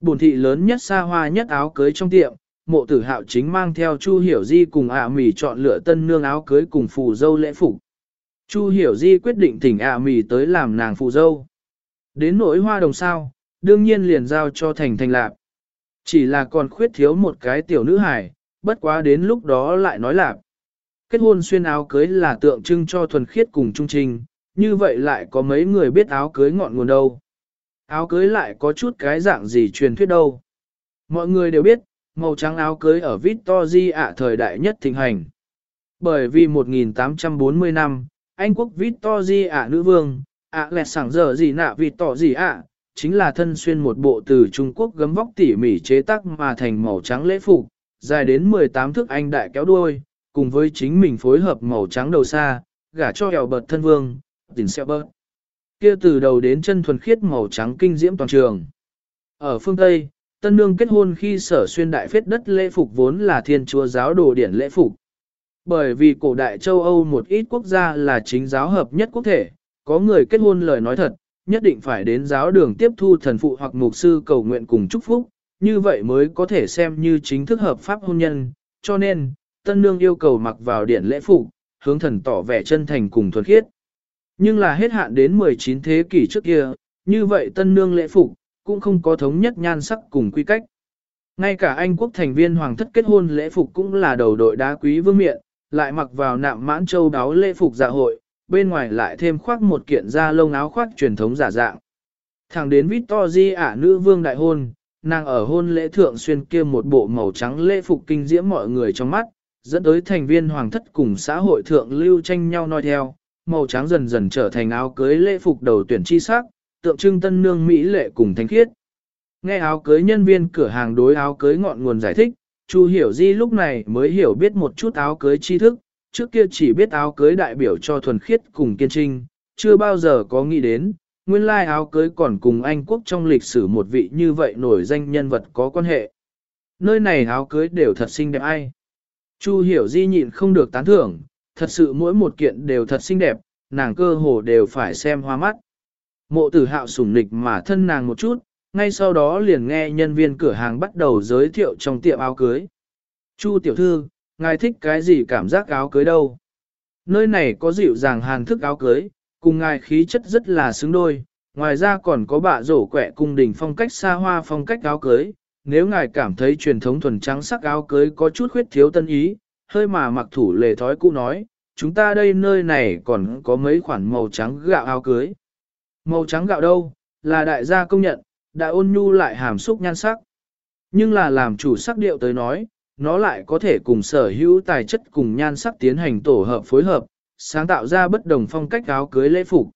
Bổn thị lớn nhất xa hoa nhất áo cưới trong tiệm, mộ tử hạo chính mang theo Chu Hiểu Di cùng ạ mì chọn lựa tân nương áo cưới cùng phù dâu lễ phục. Chu Hiểu Di quyết định thỉnh ạ mì tới làm nàng phù dâu. Đến nỗi hoa đồng sao, đương nhiên liền giao cho thành thành lạc. Chỉ là còn khuyết thiếu một cái tiểu nữ hài, bất quá đến lúc đó lại nói lạc. Kết hôn xuyên áo cưới là tượng trưng cho thuần khiết cùng trung trình, như vậy lại có mấy người biết áo cưới ngọn nguồn đâu. Áo cưới lại có chút cái dạng gì truyền thuyết đâu. Mọi người đều biết, màu trắng áo cưới ở Victoria thời đại nhất thịnh hành. Bởi vì 1840 năm, Anh quốc Victoria nữ vương, ạ lẹ sảng giờ gì nạ Victory ạ, chính là thân xuyên một bộ từ Trung Quốc gấm vóc tỉ mỉ chế tác mà thành màu trắng lễ phục, dài đến 18 thước anh đại kéo đuôi, cùng với chính mình phối hợp màu trắng đầu xa, gả cho hèo bật thân vương, tỉnh xeo bớt. Kia từ đầu đến chân thuần khiết màu trắng kinh diễm toàn trường. Ở phương Tây, tân nương kết hôn khi sở xuyên đại phết đất lễ phục vốn là thiên chúa giáo đồ điển lễ phục. Bởi vì cổ đại châu Âu một ít quốc gia là chính giáo hợp nhất quốc thể, có người kết hôn lời nói thật, nhất định phải đến giáo đường tiếp thu thần phụ hoặc mục sư cầu nguyện cùng chúc phúc, như vậy mới có thể xem như chính thức hợp pháp hôn nhân, cho nên, tân nương yêu cầu mặc vào điển lễ phục, hướng thần tỏ vẻ chân thành cùng thuần khiết. Nhưng là hết hạn đến 19 thế kỷ trước kia, như vậy tân nương lễ phục cũng không có thống nhất nhan sắc cùng quy cách. Ngay cả Anh quốc thành viên hoàng thất kết hôn lễ phục cũng là đầu đội đá quý vương miện, lại mặc vào nạm mãn châu đáo lễ phục dạ hội, bên ngoài lại thêm khoác một kiện da lông áo khoác truyền thống giả dạng. Thẳng đến Victory ả nữ vương đại hôn, nàng ở hôn lễ thượng xuyên kia một bộ màu trắng lễ phục kinh diễm mọi người trong mắt, dẫn tới thành viên hoàng thất cùng xã hội thượng lưu tranh nhau nói theo, màu trắng dần dần trở thành áo cưới lễ phục đầu tuyển chi sắc, tượng trưng tân nương Mỹ lệ cùng thánh khiết. Nghe áo cưới nhân viên cửa hàng đối áo cưới ngọn nguồn giải thích, Chu Hiểu Di lúc này mới hiểu biết một chút áo cưới tri thức, trước kia chỉ biết áo cưới đại biểu cho thuần khiết cùng kiên trinh, chưa bao giờ có nghĩ đến, nguyên lai áo cưới còn cùng Anh quốc trong lịch sử một vị như vậy nổi danh nhân vật có quan hệ. Nơi này áo cưới đều thật xinh đẹp ai. Chu hiểu di nhịn không được tán thưởng, thật sự mỗi một kiện đều thật xinh đẹp, nàng cơ hồ đều phải xem hoa mắt. Mộ tử hạo sủng nịch mà thân nàng một chút, ngay sau đó liền nghe nhân viên cửa hàng bắt đầu giới thiệu trong tiệm áo cưới. Chu tiểu thư, ngài thích cái gì cảm giác áo cưới đâu? Nơi này có dịu dàng hàn thức áo cưới, cùng ngài khí chất rất là xứng đôi, ngoài ra còn có bạ rổ quẹ cung đình phong cách xa hoa phong cách áo cưới. Nếu ngài cảm thấy truyền thống thuần trắng sắc áo cưới có chút khuyết thiếu tân ý, hơi mà mặc thủ lề thói cũ nói, chúng ta đây nơi này còn có mấy khoản màu trắng gạo áo cưới. Màu trắng gạo đâu, là đại gia công nhận, đã ôn nhu lại hàm xúc nhan sắc. Nhưng là làm chủ sắc điệu tới nói, nó lại có thể cùng sở hữu tài chất cùng nhan sắc tiến hành tổ hợp phối hợp, sáng tạo ra bất đồng phong cách áo cưới lễ phục.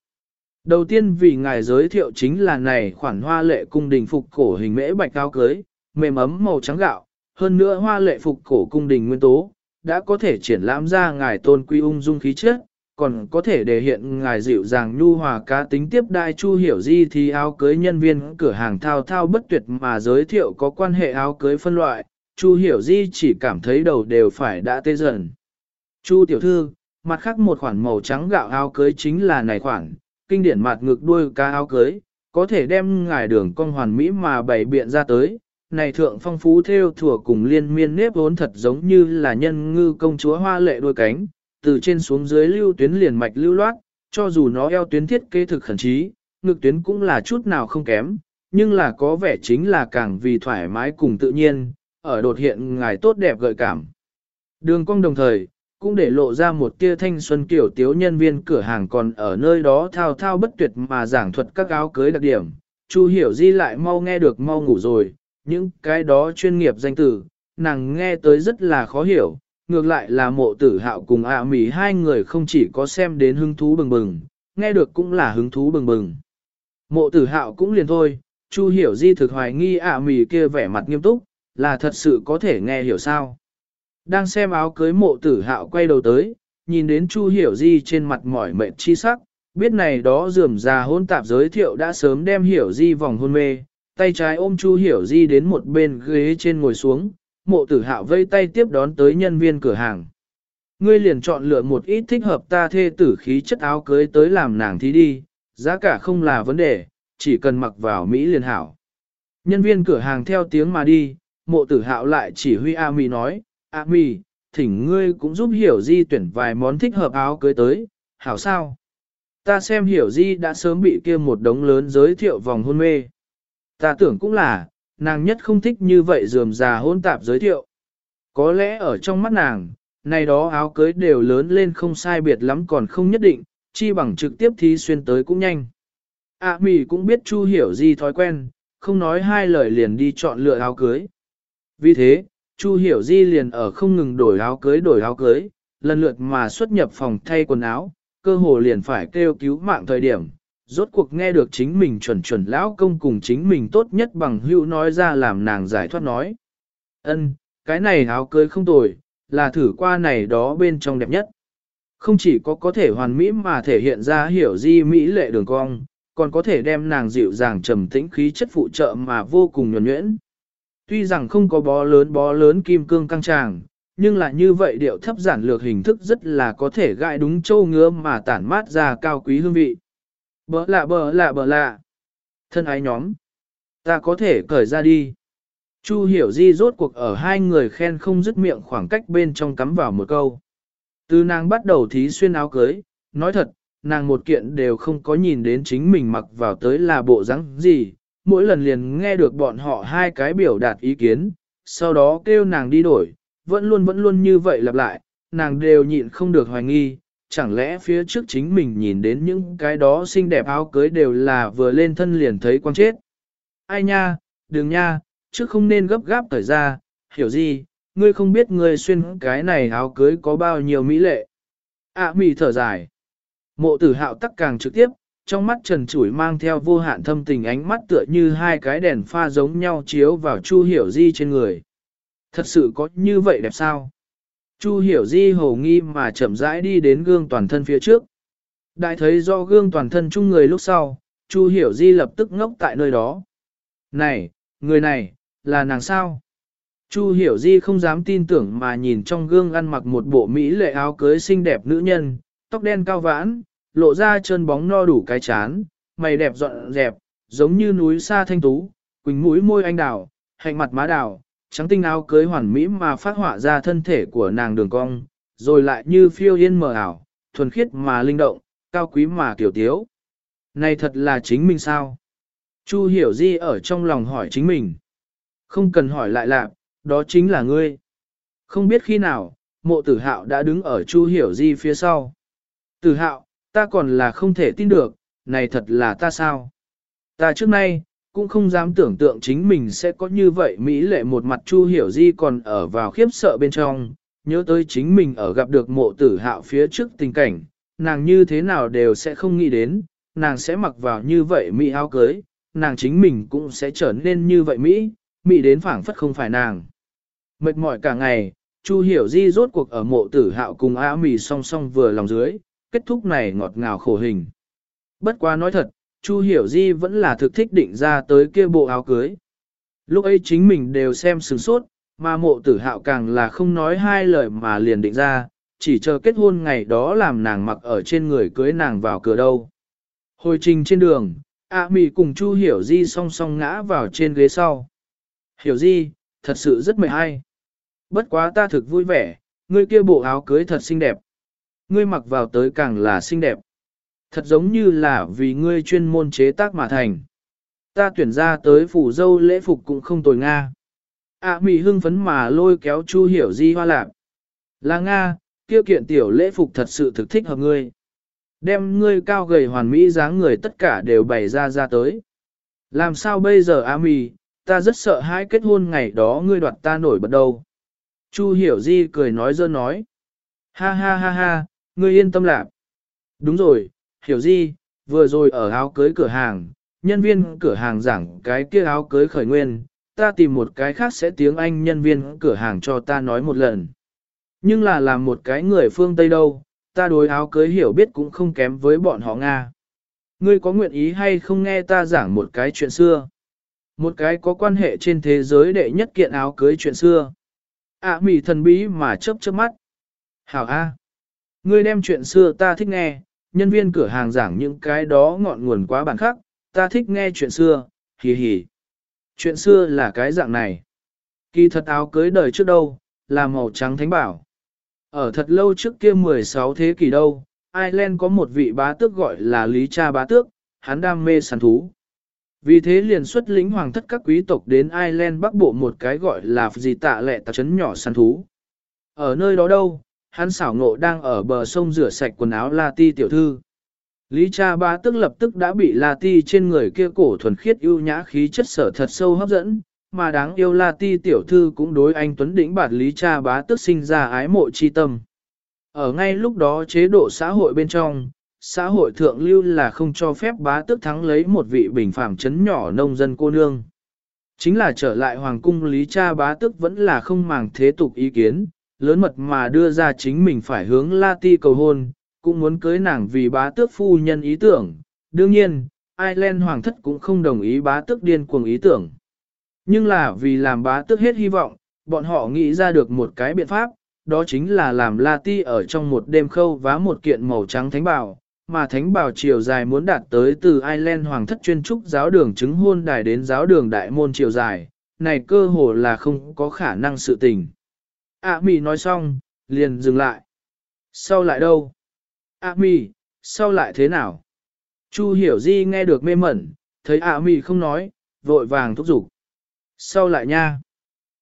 Đầu tiên vì ngài giới thiệu chính là này khoản hoa lệ cung đình phục cổ hình mễ bạch áo cưới, mềm ấm màu trắng gạo, hơn nữa hoa lệ phục cổ cung đình nguyên tố, đã có thể triển lãm ra ngài tôn quy ung dung khí chất, còn có thể đề hiện ngài dịu dàng nhu hòa cá tính tiếp đại chu hiểu di thì áo cưới nhân viên cửa hàng thao thao bất tuyệt mà giới thiệu có quan hệ áo cưới phân loại, chu hiểu di chỉ cảm thấy đầu đều phải đã tê dần. Chu tiểu thư, mặt khác một khoản màu trắng gạo áo cưới chính là này khoản, kinh điển mặt ngực đuôi cá áo cưới, có thể đem ngài đường con hoàn mỹ mà bày biện ra tới. Này thượng phong phú theo thủa cùng liên miên nếp vốn thật giống như là nhân ngư công chúa hoa lệ đuôi cánh, từ trên xuống dưới lưu tuyến liền mạch lưu loát, cho dù nó eo tuyến thiết kế thực khẩn trí, ngực tuyến cũng là chút nào không kém, nhưng là có vẻ chính là càng vì thoải mái cùng tự nhiên, ở đột hiện ngài tốt đẹp gợi cảm. Đường cong đồng thời, cũng để lộ ra một tia thanh xuân kiểu tiếu nhân viên cửa hàng còn ở nơi đó thao thao bất tuyệt mà giảng thuật các áo cưới đặc điểm. Chu hiểu di lại mau nghe được mau ngủ rồi, những cái đó chuyên nghiệp danh từ, nàng nghe tới rất là khó hiểu, ngược lại là mộ tử hạo cùng ạ à mỉ hai người không chỉ có xem đến hứng thú bừng bừng, nghe được cũng là hứng thú bừng bừng. Mộ tử hạo cũng liền thôi, Chu hiểu di thực hoài nghi ạ à mỉ kia vẻ mặt nghiêm túc, là thật sự có thể nghe hiểu sao. Đang xem áo cưới mộ tử hạo quay đầu tới, nhìn đến Chu Hiểu Di trên mặt mỏi mệt chi sắc, biết này đó dườm già hôn tạp giới thiệu đã sớm đem Hiểu Di vòng hôn mê, tay trái ôm Chu Hiểu Di đến một bên ghế trên ngồi xuống, mộ tử hạo vây tay tiếp đón tới nhân viên cửa hàng. Ngươi liền chọn lựa một ít thích hợp ta thê tử khí chất áo cưới tới làm nàng thí đi, giá cả không là vấn đề, chỉ cần mặc vào Mỹ liền hảo. Nhân viên cửa hàng theo tiếng mà đi, mộ tử hạo lại chỉ huy A Mi nói, A Mi, thỉnh ngươi cũng giúp hiểu di tuyển vài món thích hợp áo cưới tới, hảo sao? Ta xem hiểu di đã sớm bị kia một đống lớn giới thiệu vòng hôn mê. Ta tưởng cũng là, nàng nhất không thích như vậy dườm già hôn tạp giới thiệu. Có lẽ ở trong mắt nàng, này đó áo cưới đều lớn lên không sai biệt lắm còn không nhất định, chi bằng trực tiếp thi xuyên tới cũng nhanh. A mì cũng biết Chu hiểu di thói quen, không nói hai lời liền đi chọn lựa áo cưới. Vì thế, Chu hiểu di liền ở không ngừng đổi áo cưới đổi áo cưới, lần lượt mà xuất nhập phòng thay quần áo, cơ hồ liền phải kêu cứu mạng thời điểm. Rốt cuộc nghe được chính mình chuẩn chuẩn lão công cùng chính mình tốt nhất bằng hữu nói ra làm nàng giải thoát nói. ân cái này áo cưới không tồi, là thử qua này đó bên trong đẹp nhất. Không chỉ có có thể hoàn mỹ mà thể hiện ra hiểu di mỹ lệ đường cong, còn có thể đem nàng dịu dàng trầm tĩnh khí chất phụ trợ mà vô cùng nhuần nhuyễn. Tuy rằng không có bó lớn bó lớn kim cương căng tràng, nhưng là như vậy điệu thấp giản lược hình thức rất là có thể gại đúng châu ngứa mà tản mát ra cao quý hương vị. Bỡ lạ bỡ lạ bỡ lạ. Thân ái nhóm. Ta có thể cởi ra đi. Chu hiểu di rốt cuộc ở hai người khen không dứt miệng khoảng cách bên trong cắm vào một câu. Từ nàng bắt đầu thí xuyên áo cưới, nói thật, nàng một kiện đều không có nhìn đến chính mình mặc vào tới là bộ dáng gì, mỗi lần liền nghe được bọn họ hai cái biểu đạt ý kiến, sau đó kêu nàng đi đổi, vẫn luôn vẫn luôn như vậy lặp lại, nàng đều nhịn không được hoài nghi, chẳng lẽ phía trước chính mình nhìn đến những cái đó xinh đẹp áo cưới đều là vừa lên thân liền thấy quan chết. Ai nha, đừng nha, trước không nên gấp gáp thời ra, hiểu gì, ngươi không biết ngươi xuyên cái này áo cưới có bao nhiêu mỹ lệ. ạ à, thở dài. Mộ tử hạo tắc càng trực tiếp, trong mắt trần chủi mang theo vô hạn thâm tình ánh mắt tựa như hai cái đèn pha giống nhau chiếu vào Chu Hiểu Di trên người. Thật sự có như vậy đẹp sao? Chu Hiểu Di hồ nghi mà chậm rãi đi đến gương toàn thân phía trước. Đại thấy do gương toàn thân chung người lúc sau, Chu Hiểu Di lập tức ngốc tại nơi đó. Này, người này, là nàng sao? Chu Hiểu Di không dám tin tưởng mà nhìn trong gương ăn mặc một bộ mỹ lệ áo cưới xinh đẹp nữ nhân, tóc đen cao vãn, lộ ra chân bóng no đủ cái chán, mày đẹp dọn dẹp, giống như núi xa thanh tú, quỳnh mũi môi anh đào, hạnh mặt má đào, trắng tinh áo cưới hoàn mỹ mà phát họa ra thân thể của nàng đường cong, rồi lại như phiêu yên mờ ảo, thuần khiết mà linh động, cao quý mà kiểu tiếu. Này thật là chính mình sao? Chu hiểu di ở trong lòng hỏi chính mình. Không cần hỏi lại lạc, đó chính là ngươi. Không biết khi nào, mộ tử hạo đã đứng ở Chu hiểu di phía sau. Tử hạo, ta còn là không thể tin được, này thật là ta sao? Ta trước nay, cũng không dám tưởng tượng chính mình sẽ có như vậy Mỹ lệ một mặt Chu Hiểu Di còn ở vào khiếp sợ bên trong, nhớ tới chính mình ở gặp được mộ tử hạo phía trước tình cảnh, nàng như thế nào đều sẽ không nghĩ đến, nàng sẽ mặc vào như vậy Mỹ áo cưới, nàng chính mình cũng sẽ trở nên như vậy Mỹ, Mỹ đến phảng phất không phải nàng. Mệt mỏi cả ngày, Chu Hiểu Di rốt cuộc ở mộ tử hạo cùng áo mì song song vừa lòng dưới, kết thúc này ngọt ngào khổ hình. Bất quá nói thật, Chu Hiểu Di vẫn là thực thích định ra tới kia bộ áo cưới. Lúc ấy chính mình đều xem sửng sốt, mà mộ tử hạo càng là không nói hai lời mà liền định ra, chỉ chờ kết hôn ngày đó làm nàng mặc ở trên người cưới nàng vào cửa đâu. Hồi trình trên đường, ạ mì cùng Chu Hiểu Di song song ngã vào trên ghế sau. Hiểu Di, thật sự rất mệt hay. Bất quá ta thực vui vẻ, ngươi kia bộ áo cưới thật xinh đẹp. Ngươi mặc vào tới càng là xinh đẹp. Thật giống như là vì ngươi chuyên môn chế tác mà thành. Ta tuyển ra tới phủ dâu lễ phục cũng không tồi Nga. a mì hưng phấn mà lôi kéo Chu Hiểu Di hoa lạc. Là Nga, kia kiện tiểu lễ phục thật sự thực thích hợp ngươi. Đem ngươi cao gầy hoàn mỹ dáng người tất cả đều bày ra ra tới. Làm sao bây giờ a mì, ta rất sợ hãi kết hôn ngày đó ngươi đoạt ta nổi bật đầu Chu hiểu di cười nói dơ nói. Ha ha ha ha, ngươi yên tâm lạc. Đúng rồi, hiểu gì? vừa rồi ở áo cưới cửa hàng, nhân viên cửa hàng giảng cái kia áo cưới khởi nguyên, ta tìm một cái khác sẽ tiếng Anh nhân viên cửa hàng cho ta nói một lần. Nhưng là làm một cái người phương Tây đâu, ta đối áo cưới hiểu biết cũng không kém với bọn họ Nga. Ngươi có nguyện ý hay không nghe ta giảng một cái chuyện xưa? Một cái có quan hệ trên thế giới đệ nhất kiện áo cưới chuyện xưa. ạ à, mỉ thần bí mà chớp chớp mắt. Hảo A. Ngươi đem chuyện xưa ta thích nghe, nhân viên cửa hàng giảng những cái đó ngọn nguồn quá bản khắc, ta thích nghe chuyện xưa, hì hì. Chuyện xưa là cái dạng này. Kỳ thật áo cưới đời trước đâu, là màu trắng thánh bảo. Ở thật lâu trước kia 16 thế kỷ đâu, Ireland có một vị bá tước gọi là Lý Cha bá tước, hắn đam mê săn thú. Vì thế liền xuất lĩnh hoàng thất các quý tộc đến Ireland bắc bộ một cái gọi là gì tạ lệ tạc trấn nhỏ săn thú. Ở nơi đó đâu, hắn xảo ngộ đang ở bờ sông rửa sạch quần áo La Ti tiểu thư. Lý cha bá tức lập tức đã bị La Ti trên người kia cổ thuần khiết ưu nhã khí chất sở thật sâu hấp dẫn, mà đáng yêu La Ti tiểu thư cũng đối anh Tuấn Đỉnh bạt Lý cha bá tức sinh ra ái mộ chi tâm. Ở ngay lúc đó chế độ xã hội bên trong, xã hội thượng lưu là không cho phép bá tước thắng lấy một vị bình phẳng chấn nhỏ nông dân cô nương. Chính là trở lại hoàng cung lý cha bá tước vẫn là không màng thế tục ý kiến, lớn mật mà đưa ra chính mình phải hướng La Ti cầu hôn, cũng muốn cưới nàng vì bá tước phu nhân ý tưởng. Đương nhiên, Ireland hoàng thất cũng không đồng ý bá tước điên cuồng ý tưởng. Nhưng là vì làm bá tước hết hy vọng, bọn họ nghĩ ra được một cái biện pháp, đó chính là làm La Ti ở trong một đêm khâu vá một kiện màu trắng thánh bào, mà thánh bào chiều dài muốn đạt tới từ Ireland hoàng thất chuyên trúc giáo đường chứng hôn đài đến giáo đường đại môn chiều dài, này cơ hồ là không có khả năng sự tình. A à, mì nói xong, liền dừng lại. Sau lại đâu? A à, mì, sau lại thế nào? Chu hiểu di nghe được mê mẩn, thấy A à, mì không nói, vội vàng thúc giục. Sau lại nha.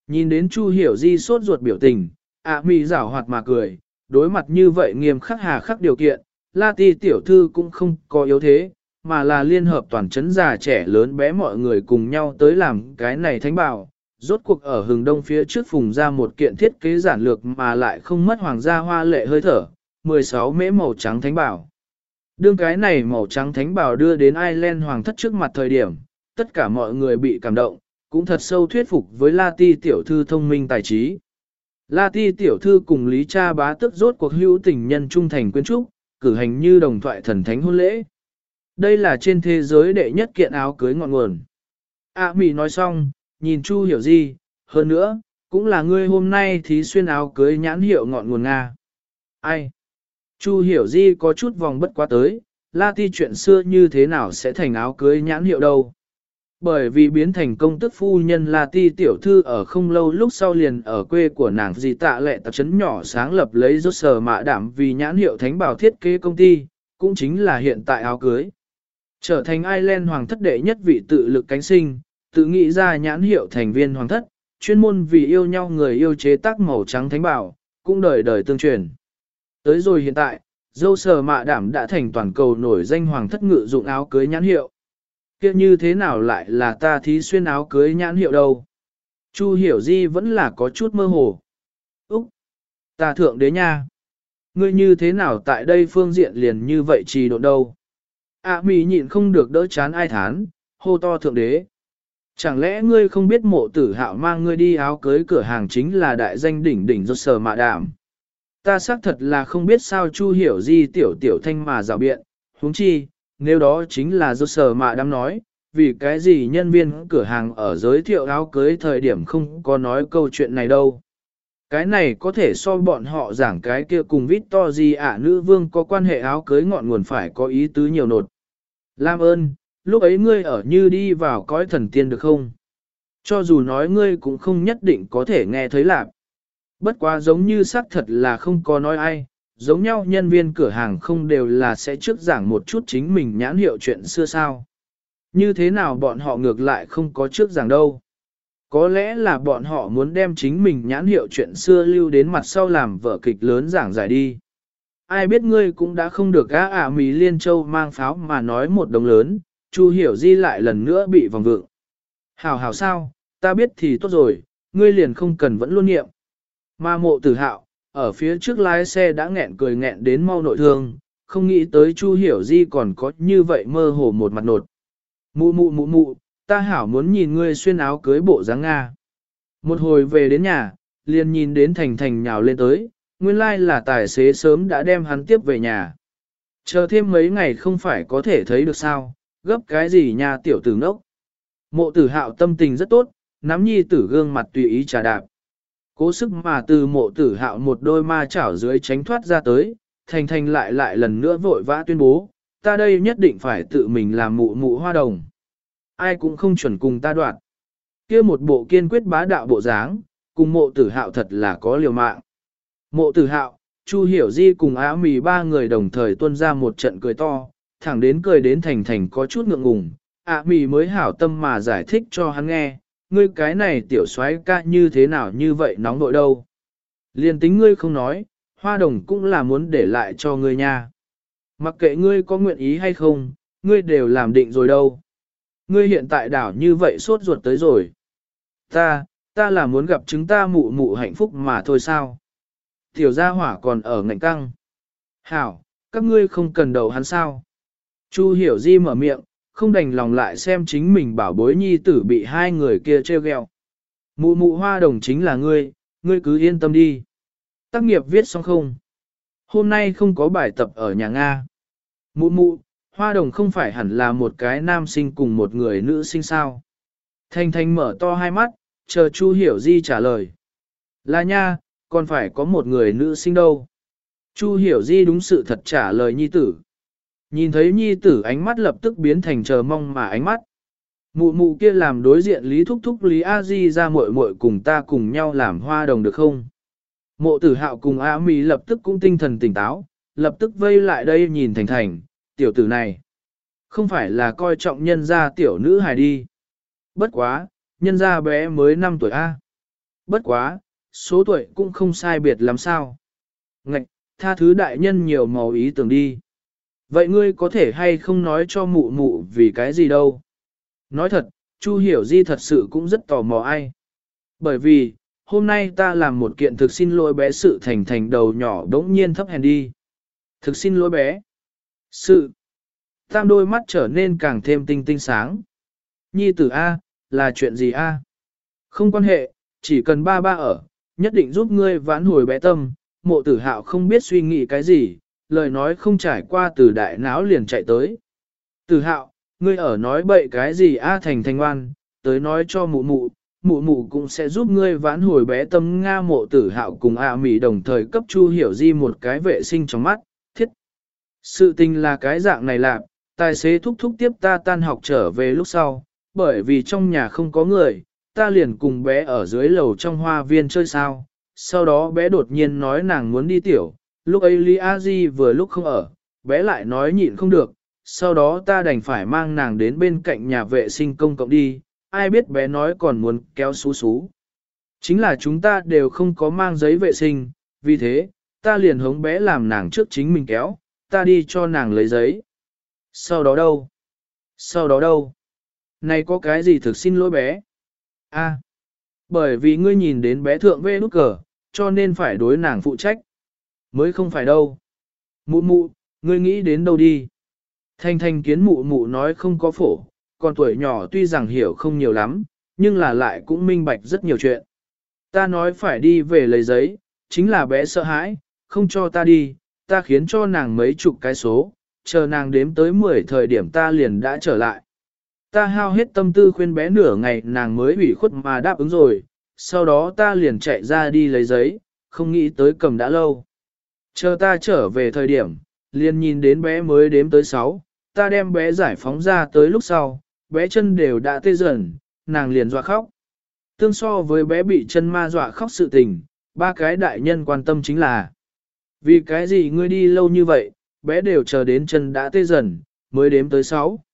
Nhìn đến Chu hiểu di sốt ruột biểu tình, A mì rảo hoạt mà cười, đối mặt như vậy nghiêm khắc hà khắc điều kiện, La Ti tiểu thư cũng không có yếu thế, mà là liên hợp toàn chấn già trẻ lớn bé mọi người cùng nhau tới làm cái này thánh bảo. Rốt cuộc ở hừng đông phía trước phùng ra một kiện thiết kế giản lược mà lại không mất hoàng gia hoa lệ hơi thở, 16 mễ màu trắng thánh bảo. Đương cái này màu trắng thánh bảo đưa đến Ireland hoàng thất trước mặt thời điểm, tất cả mọi người bị cảm động, cũng thật sâu thuyết phục với La Ti tiểu thư thông minh tài trí. La Ti tiểu thư cùng Lý Cha bá tức rốt cuộc hữu tình nhân trung thành quyến trúc, cử hành như đồng thoại thần thánh hôn lễ. Đây là trên thế giới đệ nhất kiện áo cưới ngọn nguồn. A à, Mỹ nói xong, nhìn Chu hiểu gì, hơn nữa, cũng là ngươi hôm nay thí xuyên áo cưới nhãn hiệu ngọn nguồn Nga. Ai? Chu hiểu di có chút vòng bất quá tới, la ti chuyện xưa như thế nào sẽ thành áo cưới nhãn hiệu đâu. Bởi vì biến thành công tức phu nhân La Ti tiểu thư ở không lâu lúc sau liền ở quê của nàng dì tạ lệ tập trấn nhỏ sáng lập lấy rốt sờ mạ đảm vì nhãn hiệu thánh bảo thiết kế công ty, cũng chính là hiện tại áo cưới. Trở thành Ireland hoàng thất đệ nhất vị tự lực cánh sinh, tự nghĩ ra nhãn hiệu thành viên hoàng thất, chuyên môn vì yêu nhau người yêu chế tác màu trắng thánh bảo, cũng đời đời tương truyền. Tới rồi hiện tại, dâu sờ mạ đảm đã thành toàn cầu nổi danh hoàng thất ngự dụng áo cưới nhãn hiệu Kiếp như thế nào lại là ta thí xuyên áo cưới nhãn hiệu đâu. Chu hiểu di vẫn là có chút mơ hồ. Úc! Ta thượng đế nha! Ngươi như thế nào tại đây phương diện liền như vậy trì độ đâu? A à, mì nhịn không được đỡ chán ai thán, hô to thượng đế. Chẳng lẽ ngươi không biết mộ tử hạo mang ngươi đi áo cưới cửa hàng chính là đại danh đỉnh đỉnh do sờ mạ đảm. Ta xác thật là không biết sao chu hiểu di tiểu tiểu thanh mà rào biện, huống chi, nếu đó chính là do sở mạ đảm nói, vì cái gì nhân viên cửa hàng ở giới thiệu áo cưới thời điểm không có nói câu chuyện này đâu. Cái này có thể so bọn họ giảng cái kia cùng vít to gì ạ nữ vương có quan hệ áo cưới ngọn nguồn phải có ý tứ nhiều nột. Lam ơn, lúc ấy ngươi ở như đi vào cõi thần tiên được không? Cho dù nói ngươi cũng không nhất định có thể nghe thấy lạc. Bất quá giống như xác thật là không có nói ai, giống nhau nhân viên cửa hàng không đều là sẽ trước giảng một chút chính mình nhãn hiệu chuyện xưa sao. Như thế nào bọn họ ngược lại không có trước giảng đâu. Có lẽ là bọn họ muốn đem chính mình nhãn hiệu chuyện xưa lưu đến mặt sau làm vở kịch lớn giảng giải đi. Ai biết ngươi cũng đã không được gã ả mì liên châu mang pháo mà nói một đồng lớn, Chu hiểu di lại lần nữa bị vòng vượng. Hảo hảo sao, ta biết thì tốt rồi, ngươi liền không cần vẫn luôn niệm. Mà mộ tử hạo, ở phía trước lái xe đã nghẹn cười nghẹn đến mau nội thương, không nghĩ tới Chu Hiểu Di còn có như vậy mơ hồ một mặt nột. Mụ mụ mụ mụ, ta hảo muốn nhìn ngươi xuyên áo cưới bộ dáng Nga. Một hồi về đến nhà, liền nhìn đến Thành Thành nhào lên tới, nguyên lai là tài xế sớm đã đem hắn tiếp về nhà. Chờ thêm mấy ngày không phải có thể thấy được sao, gấp cái gì nha tiểu tử ngốc. Mộ tử hạo tâm tình rất tốt, nắm nhi tử gương mặt tùy ý trà đạp. Cố sức mà từ mộ tử hạo một đôi ma chảo dưới tránh thoát ra tới, thành thành lại lại lần nữa vội vã tuyên bố, ta đây nhất định phải tự mình làm mụ mụ hoa đồng. Ai cũng không chuẩn cùng ta đoạt. kia một bộ kiên quyết bá đạo bộ dáng, cùng mộ tử hạo thật là có liều mạng. Mộ tử hạo, Chu Hiểu Di cùng Á Mì ba người đồng thời tuôn ra một trận cười to, thẳng đến cười đến thành thành có chút ngượng ngùng. ạ Mì mới hảo tâm mà giải thích cho hắn nghe, ngươi cái này tiểu soái ca như thế nào như vậy nóng nội đâu. Liên tính ngươi không nói, hoa đồng cũng là muốn để lại cho ngươi nha. Mặc kệ ngươi có nguyện ý hay không, ngươi đều làm định rồi đâu. Ngươi hiện tại đảo như vậy sốt ruột tới rồi. Ta, ta là muốn gặp chúng ta mụ mụ hạnh phúc mà thôi sao. Tiểu gia hỏa còn ở ngạnh căng. Hảo, các ngươi không cần đầu hắn sao. Chu hiểu di mở miệng, không đành lòng lại xem chính mình bảo bối nhi tử bị hai người kia treo gheo. Mụ mụ hoa đồng chính là ngươi, ngươi cứ yên tâm đi. Tác nghiệp viết xong không? Hôm nay không có bài tập ở nhà Nga. Mụ mụ, hoa đồng không phải hẳn là một cái nam sinh cùng một người nữ sinh sao. Thanh Thanh mở to hai mắt, chờ Chu Hiểu Di trả lời. Là nha, còn phải có một người nữ sinh đâu. Chu Hiểu Di đúng sự thật trả lời nhi tử. Nhìn thấy nhi tử ánh mắt lập tức biến thành chờ mong mà ánh mắt. Mụ mụ kia làm đối diện Lý Thúc Thúc Lý A Di ra muội muội cùng ta cùng nhau làm hoa đồng được không? Mộ tử hạo cùng A Mỹ lập tức cũng tinh thần tỉnh táo, lập tức vây lại đây nhìn thành thành, tiểu tử này. Không phải là coi trọng nhân gia tiểu nữ hài đi. Bất quá, nhân gia bé mới 5 tuổi A. Bất quá, số tuổi cũng không sai biệt lắm sao. Ngạch, tha thứ đại nhân nhiều màu ý tưởng đi. Vậy ngươi có thể hay không nói cho mụ mụ vì cái gì đâu? Nói thật, Chu Hiểu Di thật sự cũng rất tò mò ai. Bởi vì, hôm nay ta làm một kiện thực xin lỗi bé sự thành thành đầu nhỏ đống nhiên thấp hèn đi. Thực xin lỗi bé. Sự. Tam đôi mắt trở nên càng thêm tinh tinh sáng. Nhi tử A, là chuyện gì A? Không quan hệ, chỉ cần ba ba ở, nhất định giúp ngươi vãn hồi bé tâm. Mộ tử hạo không biết suy nghĩ cái gì, lời nói không trải qua từ đại não liền chạy tới. từ hạo, ngươi ở nói bậy cái gì A thành thành oan tới nói cho mụ mụ, mụ mụ cũng sẽ giúp ngươi vãn hồi bé tâm Nga mộ tử hạo cùng A Mỹ đồng thời cấp Chu Hiểu Di một cái vệ sinh trong mắt, thiết. Sự tình là cái dạng này lạc, tài xế thúc thúc tiếp ta tan học trở về lúc sau, bởi vì trong nhà không có người, ta liền cùng bé ở dưới lầu trong hoa viên chơi sao. Sau đó bé đột nhiên nói nàng muốn đi tiểu, lúc ấy Lý A Di vừa lúc không ở, bé lại nói nhịn không được, sau đó ta đành phải mang nàng đến bên cạnh nhà vệ sinh công cộng đi, ai biết bé nói còn muốn kéo xú xú. Chính là chúng ta đều không có mang giấy vệ sinh, vì thế, ta liền hống bé làm nàng trước chính mình kéo, ta đi cho nàng lấy giấy. Sau đó đâu? Sau đó đâu? Này có cái gì thực xin lỗi bé? A, bởi vì ngươi nhìn đến bé thượng vê nút cờ, cho nên phải đối nàng phụ trách. Mới không phải đâu. Mụ mụ, ngươi nghĩ đến đâu đi? Thanh thanh kiến mụ mụ nói không có phổ, còn tuổi nhỏ tuy rằng hiểu không nhiều lắm, nhưng là lại cũng minh bạch rất nhiều chuyện. Ta nói phải đi về lấy giấy, chính là bé sợ hãi, không cho ta đi, ta khiến cho nàng mấy chục cái số, chờ nàng đếm tới 10 thời điểm ta liền đã trở lại. Ta hao hết tâm tư khuyên bé nửa ngày nàng mới ủy khuất mà đáp ứng rồi, sau đó ta liền chạy ra đi lấy giấy, không nghĩ tới cầm đã lâu. Chờ ta trở về thời điểm, liền nhìn đến bé mới đếm tới 6, ta đem bé giải phóng ra tới lúc sau, bé chân đều đã tê dần, nàng liền dọa khóc. Tương so với bé bị chân ma dọa khóc sự tình, ba cái đại nhân quan tâm chính là Vì cái gì ngươi đi lâu như vậy, bé đều chờ đến chân đã tê dần, mới đếm tới 6.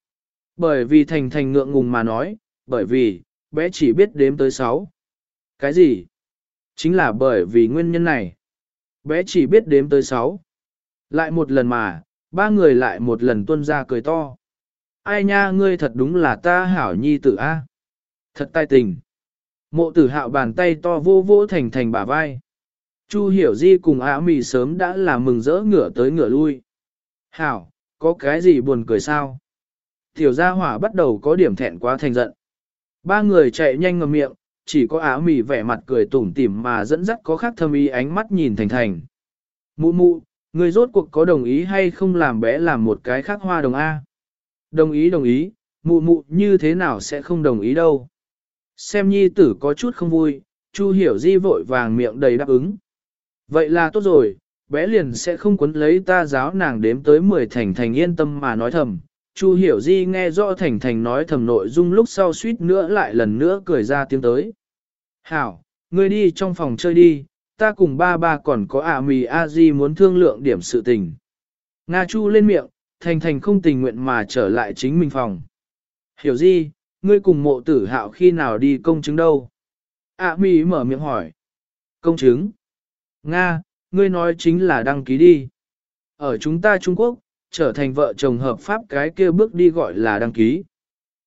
Bởi vì thành thành ngượng ngùng mà nói, bởi vì, bé chỉ biết đếm tới 6. Cái gì? Chính là bởi vì nguyên nhân này. Bé chỉ biết đếm tới 6. Lại một lần mà, ba người lại một lần tuân ra cười to. Ai nha ngươi thật đúng là ta hảo nhi tử a. Thật tai tình. Mộ tử hạo bàn tay to vô vô thành thành bả vai. Chu hiểu di cùng áo mì sớm đã là mừng rỡ ngửa tới ngửa lui. Hảo, có cái gì buồn cười sao? Tiểu gia hỏa bắt đầu có điểm thẹn quá thành giận. Ba người chạy nhanh ngầm miệng, chỉ có áo mì vẻ mặt cười tủm tỉm mà dẫn dắt có khác thâm ý ánh mắt nhìn thành thành. Mụ mụ, người rốt cuộc có đồng ý hay không làm bé làm một cái khác hoa đồng A? Đồng ý đồng ý, mụ mụ như thế nào sẽ không đồng ý đâu. Xem nhi tử có chút không vui, Chu hiểu di vội vàng miệng đầy đáp ứng. Vậy là tốt rồi, bé liền sẽ không quấn lấy ta giáo nàng đếm tới 10 thành thành yên tâm mà nói thầm, Chu Hiểu Di nghe rõ Thành Thành nói thầm nội dung lúc sau suýt nữa lại lần nữa cười ra tiếng tới. Hảo, ngươi đi trong phòng chơi đi, ta cùng ba ba còn có ả mì a di muốn thương lượng điểm sự tình. Nga Chu lên miệng, Thành Thành không tình nguyện mà trở lại chính mình phòng. Hiểu Di, ngươi cùng mộ tử hạo khi nào đi công chứng đâu? ạ mì mở miệng hỏi. Công chứng? Nga, ngươi nói chính là đăng ký đi. Ở chúng ta Trung Quốc, trở thành vợ chồng hợp pháp cái kia bước đi gọi là đăng ký.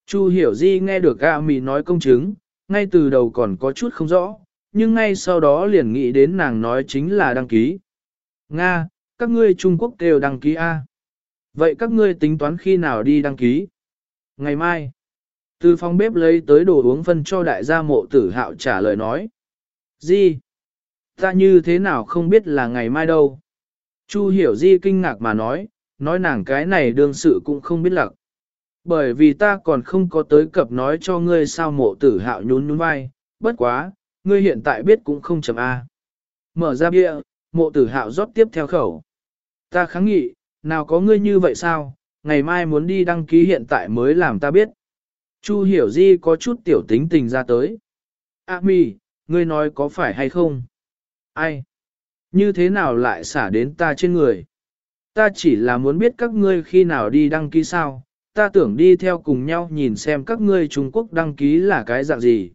Chu hiểu di nghe được A mì nói công chứng, ngay từ đầu còn có chút không rõ, nhưng ngay sau đó liền nghĩ đến nàng nói chính là đăng ký. Nga, các ngươi Trung Quốc đều đăng ký A. Vậy các ngươi tính toán khi nào đi đăng ký? Ngày mai. Từ phòng bếp lấy tới đồ uống phân cho đại gia mộ tử hạo trả lời nói. Di, Ta như thế nào không biết là ngày mai đâu? Chu hiểu di kinh ngạc mà nói, nói nàng cái này đương sự cũng không biết lặc. Bởi vì ta còn không có tới cập nói cho ngươi sao mộ tử hạo nhún nhún vai, bất quá, ngươi hiện tại biết cũng không chậm A. Mở ra bia, mộ tử hạo rót tiếp theo khẩu. Ta kháng nghị, nào có ngươi như vậy sao, ngày mai muốn đi đăng ký hiện tại mới làm ta biết. Chu hiểu di có chút tiểu tính tình ra tới. A mi, ngươi nói có phải hay không? Ai? Như thế nào lại xả đến ta trên người? Ta chỉ là muốn biết các ngươi khi nào đi đăng ký sao, ta tưởng đi theo cùng nhau nhìn xem các ngươi Trung Quốc đăng ký là cái dạng gì.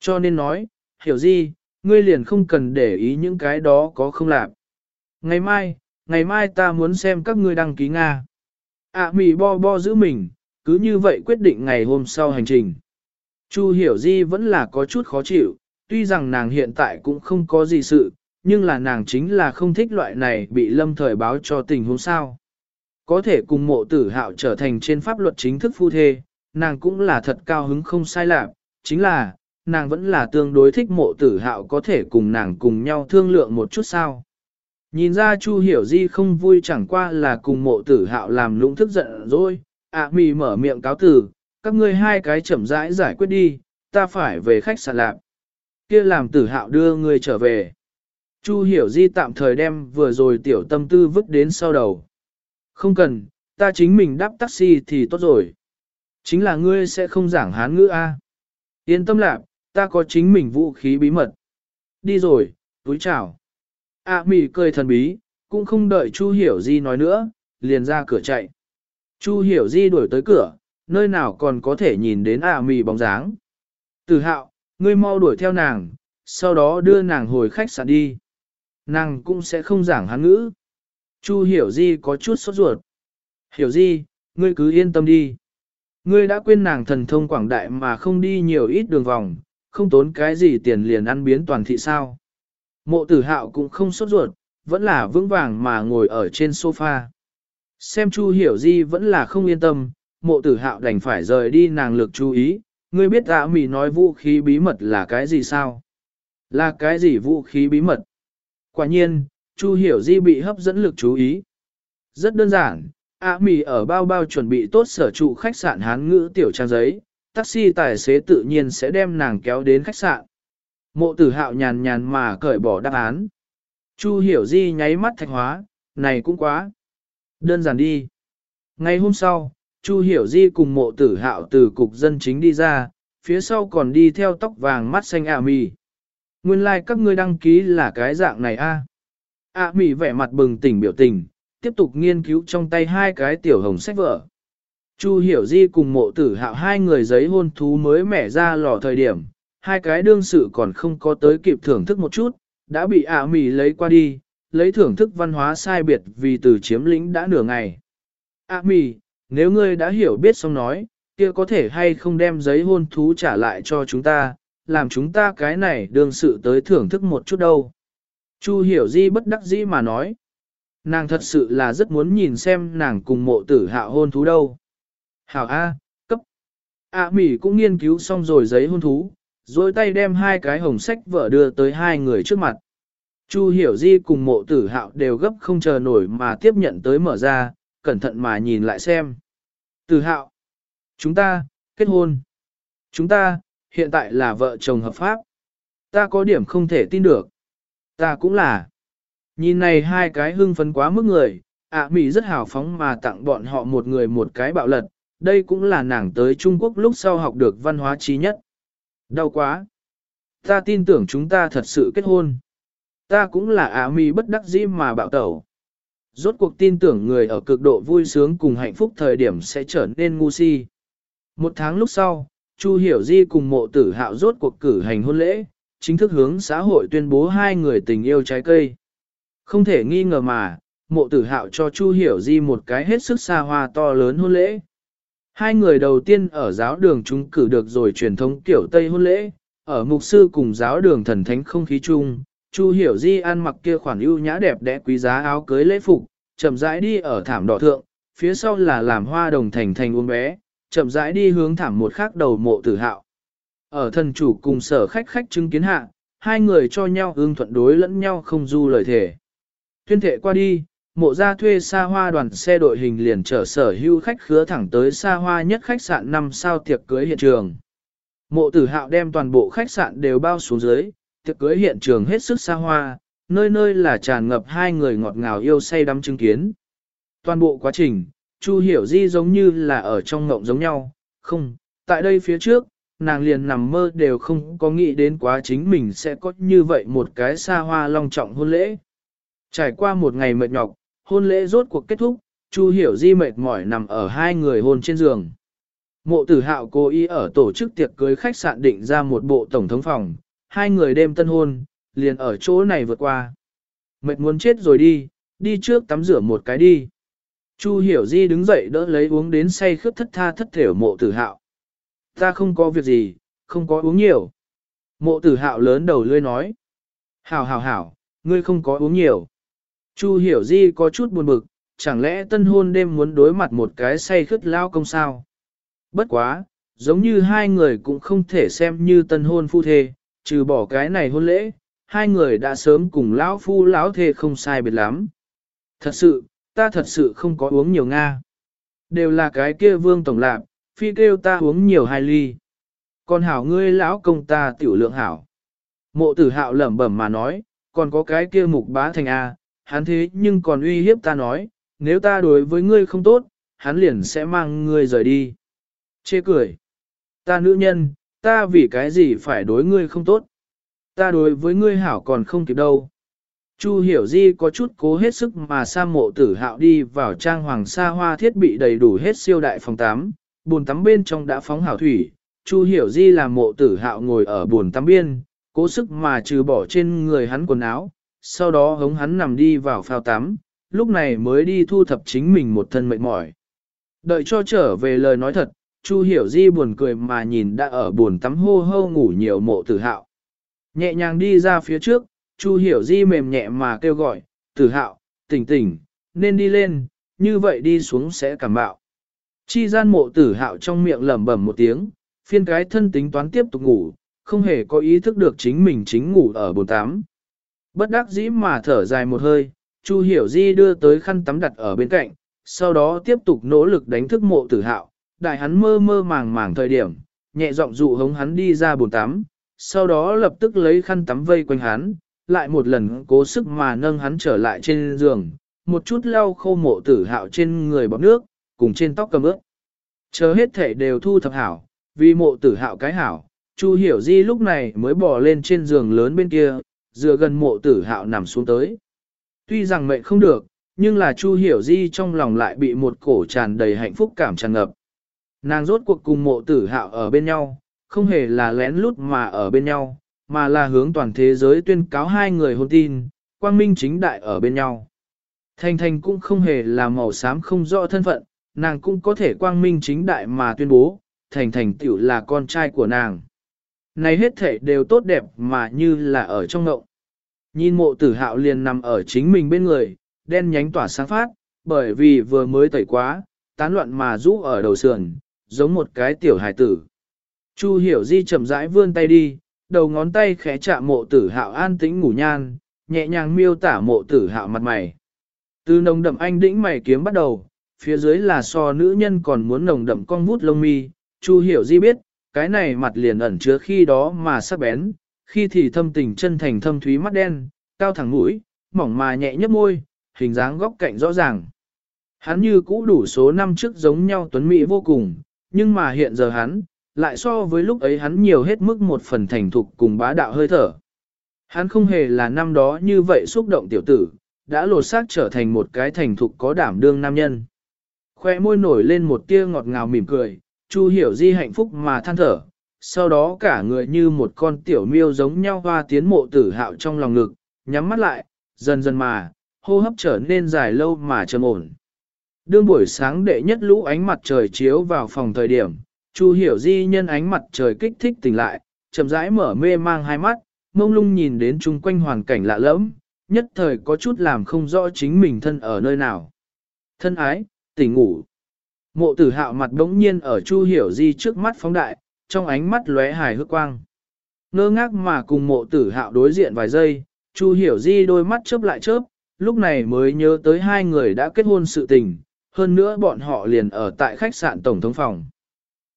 Cho nên nói, hiểu gì, ngươi liền không cần để ý những cái đó có không làm. Ngày mai, ngày mai ta muốn xem các ngươi đăng ký Nga. À mì bo bo giữ mình, cứ như vậy quyết định ngày hôm sau hành trình. Chu hiểu di vẫn là có chút khó chịu, tuy rằng nàng hiện tại cũng không có gì sự, nhưng là nàng chính là không thích loại này bị lâm thời báo cho tình huống sao. Có thể cùng mộ tử hạo trở thành trên pháp luật chính thức phu thê, nàng cũng là thật cao hứng không sai lạc, chính là, nàng vẫn là tương đối thích mộ tử hạo có thể cùng nàng cùng nhau thương lượng một chút sao. Nhìn ra Chu Hiểu Di không vui chẳng qua là cùng mộ tử hạo làm lũng thức giận rồi, ạ à, mì mở miệng cáo tử, các ngươi hai cái chậm rãi giải quyết đi, ta phải về khách sạn lạc. Kia làm tử hạo đưa ngươi trở về. Chu hiểu di tạm thời đem vừa rồi tiểu tâm tư vứt đến sau đầu. Không cần, ta chính mình đáp taxi thì tốt rồi. Chính là ngươi sẽ không giảng hán ngữ A. Yên tâm lạc, ta có chính mình vũ khí bí mật. Đi rồi, túi chào. A à, cười thần bí, cũng không đợi Chu hiểu di nói nữa, liền ra cửa chạy. Chu hiểu di đuổi tới cửa, nơi nào còn có thể nhìn đến A à bóng dáng. Từ hạo, ngươi mau đuổi theo nàng, sau đó đưa nàng hồi khách sạn đi. Nàng cũng sẽ không giảng hán ngữ. Chu hiểu di có chút sốt ruột. Hiểu di, ngươi cứ yên tâm đi. Ngươi đã quên nàng thần thông quảng đại mà không đi nhiều ít đường vòng, không tốn cái gì tiền liền ăn biến toàn thị sao. Mộ tử hạo cũng không sốt ruột, vẫn là vững vàng mà ngồi ở trên sofa. Xem Chu hiểu di vẫn là không yên tâm, mộ tử hạo đành phải rời đi nàng lực chú ý. Ngươi biết ạ mì nói vũ khí bí mật là cái gì sao? Là cái gì vũ khí bí mật? Quả nhiên, Chu Hiểu Di bị hấp dẫn lực chú ý. Rất đơn giản, ạ Mì ở bao bao chuẩn bị tốt sở trụ khách sạn Hán ngữ tiểu trang giấy, taxi tài xế tự nhiên sẽ đem nàng kéo đến khách sạn. Mộ tử hạo nhàn nhàn mà cởi bỏ đáp án. Chu Hiểu Di nháy mắt thạch hóa, này cũng quá. Đơn giản đi. Ngày hôm sau, Chu Hiểu Di cùng mộ tử hạo từ cục dân chính đi ra, phía sau còn đi theo tóc vàng mắt xanh ạ Mì. Nguyên lai like các ngươi đăng ký là cái dạng này a. À. A Mỹ vẻ mặt bừng tỉnh biểu tình, tiếp tục nghiên cứu trong tay hai cái tiểu hồng sách vở. Chu Hiểu Di cùng mộ tử hạo hai người giấy hôn thú mới mẻ ra lò thời điểm, hai cái đương sự còn không có tới kịp thưởng thức một chút, đã bị A Mỹ lấy qua đi, lấy thưởng thức văn hóa sai biệt vì từ chiếm lĩnh đã nửa ngày. A Mỹ, nếu ngươi đã hiểu biết xong nói, kia có thể hay không đem giấy hôn thú trả lại cho chúng ta, làm chúng ta cái này đương sự tới thưởng thức một chút đâu. Chu hiểu di bất đắc dĩ mà nói. Nàng thật sự là rất muốn nhìn xem nàng cùng mộ tử Hạo hôn thú đâu. Hảo A, cấp. A à, Mỹ cũng nghiên cứu xong rồi giấy hôn thú, rồi tay đem hai cái hồng sách vợ đưa tới hai người trước mặt. Chu hiểu di cùng mộ tử hạo đều gấp không chờ nổi mà tiếp nhận tới mở ra, cẩn thận mà nhìn lại xem. Tử hạo, chúng ta, kết hôn. Chúng ta, hiện tại là vợ chồng hợp pháp. Ta có điểm không thể tin được. Ta cũng là. Nhìn này hai cái hưng phấn quá mức người, ạ Mỹ rất hào phóng mà tặng bọn họ một người một cái bạo lật, đây cũng là nàng tới Trung Quốc lúc sau học được văn hóa trí nhất. Đau quá! Ta tin tưởng chúng ta thật sự kết hôn. Ta cũng là ạ Mỹ bất đắc dĩ mà bạo tẩu. Rốt cuộc tin tưởng người ở cực độ vui sướng cùng hạnh phúc thời điểm sẽ trở nên ngu si. Một tháng lúc sau, Chu Hiểu Di cùng mộ tử hạo rốt cuộc cử hành hôn lễ, chính thức hướng xã hội tuyên bố hai người tình yêu trái cây. Không thể nghi ngờ mà, mộ tử hạo cho Chu Hiểu Di một cái hết sức xa hoa to lớn hôn lễ. Hai người đầu tiên ở giáo đường chúng cử được rồi truyền thống kiểu Tây hôn lễ, ở mục sư cùng giáo đường thần thánh không khí chung, Chu Hiểu Di ăn mặc kia khoản ưu nhã đẹp đẽ quý giá áo cưới lễ phục, chậm rãi đi ở thảm đỏ thượng, phía sau là làm hoa đồng thành thành uống bé, chậm rãi đi hướng thảm một khác đầu mộ tử hạo. Ở thần chủ cùng sở khách khách chứng kiến hạ, hai người cho nhau ương thuận đối lẫn nhau không du lời thể. Tuyên thệ qua đi, mộ ra thuê xa hoa đoàn xe đội hình liền chở sở hưu khách khứa thẳng tới xa hoa nhất khách sạn 5 sao tiệc cưới hiện trường. Mộ tử hạo đem toàn bộ khách sạn đều bao xuống dưới, tiệc cưới hiện trường hết sức xa hoa, nơi nơi là tràn ngập hai người ngọt ngào yêu say đắm chứng kiến. Toàn bộ quá trình, Chu Hiểu Di giống như là ở trong ngộng giống nhau, không, tại đây phía trước, nàng liền nằm mơ đều không có nghĩ đến quá chính mình sẽ có như vậy một cái xa hoa long trọng hôn lễ. Trải qua một ngày mệt nhọc, hôn lễ rốt cuộc kết thúc, Chu Hiểu Di mệt mỏi nằm ở hai người hôn trên giường. Mộ tử hạo cố ý ở tổ chức tiệc cưới khách sạn định ra một bộ tổng thống phòng, hai người đêm tân hôn, liền ở chỗ này vượt qua. Mệt muốn chết rồi đi, đi trước tắm rửa một cái đi. Chu hiểu di đứng dậy đỡ lấy uống đến say khướt thất tha thất thểu mộ tử hạo. Ta không có việc gì, không có uống nhiều. Mộ tử hạo lớn đầu lươi nói. Hảo hảo hảo, ngươi không có uống nhiều. Chu hiểu di có chút buồn bực, chẳng lẽ tân hôn đêm muốn đối mặt một cái say khướt lao công sao? Bất quá, giống như hai người cũng không thể xem như tân hôn phu thê, trừ bỏ cái này hôn lễ, hai người đã sớm cùng lão phu lão thê không sai biệt lắm. Thật sự, ta thật sự không có uống nhiều Nga. Đều là cái kia vương tổng lạc, phi kêu ta uống nhiều hai ly. Còn hảo ngươi lão công ta tiểu lượng hảo. Mộ tử hạo lẩm bẩm mà nói, còn có cái kia mục bá thành A, hắn thế nhưng còn uy hiếp ta nói, nếu ta đối với ngươi không tốt, hắn liền sẽ mang ngươi rời đi. Chê cười. Ta nữ nhân, ta vì cái gì phải đối ngươi không tốt. Ta đối với ngươi hảo còn không kịp đâu. Chu hiểu di có chút cố hết sức mà sa mộ tử hạo đi vào trang hoàng sa hoa thiết bị đầy đủ hết siêu đại phòng tắm, bồn tắm bên trong đã phóng hảo thủy. Chu hiểu di làm mộ tử hạo ngồi ở bồn tắm biên, cố sức mà trừ bỏ trên người hắn quần áo, sau đó hống hắn nằm đi vào phao tắm, lúc này mới đi thu thập chính mình một thân mệt mỏi. Đợi cho trở về lời nói thật, Chu hiểu di buồn cười mà nhìn đã ở bồn tắm hô hô ngủ nhiều mộ tử hạo. Nhẹ nhàng đi ra phía trước, Chu hiểu di mềm nhẹ mà kêu gọi, tử hạo, tỉnh tỉnh, nên đi lên, như vậy đi xuống sẽ cảm bạo. Chi gian mộ tử hạo trong miệng lẩm bẩm một tiếng, phiên cái thân tính toán tiếp tục ngủ, không hề có ý thức được chính mình chính ngủ ở bồn tắm. Bất đắc dĩ mà thở dài một hơi, Chu hiểu di đưa tới khăn tắm đặt ở bên cạnh, sau đó tiếp tục nỗ lực đánh thức mộ tử hạo, đại hắn mơ mơ màng màng thời điểm, nhẹ giọng dụ hống hắn đi ra bồn tắm, sau đó lập tức lấy khăn tắm vây quanh hắn, lại một lần cố sức mà nâng hắn trở lại trên giường, một chút lau khô mộ tử hạo trên người bọc nước, cùng trên tóc cầm ướt. Chờ hết thể đều thu thập hảo, vì mộ tử hạo cái hảo, Chu hiểu di lúc này mới bỏ lên trên giường lớn bên kia, dựa gần mộ tử hạo nằm xuống tới. Tuy rằng mệnh không được, nhưng là Chu hiểu di trong lòng lại bị một cổ tràn đầy hạnh phúc cảm tràn ngập. Nàng rốt cuộc cùng mộ tử hạo ở bên nhau, không hề là lén lút mà ở bên nhau, mà là hướng toàn thế giới tuyên cáo hai người hôn tin, quang minh chính đại ở bên nhau. Thanh Thanh cũng không hề là màu xám không rõ thân phận, nàng cũng có thể quang minh chính đại mà tuyên bố, Thành Thành tiểu là con trai của nàng. Này hết thể đều tốt đẹp mà như là ở trong ngộng. Nhìn mộ tử hạo liền nằm ở chính mình bên người, đen nhánh tỏa sáng phát, bởi vì vừa mới tẩy quá, tán loạn mà rũ ở đầu sườn, giống một cái tiểu hải tử. Chu hiểu di chậm rãi vươn tay đi, đầu ngón tay khẽ chạm mộ tử hạo an tĩnh ngủ nhan, nhẹ nhàng miêu tả mộ tử hạo mặt mày. Từ nồng đậm anh đĩnh mày kiếm bắt đầu, phía dưới là so nữ nhân còn muốn nồng đậm con vút lông mi, Chu hiểu di biết, cái này mặt liền ẩn chứa khi đó mà sắc bén, khi thì thâm tình chân thành thâm thúy mắt đen, cao thẳng mũi, mỏng mà nhẹ nhấp môi, hình dáng góc cạnh rõ ràng. Hắn như cũ đủ số năm trước giống nhau tuấn mỹ vô cùng, nhưng mà hiện giờ hắn, lại so với lúc ấy hắn nhiều hết mức một phần thành thục cùng bá đạo hơi thở. Hắn không hề là năm đó như vậy xúc động tiểu tử, đã lột xác trở thành một cái thành thục có đảm đương nam nhân. Khoe môi nổi lên một tia ngọt ngào mỉm cười, Chu hiểu di hạnh phúc mà than thở, sau đó cả người như một con tiểu miêu giống nhau hoa tiến mộ tử hạo trong lòng ngực, nhắm mắt lại, dần dần mà, hô hấp trở nên dài lâu mà trầm ổn. Đương buổi sáng đệ nhất lũ ánh mặt trời chiếu vào phòng thời điểm, Chu hiểu di nhân ánh mặt trời kích thích tỉnh lại, chậm rãi mở mê mang hai mắt, mông lung nhìn đến chung quanh hoàn cảnh lạ lẫm, nhất thời có chút làm không rõ chính mình thân ở nơi nào. Thân ái, tỉnh ngủ. Mộ tử hạo mặt đống nhiên ở Chu hiểu di trước mắt phóng đại, trong ánh mắt lóe hài hước quang. Ngơ ngác mà cùng mộ tử hạo đối diện vài giây, Chu hiểu di đôi mắt chớp lại chớp, lúc này mới nhớ tới hai người đã kết hôn sự tình, hơn nữa bọn họ liền ở tại khách sạn tổng thống phòng.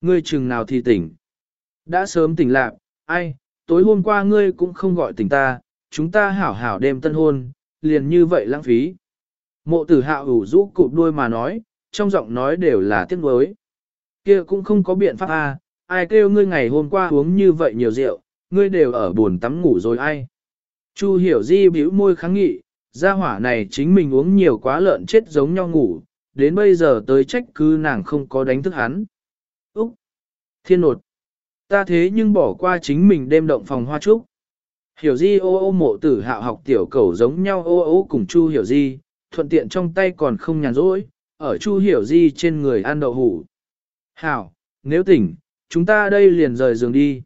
Ngươi chừng nào thì tỉnh. Đã sớm tỉnh lạc, ai, tối hôm qua ngươi cũng không gọi tỉnh ta, chúng ta hảo hảo đêm tân hôn, liền như vậy lãng phí. Mộ tử hạo ủ rũ cụp đuôi mà nói, trong giọng nói đều là tiếc nuối. Kia cũng không có biện pháp a, à, ai kêu ngươi ngày hôm qua uống như vậy nhiều rượu, ngươi đều ở buồn tắm ngủ rồi ai. Chu hiểu di bĩu môi kháng nghị, gia hỏa này chính mình uống nhiều quá lợn chết giống nhau ngủ, đến bây giờ tới trách cứ nàng không có đánh thức hắn. Úc! Thiên nột! Ta thế nhưng bỏ qua chính mình đêm động phòng hoa trúc. Hiểu di ô ô mộ tử hạo học tiểu cầu giống nhau ô ô cùng chu hiểu di, thuận tiện trong tay còn không nhàn rỗi, ở chu hiểu di trên người ăn đậu hủ. Hảo, nếu tỉnh, chúng ta đây liền rời giường đi.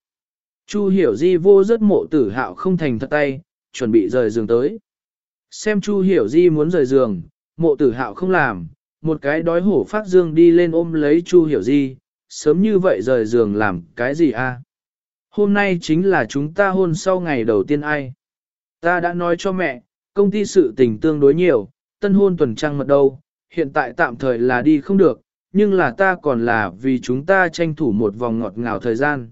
Chu hiểu di vô rất mộ tử hạo không thành thật tay, chuẩn bị rời giường tới. Xem chu hiểu di muốn rời giường, mộ tử hạo không làm, một cái đói hổ phát dương đi lên ôm lấy chu hiểu di, sớm như vậy rời giường làm cái gì a? Hôm nay chính là chúng ta hôn sau ngày đầu tiên ai. Ta đã nói cho mẹ, công ty sự tình tương đối nhiều, tân hôn tuần trăng mật đâu, hiện tại tạm thời là đi không được, nhưng là ta còn là vì chúng ta tranh thủ một vòng ngọt ngào thời gian.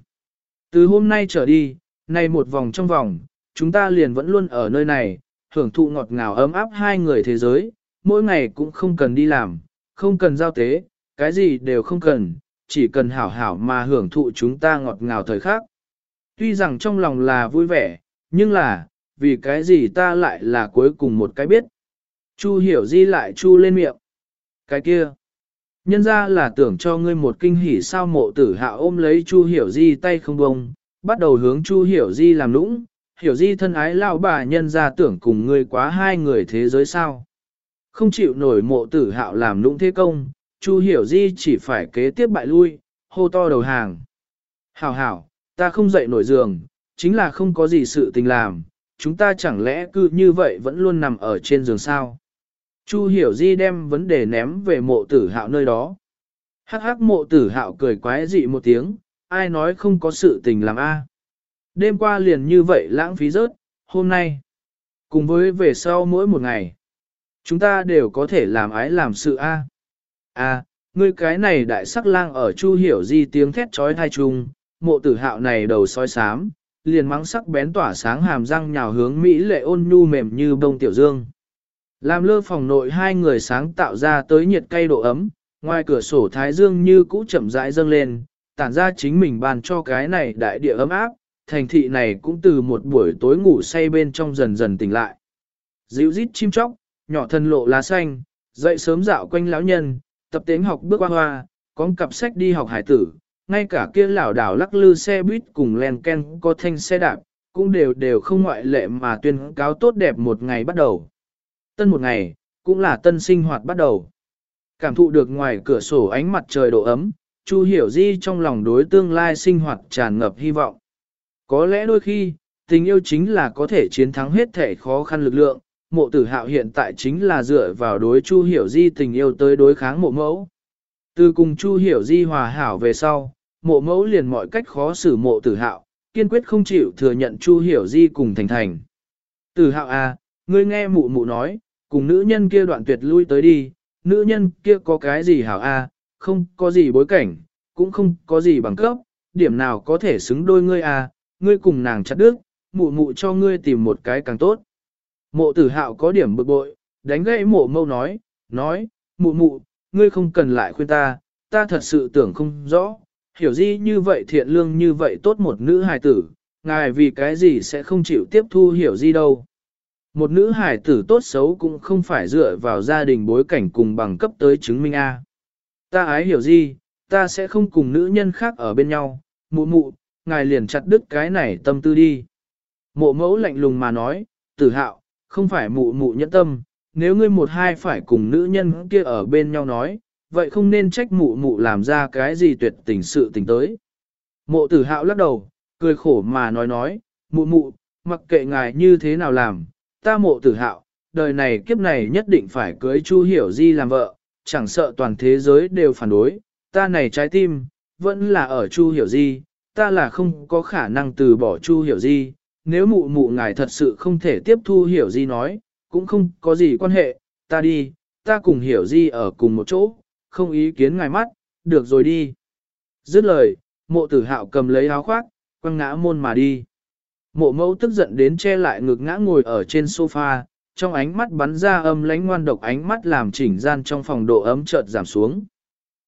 Từ hôm nay trở đi, nay một vòng trong vòng, chúng ta liền vẫn luôn ở nơi này, hưởng thụ ngọt ngào ấm áp hai người thế giới, mỗi ngày cũng không cần đi làm, không cần giao tế, cái gì đều không cần, chỉ cần hảo hảo mà hưởng thụ chúng ta ngọt ngào thời khắc. Tuy rằng trong lòng là vui vẻ, nhưng là, vì cái gì ta lại là cuối cùng một cái biết. Chu hiểu di lại chu lên miệng. Cái kia. Nhân ra là tưởng cho ngươi một kinh hỉ sao mộ tử hạ ôm lấy chu hiểu di tay không bông, bắt đầu hướng chu hiểu di làm lũng, hiểu di thân ái lao bà nhân ra tưởng cùng ngươi quá hai người thế giới sao. Không chịu nổi mộ tử hạo làm lũng thế công, chu hiểu di chỉ phải kế tiếp bại lui, hô to đầu hàng. Hảo hảo, ta không dậy nổi giường, chính là không có gì sự tình làm, chúng ta chẳng lẽ cứ như vậy vẫn luôn nằm ở trên giường sao. Chu hiểu di đem vấn đề ném về mộ tử hạo nơi đó. Hắc hắc mộ tử hạo cười quái dị một tiếng, ai nói không có sự tình làm a? Đêm qua liền như vậy lãng phí rớt, hôm nay. Cùng với về sau mỗi một ngày. Chúng ta đều có thể làm ái làm sự a. A, ngươi cái này đại sắc lang ở chu hiểu di tiếng thét trói thai chung, mộ tử hạo này đầu soi sám, liền mắng sắc bén tỏa sáng hàm răng nhào hướng Mỹ lệ ôn nhu mềm như bông tiểu dương. Làm lơ phòng nội hai người sáng tạo ra tới nhiệt cay độ ấm, ngoài cửa sổ thái dương như cũ chậm rãi dâng lên, tản ra chính mình bàn cho cái này đại địa ấm áp, thành thị này cũng từ một buổi tối ngủ say bên trong dần dần tỉnh lại. Dịu rít chim chóc, nhỏ thân lộ lá xanh, dậy sớm dạo quanh lão nhân, tập tiếng học bước qua hoa, có cặp sách đi học hải tử, ngay cả kia lảo đảo lắc lư xe buýt cùng len ken có thanh xe đạp, cũng đều đều không ngoại lệ mà tuyên cáo tốt đẹp một ngày bắt đầu. Tân một ngày, cũng là tân sinh hoạt bắt đầu. Cảm thụ được ngoài cửa sổ ánh mặt trời độ ấm, Chu Hiểu Di trong lòng đối tương lai sinh hoạt tràn ngập hy vọng. Có lẽ đôi khi, tình yêu chính là có thể chiến thắng hết thể khó khăn lực lượng, mộ tử hạo hiện tại chính là dựa vào đối Chu Hiểu Di tình yêu tới đối kháng mộ mẫu. Từ cùng Chu Hiểu Di hòa hảo về sau, mộ mẫu liền mọi cách khó xử mộ tử hạo, kiên quyết không chịu thừa nhận Chu Hiểu Di cùng thành thành. Tử hạo à, ngươi nghe mụ mụ nói, cùng nữ nhân kia đoạn tuyệt lui tới đi, nữ nhân kia có cái gì hảo a, à, không có gì bối cảnh, cũng không có gì bằng cấp, điểm nào có thể xứng đôi ngươi à, ngươi cùng nàng chặt đứt, mụ mụ cho ngươi tìm một cái càng tốt. Mộ tử hạo có điểm bực bội, đánh gãy mộ mâu nói, nói, mụ mụ, ngươi không cần lại khuyên ta, ta thật sự tưởng không rõ, hiểu gì như vậy thiện lương như vậy tốt một nữ hài tử, ngài vì cái gì sẽ không chịu tiếp thu hiểu gì đâu. Một nữ hài tử tốt xấu cũng không phải dựa vào gia đình bối cảnh cùng bằng cấp tới chứng minh A. Ta ái hiểu gì, ta sẽ không cùng nữ nhân khác ở bên nhau, mụ mụ, ngài liền chặt đứt cái này tâm tư đi. Mộ mẫu lạnh lùng mà nói, tử hạo, không phải mụ mụ nhẫn tâm, nếu ngươi một hai phải cùng nữ nhân kia ở bên nhau nói, vậy không nên trách mụ mụ làm ra cái gì tuyệt tình sự tình tới. Mộ tử hạo lắc đầu, cười khổ mà nói nói, mụ mụ, mặc kệ ngài như thế nào làm, ta mộ tử hạo, đời này kiếp này nhất định phải cưới Chu Hiểu Di làm vợ, chẳng sợ toàn thế giới đều phản đối, ta này trái tim, vẫn là ở Chu Hiểu Di, ta là không có khả năng từ bỏ Chu Hiểu Di, nếu mụ mụ ngài thật sự không thể tiếp thu Hiểu Di nói, cũng không có gì quan hệ, ta đi, ta cùng Hiểu Di ở cùng một chỗ, không ý kiến ngài mắt, được rồi đi. Dứt lời, mộ tử hạo cầm lấy áo khoác, quăng ngã môn mà đi. Mộ mẫu tức giận đến che lại ngực ngã ngồi ở trên sofa, trong ánh mắt bắn ra âm lánh ngoan độc ánh mắt làm chỉnh gian trong phòng độ ấm chợt giảm xuống.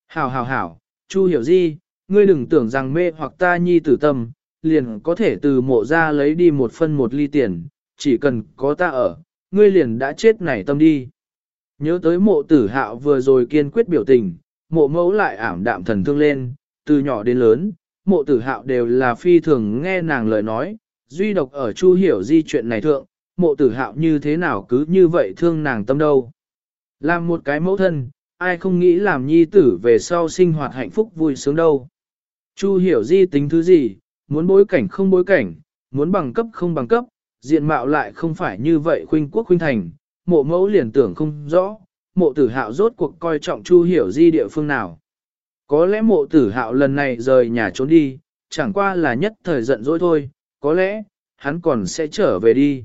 Hảo hảo hảo, Chu hiểu gì, ngươi đừng tưởng rằng mê hoặc ta nhi tử tâm, liền có thể từ mộ ra lấy đi một phân một ly tiền, chỉ cần có ta ở, ngươi liền đã chết nảy tâm đi. Nhớ tới mộ tử hạo vừa rồi kiên quyết biểu tình, mộ mẫu lại ảm đạm thần thương lên, từ nhỏ đến lớn, mộ tử hạo đều là phi thường nghe nàng lời nói, duy độc ở chu hiểu di chuyện này thượng, mộ tử hạo như thế nào cứ như vậy thương nàng tâm đâu. Làm một cái mẫu thân, ai không nghĩ làm nhi tử về sau sinh hoạt hạnh phúc vui sướng đâu. Chu hiểu di tính thứ gì, muốn bối cảnh không bối cảnh, muốn bằng cấp không bằng cấp, diện mạo lại không phải như vậy khuynh quốc khuynh thành, mộ mẫu liền tưởng không rõ, mộ tử hạo rốt cuộc coi trọng chu hiểu di địa phương nào. Có lẽ mộ tử hạo lần này rời nhà trốn đi, chẳng qua là nhất thời giận dỗi thôi, có lẽ, hắn còn sẽ trở về đi.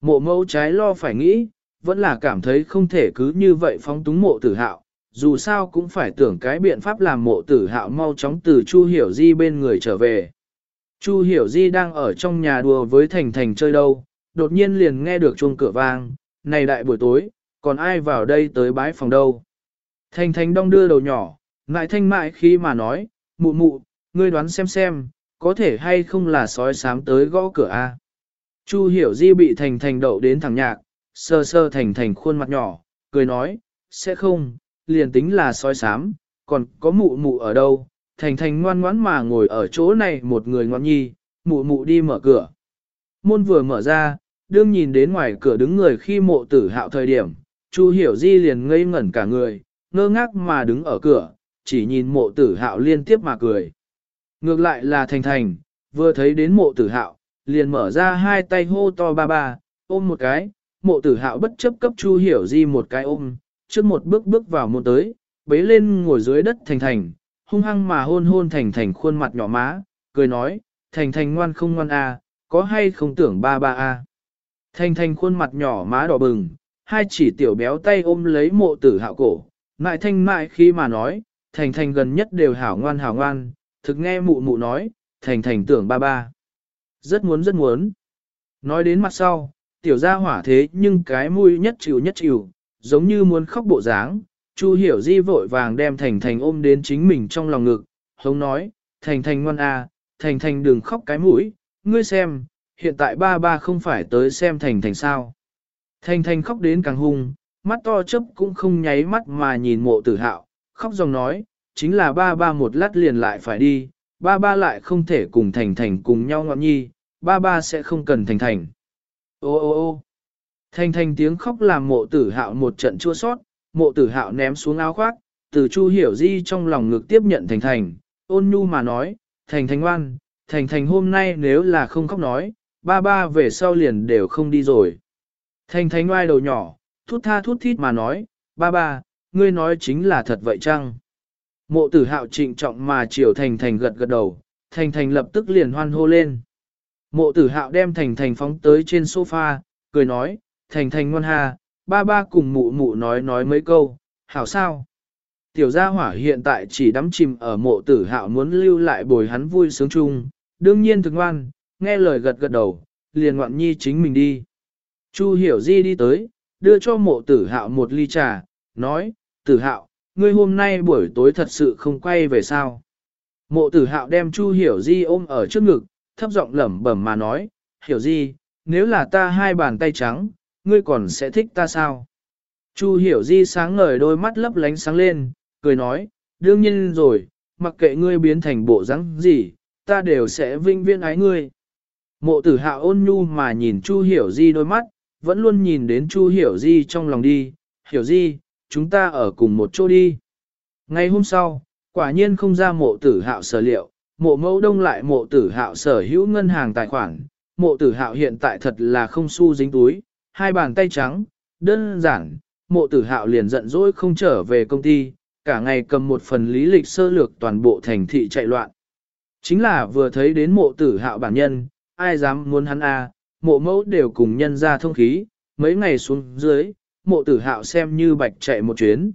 Mộ mẫu trái lo phải nghĩ, vẫn là cảm thấy không thể cứ như vậy phóng túng mộ tử hạo, dù sao cũng phải tưởng cái biện pháp làm mộ tử hạo mau chóng từ Chu Hiểu Di bên người trở về. Chu Hiểu Di đang ở trong nhà đùa với Thành Thành chơi đâu, đột nhiên liền nghe được chuông cửa vang, này đại buổi tối, còn ai vào đây tới bái phòng đâu. Thành Thành đong đưa đầu nhỏ, ngại thanh mại khi mà nói, mụ mụ, ngươi đoán xem xem, có thể hay không là sói sám tới gõ cửa a. Chu Hiểu Di bị Thành Thành đậu đến thẳng nhạc, sơ sơ Thành Thành khuôn mặt nhỏ, cười nói, sẽ không, liền tính là sói sám, còn có mụ mụ ở đâu, Thành Thành ngoan ngoãn mà ngồi ở chỗ này một người ngoan nhi, mụ mụ đi mở cửa. Môn vừa mở ra, đương nhìn đến ngoài cửa đứng người khi mộ tử hạo thời điểm, Chu Hiểu Di liền ngây ngẩn cả người, ngơ ngác mà đứng ở cửa, chỉ nhìn mộ tử hạo liên tiếp mà cười. Ngược lại là Thành Thành, vừa thấy đến mộ tử hạo, liền mở ra hai tay hô to ba ba, ôm một cái, mộ tử hạo bất chấp cấp Chu Hiểu Di một cái ôm, trước một bước bước vào môn tới, bế lên ngồi dưới đất Thành Thành, hung hăng mà hôn hôn Thành Thành khuôn mặt nhỏ má, cười nói, Thành Thành ngoan không ngoan a, à, có hay không tưởng ba ba a. À. Thành Thành khuôn mặt nhỏ má đỏ bừng, hai chỉ tiểu béo tay ôm lấy mộ tử hạo cổ, mại thanh mại khi mà nói, Thành Thành gần nhất đều hảo ngoan hảo ngoan, thực nghe mụ mụ nói, Thành Thành tưởng ba ba. Rất muốn rất muốn. Nói đến mặt sau, tiểu gia hỏa thế nhưng cái mũi nhất chịu nhất chịu, giống như muốn khóc bộ dáng. Chu hiểu di vội vàng đem Thành Thành ôm đến chính mình trong lòng ngực, hống nói, Thành Thành ngoan à, Thành Thành đừng khóc cái mũi, ngươi xem, hiện tại ba ba không phải tới xem Thành Thành sao. Thành Thành khóc đến càng hung, mắt to chấp cũng không nháy mắt mà nhìn mộ tử hạo, khóc dòng nói, chính là ba ba một lát liền lại phải đi, ba ba lại không thể cùng Thành Thành cùng nhau ngọn nhi, ba ba sẽ không cần Thành Thành. Ô ô ô Thành Thành tiếng khóc làm mộ tử hạo một trận chua sót, mộ tử hạo ném xuống áo khoác, từ Chu Hiểu Di trong lòng ngực tiếp nhận Thành Thành, ôn nhu mà nói, Thành Thành ngoan, Thành Thành hôm nay nếu là không khóc nói, ba ba về sau liền đều không đi rồi. Thành Thành ngoai đầu nhỏ, thút tha thút thít mà nói, ba ba, ngươi nói chính là thật vậy chăng? Mộ tử hạo trịnh trọng mà chiều Thành Thành gật gật đầu, Thành Thành lập tức liền hoan hô lên. Mộ tử hạo đem Thành Thành phóng tới trên sofa, cười nói, Thành Thành ngoan ha, ba ba cùng mụ mụ nói nói mấy câu, hảo sao? Tiểu gia hỏa hiện tại chỉ đắm chìm ở mộ tử hạo muốn lưu lại bồi hắn vui sướng chung, đương nhiên thực ngoan, nghe lời gật gật đầu, liền ngoạn nhi chính mình đi. Chu hiểu di đi tới, đưa cho mộ tử hạo một ly trà, nói, tử hạo, ngươi hôm nay buổi tối thật sự không quay về sao. Mộ tử hạo đem Chu Hiểu Di ôm ở trước ngực, thấp giọng lẩm bẩm mà nói, Hiểu Di, nếu là ta hai bàn tay trắng, ngươi còn sẽ thích ta sao? Chu Hiểu Di sáng ngời đôi mắt lấp lánh sáng lên, cười nói, đương nhiên rồi, mặc kệ ngươi biến thành bộ dáng gì, ta đều sẽ vinh viên ái ngươi. Mộ tử hạ ôn nhu mà nhìn Chu Hiểu Di đôi mắt, vẫn luôn nhìn đến Chu Hiểu Di trong lòng đi, Hiểu Di, chúng ta ở cùng một chỗ đi. Ngày hôm sau, quả nhiên không ra mộ tử hạo sở liệu, mộ mẫu đông lại mộ tử hạo sở hữu ngân hàng tài khoản, mộ tử hạo hiện tại thật là không xu dính túi, hai bàn tay trắng, đơn giản, mộ tử hạo liền giận dỗi không trở về công ty, cả ngày cầm một phần lý lịch sơ lược toàn bộ thành thị chạy loạn. Chính là vừa thấy đến mộ tử hạo bản nhân, ai dám muốn hắn a? À, mộ mẫu đều cùng nhân ra thông khí, mấy ngày xuống dưới, mộ tử hạo xem như bạch chạy một chuyến.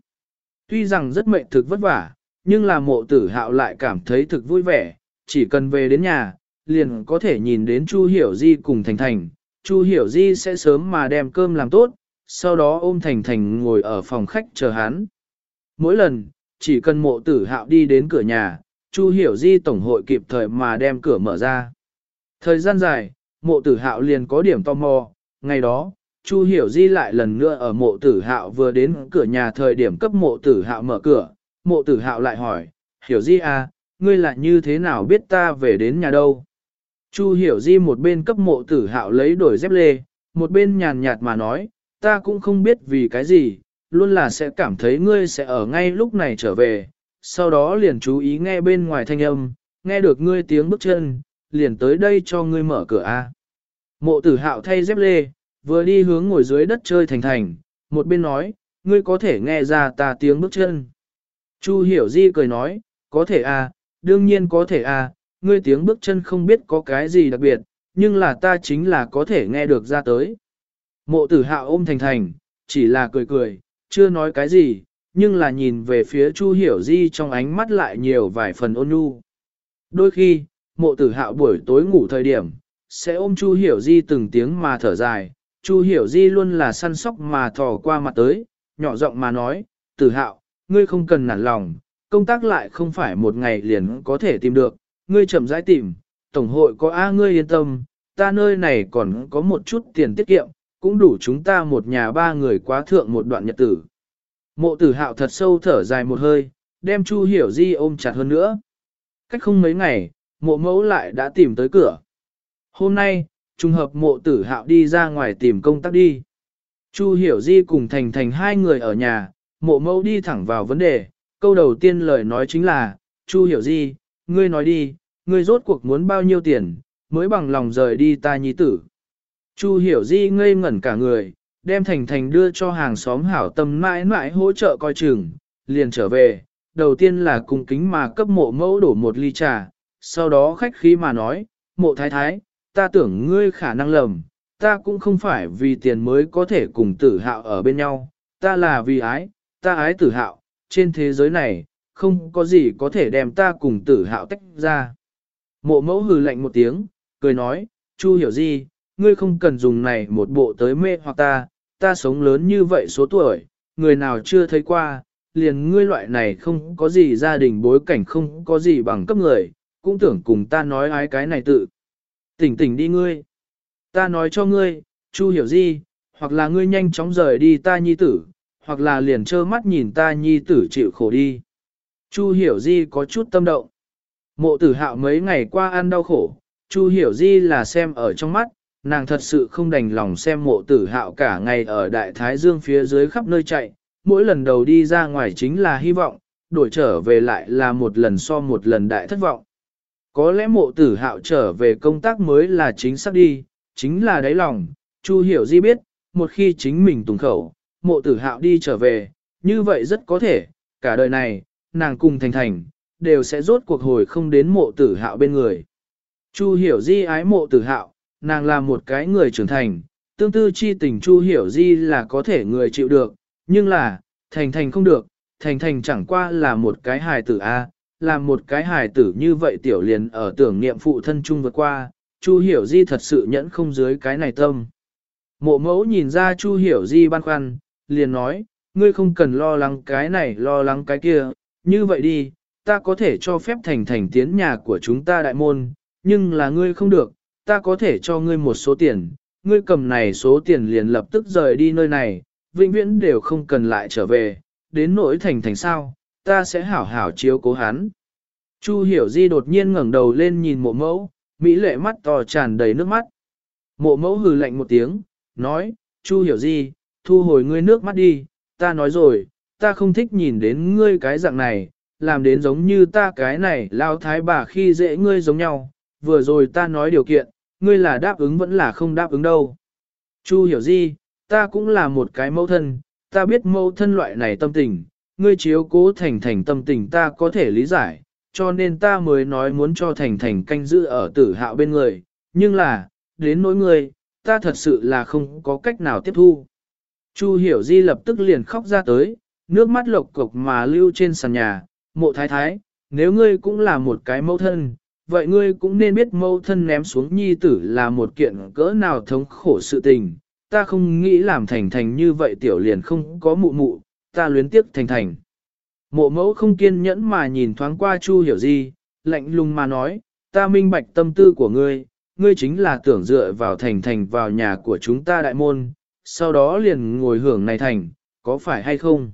Tuy rằng rất mệnh thực vất vả, nhưng là mộ tử hạo lại cảm thấy thực vui vẻ, chỉ cần về đến nhà, liền có thể nhìn đến Chu Hiểu Di cùng Thành Thành. Chu Hiểu Di sẽ sớm mà đem cơm làm tốt, sau đó ôm Thành Thành ngồi ở phòng khách chờ hắn. Mỗi lần, chỉ cần mộ tử hạo đi đến cửa nhà, Chu Hiểu Di Tổng hội kịp thời mà đem cửa mở ra. Thời gian dài, mộ tử hạo liền có điểm tò mò, ngày đó, Chu Hiểu Di lại lần nữa ở mộ tử hạo vừa đến cửa nhà thời điểm cấp mộ tử hạo mở cửa, mộ tử hạo lại hỏi, Hiểu Di à, ngươi lại như thế nào biết ta về đến nhà đâu? Chu Hiểu Di một bên cấp mộ tử hạo lấy đổi dép lê, một bên nhàn nhạt mà nói, ta cũng không biết vì cái gì, luôn là sẽ cảm thấy ngươi sẽ ở ngay lúc này trở về, sau đó liền chú ý nghe bên ngoài thanh âm, nghe được ngươi tiếng bước chân, liền tới đây cho ngươi mở cửa a. Mộ tử hạo thay dép lê, vừa đi hướng ngồi dưới đất chơi thành thành, một bên nói, ngươi có thể nghe ra ta tiếng bước chân. Chu hiểu di cười nói, có thể a, đương nhiên có thể a, ngươi tiếng bước chân không biết có cái gì đặc biệt, nhưng là ta chính là có thể nghe được ra tới. Mộ tử hạo ôm thành thành, chỉ là cười cười, chưa nói cái gì, nhưng là nhìn về phía Chu Hiểu Di trong ánh mắt lại nhiều vài phần ôn nhu. Đôi khi, mộ tử hạo buổi tối ngủ thời điểm, sẽ ôm Chu Hiểu Di từng tiếng mà thở dài, Chu Hiểu Di luôn là săn sóc mà thò qua mặt tới, nhỏ giọng mà nói, tử hạo, ngươi không cần nản lòng, công tác lại không phải một ngày liền có thể tìm được, ngươi chậm rãi tìm, tổng hội có A ngươi yên tâm, ta nơi này còn có một chút tiền tiết kiệm, cũng đủ chúng ta một nhà ba người quá thượng một đoạn nhật tử. Mộ tử hạo thật sâu thở dài một hơi, đem Chu Hiểu Di ôm chặt hơn nữa. Cách không mấy ngày, mộ mẫu lại đã tìm tới cửa. Hôm nay, trùng hợp mộ tử hạo đi ra ngoài tìm công tác đi. Chu Hiểu Di cùng Thành Thành hai người ở nhà, mộ mẫu đi thẳng vào vấn đề. Câu đầu tiên lời nói chính là, Chu Hiểu Di, ngươi nói đi, ngươi rốt cuộc muốn bao nhiêu tiền, mới bằng lòng rời đi ta nhi tử. Chu hiểu di ngây ngẩn cả người, đem thành thành đưa cho hàng xóm hảo tâm mãi mãi hỗ trợ coi chừng, liền trở về, đầu tiên là cung kính mà cấp mộ mẫu đổ một ly trà, sau đó khách khí mà nói, mộ thái thái, ta tưởng ngươi khả năng lầm, ta cũng không phải vì tiền mới có thể cùng tử hạo ở bên nhau, ta là vì ái, ta ái tử hạo, trên thế giới này, không có gì có thể đem ta cùng tử hạo tách ra. Mộ mẫu hừ lạnh một tiếng, cười nói, Chu hiểu gì, ngươi không cần dùng này một bộ tới mê hoặc ta, ta sống lớn như vậy số tuổi, người nào chưa thấy qua, liền ngươi loại này không có gì gia đình bối cảnh không có gì bằng cấp người, cũng tưởng cùng ta nói ái cái này tự. Tỉnh tỉnh đi ngươi. Ta nói cho ngươi, Chu hiểu gì, hoặc là ngươi nhanh chóng rời đi ta nhi tử, hoặc là liền trơ mắt nhìn ta nhi tử chịu khổ đi. Chu hiểu di có chút tâm động. Mộ tử hạo mấy ngày qua ăn đau khổ, Chu hiểu di là xem ở trong mắt, nàng thật sự không đành lòng xem mộ tử hạo cả ngày ở đại thái dương phía dưới khắp nơi chạy, mỗi lần đầu đi ra ngoài chính là hy vọng, đổi trở về lại là một lần so một lần đại thất vọng. Có lẽ mộ tử hạo trở về công tác mới là chính xác đi, chính là đáy lòng, Chu hiểu di biết, một khi chính mình tùng khẩu, mộ tử hạo đi trở về, như vậy rất có thể, cả đời này, nàng cùng thành thành, đều sẽ rốt cuộc hồi không đến mộ tử hạo bên người. Chu hiểu di ái mộ tử hạo, nàng là một cái người trưởng thành, tương tư chi tình Chu hiểu di là có thể người chịu được, nhưng là, thành thành không được, thành thành chẳng qua là một cái hài tử A, là một cái hài tử như vậy tiểu liền ở tưởng niệm phụ thân chung vượt qua, Chu hiểu di thật sự nhẫn không dưới cái này tâm. Mộ mẫu nhìn ra Chu hiểu di băn khoăn, liền nói, ngươi không cần lo lắng cái này lo lắng cái kia, như vậy đi, ta có thể cho phép thành thành tiến nhà của chúng ta đại môn, nhưng là ngươi không được, ta có thể cho ngươi một số tiền, ngươi cầm này số tiền liền lập tức rời đi nơi này, vĩnh viễn đều không cần lại trở về, đến nỗi thành thành sao, ta sẽ hảo hảo chiếu cố hắn. Chu hiểu di đột nhiên ngẩng đầu lên nhìn mộ mẫu, mỹ lệ mắt to tràn đầy nước mắt. Mộ mẫu hừ lạnh một tiếng, nói, Chu hiểu di, thu hồi ngươi nước mắt đi, ta nói rồi, ta không thích nhìn đến ngươi cái dạng này, làm đến giống như ta cái này lao thái bà khi dễ ngươi giống nhau, vừa rồi ta nói điều kiện, ngươi là đáp ứng vẫn là không đáp ứng đâu. Chu hiểu di, ta cũng là một cái mẫu thân, ta biết mẫu thân loại này tâm tình, ngươi chiếu cố thành thành tâm tình ta có thể lý giải, cho nên ta mới nói muốn cho thành thành canh giữ ở tử hạo bên người, nhưng là, đến nỗi ngươi, ta thật sự là không có cách nào tiếp thu. Chu hiểu di lập tức liền khóc ra tới, nước mắt lộc cục mà lưu trên sàn nhà, mộ thái thái, nếu ngươi cũng là một cái mẫu thân, vậy ngươi cũng nên biết mẫu thân ném xuống nhi tử là một kiện cỡ nào thống khổ sự tình, ta không nghĩ làm thành thành như vậy tiểu liền không có mụ mụ, ta luyến tiếc thành thành. Mộ mẫu không kiên nhẫn mà nhìn thoáng qua Chu hiểu gì, lạnh lùng mà nói, ta minh bạch tâm tư của ngươi, ngươi chính là tưởng dựa vào thành thành vào nhà của chúng ta đại môn, sau đó liền ngồi hưởng này thành, có phải hay không?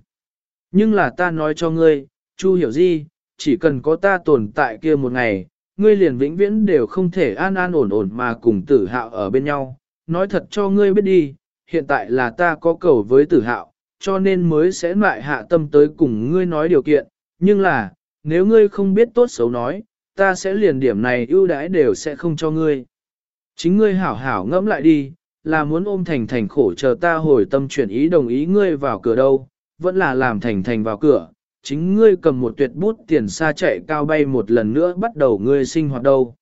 Nhưng là ta nói cho ngươi, Chu hiểu gì, chỉ cần có ta tồn tại kia một ngày, ngươi liền vĩnh viễn đều không thể an an ổn ổn mà cùng tử hạo ở bên nhau. Nói thật cho ngươi biết đi, hiện tại là ta có cầu với tử hạo, cho nên mới sẽ lại hạ tâm tới cùng ngươi nói điều kiện, nhưng là, nếu ngươi không biết tốt xấu nói, ta sẽ liền điểm này ưu đãi đều sẽ không cho ngươi. Chính ngươi hảo hảo ngẫm lại đi, là muốn ôm thành thành khổ chờ ta hồi tâm chuyển ý đồng ý ngươi vào cửa đâu, vẫn là làm thành thành vào cửa, chính ngươi cầm một tuyệt bút tiền xa chạy cao bay một lần nữa bắt đầu ngươi sinh hoạt đâu.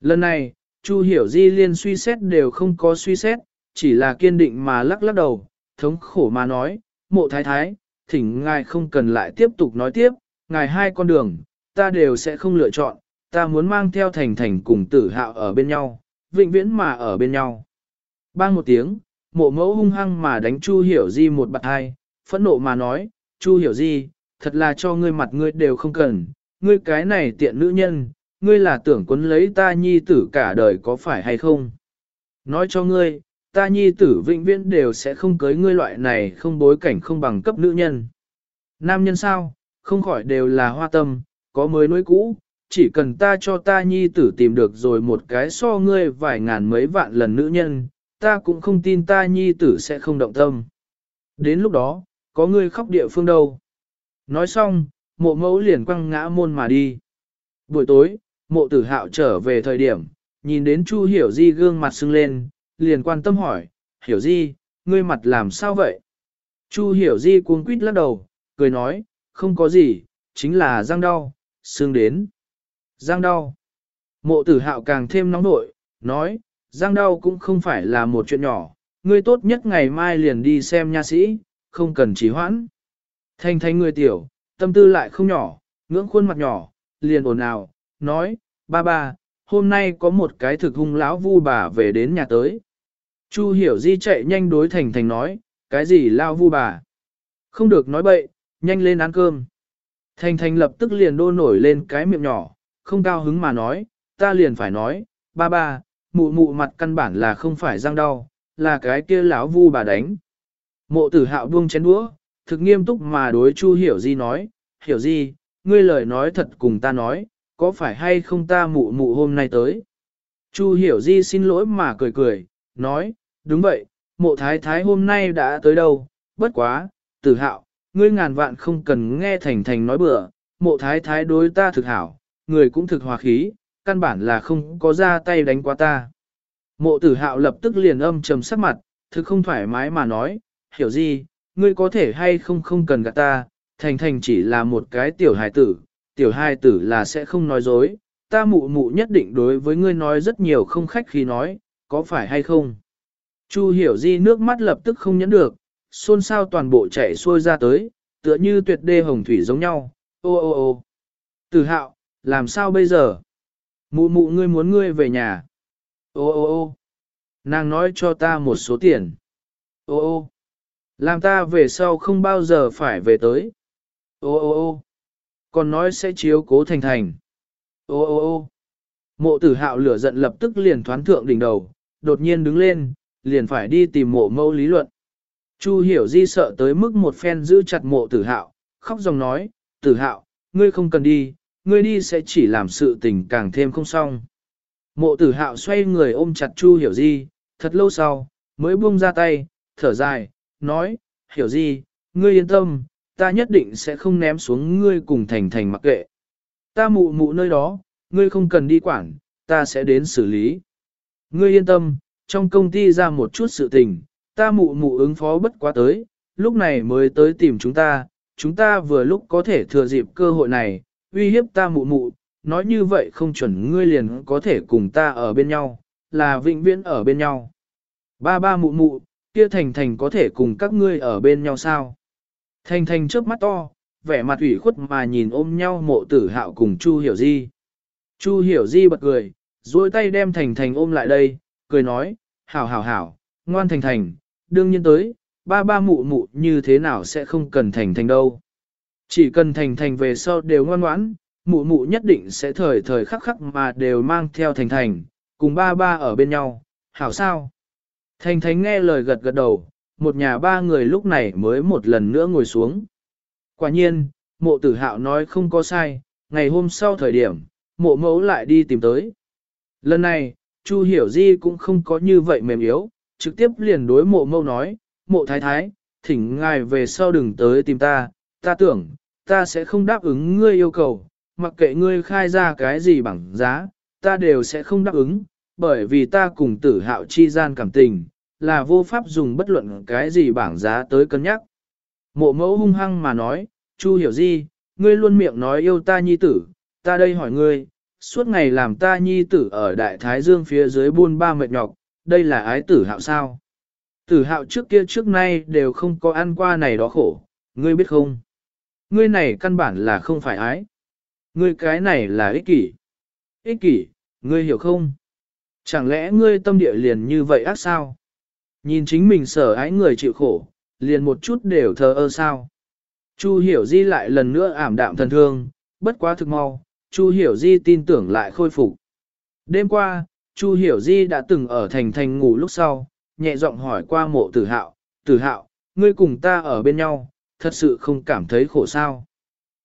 Lần này, Chu Hiểu Di liên suy xét đều không có suy xét, chỉ là kiên định mà lắc lắc đầu, thống khổ mà nói, mộ thái thái, thỉnh ngài không cần lại tiếp tục nói tiếp, ngài hai con đường, ta đều sẽ không lựa chọn, ta muốn mang theo thành thành cùng tử hạo ở bên nhau, vĩnh viễn mà ở bên nhau. Bang một tiếng, mộ mẫu hung hăng mà đánh Chu Hiểu Di một bạt hai, phẫn nộ mà nói, Chu Hiểu gì, thật là cho ngươi mặt ngươi đều không cần, ngươi cái này tiện nữ nhân, ngươi là tưởng quấn lấy ta nhi tử cả đời có phải hay không? Nói cho ngươi, ta nhi tử vĩnh viễn đều sẽ không cưới ngươi loại này không bối cảnh không bằng cấp nữ nhân. Nam nhân sao, không khỏi đều là hoa tâm, có mới nối cũ, chỉ cần ta cho ta nhi tử tìm được rồi một cái so ngươi vài ngàn mấy vạn lần nữ nhân, ta cũng không tin ta nhi tử sẽ không động tâm. Đến lúc đó, có ngươi khóc địa phương đâu. Nói xong, mộ mẫu liền quăng ngã môn mà đi. Buổi tối, mộ tử hạo trở về thời điểm, nhìn đến Chu Hiểu Di gương mặt sưng lên, liền quan tâm hỏi, Hiểu Di, ngươi mặt làm sao vậy? Chu Hiểu Di cuống quýt lắc đầu, cười nói, không có gì, chính là răng đau, sưng đến. Răng đau. Mộ tử hạo càng thêm nóng nội, nói, răng đau cũng không phải là một chuyện nhỏ, ngươi tốt nhất ngày mai liền đi xem nha sĩ, không cần trì hoãn. Thanh thanh người tiểu, tâm tư lại không nhỏ, ngưỡng khuôn mặt nhỏ, liền ồn ào, nói, ba ba, hôm nay có một cái thực hung lão vu bà về đến nhà tới. Chu hiểu di chạy nhanh đối thành thành nói, cái gì lao vu bà? Không được nói bậy, nhanh lên ăn cơm. Thành thành lập tức liền đô nổi lên cái miệng nhỏ, không cao hứng mà nói, ta liền phải nói, ba ba, mụ mụ mặt căn bản là không phải răng đau, là cái kia lão vu bà đánh. Mộ tử hạo buông chén đũa, thực nghiêm túc mà đối Chu Hiểu Di nói, Hiểu Di, ngươi lời nói thật cùng ta nói, có phải hay không ta mụ mụ hôm nay tới? Chu Hiểu Di xin lỗi mà cười cười, nói, đúng vậy, mộ thái thái hôm nay đã tới đâu, bất quá, tử hạo, ngươi ngàn vạn không cần nghe thành thành nói bừa, mộ thái thái đối ta thực hảo, người cũng thực hòa khí, căn bản là không có ra tay đánh qua ta. Mộ tử hạo lập tức liền âm trầm sắc mặt, thực không thoải mái mà nói, hiểu gì, ngươi có thể hay không không cần gạt ta, thành thành chỉ là một cái tiểu hài tử, tiểu hài tử là sẽ không nói dối, ta mụ mụ nhất định đối với ngươi nói rất nhiều không khách khi nói, có phải hay không? Chu hiểu di nước mắt lập tức không nhẫn được, xôn xao toàn bộ chảy xuôi ra tới, tựa như tuyệt đê hồng thủy giống nhau, ô ô ô. Tử hạo, làm sao bây giờ? Mụ mụ ngươi muốn ngươi về nhà. Ô ô ô. Nàng nói cho ta một số tiền. Ô ô. Làm ta về sau không bao giờ phải về tới. Ô ô ô còn nói sẽ chiếu cố thành thành. Ô ô ô mộ tử hạo lửa giận lập tức liền thoán thượng đỉnh đầu, đột nhiên đứng lên, liền phải đi tìm mộ mâu lý luận. Chu hiểu di sợ tới mức một phen giữ chặt mộ tử hạo, khóc dòng nói, tử hạo, ngươi không cần đi, ngươi đi sẽ chỉ làm sự tình càng thêm không xong. Mộ tử hạo xoay người ôm chặt Chu hiểu di, thật lâu sau, mới buông ra tay, thở dài, nói, hiểu gì ngươi yên tâm, ta nhất định sẽ không ném xuống ngươi cùng thành thành mặc kệ. Ta mụ mụ nơi đó, ngươi không cần đi quản, ta sẽ đến xử lý. Ngươi yên tâm, trong công ty ra một chút sự tình, ta mụ mụ ứng phó bất quá tới, lúc này mới tới tìm chúng ta, chúng ta vừa lúc có thể thừa dịp cơ hội này, uy hiếp ta mụ mụ, nói như vậy không chuẩn ngươi liền có thể cùng ta ở bên nhau, là vĩnh viễn ở bên nhau. Ba ba mụ mụ, kia thành thành có thể cùng các ngươi ở bên nhau sao? Thành thành trước mắt to, vẻ mặt ủy khuất mà nhìn ôm nhau mộ tử hạo cùng Chu Hiểu Di. Chu Hiểu Di bật cười, duỗi tay đem thành thành ôm lại đây, cười nói, hảo hảo hảo, ngoan thành thành, đương nhiên tới, ba ba mụ mụ như thế nào sẽ không cần thành thành đâu. Chỉ cần thành thành về sau đều ngoan ngoãn, mụ mụ nhất định sẽ thời thời khắc khắc mà đều mang theo thành thành, cùng ba ba ở bên nhau, hảo sao? Thành Thánh nghe lời gật gật đầu, một nhà ba người lúc này mới một lần nữa ngồi xuống. Quả nhiên, mộ tử hạo nói không có sai, ngày hôm sau thời điểm, mộ mẫu lại đi tìm tới. Lần này, Chu Hiểu Di cũng không có như vậy mềm yếu, trực tiếp liền đối mộ mẫu nói, mộ thái thái, thỉnh ngài về sau đừng tới tìm ta, ta tưởng, ta sẽ không đáp ứng ngươi yêu cầu, mặc kệ ngươi khai ra cái gì bằng giá, ta đều sẽ không đáp ứng, bởi vì ta cùng tử hạo chi gian cảm tình, là vô pháp dùng bất luận cái gì bảng giá tới cân nhắc. Mộ mẫu hung hăng mà nói, Chu hiểu gì, ngươi luôn miệng nói yêu ta nhi tử, ta đây hỏi ngươi, suốt ngày làm ta nhi tử ở đại thái dương phía dưới buôn ba mệt nhọc, đây là ái tử hạo sao? Tử hạo trước kia trước nay đều không có ăn qua này đó khổ, ngươi biết không? Ngươi này căn bản là không phải ái. Ngươi cái này là ích kỷ. Ích kỷ, ngươi hiểu không? Chẳng lẽ ngươi tâm địa liền như vậy ác sao? Nhìn chính mình sở ái người chịu khổ, liền một chút đều thờ ơ sao? Chu hiểu di lại lần nữa ảm đạm thần thương, bất quá thực mau, Chu hiểu di tin tưởng lại khôi phục. Đêm qua, Chu hiểu di đã từng ở thành thành ngủ lúc sau, nhẹ giọng hỏi qua mộ tử hạo, tử hạo, ngươi cùng ta ở bên nhau, thật sự không cảm thấy khổ sao.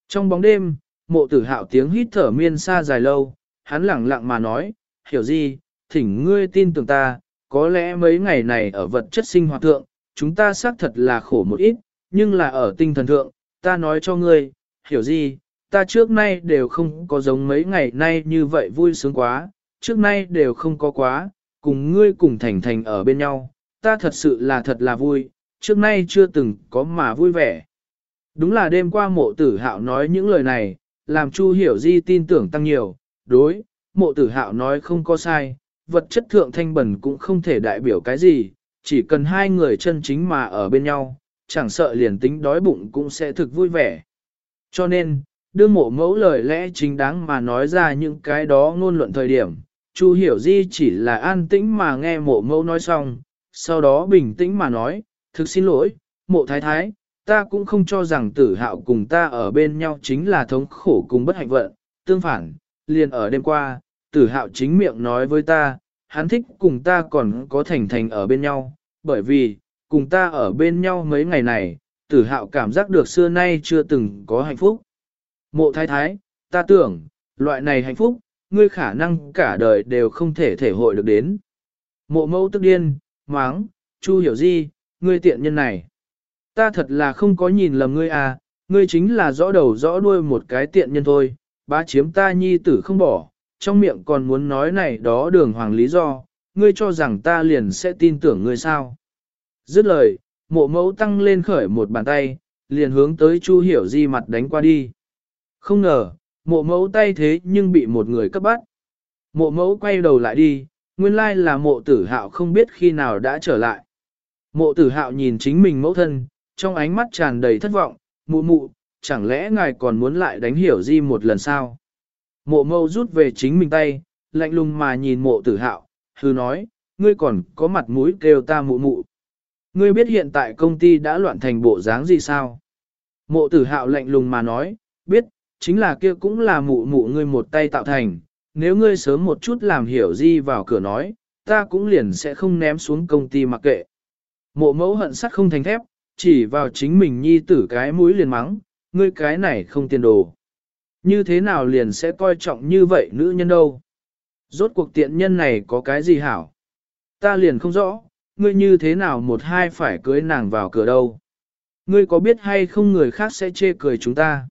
Trong bóng đêm, mộ tử hạo tiếng hít thở miên xa dài lâu, hắn lặng lặng mà nói, hiểu gì, thỉnh ngươi tin tưởng ta, có lẽ mấy ngày này ở vật chất sinh hoạt thượng, chúng ta xác thật là khổ một ít, nhưng là ở tinh thần thượng, ta nói cho ngươi, hiểu gì, ta trước nay đều không có giống mấy ngày nay như vậy vui sướng quá, trước nay đều không có quá, cùng ngươi cùng thành thành ở bên nhau, ta thật sự là thật là vui, trước nay chưa từng có mà vui vẻ. Đúng là đêm qua mộ tử hạo nói những lời này, làm Chu hiểu di tin tưởng tăng nhiều, đối, mộ tử hạo nói không có sai, vật chất thượng thanh bẩn cũng không thể đại biểu cái gì, chỉ cần hai người chân chính mà ở bên nhau, chẳng sợ liền tính đói bụng cũng sẽ thực vui vẻ. Cho nên, đưa mộ mẫu lời lẽ chính đáng mà nói ra những cái đó ngôn luận thời điểm, Chu hiểu di chỉ là an tĩnh mà nghe mộ mẫu nói xong, sau đó bình tĩnh mà nói, thực xin lỗi, mộ thái thái, ta cũng không cho rằng tử hạo cùng ta ở bên nhau chính là thống khổ cùng bất hạnh vận, tương phản, liền ở đêm qua, tử hạo chính miệng nói với ta, hắn thích cùng ta còn có thành thành ở bên nhau, bởi vì, cùng ta ở bên nhau mấy ngày này, tử hạo cảm giác được xưa nay chưa từng có hạnh phúc. Mộ thái thái, ta tưởng, loại này hạnh phúc, ngươi khả năng cả đời đều không thể thể hội được đến. Mộ mẫu tức điên, máng, chu hiểu gì, ngươi tiện nhân này. Ta thật là không có nhìn lầm ngươi à, ngươi chính là rõ đầu rõ đuôi một cái tiện nhân thôi, bá chiếm ta nhi tử không bỏ, trong miệng còn muốn nói này đó đường hoàng lý do, ngươi cho rằng ta liền sẽ tin tưởng ngươi sao. Dứt lời, mộ mẫu tăng lên khởi một bàn tay, liền hướng tới Chu Hiểu Di mặt đánh qua đi. Không ngờ, mộ mẫu tay thế nhưng bị một người cấp bắt. Mộ mẫu quay đầu lại đi, nguyên lai là mộ tử hạo không biết khi nào đã trở lại. Mộ tử hạo nhìn chính mình mẫu thân, trong ánh mắt tràn đầy thất vọng, mụ mụ, chẳng lẽ ngài còn muốn lại đánh hiểu di một lần sao? Mộ mâu rút về chính mình tay, lạnh lùng mà nhìn mộ tử hạo, hư nói, ngươi còn có mặt mũi kêu ta mụ mụ. Ngươi biết hiện tại công ty đã loạn thành bộ dáng gì sao? Mộ tử hạo lạnh lùng mà nói, biết, chính là kia cũng là mụ mụ ngươi một tay tạo thành, nếu ngươi sớm một chút làm hiểu gì vào cửa nói, ta cũng liền sẽ không ném xuống công ty mặc kệ. Mộ mẫu hận sắt không thành thép, chỉ vào chính mình nhi tử cái mũi liền mắng, ngươi cái này không tiền đồ. Như thế nào liền sẽ coi trọng như vậy nữ nhân đâu? Rốt cuộc tiện nhân này có cái gì hảo? Ta liền không rõ, ngươi như thế nào một hai phải cưới nàng vào cửa đâu? Ngươi có biết hay không người khác sẽ chê cười chúng ta?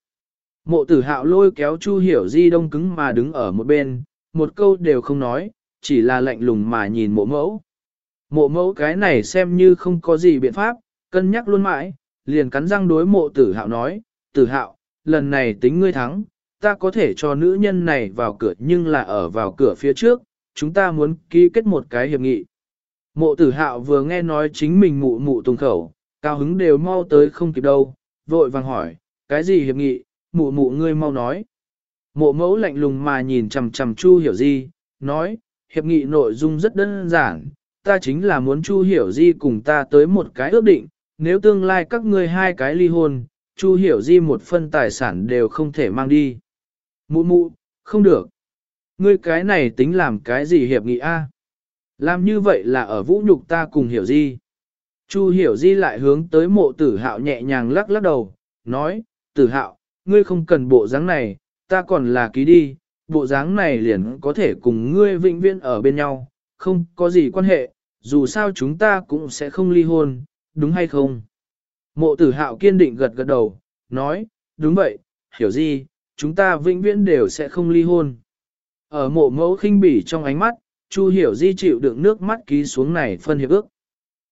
Mộ tử hạo lôi kéo Chu Hiểu Di đông cứng mà đứng ở một bên, một câu đều không nói, chỉ là lạnh lùng mà nhìn mộ mẫu. Mộ mẫu cái này xem như không có gì biện pháp, cân nhắc luôn mãi, liền cắn răng đối mộ tử hạo nói, tử hạo, lần này tính ngươi thắng, ta có thể cho nữ nhân này vào cửa nhưng là ở vào cửa phía trước, chúng ta muốn ký kết một cái hiệp nghị. Mộ tử hạo vừa nghe nói chính mình mụ mụ tùng khẩu, cao hứng đều mau tới không kịp đâu, vội vàng hỏi, cái gì hiệp nghị, mụ mụ ngươi mau nói. Mộ mẫu lạnh lùng mà nhìn chằm chằm Chu Hiểu Di, nói, hiệp nghị nội dung rất đơn giản, ta chính là muốn Chu Hiểu Di cùng ta tới một cái ước định, nếu tương lai các ngươi hai cái ly hôn, Chu Hiểu Di một phân tài sản đều không thể mang đi. Mụ mụ, không được. Ngươi cái này tính làm cái gì hiệp nghị a? Làm như vậy là ở vũ nhục ta cùng Hiểu Di. Chu Hiểu Di lại hướng tới mộ tử hạo nhẹ nhàng lắc lắc đầu, nói, tử hạo, ngươi không cần bộ dáng này, ta còn là ký đi, bộ dáng này liền có thể cùng ngươi vĩnh viễn ở bên nhau, không có gì quan hệ, dù sao chúng ta cũng sẽ không ly hôn, đúng hay không? Mộ tử hạo kiên định gật gật đầu, nói, đúng vậy, hiểu gì, chúng ta vĩnh viễn đều sẽ không ly hôn. Ở mộ mẫu khinh bỉ trong ánh mắt, Chu hiểu di chịu đựng nước mắt ký xuống này phân hiệp ước.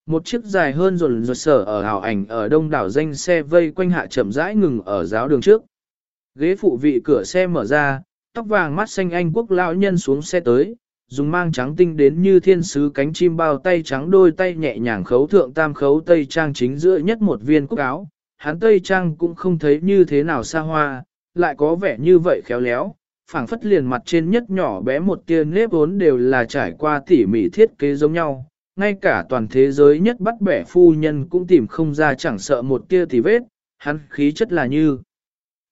Một chiếc dài hơn rồn rột sở ở hào ảnh ở đông đảo danh xe vây quanh hạ chậm rãi ngừng ở giáo đường trước. Ghế phụ vị cửa xe mở ra, tóc vàng mắt xanh anh quốc lão nhân xuống xe tới, dùng mang trắng tinh đến như thiên sứ cánh chim bao tay trắng đôi tay nhẹ nhàng khấu thượng tam khấu tây trang chính giữa nhất một viên cúc áo. Hắn tây trang cũng không thấy như thế nào xa hoa, lại có vẻ như vậy khéo léo, phảng phất liền mặt trên nhất nhỏ bé một tia nếp vốn đều là trải qua tỉ mỉ thiết kế giống nhau. Ngay cả toàn thế giới nhất bắt bẻ phu nhân cũng tìm không ra chẳng sợ một tia tỉ vết, hắn khí chất là như.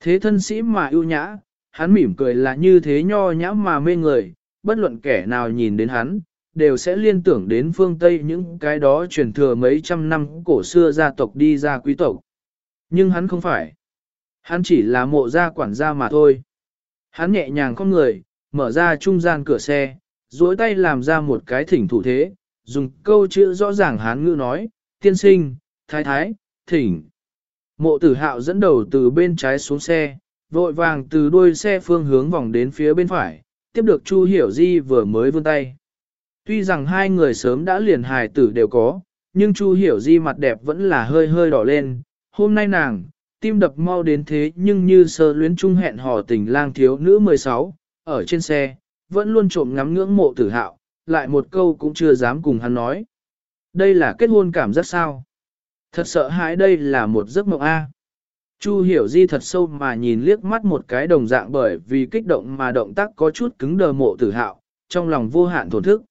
Thế thân sĩ mà ưu nhã, hắn mỉm cười là như thế nho nhã mà mê người, bất luận kẻ nào nhìn đến hắn, đều sẽ liên tưởng đến phương Tây những cái đó truyền thừa mấy trăm năm cổ xưa gia tộc đi ra quý tộc. Nhưng hắn không phải. Hắn chỉ là mộ gia quản gia mà thôi. Hắn nhẹ nhàng con người, mở ra trung gian cửa xe, duỗi tay làm ra một cái thỉnh thủ thế, dùng câu chữ rõ ràng hán ngữ nói, tiên sinh, thái thái, thỉnh. Mộ tử hạo dẫn đầu từ bên trái xuống xe, vội vàng từ đuôi xe phương hướng vòng đến phía bên phải, tiếp được Chu Hiểu Di vừa mới vươn tay. Tuy rằng hai người sớm đã liền hài tử đều có, nhưng Chu Hiểu Di mặt đẹp vẫn là hơi hơi đỏ lên. Hôm nay nàng, tim đập mau đến thế nhưng như sơ luyến chung hẹn hò tình lang thiếu nữ 16, ở trên xe, vẫn luôn trộm ngắm ngưỡng mộ tử hạo, lại một câu cũng chưa dám cùng hắn nói. Đây là kết hôn cảm giác sao? Thật sợ hãi đây là một giấc mộng A. Chu hiểu di thật sâu mà nhìn liếc mắt một cái đồng dạng bởi vì kích động mà động tác có chút cứng đờ mộ tử hạo, trong lòng vô hạn thổn thức.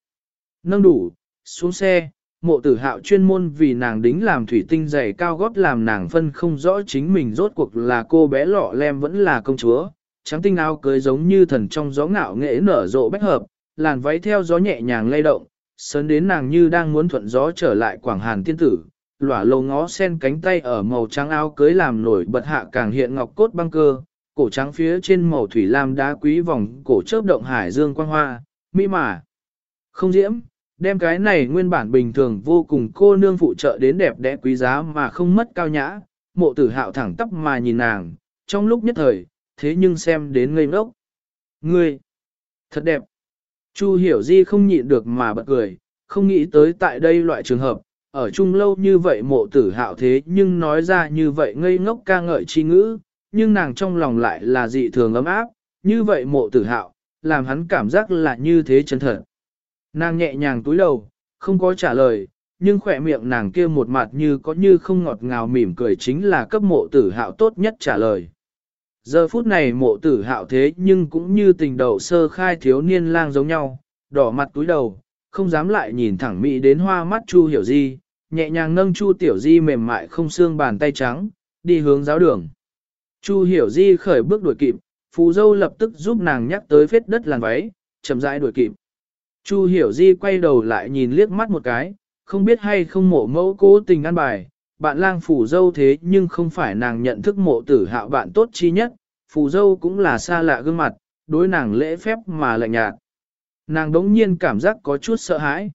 Nâng đủ, xuống xe, mộ tử hạo chuyên môn vì nàng đính làm thủy tinh dày cao gót làm nàng phân không rõ chính mình rốt cuộc là cô bé lọ lem vẫn là công chúa. Trắng tinh áo cưới giống như thần trong gió ngạo nghệ nở rộ bách hợp, làn váy theo gió nhẹ nhàng lay động, sớn đến nàng như đang muốn thuận gió trở lại quảng hàn tiên tử, lỏa lầu ngó sen cánh tay ở màu trắng áo cưới làm nổi bật hạ càng hiện ngọc cốt băng cơ, cổ trắng phía trên màu thủy lam đá quý vòng cổ chớp động hải dương quang hoa, mỹ mà. Không diễm, đem cái này nguyên bản bình thường vô cùng cô nương phụ trợ đến đẹp đẽ quý giá mà không mất cao nhã, mộ tử hạo thẳng tắp mà nhìn nàng, trong lúc nhất thời, thế nhưng xem đến ngây ngốc. Ngươi, thật đẹp. Chu hiểu di không nhịn được mà bật cười, không nghĩ tới tại đây loại trường hợp, ở chung lâu như vậy mộ tử hạo thế nhưng nói ra như vậy ngây ngốc ca ngợi chi ngữ, nhưng nàng trong lòng lại là dị thường ấm áp, như vậy mộ tử hạo, làm hắn cảm giác là như thế chân thật. Nàng nhẹ nhàng túi đầu, không có trả lời, nhưng khỏe miệng nàng kia một mặt như có như không ngọt ngào mỉm cười chính là cấp mộ tử hạo tốt nhất trả lời. Giờ phút này mộ tử hạo thế nhưng cũng như tình đầu sơ khai thiếu niên lang giống nhau, đỏ mặt túi đầu, không dám lại nhìn thẳng Mỹ đến hoa mắt Chu Hiểu Di, nhẹ nhàng nâng Chu Tiểu Di mềm mại không xương bàn tay trắng, đi hướng giáo đường. Chu Hiểu Di khởi bước đuổi kịp, phù dâu lập tức giúp nàng nhắc tới vết đất làn váy, chậm rãi đuổi kịp. Chu Hiểu Di quay đầu lại nhìn liếc mắt một cái, không biết hay không mộ mẫu cố tình ăn bài, bạn lang phủ dâu thế nhưng không phải nàng nhận thức mộ tử hạo bạn tốt chi nhất, phủ dâu cũng là xa lạ gương mặt, đối nàng lễ phép mà lạnh nhạt. Nàng đống nhiên cảm giác có chút sợ hãi.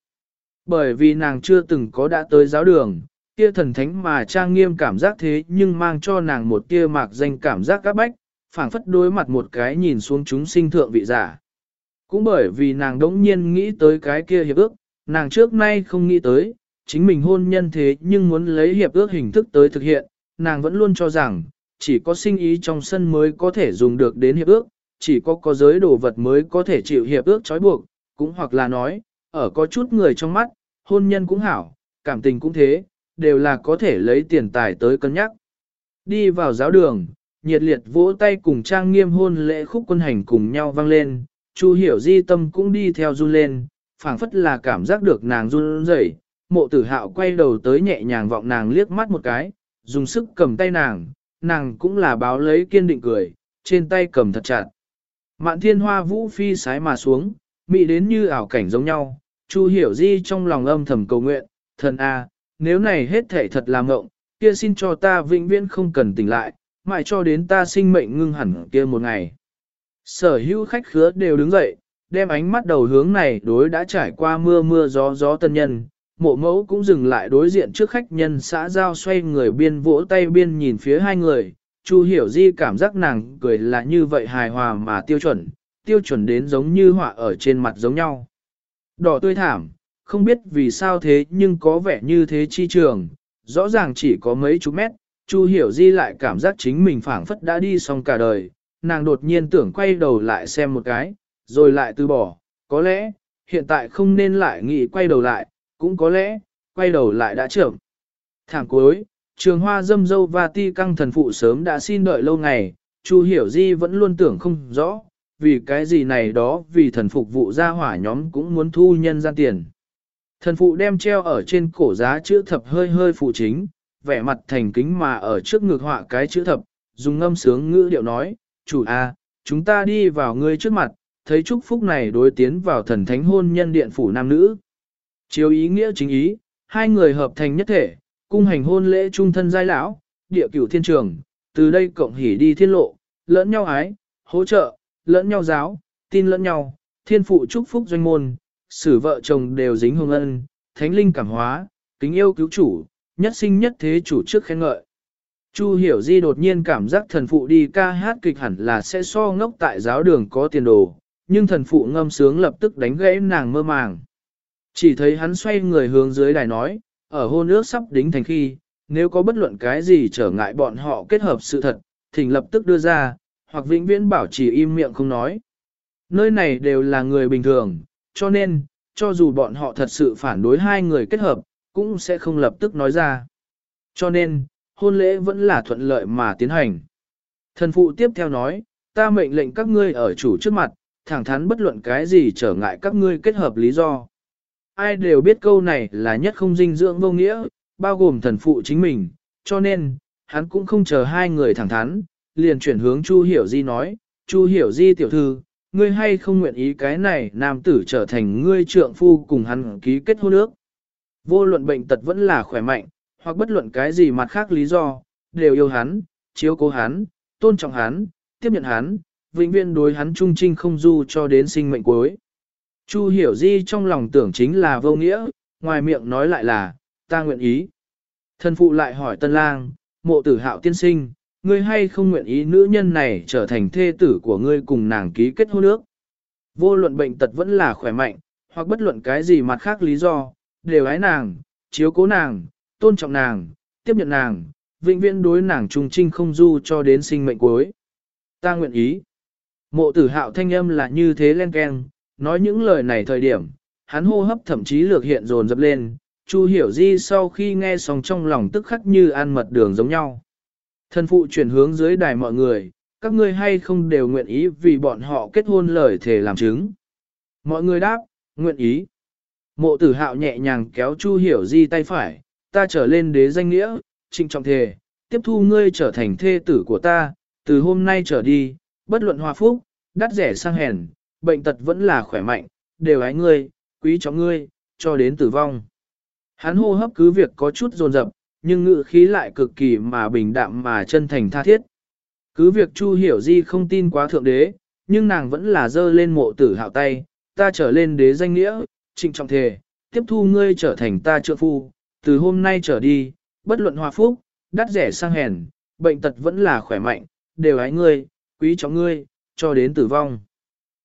Bởi vì nàng chưa từng có đã tới giáo đường, kia thần thánh mà trang nghiêm cảm giác thế nhưng mang cho nàng một tia mạc danh cảm giác các bách, phảng phất đối mặt một cái nhìn xuống chúng sinh thượng vị giả. Cũng bởi vì nàng đống nhiên nghĩ tới cái kia hiệp ước, nàng trước nay không nghĩ tới, chính mình hôn nhân thế nhưng muốn lấy hiệp ước hình thức tới thực hiện, nàng vẫn luôn cho rằng, chỉ có sinh ý trong sân mới có thể dùng được đến hiệp ước, chỉ có có giới đồ vật mới có thể chịu hiệp ước trói buộc, cũng hoặc là nói, ở có chút người trong mắt, hôn nhân cũng hảo, cảm tình cũng thế, đều là có thể lấy tiền tài tới cân nhắc. Đi vào giáo đường, nhiệt liệt vỗ tay cùng trang nghiêm hôn lễ khúc quân hành cùng nhau vang lên, Chu hiểu di tâm cũng đi theo run lên, phảng phất là cảm giác được nàng run rẩy. Mộ tử hạo quay đầu tới nhẹ nhàng vọng nàng liếc mắt một cái, dùng sức cầm tay nàng, nàng cũng là báo lấy kiên định cười, trên tay cầm thật chặt. Mạn thiên hoa vũ phi sái mà xuống, mị đến như ảo cảnh giống nhau, Chu hiểu di trong lòng âm thầm cầu nguyện, thần a, nếu này hết thể thật là ngộng, kia xin cho ta vĩnh viễn không cần tỉnh lại, mãi cho đến ta sinh mệnh ngưng hẳn kia một ngày. Sở hữu khách khứa đều đứng dậy, đem ánh mắt đầu hướng này đối đã trải qua mưa mưa gió gió tân nhân. Mộ mẫu cũng dừng lại đối diện trước khách nhân xã giao xoay người biên vỗ tay biên nhìn phía hai người. Chu hiểu di cảm giác nàng cười là như vậy hài hòa mà tiêu chuẩn, tiêu chuẩn đến giống như họa ở trên mặt giống nhau. Đỏ tươi thảm, không biết vì sao thế nhưng có vẻ như thế chi trường, rõ ràng chỉ có mấy chục mét, Chu hiểu di lại cảm giác chính mình phảng phất đã đi xong cả đời, nàng đột nhiên tưởng quay đầu lại xem một cái, rồi lại từ bỏ, có lẽ, hiện tại không nên lại nghĩ quay đầu lại, cũng có lẽ, quay đầu lại đã chậm. Thẳng cuối, trường hoa dâm dâu và ti căng thần phụ sớm đã xin đợi lâu ngày, Chu hiểu di vẫn luôn tưởng không rõ, vì cái gì này đó vì thần phục vụ gia hỏa nhóm cũng muốn thu nhân gian tiền. Thần phụ đem treo ở trên cổ giá chữ thập hơi hơi phụ chính, vẻ mặt thành kính mà ở trước ngược họa cái chữ thập, dùng ngâm sướng ngữ điệu nói, chủ a, chúng ta đi vào ngươi trước mặt, thấy chúc phúc này đối tiến vào thần thánh hôn nhân điện phủ nam nữ. Chiếu ý nghĩa chính ý, hai người hợp thành nhất thể, cung hành hôn lễ trung thân giai lão, địa cửu thiên trường, từ đây cộng hỉ đi thiên lộ, lẫn nhau ái, hỗ trợ, lẫn nhau giáo, tin lẫn nhau, thiên phụ chúc phúc doanh môn, xử vợ chồng đều dính hương ân, thánh linh cảm hóa, kính yêu cứu chủ, nhất sinh nhất thế chủ trước khen ngợi. Chu hiểu di đột nhiên cảm giác thần phụ đi ca hát kịch hẳn là sẽ so ngốc tại giáo đường có tiền đồ, nhưng thần phụ ngâm sướng lập tức đánh gãy nàng mơ màng. Chỉ thấy hắn xoay người hướng dưới đài nói, ở hôn ước sắp đính thành khi, nếu có bất luận cái gì trở ngại bọn họ kết hợp sự thật, thỉnh lập tức đưa ra, hoặc vĩnh viễn bảo trì im miệng không nói. Nơi này đều là người bình thường, cho nên, cho dù bọn họ thật sự phản đối hai người kết hợp, cũng sẽ không lập tức nói ra. Cho nên, hôn lễ vẫn là thuận lợi mà tiến hành. Thần phụ tiếp theo nói, ta mệnh lệnh các ngươi ở chủ trước mặt, thẳng thắn bất luận cái gì trở ngại các ngươi kết hợp lý do. Ai đều biết câu này là nhất không dinh dưỡng vô nghĩa, bao gồm thần phụ chính mình, cho nên, hắn cũng không chờ hai người thẳng thắn, liền chuyển hướng Chu Hiểu Di nói, Chu Hiểu Di tiểu thư, ngươi hay không nguyện ý cái này nam tử trở thành ngươi trượng phu cùng hắn ký kết hôn ước. Vô luận bệnh tật vẫn là khỏe mạnh, hoặc bất luận cái gì mặt khác lý do, đều yêu hắn, chiếu cố hắn, tôn trọng hắn, tiếp nhận hắn, vĩnh viễn đối hắn trung trinh không du cho đến sinh mệnh cuối. Chu hiểu di trong lòng tưởng chính là vô nghĩa, ngoài miệng nói lại là, ta nguyện ý. Thân phụ lại hỏi tân lang, mộ tử hạo tiên sinh, ngươi hay không nguyện ý nữ nhân này trở thành thê tử của ngươi cùng nàng ký kết hôn ước. Vô luận bệnh tật vẫn là khỏe mạnh, hoặc bất luận cái gì mặt khác lý do, đều ái nàng, chiếu cố nàng, tôn trọng nàng, tiếp nhận nàng, vĩnh viễn đối nàng trung trinh không du cho đến sinh mệnh cuối. Ta nguyện ý. Mộ tử hạo thanh âm là như thế len keng, nói những lời này thời điểm, hắn hô hấp thậm chí lược hiện dồn dập lên, Chu hiểu di sau khi nghe xong trong lòng tức khắc như ăn mật đường giống nhau. Thân phụ chuyển hướng dưới đài mọi người, các ngươi hay không đều nguyện ý vì bọn họ kết hôn lời thể làm chứng. Mọi người đáp, nguyện ý. Mộ tử hạo nhẹ nhàng kéo Chu hiểu di tay phải, ta trở lên đế danh nghĩa, trịnh trọng thề, tiếp thu ngươi trở thành thê tử của ta, từ hôm nay trở đi, bất luận hòa phúc, đắt rẻ sang hèn, bệnh tật vẫn là khỏe mạnh, đều ái ngươi, quý trọng ngươi, cho đến tử vong. Hắn hô hấp cứ việc có chút dồn dập, nhưng ngự khí lại cực kỳ mà bình đạm mà chân thành tha thiết. Cứ việc Chu Hiểu Di không tin quá thượng đế, nhưng nàng vẫn là dơ lên mộ tử hạo tay, ta trở lên đế danh nghĩa, trịnh trọng thề, tiếp thu ngươi trở thành ta trượng phu, từ hôm nay trở đi, bất luận hòa phúc, đắt rẻ sang hèn, bệnh tật vẫn là khỏe mạnh, đều ái ngươi, quý trọng ngươi, cho đến tử vong.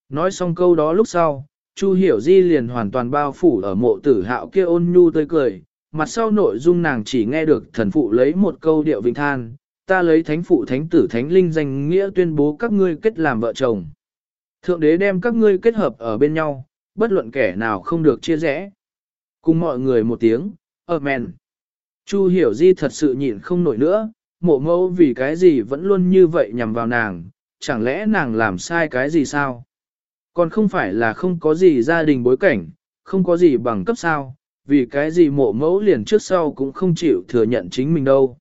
Nói xong câu đó lúc sau, Chu Hiểu Di liền hoàn toàn bao phủ ở mộ tử hạo kia ôn nhu tươi cười, mặt sau nội dung nàng chỉ nghe được thần phụ lấy một câu điệu vinh than, ta lấy thánh phụ thánh tử thánh linh danh nghĩa tuyên bố các ngươi kết làm vợ chồng. Thượng đế đem các ngươi kết hợp ở bên nhau, bất luận kẻ nào không được chia rẽ. Cùng mọi người một tiếng, Ờ, Amen. Chu hiểu di thật sự nhịn không nổi nữa, mộ mẫu vì cái gì vẫn luôn như vậy nhằm vào nàng, chẳng lẽ nàng làm sai cái gì sao? Còn không phải là không có gì gia đình bối cảnh, không có gì bằng cấp sao, vì cái gì mộ mẫu liền trước sau cũng không chịu thừa nhận chính mình đâu.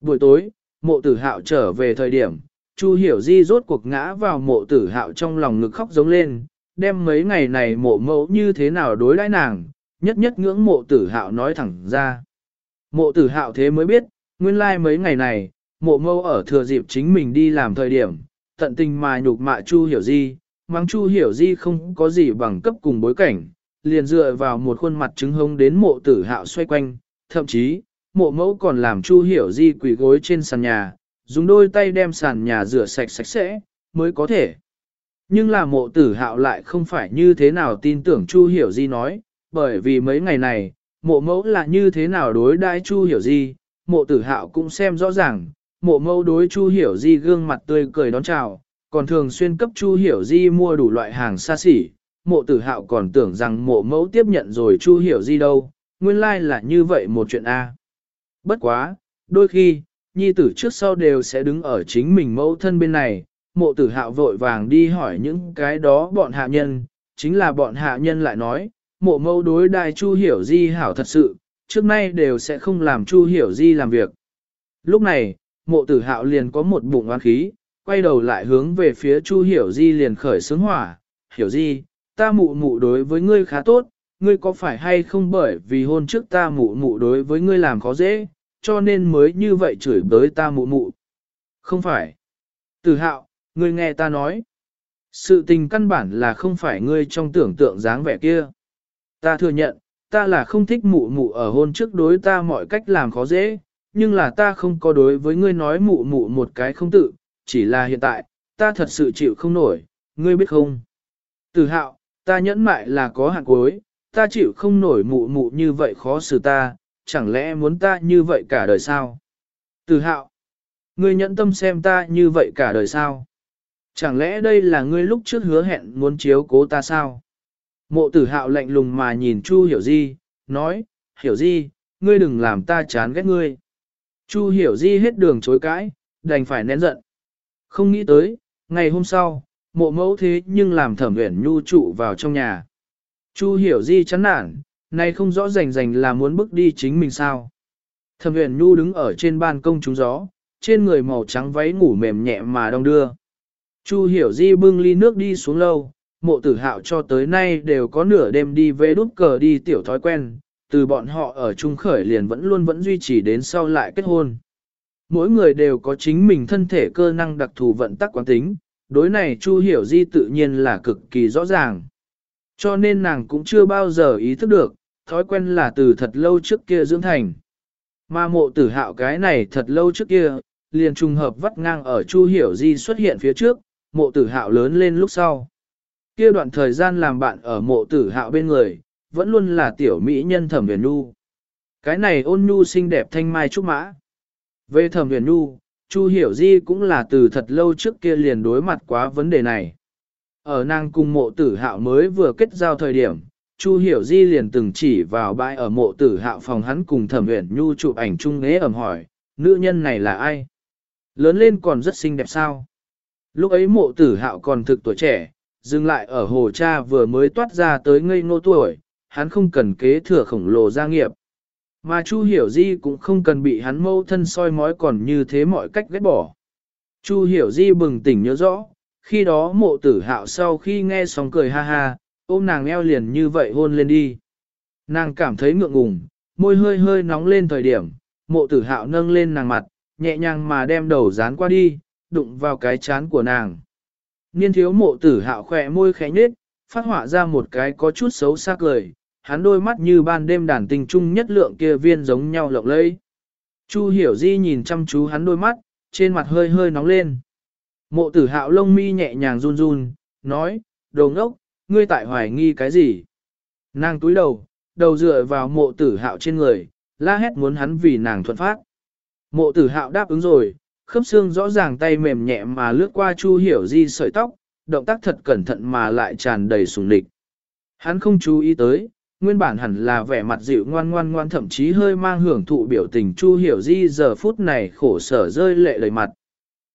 Buổi tối, mộ tử hạo trở về thời điểm, Chu hiểu di rốt cuộc ngã vào mộ tử hạo trong lòng ngực khóc giống lên, đem mấy ngày này mộ mẫu như thế nào đối đãi nàng, nhất nhất ngưỡng mộ tử hạo nói thẳng ra. Mộ tử hạo thế mới biết, nguyên lai like mấy ngày này, mộ mâu ở thừa dịp chính mình đi làm thời điểm, tận tình mà nhục mạ Chu hiểu di, mắng Chu hiểu di không có gì bằng cấp cùng bối cảnh, liền dựa vào một khuôn mặt trứng hông đến mộ tử hạo xoay quanh, thậm chí, mộ mẫu còn làm Chu hiểu di quỳ gối trên sàn nhà, dùng đôi tay đem sàn nhà rửa sạch sạch sẽ, mới có thể. Nhưng là mộ tử hạo lại không phải như thế nào tin tưởng Chu hiểu di nói, bởi vì mấy ngày này, mộ mẫu là như thế nào đối đãi Chu hiểu di, mộ tử hạo cũng xem rõ ràng, mộ mẫu đối Chu hiểu di gương mặt tươi cười đón chào, còn thường xuyên cấp Chu hiểu di mua đủ loại hàng xa xỉ, mộ tử hạo còn tưởng rằng mộ mẫu tiếp nhận rồi Chu hiểu di đâu, nguyên lai like là như vậy một chuyện A. Bất quá, đôi khi, nhi tử trước sau đều sẽ đứng ở chính mình mẫu thân bên này, mộ tử hạo vội vàng đi hỏi những cái đó bọn hạ nhân, chính là bọn hạ nhân lại nói, mộ mẫu đối đại Chu Hiểu Di hảo thật sự, trước nay đều sẽ không làm Chu Hiểu Di làm việc. Lúc này, mộ tử hạo liền có một bụng oán khí, quay đầu lại hướng về phía Chu Hiểu Di liền khởi sướng hỏa, Hiểu Di, ta mụ mụ đối với ngươi khá tốt, ngươi có phải hay không bởi vì hôn trước ta mụ mụ đối với ngươi làm khó dễ, cho nên mới như vậy chửi bới ta mụ mụ. Không phải. Tử hạo, ngươi nghe ta nói. Sự tình căn bản là không phải ngươi trong tưởng tượng dáng vẻ kia. Ta thừa nhận, ta là không thích mụ mụ ở hôn trước đối ta mọi cách làm khó dễ, nhưng là ta không có đối với ngươi nói mụ mụ một cái không tự, chỉ là hiện tại, ta thật sự chịu không nổi, ngươi biết không? Tử hạo, ta nhẫn mại là có hạn cuối, ta chịu không nổi mụ mụ như vậy khó xử ta, chẳng lẽ muốn ta như vậy cả đời sao? Tử hạo, ngươi nhẫn tâm xem ta như vậy cả đời sao? Chẳng lẽ đây là ngươi lúc trước hứa hẹn muốn chiếu cố ta sao? Mộ tử hạo lạnh lùng mà nhìn Chu Hiểu Di, nói, Hiểu Di, ngươi đừng làm ta chán ghét ngươi. Chu Hiểu Di hết đường chối cãi, đành phải nén giận. Không nghĩ tới, ngày hôm sau, mộ mẫu thế nhưng làm thẩm uyển nhu trụ vào trong nhà. Chu Hiểu Di chán nản, nay không rõ rành rành là muốn bước đi chính mình sao. Thẩm uyển nhu đứng ở trên ban công trúng gió, trên người màu trắng váy ngủ mềm nhẹ mà đong đưa. Chu Hiểu Di bưng ly nước đi xuống lâu, mộ tử hạo cho tới nay đều có nửa đêm đi về đút cờ đi tiểu thói quen, từ bọn họ ở chung khởi liền vẫn luôn vẫn duy trì đến sau lại kết hôn. Mỗi người đều có chính mình thân thể cơ năng đặc thù vận tắc quán tính, đối này Chu Hiểu Di tự nhiên là cực kỳ rõ ràng. Cho nên nàng cũng chưa bao giờ ý thức được, thói quen là từ thật lâu trước kia dưỡng thành. Mà mộ tử hạo cái này thật lâu trước kia, liền trùng hợp vắt ngang ở Chu Hiểu Di xuất hiện phía trước, mộ tử hạo lớn lên lúc sau. Kia đoạn thời gian làm bạn ở mộ tử hạo bên người, vẫn luôn là tiểu mỹ nhân thẩm huyền nu. Cái này ôn nhu xinh đẹp thanh mai trúc mã. Về thẩm huyền nu, Chu Hiểu Di cũng là từ thật lâu trước kia liền đối mặt quá vấn đề này. Ở nàng cùng mộ tử hạo mới vừa kết giao thời điểm, Chu Hiểu Di liền từng chỉ vào bãi ở mộ tử hạo phòng hắn cùng thẩm huyền nhu chụp ảnh chung ghế ẩm hỏi, nữ nhân này là ai? Lớn lên còn rất xinh đẹp sao? Lúc ấy mộ tử hạo còn thực tuổi trẻ, dừng lại ở hồ cha vừa mới toát ra tới ngây ngô tuổi, hắn không cần kế thừa khổng lồ gia nghiệp. Mà Chu Hiểu Di cũng không cần bị hắn mâu thân soi mói còn như thế mọi cách ghét bỏ. Chu Hiểu Di bừng tỉnh nhớ rõ, khi đó mộ tử hạo sau khi nghe xong cười ha ha, ôm nàng eo liền như vậy hôn lên đi. Nàng cảm thấy ngượng ngùng, môi hơi hơi nóng lên thời điểm, mộ tử hạo nâng lên nàng mặt, nhẹ nhàng mà đem đầu dán qua đi, đụng vào cái chán của nàng. Niên thiếu mộ tử hạo khỏe môi khẽ nhếch, phát họa ra một cái có chút xấu xa cười, hắn đôi mắt như ban đêm đàn tình trung nhất lượng kia viên giống nhau lộng lẫy. Chu hiểu di nhìn chăm chú hắn đôi mắt, trên mặt hơi hơi nóng lên. Mộ tử hạo lông mi nhẹ nhàng run run, nói, đồ ngốc, ngươi tại hoài nghi cái gì? Nàng túi đầu, đầu dựa vào mộ tử hạo trên người, la hét muốn hắn vì nàng thuận phát. Mộ tử hạo đáp ứng rồi, khớp xương rõ ràng tay mềm nhẹ mà lướt qua chu hiểu di sợi tóc, động tác thật cẩn thận mà lại tràn đầy sùng địch. Hắn không chú ý tới, nguyên bản hẳn là vẻ mặt dịu ngoan ngoan ngoan thậm chí hơi mang hưởng thụ biểu tình chu hiểu di giờ phút này khổ sở rơi lệ lời mặt.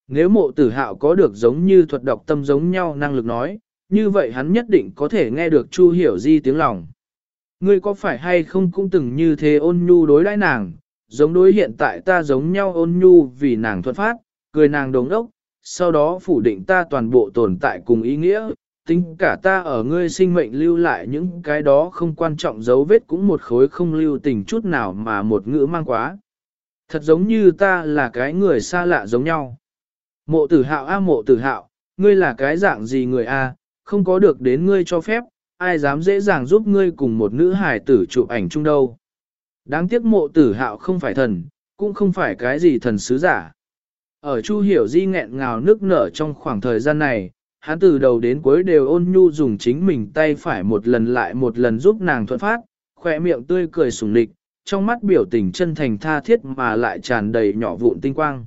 Nếu mộ tử hạo có được giống như thuật đọc tâm giống nhau năng lực nói, như vậy hắn nhất định có thể nghe được chu hiểu di tiếng lòng. Ngươi có phải hay không cũng từng như thế ôn nhu đối đãi nàng, giống đối hiện tại ta giống nhau ôn nhu vì nàng thuận phát, cười nàng đồng ốc, sau đó phủ định ta toàn bộ tồn tại cùng ý nghĩa, tính cả ta ở ngươi sinh mệnh lưu lại những cái đó không quan trọng dấu vết cũng một khối không lưu tình chút nào mà một ngữ mang quá. Thật giống như ta là cái người xa lạ giống nhau. Mộ tử hạo a mộ tử hạo, ngươi là cái dạng gì người a, không có được đến ngươi cho phép, ai dám dễ dàng giúp ngươi cùng một nữ hài tử chụp ảnh chung đâu. Đáng tiếc mộ tử hạo không phải thần, cũng không phải cái gì thần sứ giả. Ở Chu Hiểu Di nghẹn ngào nước nở trong khoảng thời gian này, hắn từ đầu đến cuối đều ôn nhu dùng chính mình tay phải một lần lại một lần giúp nàng thuận phát, khỏe miệng tươi cười sùng lịch, trong mắt biểu tình chân thành tha thiết mà lại tràn đầy nhỏ vụn tinh quang.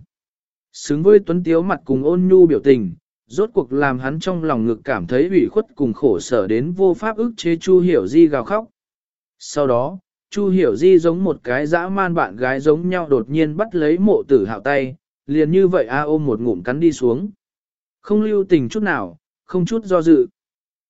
Xứng với tuấn tiếu mặt cùng ôn nhu biểu tình, rốt cuộc làm hắn trong lòng ngực cảm thấy ủy khuất cùng khổ sở đến vô pháp ức chế Chu Hiểu Di gào khóc. Sau đó, Chu Hiểu Di giống một cái dã man bạn gái giống nhau đột nhiên bắt lấy mộ tử hạo tay, liền như vậy a ôm một ngụm cắn đi xuống. Không lưu tình chút nào, không chút do dự.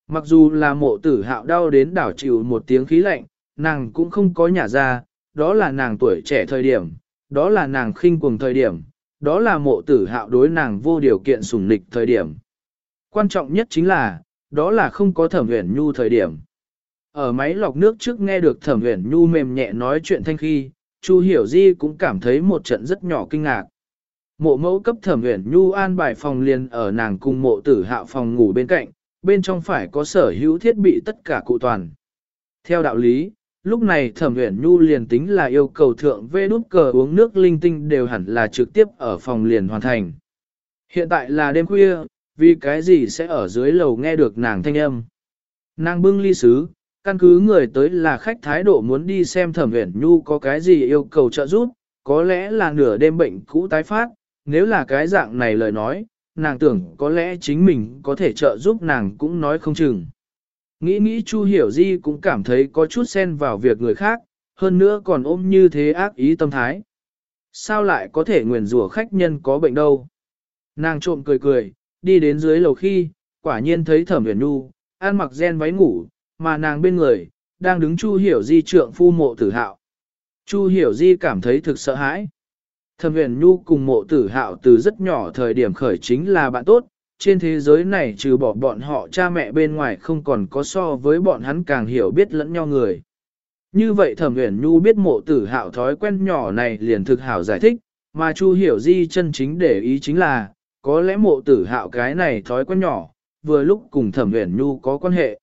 Mặc dù là mộ tử hạo đau đến đảo chịu một tiếng khí lạnh, nàng cũng không có nhả ra, đó là nàng tuổi trẻ thời điểm, đó là nàng khinh cuồng thời điểm, đó là mộ tử hạo đối nàng vô điều kiện sủng nịch thời điểm. Quan trọng nhất chính là, đó là không có thẩm huyền nhu thời điểm. Ở máy lọc nước trước nghe được thẩm huyền nhu mềm nhẹ nói chuyện thanh khi, Chu Hiểu Di cũng cảm thấy một trận rất nhỏ kinh ngạc. Mộ mẫu cấp thẩm huyền nhu an bài phòng liền ở nàng cùng mộ tử hạo phòng ngủ bên cạnh, bên trong phải có sở hữu thiết bị tất cả cụ toàn. Theo đạo lý, lúc này thẩm huyền nhu liền tính là yêu cầu thượng vê đút cờ uống nước linh tinh đều hẳn là trực tiếp ở phòng liền hoàn thành. Hiện tại là đêm khuya, vì cái gì sẽ ở dưới lầu nghe được nàng thanh âm. Nàng bưng ly sứ, căn cứ người tới là khách thái độ muốn đi xem thẩm uyển nhu có cái gì yêu cầu trợ giúp, có lẽ là nửa đêm bệnh cũ tái phát, nếu là cái dạng này lời nói, nàng tưởng có lẽ chính mình có thể trợ giúp nàng cũng nói không chừng. Nghĩ nghĩ Chu Hiểu Di cũng cảm thấy có chút xen vào việc người khác, hơn nữa còn ôm như thế ác ý tâm thái. Sao lại có thể nguyền rủa khách nhân có bệnh đâu? Nàng trộm cười cười, đi đến dưới lầu khi, quả nhiên thấy thẩm Uyển Nhu, ăn mặc gen váy ngủ, mà nàng bên người, đang đứng Chu Hiểu Di trượng phu mộ tử hạo. Chu Hiểu Di cảm thấy thực sợ hãi. Thẩm huyền nhu cùng mộ tử hạo từ rất nhỏ thời điểm khởi chính là bạn tốt, trên thế giới này trừ bỏ bọn họ cha mẹ bên ngoài không còn có so với bọn hắn càng hiểu biết lẫn nhau người. Như vậy thẩm huyền nhu biết mộ tử hạo thói quen nhỏ này liền thực hảo giải thích, mà chu hiểu di chân chính để ý chính là, có lẽ mộ tử hạo cái này thói quen nhỏ, vừa lúc cùng thẩm huyền nhu có quan hệ.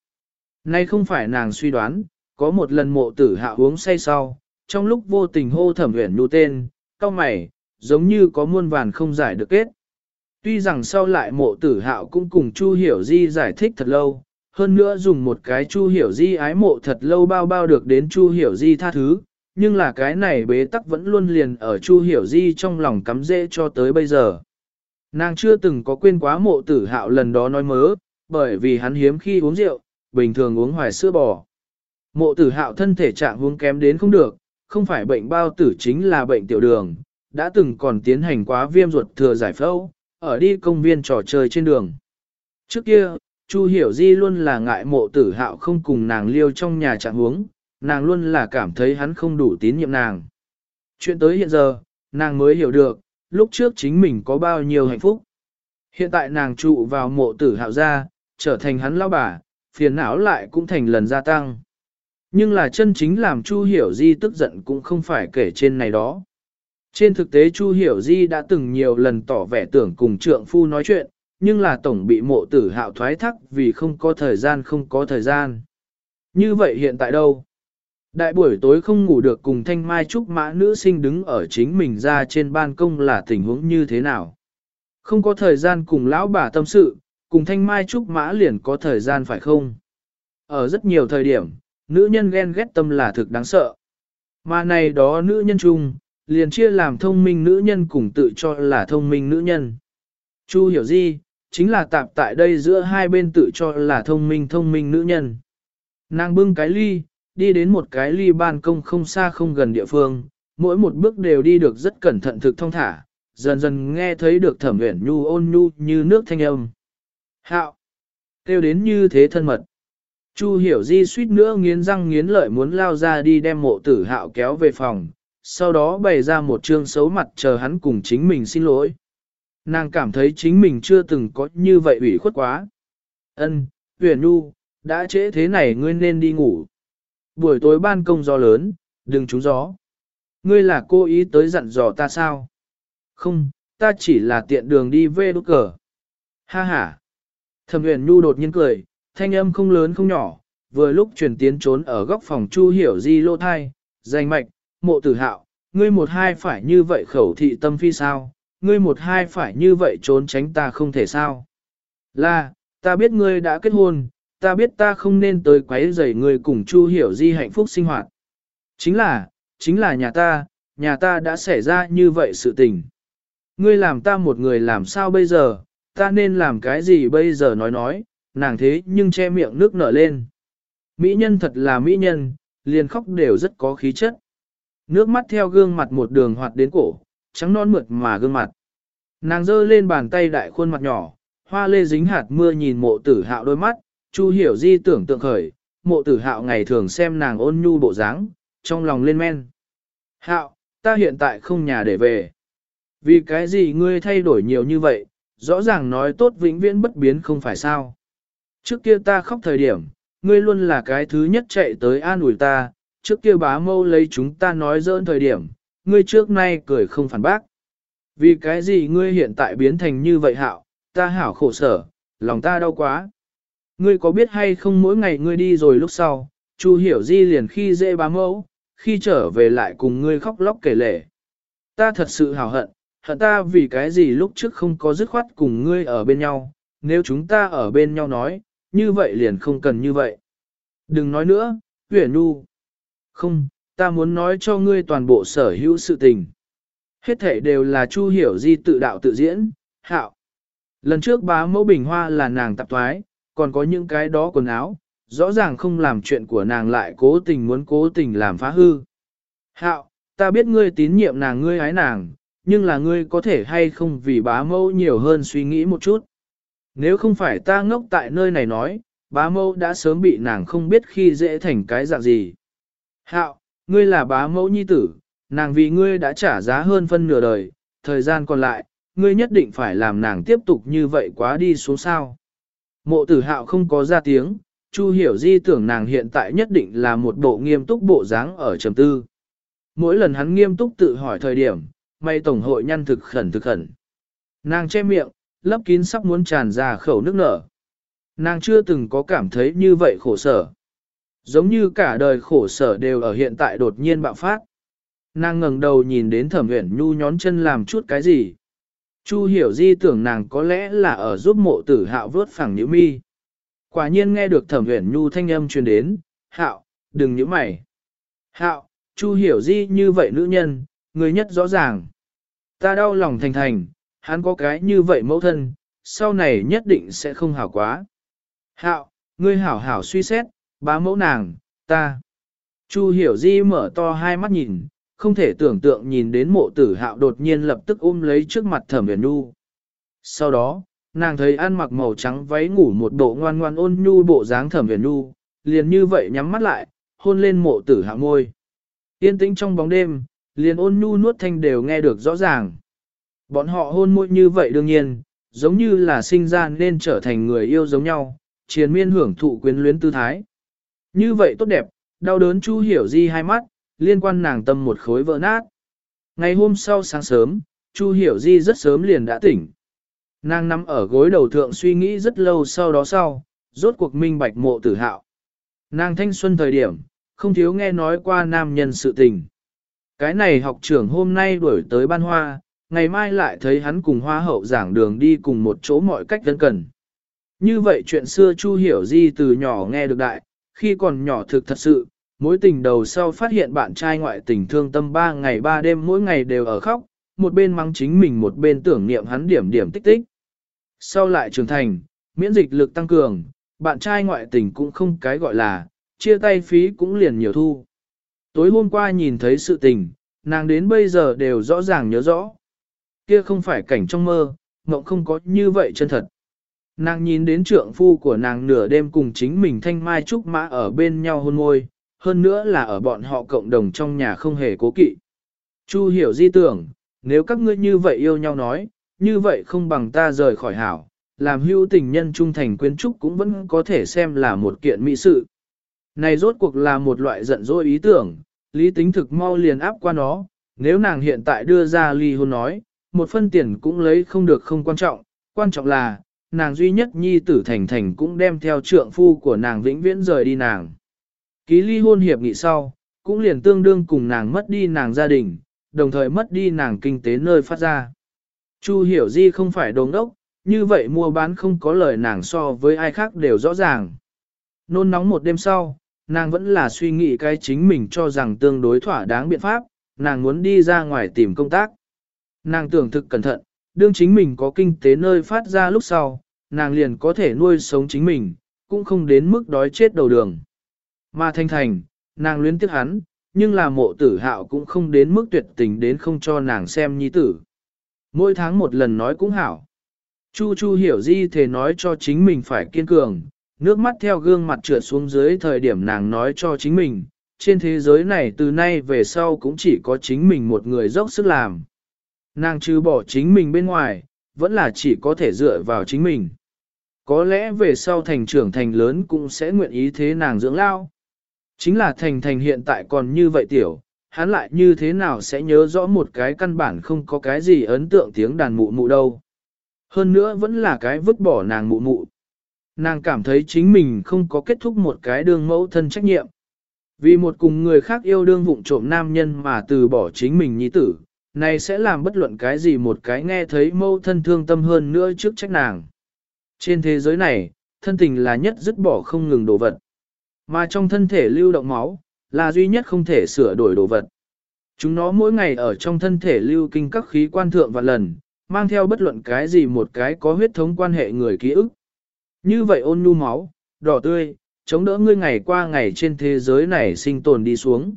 Nay không phải nàng suy đoán, có một lần mộ tử hạo uống say sau, trong lúc vô tình hô thẩm huyền nhu tên, cao mày, giống như có muôn vàn không giải được kết. Tuy rằng sau lại mộ tử hạo cũng cùng Chu Hiểu Di giải thích thật lâu, hơn nữa dùng một cái Chu Hiểu Di ái mộ thật lâu bao bao được đến Chu Hiểu Di tha thứ, nhưng là cái này bế tắc vẫn luôn liền ở Chu Hiểu Di trong lòng cắm dễ cho tới bây giờ. Nàng chưa từng có quên quá mộ tử hạo lần đó nói mớ, bởi vì hắn hiếm khi uống rượu, bình thường uống hoài sữa bò. Mộ tử hạo thân thể trạng huống kém đến không được, không phải bệnh bao tử chính là bệnh tiểu đường, đã từng còn tiến hành quá viêm ruột thừa giải phẫu, ở đi công viên trò chơi trên đường. Trước kia, Chu Hiểu Di luôn là ngại mộ tử hạo không cùng nàng liêu trong nhà trạng huống, nàng luôn là cảm thấy hắn không đủ tín nhiệm nàng. Chuyện tới hiện giờ, nàng mới hiểu được, lúc trước chính mình có bao nhiêu hạnh phúc. Hiện tại nàng trụ vào mộ tử hạo gia, trở thành hắn lao bà, phiền não lại cũng thành lần gia tăng. Nhưng là chân chính làm Chu Hiểu Di tức giận cũng không phải kể trên này đó. Trên thực tế Chu Hiểu Di đã từng nhiều lần tỏ vẻ tưởng cùng trượng phu nói chuyện, nhưng là tổng bị mộ tử hạo thoái thác vì không có thời gian không có thời gian. Như vậy hiện tại đâu? Đại buổi tối không ngủ được cùng thanh mai trúc mã nữ sinh đứng ở chính mình ra trên ban công là tình huống như thế nào? Không có thời gian cùng lão bà tâm sự, cùng thanh mai trúc mã liền có thời gian phải không? Ở rất nhiều thời điểm, nữ nhân ghen ghét tâm là thực đáng sợ. Mà này đó nữ nhân chung, liền chia làm thông minh nữ nhân cùng tự cho là thông minh nữ nhân. Chu hiểu gì, chính là tạp tại đây giữa hai bên tự cho là thông minh thông minh nữ nhân. Nàng bưng cái ly, đi đến một cái ly ban công không xa không gần địa phương, mỗi một bước đều đi được rất cẩn thận thực thông thả, dần dần nghe thấy được thẩm uyển nhu ôn nhu như nước thanh âm. Hạo! Kêu đến như thế thân mật. Chu hiểu di suýt nữa nghiến răng nghiến lợi muốn lao ra đi đem mộ tử hạo kéo về phòng, sau đó bày ra một trương xấu mặt chờ hắn cùng chính mình xin lỗi. Nàng cảm thấy chính mình chưa từng có như vậy ủy khuất quá. Ân, huyền nhu, đã trễ thế này ngươi nên đi ngủ. Buổi tối ban công gió lớn, đừng trúng gió. Ngươi là cô ý tới dặn dò ta sao? Không, ta chỉ là tiện đường đi về đốt cờ. Ha ha. Thẩm huyền nhu đột nhiên cười, thanh âm không lớn không nhỏ, vừa lúc truyền tiến trốn ở góc phòng chu hiểu di lô thai, danh mạch, mộ tử hạo, ngươi một hai phải như vậy khẩu thị tâm phi sao, ngươi một hai phải như vậy trốn tránh ta không thể sao. Là, ta biết ngươi đã kết hôn, ta biết ta không nên tới quấy rầy ngươi cùng Chu Hiểu Di hạnh phúc sinh hoạt. Chính là, chính là nhà ta, nhà ta đã xảy ra như vậy sự tình. Ngươi làm ta một người làm sao bây giờ, ta nên làm cái gì bây giờ nói nói, nàng thế nhưng che miệng nước nở lên. Mỹ nhân thật là mỹ nhân, liền khóc đều rất có khí chất. Nước mắt theo gương mặt một đường hoạt đến cổ, trắng non mượt mà gương mặt. Nàng giơ lên bàn tay đại khuôn mặt nhỏ, hoa lê dính hạt mưa nhìn mộ tử hạo đôi mắt, Chu hiểu di tưởng tượng khởi, mộ tử hạo ngày thường xem nàng ôn nhu bộ dáng, trong lòng lên men. Hạo, ta hiện tại không nhà để về. Vì cái gì ngươi thay đổi nhiều như vậy, rõ ràng nói tốt vĩnh viễn bất biến không phải sao. Trước kia ta khóc thời điểm, ngươi luôn là cái thứ nhất chạy tới an ủi ta, trước kia bá mâu lấy chúng ta nói dỡn thời điểm, ngươi trước nay cười không phản bác. Vì cái gì ngươi hiện tại biến thành như vậy hạo, ta hảo khổ sở, lòng ta đau quá. Ngươi có biết hay không mỗi ngày ngươi đi rồi lúc sau, Chu hiểu di liền khi dễ bá mẫu, khi trở về lại cùng ngươi khóc lóc kể lể. Ta thật sự hào hận, hận ta vì cái gì lúc trước không có dứt khoát cùng ngươi ở bên nhau, nếu chúng ta ở bên nhau nói, như vậy liền không cần như vậy. Đừng nói nữa, huyền nu. Không, ta muốn nói cho ngươi toàn bộ sở hữu sự tình. Hết thể đều là Chu Hiểu Di tự đạo tự diễn, hạo. Lần trước bá mẫu bình hoa là nàng tạp thoái, còn có những cái đó quần áo, rõ ràng không làm chuyện của nàng lại cố tình muốn cố tình làm phá hư. Hạo, ta biết ngươi tín nhiệm nàng ngươi ái nàng, nhưng là ngươi có thể hay không vì bá mẫu nhiều hơn suy nghĩ một chút. Nếu không phải ta ngốc tại nơi này nói, bá mẫu đã sớm bị nàng không biết khi dễ thành cái dạng gì. Hạo, ngươi là bá mẫu nhi tử, nàng vì ngươi đã trả giá hơn phân nửa đời, thời gian còn lại, ngươi nhất định phải làm nàng tiếp tục như vậy quá đi xuống sao. Mộ tử hạo không có ra tiếng, Chu hiểu di tưởng nàng hiện tại nhất định là một bộ nghiêm túc bộ dáng ở trầm tư. Mỗi lần hắn nghiêm túc tự hỏi thời điểm, may tổng hội nhăn thực khẩn thực khẩn. Nàng che miệng, lấp kín sắp muốn tràn ra khẩu nước nở. Nàng chưa từng có cảm thấy như vậy khổ sở. Giống như cả đời khổ sở đều ở hiện tại đột nhiên bạo phát. Nàng ngẩng đầu nhìn đến thẩm uyển nhu nhón chân làm chút cái gì. Chu hiểu di tưởng nàng có lẽ là ở giúp mộ tử hạo vớt phẳng nhữ mi. Quả nhiên nghe được thẩm uyển nhu thanh âm truyền đến, hạo, đừng nhữ mày. Hạo, chu hiểu di như vậy nữ nhân, người nhất rõ ràng. Ta đau lòng thành thành, hắn có cái như vậy mẫu thân, sau này nhất định sẽ không hảo quá. Hạo, ngươi hảo hảo suy xét, bá mẫu nàng, ta. Chu hiểu di mở to hai mắt nhìn, không thể tưởng tượng nhìn đến mộ tử hạo đột nhiên lập tức ôm lấy trước mặt thẩm huyền nhu. Sau đó, nàng thấy ăn mặc màu trắng váy ngủ một bộ ngoan ngoan ôn nhu bộ dáng thẩm huyền nhu, liền như vậy nhắm mắt lại, hôn lên mộ tử Hạo môi. Yên tĩnh trong bóng đêm, liền ôn nhu nuốt thanh đều nghe được rõ ràng. Bọn họ hôn môi như vậy đương nhiên, giống như là sinh ra nên trở thành người yêu giống nhau, triền miên hưởng thụ quyến luyến tư thái. Như vậy tốt đẹp, đau đớn Chu Hiểu Di hai mắt, liên quan nàng tâm một khối vỡ nát. Ngày hôm sau sáng sớm, Chu Hiểu Di rất sớm liền đã tỉnh. Nàng nằm ở gối đầu thượng suy nghĩ rất lâu sau đó sau, rốt cuộc minh bạch mộ tử hạo. Nàng thanh xuân thời điểm, không thiếu nghe nói qua nam nhân sự tình. Cái này học trưởng hôm nay đuổi tới ban hoa, ngày mai lại thấy hắn cùng hoa hậu giảng đường đi cùng một chỗ mọi cách gần cần. Như vậy chuyện xưa Chu Hiểu Di từ nhỏ nghe được đại, khi còn nhỏ thực thật sự, mối tình đầu sau phát hiện bạn trai ngoại tình thương tâm ba ngày ba đêm mỗi ngày đều ở khóc, một bên mắng chính mình một bên tưởng niệm hắn điểm điểm tích tích. Sau lại trưởng thành, miễn dịch lực tăng cường, bạn trai ngoại tình cũng không cái gọi là, chia tay phí cũng liền nhiều thu. Tối hôm qua nhìn thấy sự tình, nàng đến bây giờ đều rõ ràng nhớ rõ. Kia không phải cảnh trong mơ, mộng không có như vậy chân thật. Nàng nhìn đến trượng phu của nàng nửa đêm cùng chính mình thanh mai trúc mã ở bên nhau hôn môi, hơn nữa là ở bọn họ cộng đồng trong nhà không hề cố kỵ. Chu hiểu di tưởng, nếu các ngươi như vậy yêu nhau nói, như vậy không bằng ta rời khỏi hảo, làm hưu tình nhân trung thành quyến trúc cũng vẫn có thể xem là một kiện mỹ sự. Này rốt cuộc là một loại giận dỗi ý tưởng, lý tính thực mau liền áp qua nó, nếu nàng hiện tại đưa ra ly hôn nói, một phân tiền cũng lấy không được không quan trọng, quan trọng là, nàng duy nhất nhi tử thành thành cũng đem theo trượng phu của nàng vĩnh viễn rời đi nàng. Ký ly hôn hiệp nghị sau, cũng liền tương đương cùng nàng mất đi nàng gia đình, đồng thời mất đi nàng kinh tế nơi phát ra. Chu hiểu di không phải đồ đốc, như vậy mua bán không có lời nàng so với ai khác đều rõ ràng. Nôn nóng một đêm sau, nàng vẫn là suy nghĩ cái chính mình cho rằng tương đối thỏa đáng biện pháp, nàng muốn đi ra ngoài tìm công tác. Nàng tưởng thực cẩn thận, đương chính mình có kinh tế nơi phát ra lúc sau, nàng liền có thể nuôi sống chính mình, cũng không đến mức đói chết đầu đường. Mà thanh thành, nàng luyến tiếc hắn, nhưng là mộ tử hạo cũng không đến mức tuyệt tình đến không cho nàng xem nhi tử. Mỗi tháng một lần nói cũng hảo. Chu Chu hiểu di thể nói cho chính mình phải kiên cường, nước mắt theo gương mặt trượt xuống dưới thời điểm nàng nói cho chính mình, trên thế giới này từ nay về sau cũng chỉ có chính mình một người dốc sức làm. Nàng trừ bỏ chính mình bên ngoài, vẫn là chỉ có thể dựa vào chính mình. Có lẽ về sau thành trưởng thành lớn cũng sẽ nguyện ý thế nàng dưỡng lao. Chính là thành thành hiện tại còn như vậy tiểu, hắn lại như thế nào sẽ nhớ rõ một cái căn bản không có cái gì ấn tượng tiếng đàn mụ mụ đâu. Hơn nữa vẫn là cái vứt bỏ nàng mụ mụ. Nàng cảm thấy chính mình không có kết thúc một cái đường mẫu thân trách nhiệm. Vì một cùng người khác yêu đương vụng trộm nam nhân mà từ bỏ chính mình nhi tử, này sẽ làm bất luận cái gì một cái nghe thấy mâu thân thương tâm hơn nữa trước trách nàng. Trên thế giới này, thân tình là nhất dứt bỏ không ngừng đồ vật. Mà trong thân thể lưu động máu, là duy nhất không thể sửa đổi đồ vật. Chúng nó mỗi ngày ở trong thân thể lưu kinh các khí quan thượng và lần, mang theo bất luận cái gì một cái có huyết thống quan hệ người ký ức. Như vậy ôn nhu máu, đỏ tươi, chống đỡ ngươi ngày qua ngày trên thế giới này sinh tồn đi xuống.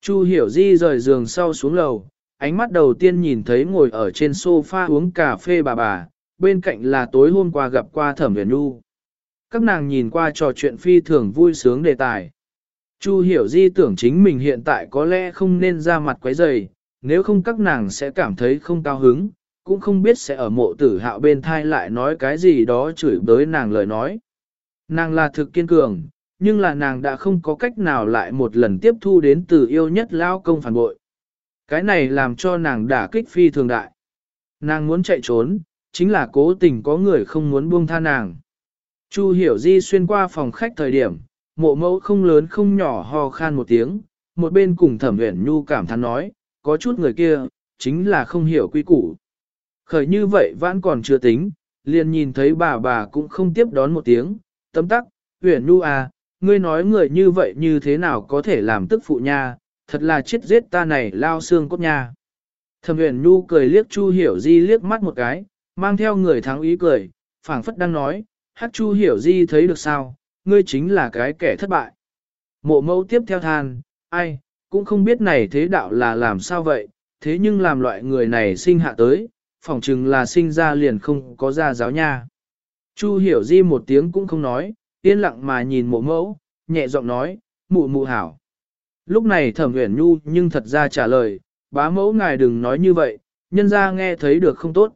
Chu hiểu di rời giường sau xuống lầu, ánh mắt đầu tiên nhìn thấy ngồi ở trên sofa uống cà phê bà bà, bên cạnh là tối hôm qua gặp qua thẩm huyền nu. Các nàng nhìn qua trò chuyện phi thường vui sướng đề tài. Chu hiểu di tưởng chính mình hiện tại có lẽ không nên ra mặt quấy rầy, nếu không các nàng sẽ cảm thấy không cao hứng, cũng không biết sẽ ở mộ tử hạo bên thai lại nói cái gì đó chửi bới nàng lời nói. Nàng là thực kiên cường, nhưng là nàng đã không có cách nào lại một lần tiếp thu đến từ yêu nhất lao công phản bội. Cái này làm cho nàng đả kích phi thường đại. Nàng muốn chạy trốn, chính là cố tình có người không muốn buông tha nàng. Chu hiểu di xuyên qua phòng khách thời điểm, mộ mẫu không lớn không nhỏ ho khan một tiếng, một bên cùng thẩm uyển nhu cảm thán nói, có chút người kia, chính là không hiểu quy củ. Khởi như vậy vẫn còn chưa tính, liền nhìn thấy bà bà cũng không tiếp đón một tiếng, tấm tắc, huyền nu à, ngươi nói người như vậy như thế nào có thể làm tức phụ nha, thật là chết giết ta này lao xương cốt nha. Thẩm huyền nu cười liếc chu hiểu di liếc mắt một cái, mang theo người thắng ý cười, phảng phất đang nói, hát chu hiểu di thấy được sao, ngươi chính là cái kẻ thất bại. Mộ mẫu tiếp theo than, ai, cũng không biết này thế đạo là làm sao vậy, thế nhưng làm loại người này sinh hạ tới, phỏng chừng là sinh ra liền không có ra giáo nha. Chu hiểu di một tiếng cũng không nói, yên lặng mà nhìn mộ mẫu, nhẹ giọng nói, mụ mụ hảo. Lúc này thẩm uyển nhu nhưng thật ra trả lời, bá mẫu ngài đừng nói như vậy, nhân ra nghe thấy được không tốt.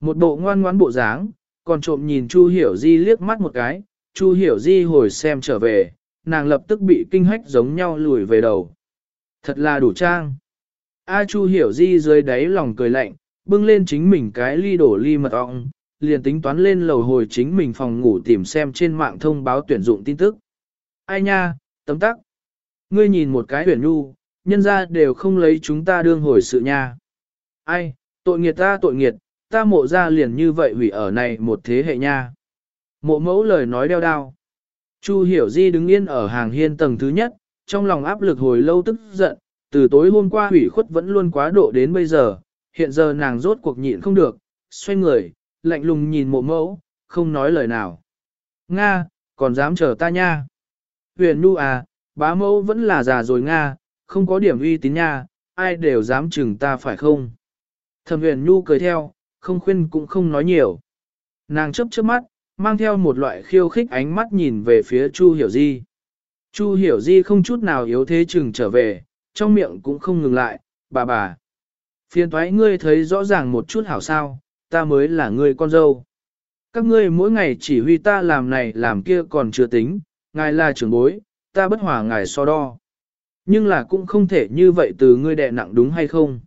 Một bộ ngoan ngoãn bộ dáng, còn trộm nhìn Chu Hiểu Di liếc mắt một cái, Chu Hiểu Di hồi xem trở về, nàng lập tức bị kinh hách giống nhau lùi về đầu. Thật là đủ trang. A Chu Hiểu Di dưới đáy lòng cười lạnh, bưng lên chính mình cái ly đổ ly mật ong, liền tính toán lên lầu hồi chính mình phòng ngủ tìm xem trên mạng thông báo tuyển dụng tin tức. Ai nha, tấm tắc. Ngươi nhìn một cái tuyển nhu, nhân ra đều không lấy chúng ta đương hồi sự nha. Ai, tội nghiệt ta tội nghiệt, ta mộ ra liền như vậy hủy ở này một thế hệ nha. Mộ mẫu lời nói đeo đao. Chu hiểu di đứng yên ở hàng hiên tầng thứ nhất, trong lòng áp lực hồi lâu tức giận, từ tối hôm qua hủy khuất vẫn luôn quá độ đến bây giờ, hiện giờ nàng rốt cuộc nhịn không được, xoay người, lạnh lùng nhìn mộ mẫu, không nói lời nào. Nga, còn dám chờ ta nha. Huyền nu à, bá mẫu vẫn là già rồi Nga, không có điểm uy tín nha, ai đều dám chừng ta phải không? Thẩm huyền nhu cười theo, không khuyên cũng không nói nhiều. Nàng chấp chớp mắt, mang theo một loại khiêu khích ánh mắt nhìn về phía Chu Hiểu Di. Chu Hiểu Di không chút nào yếu thế chừng trở về, trong miệng cũng không ngừng lại, bà bà. Phiền thoái ngươi thấy rõ ràng một chút hảo sao, ta mới là ngươi con dâu. Các ngươi mỗi ngày chỉ huy ta làm này làm kia còn chưa tính, ngài là trưởng bối, ta bất hòa ngài so đo. Nhưng là cũng không thể như vậy từ ngươi đè nặng đúng hay không.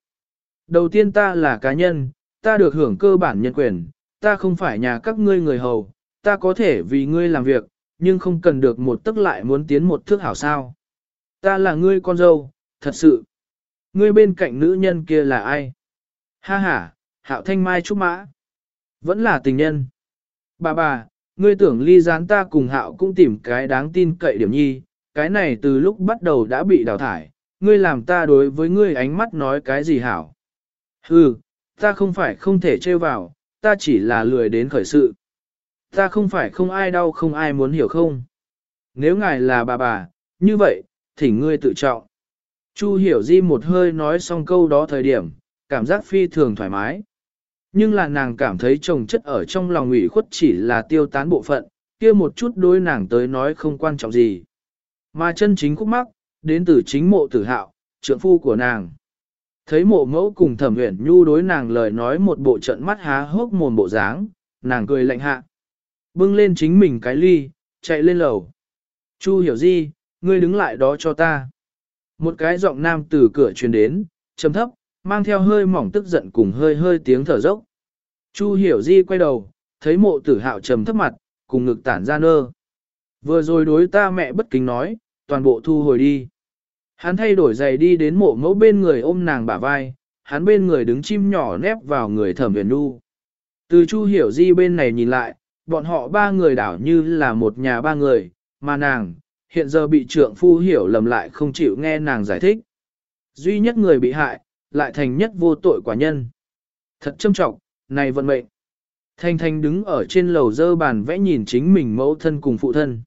Đầu tiên ta là cá nhân, ta được hưởng cơ bản nhân quyền, ta không phải nhà các ngươi người hầu, ta có thể vì ngươi làm việc, nhưng không cần được một tức lại muốn tiến một thước hảo sao. Ta là ngươi con dâu, thật sự. Ngươi bên cạnh nữ nhân kia là ai? Ha ha, hạo thanh mai trúc mã. Vẫn là tình nhân. Bà bà, ngươi tưởng ly gián ta cùng hạo cũng tìm cái đáng tin cậy điểm nhi, cái này từ lúc bắt đầu đã bị đào thải, ngươi làm ta đối với ngươi ánh mắt nói cái gì hảo. Hừ, ta không phải không thể trêu vào, ta chỉ là lười đến khởi sự. Ta không phải không ai đau không ai muốn hiểu không. Nếu ngài là bà bà, như vậy, thỉnh ngươi tự trọng. Chu hiểu di một hơi nói xong câu đó thời điểm, cảm giác phi thường thoải mái. Nhưng là nàng cảm thấy chồng chất ở trong lòng ủy khuất chỉ là tiêu tán bộ phận, kia một chút đối nàng tới nói không quan trọng gì. Mà chân chính khúc mắc, đến từ chính mộ tử hạo, trượng phu của nàng. Thấy mộ mẫu cùng thẩm huyền nhu đối nàng lời nói một bộ trận mắt há hốc mồm bộ dáng, nàng cười lạnh hạ. Bưng lên chính mình cái ly, chạy lên lầu. Chu hiểu di ngươi đứng lại đó cho ta. Một cái giọng nam từ cửa truyền đến, trầm thấp, mang theo hơi mỏng tức giận cùng hơi hơi tiếng thở dốc. Chu hiểu di quay đầu, thấy mộ tử hạo trầm thấp mặt, cùng ngực tản ra nơ. Vừa rồi đối ta mẹ bất kính nói, toàn bộ thu hồi đi. Hắn thay đổi giày đi đến mộ mẫu bên người ôm nàng bả vai, hắn bên người đứng chim nhỏ nép vào người thẩm huyền nu. Từ Chu Hiểu Di bên này nhìn lại, bọn họ ba người đảo như là một nhà ba người, mà nàng, hiện giờ bị trượng phu hiểu lầm lại không chịu nghe nàng giải thích. Duy nhất người bị hại, lại thành nhất vô tội quả nhân. Thật châm trọng, này vận mệnh. Thanh Thanh đứng ở trên lầu dơ bàn vẽ nhìn chính mình mẫu thân cùng phụ thân.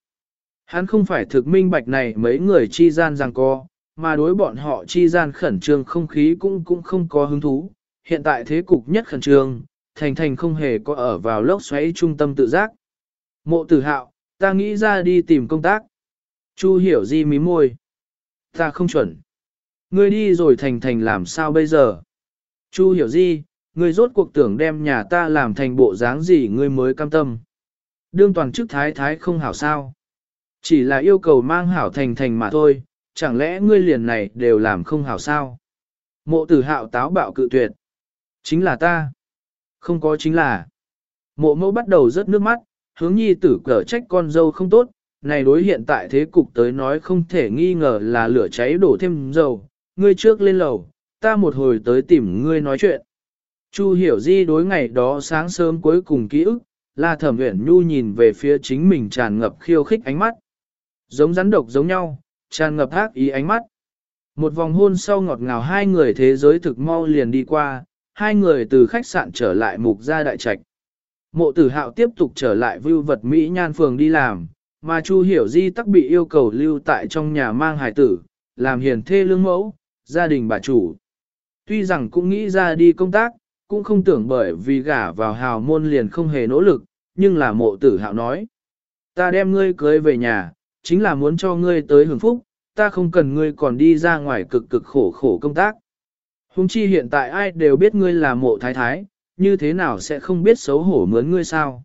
Hắn không phải thực minh bạch này mấy người chi gian rằng co, mà đối bọn họ chi gian khẩn trương không khí cũng cũng không có hứng thú. Hiện tại thế cục nhất khẩn trương, Thành Thành không hề có ở vào lốc xoáy trung tâm tự giác. Mộ tử hạo, ta nghĩ ra đi tìm công tác. Chu hiểu di mí môi. Ta không chuẩn. Ngươi đi rồi Thành Thành làm sao bây giờ? Chu hiểu di, ngươi rốt cuộc tưởng đem nhà ta làm thành bộ dáng gì ngươi mới cam tâm. Đương toàn chức thái thái không hảo sao. Chỉ là yêu cầu mang hảo thành thành mà thôi, chẳng lẽ ngươi liền này đều làm không hảo sao? Mộ tử hạo táo bạo cự tuyệt. Chính là ta. Không có chính là. Mộ mẫu bắt đầu rớt nước mắt, hướng nhi tử cở trách con dâu không tốt, này đối hiện tại thế cục tới nói không thể nghi ngờ là lửa cháy đổ thêm dầu, ngươi trước lên lầu, ta một hồi tới tìm ngươi nói chuyện. Chu hiểu di đối ngày đó sáng sớm cuối cùng ký ức, là thẩm uyển nhu nhìn về phía chính mình tràn ngập khiêu khích ánh mắt. Giống rắn độc giống nhau, tràn ngập ác ý ánh mắt. Một vòng hôn sau ngọt ngào hai người thế giới thực mau liền đi qua, hai người từ khách sạn trở lại mục gia đại trạch. Mộ tử hạo tiếp tục trở lại vưu vật Mỹ nhan phường đi làm, mà Chu Hiểu Di tắc bị yêu cầu lưu tại trong nhà mang hài tử, làm hiền thê lương mẫu, gia đình bà chủ. Tuy rằng cũng nghĩ ra đi công tác, cũng không tưởng bởi vì gả vào hào môn liền không hề nỗ lực, nhưng là mộ tử hạo nói. Ta đem ngươi cưới về nhà, chính là muốn cho ngươi tới hưởng phúc, ta không cần ngươi còn đi ra ngoài cực cực khổ khổ công tác. Hùng chi hiện tại ai đều biết ngươi là mộ thái thái, như thế nào sẽ không biết xấu hổ mướn ngươi sao?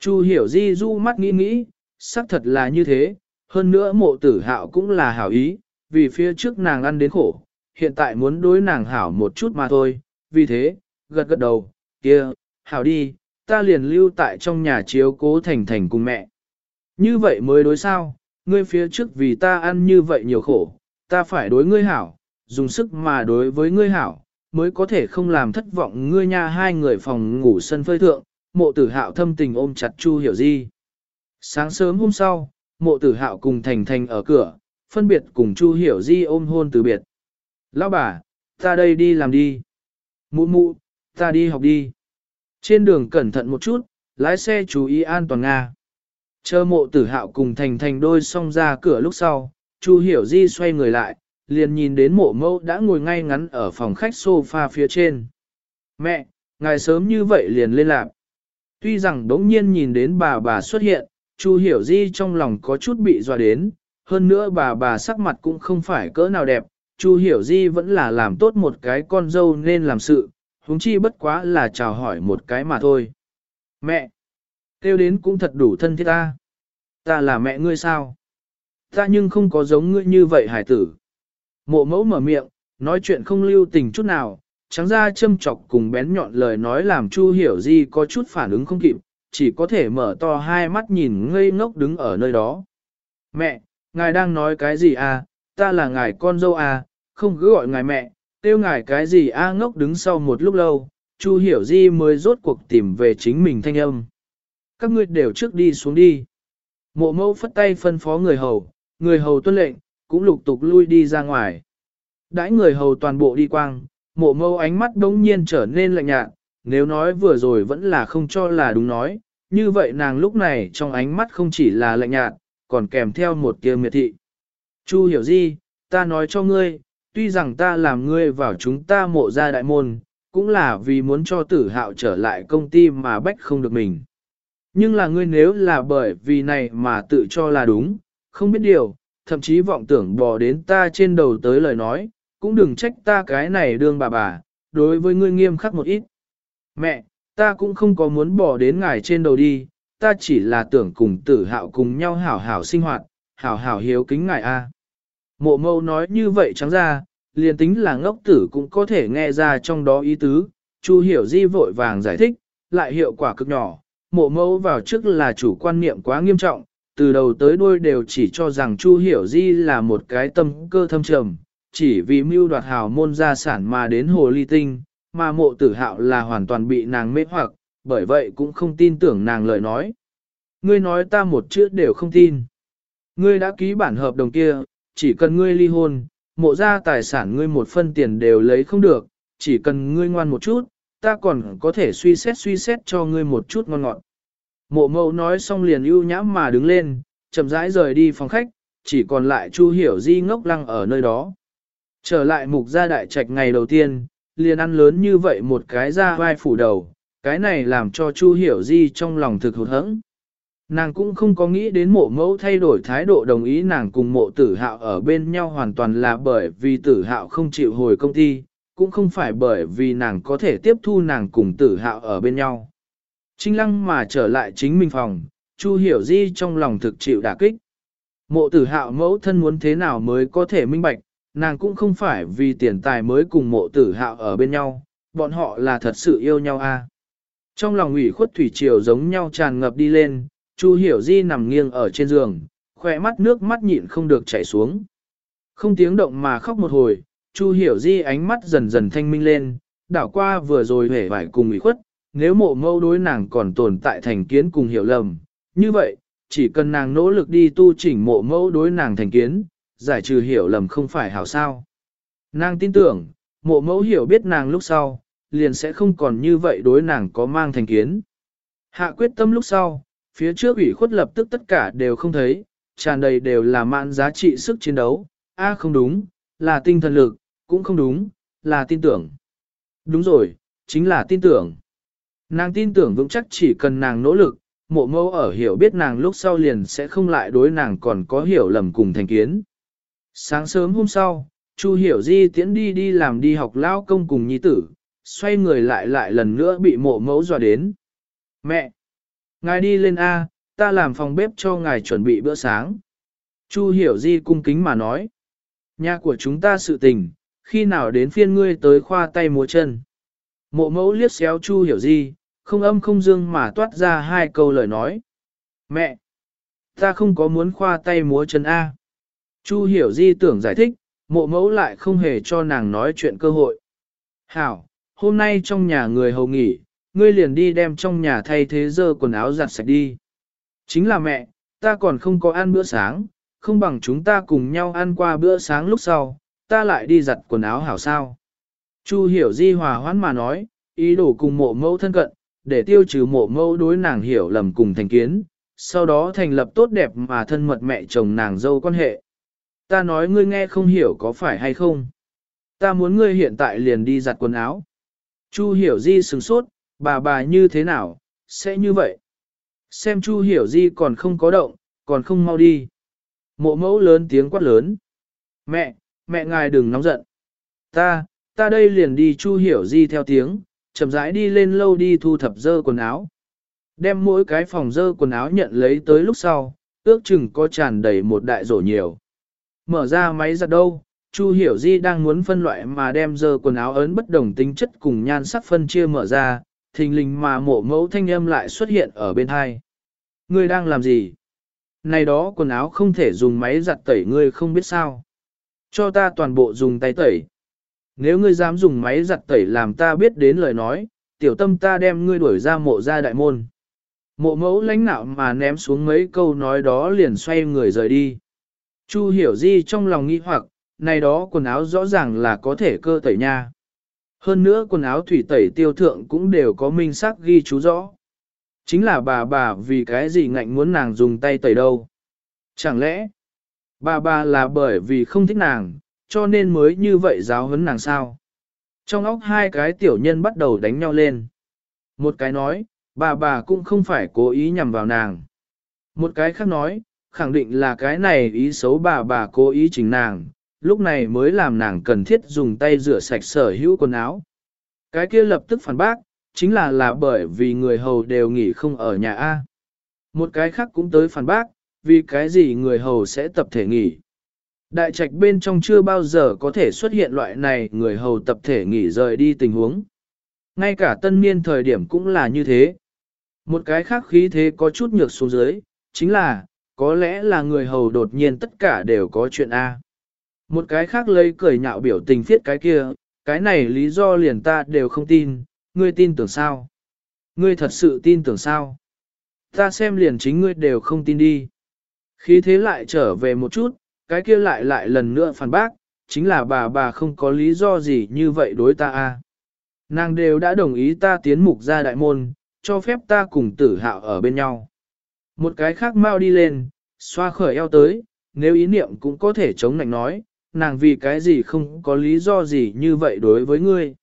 Chu hiểu di du mắt nghĩ nghĩ, xác thật là như thế, hơn nữa mộ tử hạo cũng là hảo ý, vì phía trước nàng ăn đến khổ, hiện tại muốn đối nàng hảo một chút mà thôi, vì thế, gật gật đầu, kia, hảo đi, ta liền lưu tại trong nhà chiếu cố thành thành cùng mẹ. Như vậy mới đối sao, ngươi phía trước vì ta ăn như vậy nhiều khổ, ta phải đối ngươi hảo, dùng sức mà đối với ngươi hảo, mới có thể không làm thất vọng ngươi nha hai người phòng ngủ sân phơi thượng, mộ tử hạo thâm tình ôm chặt Chu Hiểu Di. Sáng sớm hôm sau, mộ tử hạo cùng Thành Thành ở cửa, phân biệt cùng Chu Hiểu Di ôm hôn từ biệt. Lão bà, ta đây đi làm đi. Mụ mụ, ta đi học đi. Trên đường cẩn thận một chút, lái xe chú ý an toàn Nga. Chờ mộ tử hạo cùng Thành Thành đôi xong ra cửa lúc sau, Chu Hiểu Di xoay người lại, liền nhìn đến mộ mẫu đã ngồi ngay ngắn ở phòng khách sofa phía trên. Mẹ, ngài sớm như vậy liền lên lạc. Tuy rằng đống nhiên nhìn đến bà bà xuất hiện, Chu Hiểu Di trong lòng có chút bị dọa đến, hơn nữa bà bà sắc mặt cũng không phải cỡ nào đẹp, Chu Hiểu Di vẫn là làm tốt một cái con dâu nên làm sự, huống chi bất quá là chào hỏi một cái mà thôi. Mẹ! Kêu đến cũng thật đủ thân thiết ta. Ta là mẹ ngươi sao? Ta nhưng không có giống ngươi như vậy hải tử. Mộ mẫu mở miệng, nói chuyện không lưu tình chút nào, trắng ra châm chọc cùng bén nhọn lời nói làm Chu Hiểu Di có chút phản ứng không kịp, chỉ có thể mở to hai mắt nhìn ngây ngốc đứng ở nơi đó. Mẹ, ngài đang nói cái gì à, ta là ngài con dâu à, không cứ gọi ngài mẹ, tiêu ngài cái gì a à ngốc đứng sau một lúc lâu, Chu Hiểu Di mới rốt cuộc tìm về chính mình thanh âm. Các ngươi đều trước đi xuống đi. Mộ mẫu phất tay phân phó người hầu, người hầu tuân lệnh, cũng lục tục lui đi ra ngoài. Đãi người hầu toàn bộ đi quang, mộ mâu ánh mắt đống nhiên trở nên lạnh nhạt, nếu nói vừa rồi vẫn là không cho là đúng nói, như vậy nàng lúc này trong ánh mắt không chỉ là lạnh nhạt, còn kèm theo một tia miệt thị. Chu hiểu gì, ta nói cho ngươi, tuy rằng ta làm ngươi vào chúng ta mộ ra đại môn, cũng là vì muốn cho tử hạo trở lại công ty mà bách không được mình. Nhưng là ngươi nếu là bởi vì này mà tự cho là đúng, không biết điều, thậm chí vọng tưởng bò đến ta trên đầu tới lời nói, cũng đừng trách ta cái này đương bà bà, đối với ngươi nghiêm khắc một ít. Mẹ, ta cũng không có muốn bỏ đến ngài trên đầu đi, ta chỉ là tưởng cùng tử hạo cùng nhau hảo hảo sinh hoạt, hảo hảo hiếu kính ngài a. Mộ mâu nói như vậy trắng ra, liền tính là ngốc tử cũng có thể nghe ra trong đó ý tứ, Chu hiểu di vội vàng giải thích, lại hiệu quả cực nhỏ, mộ mâu vào trước là chủ quan niệm quá nghiêm trọng, từ đầu tới đuôi đều chỉ cho rằng Chu hiểu di là một cái tâm cơ thâm trầm, chỉ vì mưu đoạt hào môn gia sản mà đến hồ ly tinh, mà mộ tử hạo là hoàn toàn bị nàng mê hoặc, bởi vậy cũng không tin tưởng nàng lời nói. Ngươi nói ta một chữ đều không tin. Ngươi đã ký bản hợp đồng kia, chỉ cần ngươi ly hôn, mộ ra tài sản ngươi một phân tiền đều lấy không được, chỉ cần ngươi ngoan một chút, ta còn có thể suy xét suy xét cho ngươi một chút ngon ngọt. Mộ mẫu nói xong liền ưu nhãm mà đứng lên, chậm rãi rời đi phòng khách, chỉ còn lại Chu Hiểu Di ngốc lăng ở nơi đó. Trở lại mục gia đại trạch ngày đầu tiên, liền ăn lớn như vậy một cái ra vai phủ đầu, cái này làm cho Chu Hiểu Di trong lòng thực hụt hẫng. Nàng cũng không có nghĩ đến mộ mẫu thay đổi thái độ đồng ý nàng cùng mộ tử hạo ở bên nhau hoàn toàn là bởi vì tử hạo không chịu hồi công ty, cũng không phải bởi vì nàng có thể tiếp thu nàng cùng tử hạo ở bên nhau. Trinh lăng mà trở lại chính mình phòng, Chu Hiểu Di trong lòng thực chịu đả kích. Mộ tử hạo mẫu thân muốn thế nào mới có thể minh bạch, nàng cũng không phải vì tiền tài mới cùng mộ tử hạo ở bên nhau, bọn họ là thật sự yêu nhau a. Trong lòng ủy khuất thủy triều giống nhau tràn ngập đi lên, Chu Hiểu Di nằm nghiêng ở trên giường, khỏe mắt nước mắt nhịn không được chảy xuống. Không tiếng động mà khóc một hồi, Chu Hiểu Di ánh mắt dần dần thanh minh lên, đảo qua vừa rồi hể vải cùng ủy khuất, nếu mộ mâu đối nàng còn tồn tại thành kiến cùng hiểu lầm. Như vậy, chỉ cần nàng nỗ lực đi tu chỉnh mộ mâu đối nàng thành kiến, giải trừ hiểu lầm không phải hảo sao. Nàng tin tưởng, mộ mẫu hiểu biết nàng lúc sau, liền sẽ không còn như vậy đối nàng có mang thành kiến. Hạ quyết tâm lúc sau, phía trước ủy khuất lập tức tất cả đều không thấy, tràn đầy đều là mạn giá trị sức chiến đấu, a không đúng, là tinh thần lực, cũng không đúng, là tin tưởng. Đúng rồi, chính là tin tưởng. Nàng tin tưởng vững chắc chỉ cần nàng nỗ lực, mộ mẫu ở hiểu biết nàng lúc sau liền sẽ không lại đối nàng còn có hiểu lầm cùng thành kiến. Sáng sớm hôm sau, Chu Hiểu Di tiễn đi đi làm đi học lao công cùng nhi tử, xoay người lại lại lần nữa bị mộ mẫu dọa đến. Mẹ! Ngài đi lên A, ta làm phòng bếp cho ngài chuẩn bị bữa sáng. Chu Hiểu Di cung kính mà nói. Nhà của chúng ta sự tình, khi nào đến phiên ngươi tới khoa tay múa chân. Mộ mẫu liếc xéo Chu Hiểu Di, không âm không dương mà toát ra hai câu lời nói. Mẹ! Ta không có muốn khoa tay múa chân A. Chu Hiểu Di tưởng giải thích, mộ mẫu lại không hề cho nàng nói chuyện cơ hội. Hảo, hôm nay trong nhà người hầu nghỉ, ngươi liền đi đem trong nhà thay thế dơ quần áo giặt sạch đi. Chính là mẹ, ta còn không có ăn bữa sáng, không bằng chúng ta cùng nhau ăn qua bữa sáng lúc sau, ta lại đi giặt quần áo hảo sao. Chu hiểu di hòa hoãn mà nói, ý đồ cùng mộ mẫu thân cận, để tiêu trừ mộ mẫu đối nàng hiểu lầm cùng thành kiến, sau đó thành lập tốt đẹp mà thân mật mẹ chồng nàng dâu quan hệ. Ta nói ngươi nghe không hiểu có phải hay không. Ta muốn ngươi hiện tại liền đi giặt quần áo. Chu hiểu di sừng sốt, bà bà như thế nào, sẽ như vậy. Xem Chu hiểu di còn không có động, còn không mau đi. Mộ mẫu lớn tiếng quát lớn. Mẹ, mẹ ngài đừng nóng giận. Ta, ta đây liền đi Chu hiểu di theo tiếng, chậm rãi đi lên lâu đi thu thập dơ quần áo. Đem mỗi cái phòng dơ quần áo nhận lấy tới lúc sau, ước chừng có tràn đầy một đại rổ nhiều. Mở ra máy giặt đâu, Chu Hiểu Di đang muốn phân loại mà đem dơ quần áo ấn bất đồng tính chất cùng nhan sắc phân chia mở ra, thình lình mà mộ mẫu thanh âm lại xuất hiện ở bên hai. Ngươi đang làm gì? Này đó quần áo không thể dùng máy giặt tẩy ngươi không biết sao. Cho ta toàn bộ dùng tay tẩy. Nếu ngươi dám dùng máy giặt tẩy làm ta biết đến lời nói, tiểu tâm ta đem ngươi đuổi ra mộ ra đại môn. Mộ mẫu lãnh nạo mà ném xuống mấy câu nói đó liền xoay người rời đi. Chu hiểu di trong lòng nghi hoặc, này đó quần áo rõ ràng là có thể cơ tẩy nha. Hơn nữa quần áo thủy tẩy tiêu thượng cũng đều có minh xác ghi chú rõ. Chính là bà bà vì cái gì ngạnh muốn nàng dùng tay tẩy đâu. Chẳng lẽ, bà bà là bởi vì không thích nàng, cho nên mới như vậy giáo huấn nàng sao? Trong óc hai cái tiểu nhân bắt đầu đánh nhau lên. Một cái nói, bà bà cũng không phải cố ý nhằm vào nàng. Một cái khác nói, khẳng định là cái này ý xấu bà bà cố ý chỉnh nàng, lúc này mới làm nàng cần thiết dùng tay rửa sạch sở hữu quần áo. Cái kia lập tức phản bác, chính là là bởi vì người hầu đều nghỉ không ở nhà A. Một cái khác cũng tới phản bác, vì cái gì người hầu sẽ tập thể nghỉ. Đại trạch bên trong chưa bao giờ có thể xuất hiện loại này người hầu tập thể nghỉ rời đi tình huống. Ngay cả tân niên thời điểm cũng là như thế. Một cái khác khí thế có chút nhược xuống dưới, chính là, có lẽ là người hầu đột nhiên tất cả đều có chuyện A. Một cái khác lấy cười nhạo biểu tình thiết cái kia, cái này lý do liền ta đều không tin, ngươi tin tưởng sao? Ngươi thật sự tin tưởng sao? Ta xem liền chính ngươi đều không tin đi. Khí thế lại trở về một chút, cái kia lại lại lần nữa phản bác, chính là bà bà không có lý do gì như vậy đối ta a. Nàng đều đã đồng ý ta tiến mục ra đại môn, cho phép ta cùng tử hạo ở bên nhau. Một cái khác mau đi lên, xoa khởi eo tới, nếu ý niệm cũng có thể chống nạnh nói, nàng vì cái gì không có lý do gì như vậy đối với ngươi.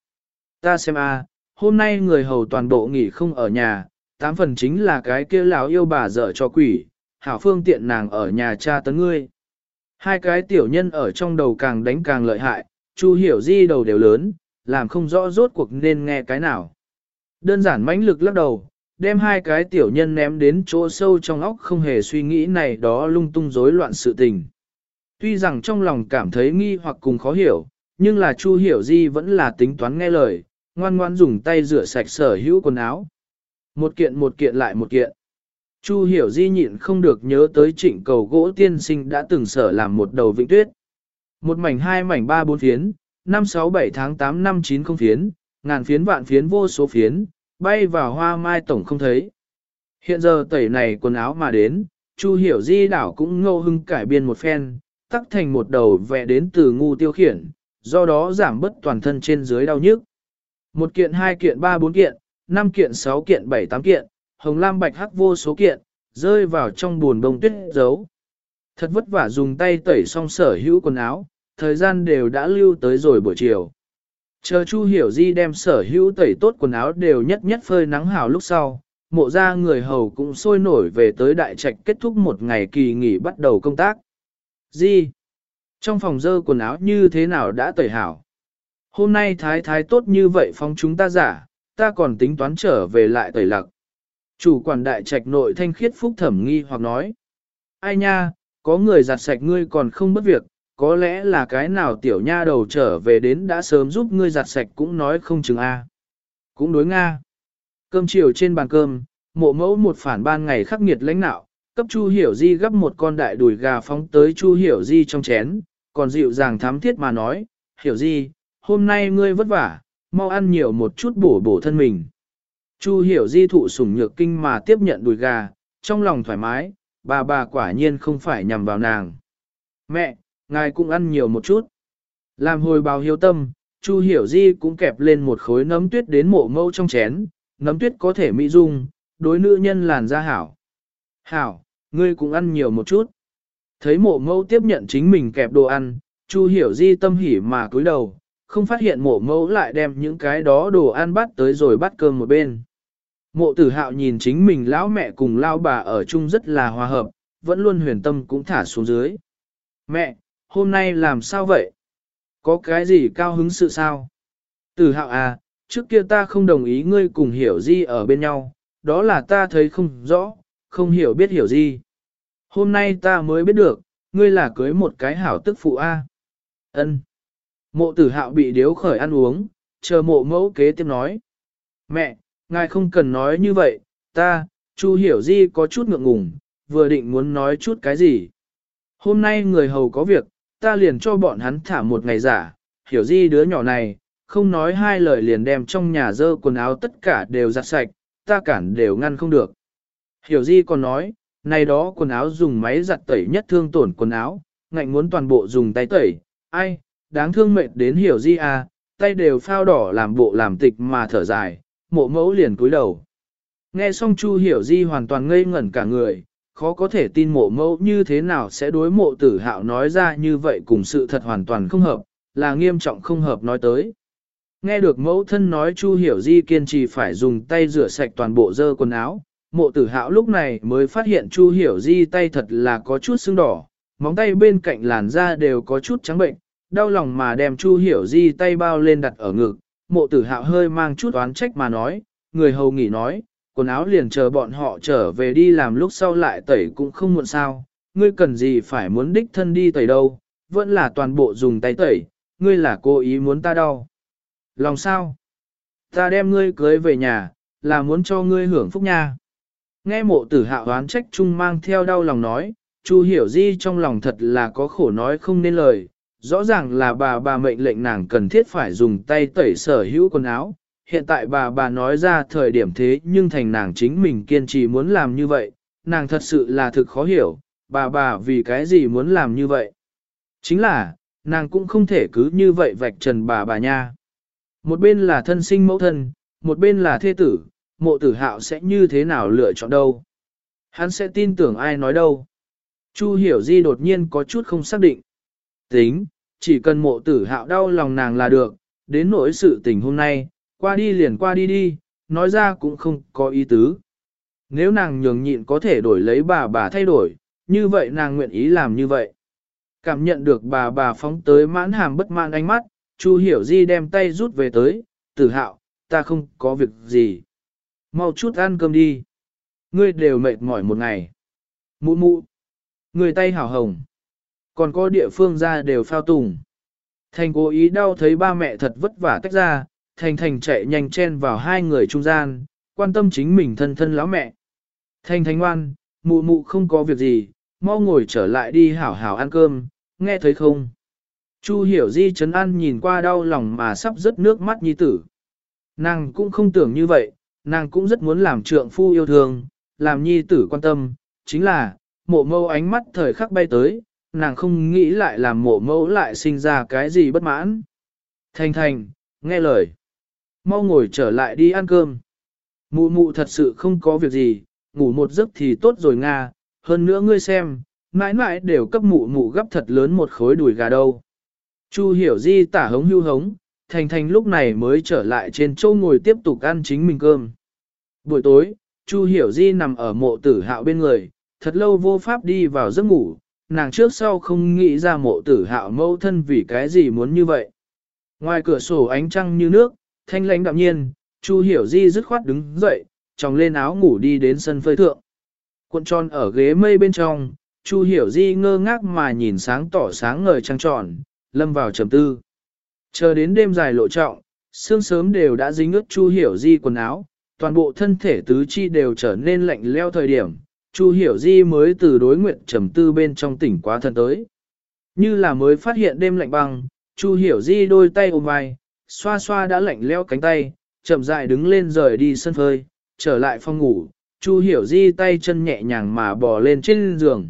Ta xem a, hôm nay người hầu toàn bộ nghỉ không ở nhà, tám phần chính là cái kia lão yêu bà dở cho quỷ, hảo phương tiện nàng ở nhà cha tấn ngươi. Hai cái tiểu nhân ở trong đầu càng đánh càng lợi hại, Chu hiểu di đầu đều lớn, làm không rõ rốt cuộc nên nghe cái nào. Đơn giản mãnh lực lắc đầu, đem hai cái tiểu nhân ném đến chỗ sâu trong óc không hề suy nghĩ này đó lung tung rối loạn sự tình. Tuy rằng trong lòng cảm thấy nghi hoặc cùng khó hiểu, nhưng là Chu hiểu di vẫn là tính toán nghe lời, ngoan ngoan dùng tay rửa sạch sở hữu quần áo. Một kiện một kiện lại một kiện. Chu hiểu di nhịn không được nhớ tới trịnh cầu gỗ tiên sinh đã từng sở làm một đầu vĩnh tuyết. Một mảnh hai mảnh ba bốn phiến, năm sáu bảy tháng tám năm chín không phiến, ngàn phiến vạn phiến vô số phiến, bay vào hoa mai tổng không thấy. Hiện giờ tẩy này quần áo mà đến, Chu hiểu di đảo cũng ngô hưng cải biên một phen, tắc thành một đầu vẽ đến từ ngu tiêu khiển, do đó giảm bớt toàn thân trên dưới đau nhức. Một kiện hai kiện ba bốn kiện, năm kiện sáu kiện bảy tám kiện, hồng lam bạch hắc vô số kiện, rơi vào trong buồn bông tuyết giấu. Thật vất vả dùng tay tẩy xong sở hữu quần áo, thời gian đều đã lưu tới rồi buổi chiều. Chờ Chu Hiểu Di đem sở hữu tẩy tốt quần áo đều nhất nhất phơi nắng hào lúc sau, mộ ra người hầu cũng sôi nổi về tới đại trạch kết thúc một ngày kỳ nghỉ bắt đầu công tác. Di, Trong phòng dơ quần áo như thế nào đã tẩy hảo? Hôm nay thái thái tốt như vậy phong chúng ta giả, ta còn tính toán trở về lại tẩy lặc. Chủ quản đại trạch nội thanh khiết phúc thẩm nghi hoặc nói. Ai nha, có người giặt sạch ngươi còn không bất việc, có lẽ là cái nào tiểu nha đầu trở về đến đã sớm giúp ngươi giặt sạch cũng nói không chừng a. Cũng đối Nga. Cơm chiều trên bàn cơm, mộ mẫu một phản ban ngày khắc nghiệt lãnh nạo, cấp Chu Hiểu Di gấp một con đại đùi gà phóng tới Chu Hiểu Di trong chén, còn dịu dàng thám thiết mà nói, Hiểu Di, hôm nay ngươi vất vả, mau ăn nhiều một chút bổ bổ thân mình. Chu Hiểu Di thụ sủng nhược kinh mà tiếp nhận đùi gà, trong lòng thoải mái, bà bà quả nhiên không phải nhằm vào nàng. Mẹ, ngài cũng ăn nhiều một chút. Làm hồi bào hiếu tâm, Chu Hiểu Di cũng kẹp lên một khối nấm tuyết đến mộ mâu trong chén, nấm tuyết có thể mỹ dung, đối nữ nhân làn da hảo. Hảo, ngươi cũng ăn nhiều một chút. Thấy mộ mâu tiếp nhận chính mình kẹp đồ ăn, Chu Hiểu Di tâm hỉ mà cúi đầu, không phát hiện mộ mâu lại đem những cái đó đồ ăn bắt tới rồi bắt cơm một bên. Mộ tử hạo nhìn chính mình lão mẹ cùng lao bà ở chung rất là hòa hợp, vẫn luôn huyền tâm cũng thả xuống dưới. Mẹ, hôm nay làm sao vậy? Có cái gì cao hứng sự sao? Tử hạo à, trước kia ta không đồng ý ngươi cùng hiểu gì ở bên nhau, đó là ta thấy không rõ, không hiểu biết hiểu gì. Hôm nay ta mới biết được, ngươi là cưới một cái hảo tức phụ A. ân Mộ tử hạo bị điếu khởi ăn uống, chờ mộ mẫu kế tiếp nói. Mẹ, ngài không cần nói như vậy, ta, Chu hiểu di có chút ngượng ngùng, vừa định muốn nói chút cái gì. Hôm nay người hầu có việc, ta liền cho bọn hắn thả một ngày giả, hiểu di đứa nhỏ này, không nói hai lời liền đem trong nhà dơ quần áo tất cả đều giặt sạch, ta cản đều ngăn không được. Hiểu di còn nói, này đó quần áo dùng máy giặt tẩy nhất thương tổn quần áo, ngạnh muốn toàn bộ dùng tay tẩy, ai, đáng thương mệt đến hiểu di à, tay đều phao đỏ làm bộ làm tịch mà thở dài, mộ mẫu liền cúi đầu. Nghe xong Chu hiểu di hoàn toàn ngây ngẩn cả người, khó có thể tin mộ mẫu như thế nào sẽ đối mộ tử hạo nói ra như vậy cùng sự thật hoàn toàn không hợp, là nghiêm trọng không hợp nói tới. Nghe được mẫu thân nói Chu Hiểu Di kiên trì phải dùng tay rửa sạch toàn bộ dơ quần áo, mộ tử hạo lúc này mới phát hiện Chu Hiểu Di tay thật là có chút sưng đỏ, móng tay bên cạnh làn da đều có chút trắng bệnh, đau lòng mà đem Chu Hiểu Di tay bao lên đặt ở ngực, mộ tử hạo hơi mang chút oán trách mà nói, người hầu nghỉ nói, quần áo liền chờ bọn họ trở về đi làm lúc sau lại tẩy cũng không muộn sao, ngươi cần gì phải muốn đích thân đi tẩy đâu, vẫn là toàn bộ dùng tay tẩy, ngươi là cố ý muốn ta đau. Lòng sao? Ta đem ngươi cưới về nhà, là muốn cho ngươi hưởng phúc nha. Nghe mộ tử hạ oán trách chung mang theo đau lòng nói, Chu hiểu di trong lòng thật là có khổ nói không nên lời, rõ ràng là bà bà mệnh lệnh nàng cần thiết phải dùng tay tẩy sở hữu quần áo. Hiện tại bà bà nói ra thời điểm thế nhưng thành nàng chính mình kiên trì muốn làm như vậy, nàng thật sự là thực khó hiểu, bà bà vì cái gì muốn làm như vậy. Chính là, nàng cũng không thể cứ như vậy vạch trần bà bà nha. Một bên là thân sinh mẫu thân, một bên là thê tử, mộ tử hạo sẽ như thế nào lựa chọn đâu. Hắn sẽ tin tưởng ai nói đâu. Chu hiểu di đột nhiên có chút không xác định. Tính, chỉ cần mộ tử hạo đau lòng nàng là được, đến nỗi sự tình hôm nay, qua đi liền qua đi đi, nói ra cũng không có ý tứ. Nếu nàng nhường nhịn có thể đổi lấy bà bà thay đổi, như vậy nàng nguyện ý làm như vậy. Cảm nhận được bà bà phóng tới mãn hàm bất mãn ánh mắt, Chu hiểu di đem tay rút về tới, tử hạo, ta không có việc gì. Mau chút ăn cơm đi. Ngươi đều mệt mỏi một ngày. Mụ mụ. Người tay hảo hồng. Còn có địa phương ra đều phao tùng. Thành cố ý đau thấy ba mẹ thật vất vả tách ra, Thành Thành chạy nhanh chen vào hai người trung gian, quan tâm chính mình thân thân lão mẹ. Thành Thành ngoan, mụ mụ không có việc gì, mau ngồi trở lại đi hảo hảo ăn cơm, nghe thấy không? Chu hiểu di chấn an nhìn qua đau lòng mà sắp rớt nước mắt nhi tử. Nàng cũng không tưởng như vậy, nàng cũng rất muốn làm trượng phu yêu thương, làm nhi tử quan tâm, chính là, mộ mâu ánh mắt thời khắc bay tới, nàng không nghĩ lại làm mộ mẫu lại sinh ra cái gì bất mãn. Thành thành, nghe lời. Mau ngồi trở lại đi ăn cơm. Mụ mụ thật sự không có việc gì, ngủ một giấc thì tốt rồi Nga, hơn nữa ngươi xem, mãi mãi đều cấp mụ mụ gấp thật lớn một khối đùi gà đâu. Chu hiểu di tả hống hưu hống, thành thành lúc này mới trở lại trên châu ngồi tiếp tục ăn chính mình cơm. Buổi tối, Chu hiểu di nằm ở mộ tử hạo bên người, thật lâu vô pháp đi vào giấc ngủ, nàng trước sau không nghĩ ra mộ tử hạo mâu thân vì cái gì muốn như vậy. Ngoài cửa sổ ánh trăng như nước, thanh lãnh đạm nhiên, Chu hiểu di dứt khoát đứng dậy, tròng lên áo ngủ đi đến sân phơi thượng. Cuộn tròn ở ghế mây bên trong, Chu hiểu di ngơ ngác mà nhìn sáng tỏ sáng ngời trăng tròn, lâm vào trầm tư. Chờ đến đêm dài lộ trọng, sương sớm đều đã dính ướt Chu hiểu di quần áo, toàn bộ thân thể tứ chi đều trở nên lạnh leo thời điểm, Chu Hiểu Di mới từ đối nguyện trầm tư bên trong tỉnh quá thân tới. Như là mới phát hiện đêm lạnh băng, Chu Hiểu Di đôi tay ôm vai, xoa xoa đã lạnh leo cánh tay, chậm rãi đứng lên rời đi sân phơi, trở lại phòng ngủ, Chu Hiểu Di tay chân nhẹ nhàng mà bò lên trên giường.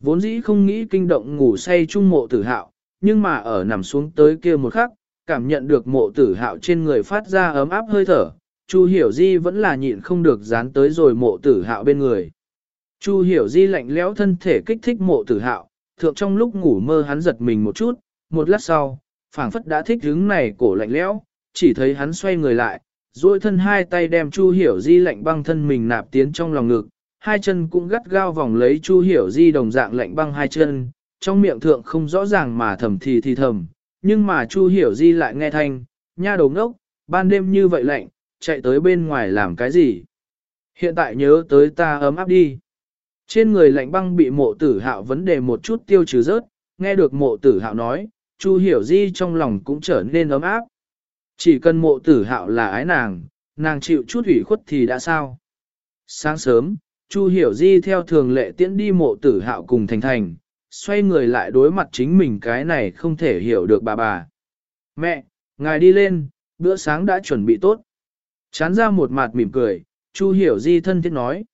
Vốn dĩ không nghĩ kinh động ngủ say Chung mộ tử hạo, nhưng mà ở nằm xuống tới kia một khắc, cảm nhận được mộ tử hạo trên người phát ra ấm áp hơi thở, Chu Hiểu Di vẫn là nhịn không được dán tới rồi mộ tử hạo bên người. Chu Hiểu Di lạnh lẽo thân thể kích thích mộ tử hạo, thượng trong lúc ngủ mơ hắn giật mình một chút, một lát sau, phảng phất đã thích hứng này cổ lạnh lẽo, chỉ thấy hắn xoay người lại, duỗi thân hai tay đem Chu Hiểu Di lạnh băng thân mình nạp tiến trong lòng ngực, hai chân cũng gắt gao vòng lấy Chu Hiểu Di đồng dạng lạnh băng hai chân, trong miệng thượng không rõ ràng mà thầm thì thì thầm, nhưng mà Chu Hiểu Di lại nghe thanh, nha đầu ngốc, ban đêm như vậy lạnh, chạy tới bên ngoài làm cái gì? Hiện tại nhớ tới ta ấm áp đi. Trên người lạnh băng bị mộ tử hạo vấn đề một chút tiêu trừ rớt, nghe được mộ tử hạo nói, Chu hiểu di trong lòng cũng trở nên ấm áp. Chỉ cần mộ tử hạo là ái nàng, nàng chịu chút ủy khuất thì đã sao. Sáng sớm, Chu hiểu di theo thường lệ tiễn đi mộ tử hạo cùng thành thành, xoay người lại đối mặt chính mình cái này không thể hiểu được bà bà. Mẹ, ngài đi lên, bữa sáng đã chuẩn bị tốt. Chán ra một mặt mỉm cười, Chu hiểu di thân thiết nói.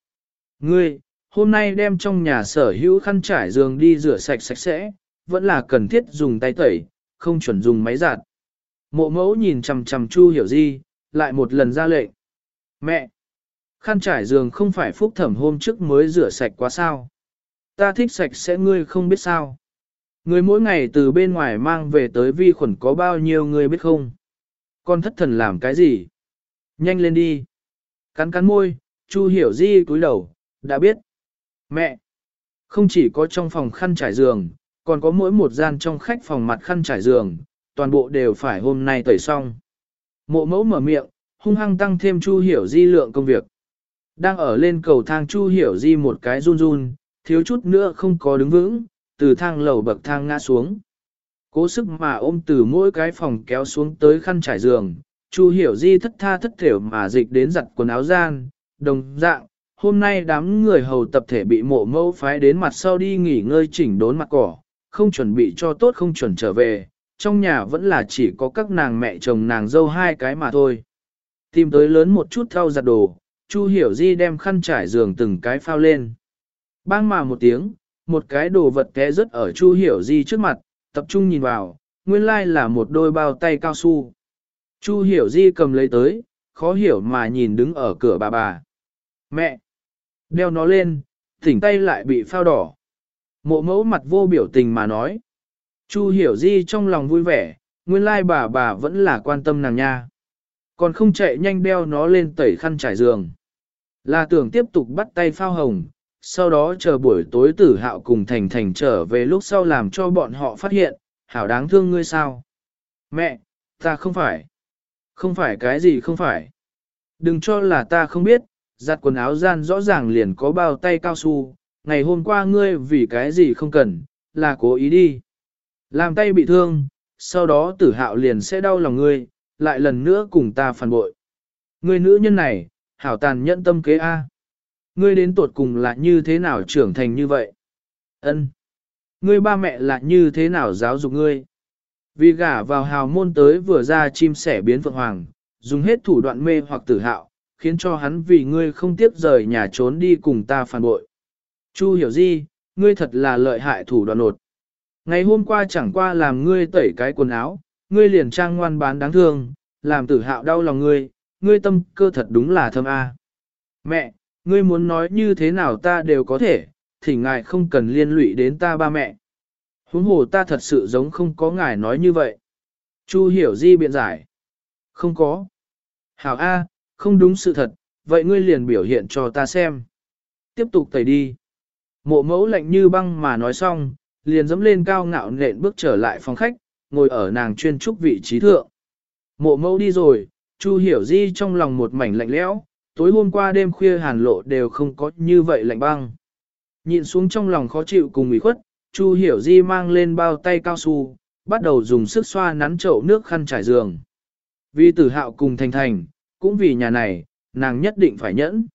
Ngươi, hôm nay đem trong nhà sở hữu khăn trải giường đi rửa sạch sạch sẽ, vẫn là cần thiết dùng tay tẩy, không chuẩn dùng máy giặt. Mộ mẫu nhìn chằm chằm Chu hiểu di, lại một lần ra lệnh. Mẹ! Khăn trải giường không phải phúc thẩm hôm trước mới rửa sạch quá sao. Ta thích sạch sẽ ngươi không biết sao. Người mỗi ngày từ bên ngoài mang về tới vi khuẩn có bao nhiêu người biết không? Con thất thần làm cái gì? Nhanh lên đi. Cắn cắn môi, Chu hiểu di cúi đầu, đã biết. Mẹ! Không chỉ có trong phòng khăn trải giường, còn có mỗi một gian trong khách phòng mặt khăn trải giường, toàn bộ đều phải hôm nay tẩy xong. Mộ mẫu mở miệng, hung hăng tăng thêm Chu Hiểu Di lượng công việc. Đang ở lên cầu thang Chu Hiểu Di một cái run run, thiếu chút nữa không có đứng vững, từ thang lầu bậc thang ngã xuống. Cố sức mà ôm từ mỗi cái phòng kéo xuống tới khăn trải giường, Chu Hiểu Di thất tha thất thểu mà dịch đến giặt quần áo gian, đồng dạng, hôm nay đám người hầu tập thể bị mộ mẫu phái đến mặt sau đi nghỉ ngơi chỉnh đốn mặt cỏ, không chuẩn bị cho tốt không chuẩn trở về, trong nhà vẫn là chỉ có các nàng mẹ chồng nàng dâu hai cái mà thôi. Tìm tới lớn một chút thau giặt đồ, Chu Hiểu Di đem khăn trải giường từng cái phao lên. Bang mà một tiếng, một cái đồ vật té rớt ở Chu Hiểu Di trước mặt, tập trung nhìn vào, nguyên lai là một đôi bao tay cao su. Chu Hiểu Di cầm lấy tới, khó hiểu mà nhìn đứng ở cửa bà bà. Mẹ! Đeo nó lên, thỉnh tay lại bị phao đỏ. Mộ mẫu mặt vô biểu tình mà nói. Chu hiểu di trong lòng vui vẻ, nguyên lai bà bà vẫn là quan tâm nàng nha. Còn không chạy nhanh đeo nó lên tẩy khăn trải giường. Là tưởng tiếp tục bắt tay phao hồng, sau đó chờ buổi tối tử hạo cùng thành thành trở về lúc sau làm cho bọn họ phát hiện, hảo đáng thương ngươi sao. Mẹ, ta không phải. Không phải cái gì không phải. Đừng cho là ta không biết, giặt quần áo gian rõ ràng liền có bao tay cao su, ngày hôm qua ngươi vì cái gì không cần, là cố ý đi. Làm tay bị thương, sau đó tử hạo liền sẽ đau lòng ngươi, lại lần nữa cùng ta phản bội. Ngươi nữ nhân này, hảo tàn nhẫn tâm kế A. Ngươi đến tuột cùng là như thế nào trưởng thành như vậy? Ân, Ngươi ba mẹ là như thế nào giáo dục ngươi? Vì gả vào hào môn tới vừa ra chim sẻ biến phượng hoàng, dùng hết thủ đoạn mê hoặc tử hạo, khiến cho hắn vì ngươi không tiếc rời nhà trốn đi cùng ta phản bội. Chu hiểu Di, ngươi thật là lợi hại thủ đoạn nột. Ngày hôm qua chẳng qua làm ngươi tẩy cái quần áo, ngươi liền trang ngoan bán đáng thương, làm tử hạo đau lòng ngươi, ngươi tâm cơ thật đúng là thâm A. Mẹ, ngươi muốn nói như thế nào ta đều có thể, thì ngài không cần liên lụy đến ta ba mẹ. Huống hồ ta thật sự giống không có ngài nói như vậy. Chu hiểu di biện giải. Không có. Hảo A, không đúng sự thật, vậy ngươi liền biểu hiện cho ta xem. Tiếp tục tẩy đi. Mộ mẫu lạnh như băng mà nói xong, liền dẫm lên cao ngạo nện bước trở lại phòng khách, ngồi ở nàng chuyên trúc vị trí thượng. Mộ mẫu đi rồi, Chu hiểu di trong lòng một mảnh lạnh lẽo, tối hôm qua đêm khuya hàn lộ đều không có như vậy lạnh băng. Nhìn xuống trong lòng khó chịu cùng ủy khuất, Chu hiểu di mang lên bao tay cao su, bắt đầu dùng sức xoa nắn chậu nước khăn trải giường. Vì tử hạo cùng thành thành, cũng vì nhà này, nàng nhất định phải nhẫn.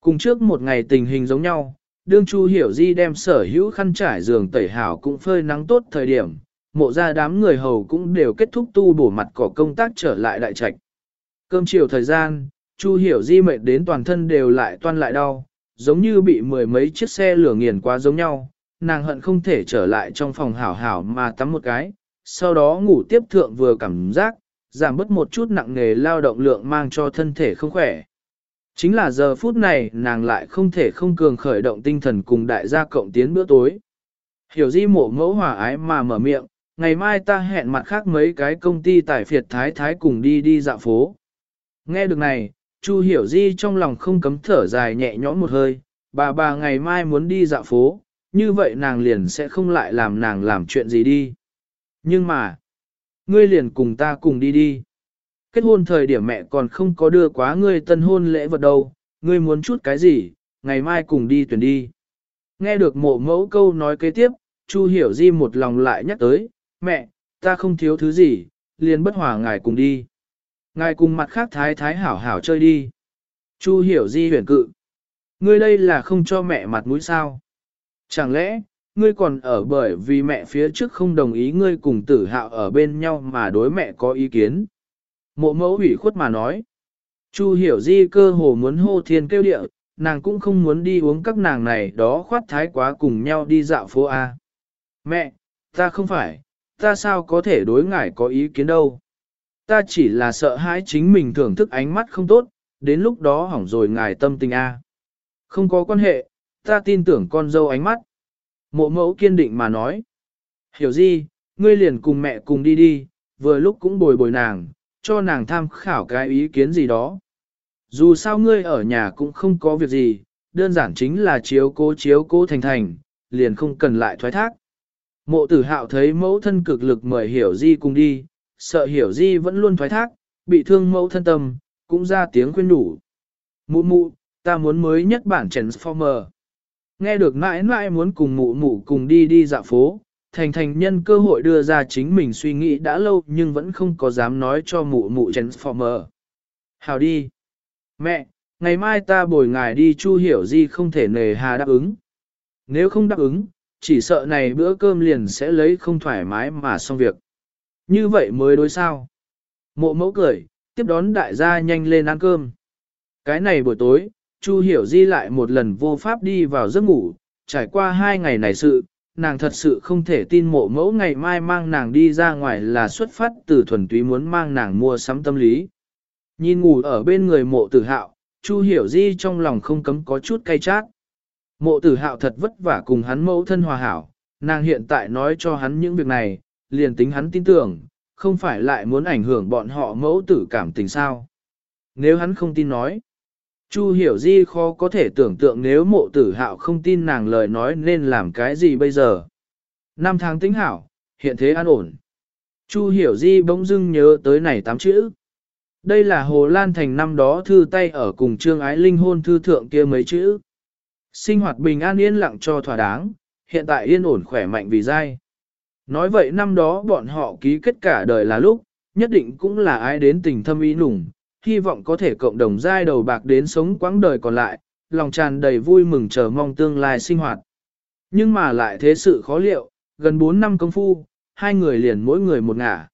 Cùng trước một ngày tình hình giống nhau, đương Chu Hiểu Di đem sở hữu khăn trải giường tẩy hảo cũng phơi nắng tốt thời điểm, mộ ra đám người hầu cũng đều kết thúc tu bổ mặt cỏ công tác trở lại đại trạch. Cơm chiều thời gian, Chu Hiểu Di mệt đến toàn thân đều lại toan lại đau, giống như bị mười mấy chiếc xe lửa nghiền quá giống nhau, nàng hận không thể trở lại trong phòng hảo hảo mà tắm một cái, sau đó ngủ tiếp thượng vừa cảm giác, giảm bớt một chút nặng nghề lao động lượng mang cho thân thể không khỏe. Chính là giờ phút này nàng lại không thể không cường khởi động tinh thần cùng đại gia cộng tiến bữa tối. Hiểu di mộ mẫu hòa ái mà mở miệng, ngày mai ta hẹn mặt khác mấy cái công ty tài phiệt thái thái cùng đi đi dạo phố. Nghe được này, Chu hiểu di trong lòng không cấm thở dài nhẹ nhõm một hơi, bà bà ngày mai muốn đi dạo phố, như vậy nàng liền sẽ không lại làm nàng làm chuyện gì đi. Nhưng mà, ngươi liền cùng ta cùng đi đi. Kết hôn thời điểm mẹ còn không có đưa quá ngươi tân hôn lễ vật đâu, ngươi muốn chút cái gì, ngày mai cùng đi tuyển đi. Nghe được mộ mẫu câu nói kế tiếp, Chu hiểu di một lòng lại nhắc tới, mẹ, ta không thiếu thứ gì, liền bất hòa ngài cùng đi. Ngài cùng mặt khác thái thái hảo hảo chơi đi. Chu hiểu di huyền cự. Ngươi đây là không cho mẹ mặt mũi sao. Chẳng lẽ, ngươi còn ở bởi vì mẹ phía trước không đồng ý ngươi cùng tử hạo ở bên nhau mà đối mẹ có ý kiến. Mộ mẫu ủy khuất mà nói. Chu hiểu di cơ hồ muốn hô thiên kêu địa, nàng cũng không muốn đi uống các nàng này đó khoát thái quá cùng nhau đi dạo phố A. Mẹ, ta không phải, ta sao có thể đối ngài có ý kiến đâu. Ta chỉ là sợ hãi chính mình thưởng thức ánh mắt không tốt, đến lúc đó hỏng rồi ngài tâm tình A. Không có quan hệ, ta tin tưởng con dâu ánh mắt. Mộ mẫu kiên định mà nói. Hiểu gì, ngươi liền cùng mẹ cùng đi đi, vừa lúc cũng bồi bồi nàng, cho nàng tham khảo cái ý kiến gì đó. Dù sao ngươi ở nhà cũng không có việc gì, đơn giản chính là chiếu cố chiếu cố thành thành, liền không cần lại thoái thác. Mộ tử hạo thấy mẫu thân cực lực mời hiểu di cùng đi, sợ hiểu di vẫn luôn thoái thác, bị thương mẫu thân tâm, cũng ra tiếng khuyên đủ. Mụ mụ, ta muốn mới nhất bản Transformer. Nghe được mãi mãi muốn cùng mụ mụ cùng đi đi dạo phố, thành thành nhân cơ hội đưa ra chính mình suy nghĩ đã lâu nhưng vẫn không có dám nói cho mụ mụ Transformer. Hào đi. Mẹ, ngày mai ta bồi ngài đi chu hiểu di không thể nề hà đáp ứng. Nếu không đáp ứng, chỉ sợ này bữa cơm liền sẽ lấy không thoải mái mà xong việc. Như vậy mới đối sao. Mộ mẫu cười, tiếp đón đại gia nhanh lên ăn cơm. Cái này buổi tối, Chu Hiểu Di lại một lần vô pháp đi vào giấc ngủ, trải qua hai ngày này sự, nàng thật sự không thể tin mộ mẫu ngày mai mang nàng đi ra ngoài là xuất phát từ thuần túy muốn mang nàng mua sắm tâm lý. Nhìn ngủ ở bên người mộ tử hạo, Chu Hiểu Di trong lòng không cấm có chút cay chát. Mộ tử hạo thật vất vả cùng hắn mẫu thân hòa hảo, nàng hiện tại nói cho hắn những việc này, liền tính hắn tin tưởng, không phải lại muốn ảnh hưởng bọn họ mẫu tử cảm tình sao. Nếu hắn không tin nói, Chu hiểu di khó có thể tưởng tượng nếu mộ tử hạo không tin nàng lời nói nên làm cái gì bây giờ. Năm tháng tính hảo, hiện thế an ổn. Chu hiểu di bỗng dưng nhớ tới này tám chữ. Đây là Hồ Lan Thành năm đó thư tay ở cùng Trương Ái Linh hôn thư thượng kia mấy chữ. Sinh hoạt bình an yên lặng cho thỏa đáng, hiện tại yên ổn khỏe mạnh vì dai. Nói vậy năm đó bọn họ ký kết cả đời là lúc, nhất định cũng là ai đến tình thâm ý nùng, hy vọng có thể cộng đồng giai đầu bạc đến sống quãng đời còn lại, lòng tràn đầy vui mừng chờ mong tương lai sinh hoạt. Nhưng mà lại thế sự khó liệu, gần 4 năm công phu, hai người liền mỗi người một ngả.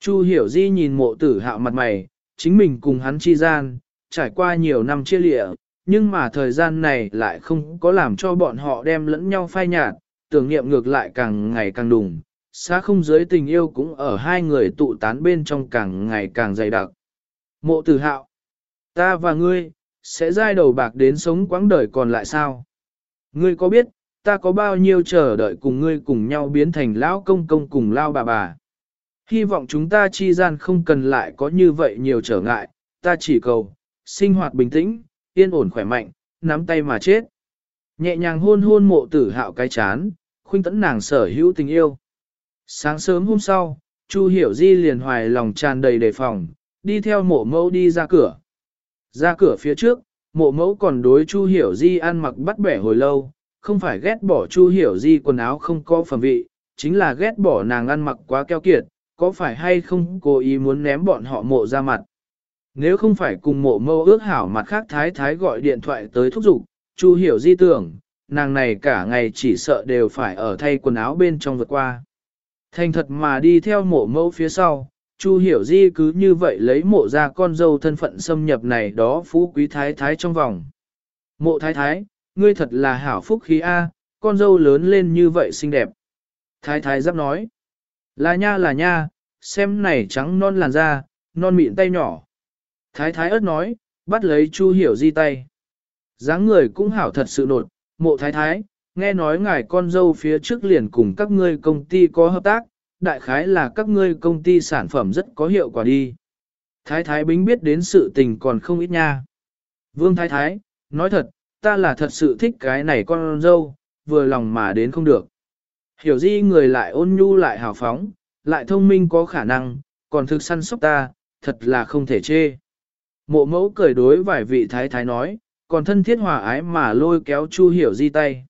Chu hiểu di nhìn mộ tử hạo mặt mày, chính mình cùng hắn chi gian, trải qua nhiều năm chia lịa, nhưng mà thời gian này lại không có làm cho bọn họ đem lẫn nhau phai nhạt, tưởng niệm ngược lại càng ngày càng đùng, xa không giới tình yêu cũng ở hai người tụ tán bên trong càng ngày càng dày đặc. Mộ tử hạo, ta và ngươi, sẽ dai đầu bạc đến sống quãng đời còn lại sao? Ngươi có biết, ta có bao nhiêu chờ đợi cùng ngươi cùng nhau biến thành lão công công cùng lao bà bà? Hy vọng chúng ta chi gian không cần lại có như vậy nhiều trở ngại, ta chỉ cầu, sinh hoạt bình tĩnh, yên ổn khỏe mạnh, nắm tay mà chết. Nhẹ nhàng hôn hôn mộ tử hạo cái chán, khuynh tẫn nàng sở hữu tình yêu. Sáng sớm hôm sau, Chu Hiểu Di liền hoài lòng tràn đầy đề phòng, đi theo mộ mẫu đi ra cửa. Ra cửa phía trước, mộ mẫu còn đối Chu Hiểu Di ăn mặc bắt bẻ hồi lâu, không phải ghét bỏ Chu Hiểu Di quần áo không có phẩm vị, chính là ghét bỏ nàng ăn mặc quá keo kiệt, có phải hay không cố ý muốn ném bọn họ mộ ra mặt. Nếu không phải cùng mộ mẫu ước hảo mặt khác thái thái gọi điện thoại tới thúc giục, Chu Hiểu Di tưởng, nàng này cả ngày chỉ sợ đều phải ở thay quần áo bên trong vượt qua. Thành thật mà đi theo mộ mẫu phía sau, Chu Hiểu Di cứ như vậy lấy mộ ra con dâu thân phận xâm nhập này đó phú quý thái thái trong vòng. Mộ thái thái, ngươi thật là hảo phúc khí A, con dâu lớn lên như vậy xinh đẹp. Thái thái giáp nói, là nha là nha, xem này trắng non làn da, non mịn tay nhỏ. Thái thái ớt nói, bắt lấy Chu Hiểu Di tay. dáng người cũng hảo thật sự nột, mộ thái thái, nghe nói ngài con dâu phía trước liền cùng các ngươi công ty có hợp tác, đại khái là các ngươi công ty sản phẩm rất có hiệu quả đi. Thái thái bính biết đến sự tình còn không ít nha. Vương thái thái, nói thật, ta là thật sự thích cái này con dâu, vừa lòng mà đến không được. Hiểu di người lại ôn nhu lại hào phóng, lại thông minh có khả năng, còn thực săn sóc ta, thật là không thể chê. Mộ mẫu cười đối vài vị thái thái nói, còn thân thiết hòa ái mà lôi kéo Chu Hiểu Di tay.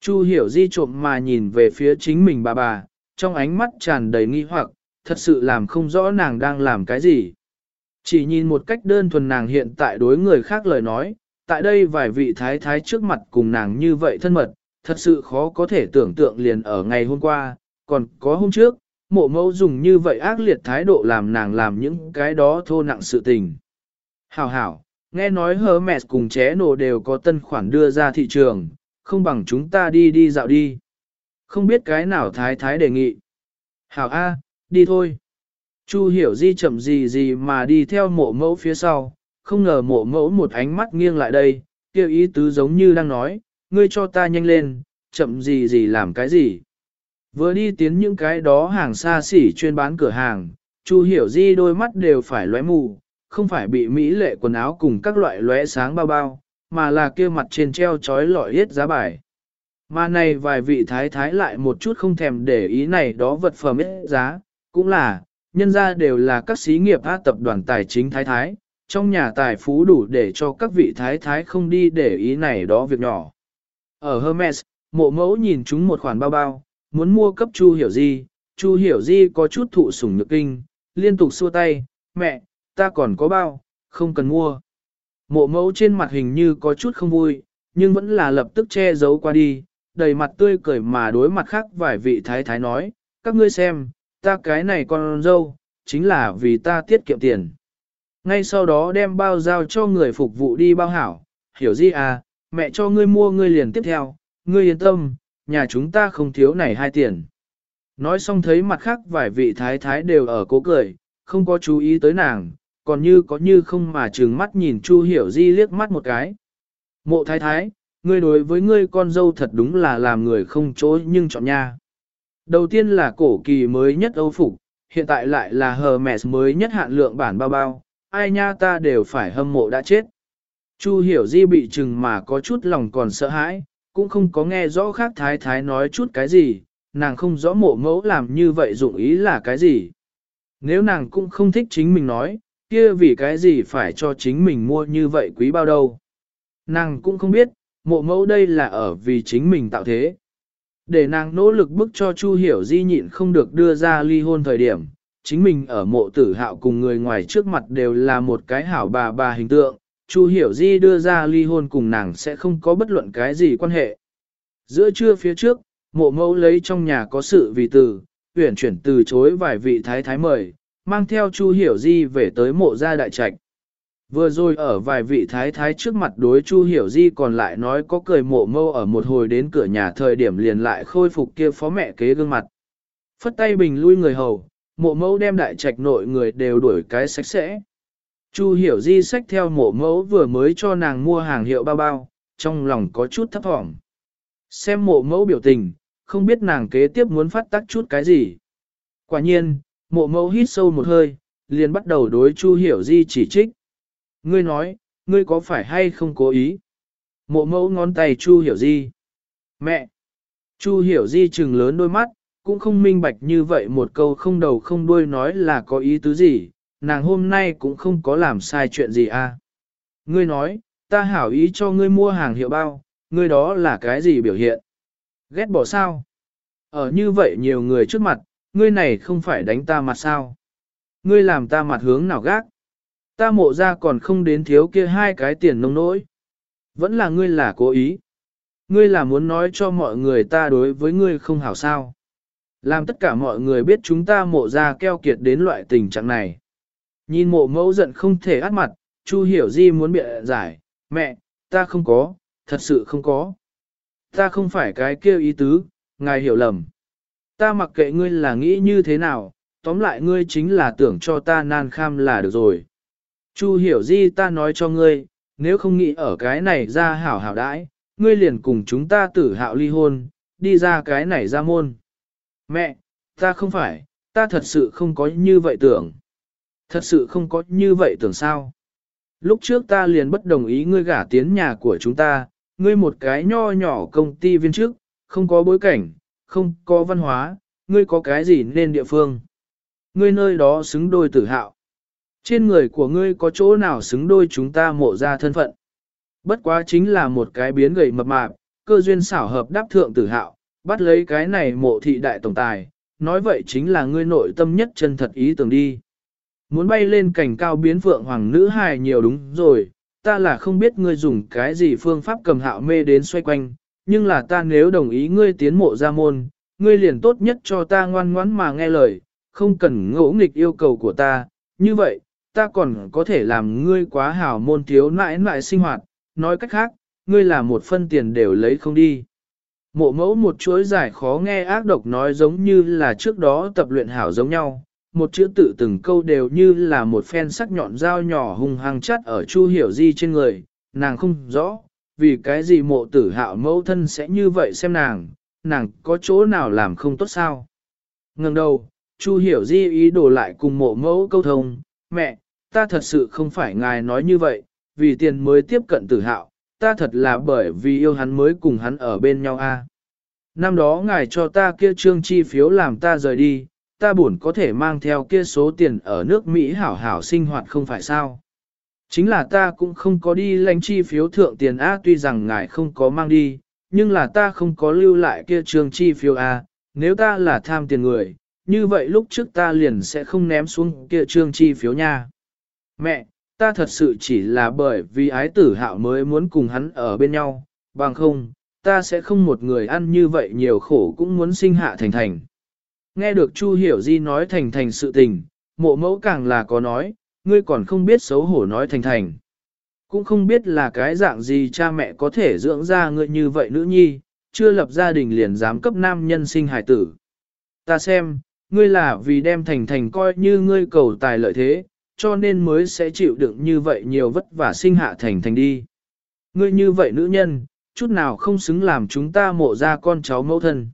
Chu Hiểu Di trộm mà nhìn về phía chính mình bà bà, trong ánh mắt tràn đầy nghi hoặc, thật sự làm không rõ nàng đang làm cái gì. Chỉ nhìn một cách đơn thuần nàng hiện tại đối người khác lời nói, tại đây vài vị thái thái trước mặt cùng nàng như vậy thân mật, thật sự khó có thể tưởng tượng liền ở ngày hôm qua, còn có hôm trước, mộ mẫu dùng như vậy ác liệt thái độ làm nàng làm những cái đó thô nặng sự tình. Hảo hảo, nghe nói hờ mẹ cùng ché nổ đều có tân khoản đưa ra thị trường, không bằng chúng ta đi đi dạo đi. Không biết cái nào thái thái đề nghị. Hảo A, đi thôi. Chu hiểu di chậm gì gì mà đi theo mộ mẫu phía sau, không ngờ mộ mẫu một ánh mắt nghiêng lại đây, kêu ý tứ giống như đang nói, ngươi cho ta nhanh lên, chậm gì gì làm cái gì. Vừa đi tiến những cái đó hàng xa xỉ chuyên bán cửa hàng, Chu hiểu di đôi mắt đều phải lóe mù, không phải bị mỹ lệ quần áo cùng các loại lóe sáng bao bao, mà là kia mặt trên treo chói lọi hết giá bài. Mà này vài vị thái thái lại một chút không thèm để ý này đó vật phẩm ít giá, cũng là, nhân ra đều là các xí nghiệp A tập đoàn tài chính thái thái, trong nhà tài phú đủ để cho các vị thái thái không đi để ý này đó việc nhỏ. Ở Hermes, mộ mẫu nhìn chúng một khoản bao bao, muốn mua cấp Chu Hiểu Di, Chu Hiểu Di có chút thụ sủng nhược kinh, liên tục xua tay, mẹ, ta còn có bao, không cần mua. Mộ mẫu trên mặt hình như có chút không vui, nhưng vẫn là lập tức che giấu qua đi, đầy mặt tươi cười mà đối mặt khác vài vị thái thái nói, các ngươi xem, ta cái này con dâu, chính là vì ta tiết kiệm tiền. Ngay sau đó đem bao giao cho người phục vụ đi bao hảo, hiểu gì à, mẹ cho ngươi mua ngươi liền tiếp theo, ngươi yên tâm, nhà chúng ta không thiếu này hai tiền. Nói xong thấy mặt khác vài vị thái thái đều ở cố cười, không có chú ý tới nàng, còn như có như không mà trừng mắt nhìn Chu Hiểu Di liếc mắt một cái. Mộ thái thái, ngươi đối với ngươi con dâu thật đúng là làm người không chỗ nhưng chọn nha. Đầu tiên là cổ kỳ mới nhất Âu Phục, hiện tại lại là Hermes mới nhất hạn lượng bản bao bao, ai nha ta đều phải hâm mộ đã chết. Chu hiểu di bị chừng mà có chút lòng còn sợ hãi, cũng không có nghe rõ khác thái thái nói chút cái gì, nàng không rõ mộ mẫu làm như vậy dụng ý là cái gì. Nếu nàng cũng không thích chính mình nói, kia vì cái gì phải cho chính mình mua như vậy quý bao đâu. Nàng cũng không biết, mộ mẫu đây là ở vì chính mình tạo thế. Để nàng nỗ lực bức cho Chu Hiểu Di nhịn không được đưa ra ly hôn thời điểm, chính mình ở mộ tử hạo cùng người ngoài trước mặt đều là một cái hảo bà bà hình tượng, Chu Hiểu Di đưa ra ly hôn cùng nàng sẽ không có bất luận cái gì quan hệ. Giữa trưa phía trước, mộ mẫu lấy trong nhà có sự vì từ, tuyển chuyển từ chối vài vị thái thái mời, mang theo Chu Hiểu Di về tới mộ gia đại trạch. Vừa rồi ở vài vị thái thái trước mặt đối Chu Hiểu Di còn lại nói có cười mộ mâu ở một hồi đến cửa nhà thời điểm liền lại khôi phục kia phó mẹ kế gương mặt. Phất tay bình lui người hầu, mộ mẫu đem đại trạch nội người đều đuổi cái sạch sẽ. Chu Hiểu Di xách theo mộ mẫu vừa mới cho nàng mua hàng hiệu bao bao, trong lòng có chút thấp thỏm. Xem mộ mẫu biểu tình, không biết nàng kế tiếp muốn phát tác chút cái gì. Quả nhiên, mộ mẫu hít sâu một hơi, liền bắt đầu đối Chu Hiểu Di chỉ trích. Ngươi nói, ngươi có phải hay không cố ý? Mộ mẫu ngón tay Chu hiểu di. Mẹ! Chu hiểu di trừng lớn đôi mắt, cũng không minh bạch như vậy một câu không đầu không đuôi nói là có ý tứ gì, nàng hôm nay cũng không có làm sai chuyện gì à. Ngươi nói, ta hảo ý cho ngươi mua hàng hiệu bao, ngươi đó là cái gì biểu hiện? Ghét bỏ sao? Ở như vậy nhiều người trước mặt, ngươi này không phải đánh ta mặt sao? Ngươi làm ta mặt hướng nào gác? Ta mộ ra còn không đến thiếu kia hai cái tiền nông nỗi. Vẫn là ngươi là cố ý. Ngươi là muốn nói cho mọi người ta đối với ngươi không hảo sao. Làm tất cả mọi người biết chúng ta mộ ra keo kiệt đến loại tình trạng này. Nhìn mộ mẫu giận không thể át mặt, Chu hiểu di muốn bịa giải, mẹ, ta không có, thật sự không có. Ta không phải cái kêu ý tứ, ngài hiểu lầm. Ta mặc kệ ngươi là nghĩ như thế nào, tóm lại ngươi chính là tưởng cho ta nan kham là được rồi. Chu hiểu di ta nói cho ngươi, nếu không nghĩ ở cái này ra hảo hảo đãi, ngươi liền cùng chúng ta tử hạo ly hôn, đi ra cái này ra môn. Mẹ, ta không phải, ta thật sự không có như vậy tưởng. Thật sự không có như vậy tưởng sao. Lúc trước ta liền bất đồng ý ngươi gả tiến nhà của chúng ta, ngươi một cái nho nhỏ công ty viên chức, không có bối cảnh, không có văn hóa, ngươi có cái gì nên địa phương. Ngươi nơi đó xứng đôi tử hạo. Trên người của ngươi có chỗ nào xứng đôi chúng ta mộ ra thân phận. Bất quá chính là một cái biến gầy mập mạp, cơ duyên xảo hợp đáp thượng tử hạo, bắt lấy cái này mộ thị đại tổng tài, nói vậy chính là ngươi nội tâm nhất chân thật ý tưởng đi. Muốn bay lên cảnh cao biến phượng hoàng nữ hài nhiều đúng rồi, ta là không biết ngươi dùng cái gì phương pháp cầm hạo mê đến xoay quanh, nhưng là ta nếu đồng ý ngươi tiến mộ ra môn, ngươi liền tốt nhất cho ta ngoan ngoãn mà nghe lời, không cần ngỗ nghịch yêu cầu của ta, như vậy, ta còn có thể làm ngươi quá hảo môn thiếu nãi nãi sinh hoạt, nói cách khác, ngươi là một phân tiền đều lấy không đi. Mộ mẫu một chuỗi giải khó nghe ác độc nói giống như là trước đó tập luyện hảo giống nhau, một chữ tự từng câu đều như là một phen sắc nhọn dao nhỏ hung hăng chắt ở Chu Hiểu Di trên người, nàng không rõ, vì cái gì mộ tử hạo mẫu thân sẽ như vậy xem nàng, nàng có chỗ nào làm không tốt sao. Ngừng đầu, Chu Hiểu Di ý đồ lại cùng mộ mẫu câu thông, mẹ, ta thật sự không phải ngài nói như vậy, vì tiền mới tiếp cận tử hạo, ta thật là bởi vì yêu hắn mới cùng hắn ở bên nhau a. Năm đó ngài cho ta kia trương chi phiếu làm ta rời đi, ta buồn có thể mang theo kia số tiền ở nước Mỹ hảo hảo sinh hoạt không phải sao. Chính là ta cũng không có đi lãnh chi phiếu thượng tiền A tuy rằng ngài không có mang đi, nhưng là ta không có lưu lại kia trương chi phiếu A, nếu ta là tham tiền người, như vậy lúc trước ta liền sẽ không ném xuống kia trương chi phiếu nha. Mẹ, ta thật sự chỉ là bởi vì ái tử hạo mới muốn cùng hắn ở bên nhau, bằng không, ta sẽ không một người ăn như vậy nhiều khổ cũng muốn sinh hạ thành thành. Nghe được Chu Hiểu Di nói thành thành sự tình, mộ mẫu càng là có nói, ngươi còn không biết xấu hổ nói thành thành. Cũng không biết là cái dạng gì cha mẹ có thể dưỡng ra ngươi như vậy nữ nhi, chưa lập gia đình liền dám cấp nam nhân sinh hài tử. Ta xem, ngươi là vì đem thành thành coi như ngươi cầu tài lợi thế, cho nên mới sẽ chịu đựng như vậy nhiều vất vả sinh hạ thành thành đi. Ngươi như vậy nữ nhân, chút nào không xứng làm chúng ta mộ ra con cháu mẫu thân.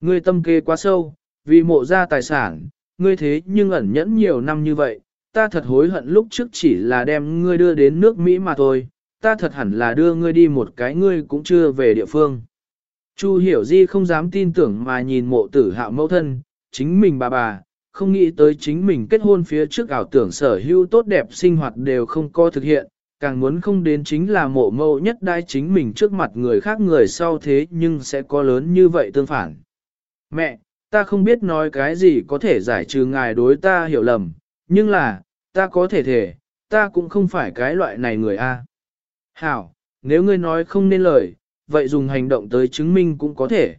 Ngươi tâm kê quá sâu, vì mộ ra tài sản, ngươi thế nhưng ẩn nhẫn nhiều năm như vậy, ta thật hối hận lúc trước chỉ là đem ngươi đưa đến nước Mỹ mà thôi, ta thật hẳn là đưa ngươi đi một cái ngươi cũng chưa về địa phương. Chu hiểu di không dám tin tưởng mà nhìn mộ tử hạo mẫu thân, chính mình bà bà, không nghĩ tới chính mình kết hôn phía trước ảo tưởng sở hữu tốt đẹp sinh hoạt đều không có thực hiện, càng muốn không đến chính là mộ mẫu nhất đai chính mình trước mặt người khác người sau thế nhưng sẽ có lớn như vậy tương phản. Mẹ, ta không biết nói cái gì có thể giải trừ ngài đối ta hiểu lầm, nhưng là, ta có thể thể, ta cũng không phải cái loại này người a. Hảo, nếu ngươi nói không nên lời, vậy dùng hành động tới chứng minh cũng có thể.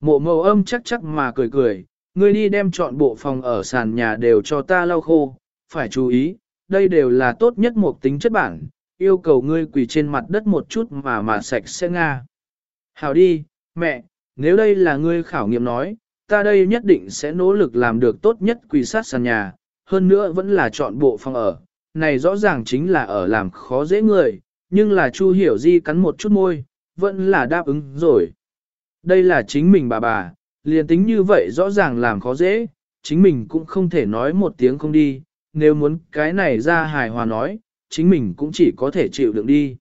Mộ mẫu âm chắc chắc mà cười cười, ngươi đi đem chọn bộ phòng ở sàn nhà đều cho ta lau khô, phải chú ý, đây đều là tốt nhất một tính chất bản, yêu cầu ngươi quỳ trên mặt đất một chút mà mà sạch sẽ nga. Hảo đi, mẹ, nếu đây là ngươi khảo nghiệm nói, ta đây nhất định sẽ nỗ lực làm được tốt nhất quỳ sát sàn nhà, hơn nữa vẫn là chọn bộ phòng ở, này rõ ràng chính là ở làm khó dễ người, nhưng là Chu Hiểu Di cắn một chút môi, vẫn là đáp ứng rồi. Đây là chính mình bà bà, liền tính như vậy rõ ràng làm khó dễ, chính mình cũng không thể nói một tiếng không đi, nếu muốn cái này ra hài hòa nói, chính mình cũng chỉ có thể chịu đựng đi.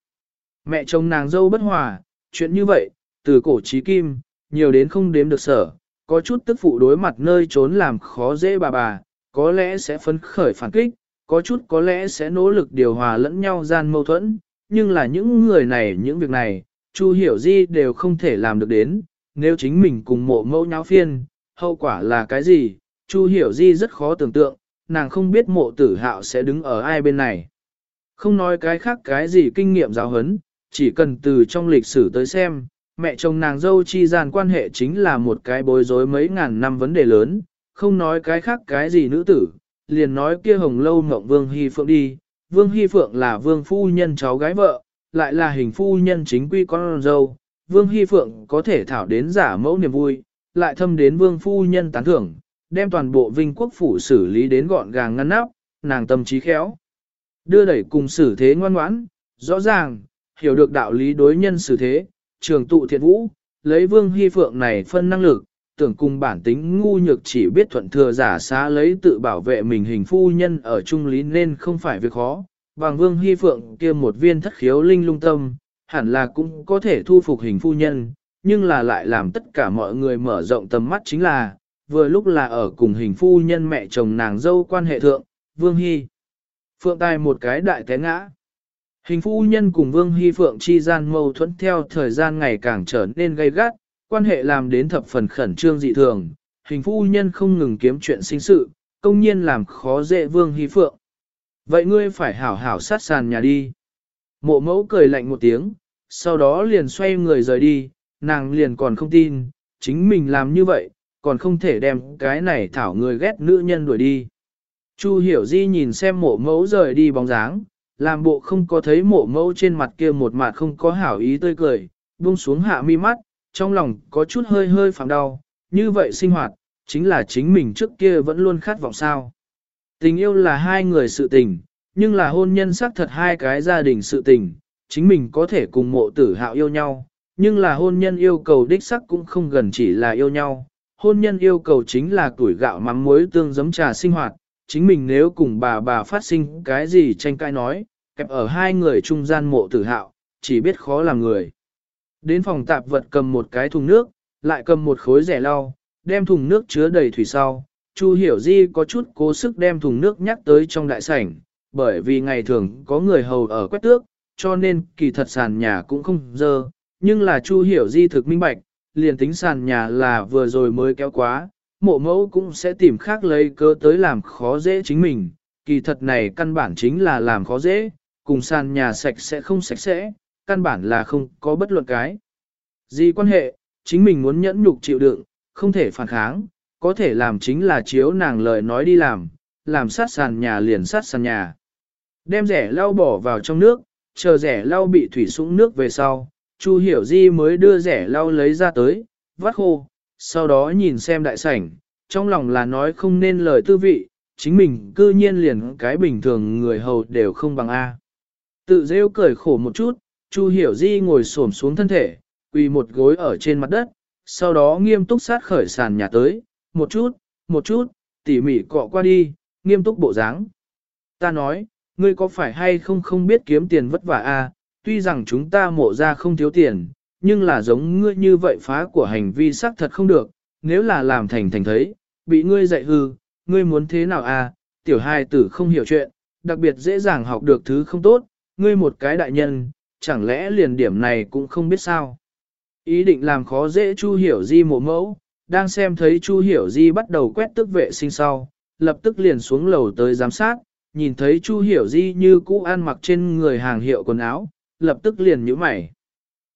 Mẹ chồng nàng dâu bất hòa, chuyện như vậy, từ cổ trí kim, nhiều đến không đếm được sở, có chút tức phụ đối mặt nơi trốn làm khó dễ bà bà, có lẽ sẽ phấn khởi phản kích, có chút có lẽ sẽ nỗ lực điều hòa lẫn nhau gian mâu thuẫn, nhưng là những người này những việc này, Chu Hiểu Di đều không thể làm được đến, nếu chính mình cùng mộ mẫu nháo phiên, hậu quả là cái gì, Chu Hiểu Di rất khó tưởng tượng, nàng không biết mộ tử hạo sẽ đứng ở ai bên này. Không nói cái khác cái gì kinh nghiệm giáo huấn, chỉ cần từ trong lịch sử tới xem, mẹ chồng nàng dâu chi gian quan hệ chính là một cái bối rối mấy ngàn năm vấn đề lớn, không nói cái khác cái gì nữ tử, liền nói kia hồng lâu mộng Vương Hy Phượng đi, Vương Hy Phượng là Vương Phu Nhân cháu gái vợ, lại là hình Phu Nhân chính quy con dâu, Vương Hy Phượng có thể thảo đến giả mẫu niềm vui, lại thâm đến Vương Phu Nhân tán thưởng, đem toàn bộ Vinh Quốc Phủ xử lý đến gọn gàng ngăn nắp, nàng tâm trí khéo. Đưa đẩy cùng xử thế ngoan ngoãn, rõ ràng, hiểu được đạo lý đối nhân xử thế, trường tụ thiện vũ, lấy Vương Hy Phượng này phân năng lực, tưởng cùng bản tính ngu nhược chỉ biết thuận thừa giả xá lấy tự bảo vệ mình hình phu nhân ở trung lý nên không phải việc khó. Bằng Vương Hy Phượng kia một viên thất khiếu linh lung tâm, hẳn là cũng có thể thu phục hình phu nhân, nhưng là lại làm tất cả mọi người mở rộng tầm mắt chính là, vừa lúc là ở cùng hình phu nhân mẹ chồng nàng dâu quan hệ thượng, Vương Hy. Phượng tài một cái đại té ngã. Hình phu nhân cùng Vương Hy Phượng chi gian mâu thuẫn theo thời gian ngày càng trở nên gay gắt, quan hệ làm đến thập phần khẩn trương dị thường, hình phu nhân không ngừng kiếm chuyện sinh sự, công nhiên làm khó dễ Vương Hy Phượng. Vậy ngươi phải hảo hảo sát sàn nhà đi. Mộ mẫu cười lạnh một tiếng, sau đó liền xoay người rời đi, nàng liền còn không tin, chính mình làm như vậy, còn không thể đem cái này thảo người ghét nữ nhân đuổi đi. Chu hiểu di nhìn xem mộ mẫu rời đi bóng dáng, làm bộ không có thấy mộ mẫu trên mặt kia một mặt không có hảo ý tươi cười, buông xuống hạ mi mắt, trong lòng có chút hơi hơi phạm đau, như vậy sinh hoạt, chính là chính mình trước kia vẫn luôn khát vọng sao. Tình yêu là hai người sự tình, nhưng là hôn nhân xác thật hai cái gia đình sự tình, chính mình có thể cùng mộ tử hạo yêu nhau, nhưng là hôn nhân yêu cầu đích sắc cũng không gần chỉ là yêu nhau, hôn nhân yêu cầu chính là tuổi gạo mắm muối tương giấm trà sinh hoạt, chính mình nếu cùng bà bà phát sinh cái gì tranh cãi nói, kẹp ở hai người trung gian mộ tử hạo, chỉ biết khó làm người. Đến phòng tạp vật cầm một cái thùng nước, lại cầm một khối rẻ lau, đem thùng nước chứa đầy thủy sau. Chu Hiểu Di có chút cố sức đem thùng nước nhắc tới trong đại sảnh, bởi vì ngày thường có người hầu ở quét tước, cho nên kỳ thật sàn nhà cũng không dơ, nhưng là Chu Hiểu Di thực minh bạch, liền tính sàn nhà là vừa rồi mới kéo quá, mộ mẫu cũng sẽ tìm khác lấy cơ tới làm khó dễ chính mình, kỳ thật này căn bản chính là làm khó dễ, cùng sàn nhà sạch sẽ không sạch sẽ, căn bản là không có bất luận cái. Gì quan hệ, chính mình muốn nhẫn nhục chịu đựng, không thể phản kháng, có thể làm chính là chiếu nàng lời nói đi làm, làm sát sàn nhà liền sát sàn nhà. Đem rẻ lau bỏ vào trong nước, chờ rẻ lau bị thủy sũng nước về sau, Chu Hiểu Di mới đưa rẻ lau lấy ra tới, vắt khô, sau đó nhìn xem đại sảnh, trong lòng là nói không nên lời tư vị, chính mình cư nhiên liền cái bình thường người hầu đều không bằng A. Tự rêu cười khổ một chút, Chu Hiểu Di ngồi xổm xuống thân thể, quỳ một gối ở trên mặt đất, sau đó nghiêm túc sát khởi sàn nhà tới, một chút, một chút, tỉ mỉ cọ qua đi, nghiêm túc bộ dáng. Ta nói, ngươi có phải hay không không biết kiếm tiền vất vả a? tuy rằng chúng ta mộ ra không thiếu tiền, nhưng là giống ngươi như vậy phá của hành vi xác thật không được, nếu là làm thành thành thấy, bị ngươi dạy hư, ngươi muốn thế nào a? tiểu hai tử không hiểu chuyện, đặc biệt dễ dàng học được thứ không tốt, ngươi một cái đại nhân, chẳng lẽ liền điểm này cũng không biết sao. Ý định làm khó dễ Chu Hiểu Di mộ mẫu, đang xem thấy Chu Hiểu Di bắt đầu quét tức vệ sinh sau, lập tức liền xuống lầu tới giám sát, nhìn thấy Chu Hiểu Di như cũ ăn mặc trên người hàng hiệu quần áo, lập tức liền nhíu mày.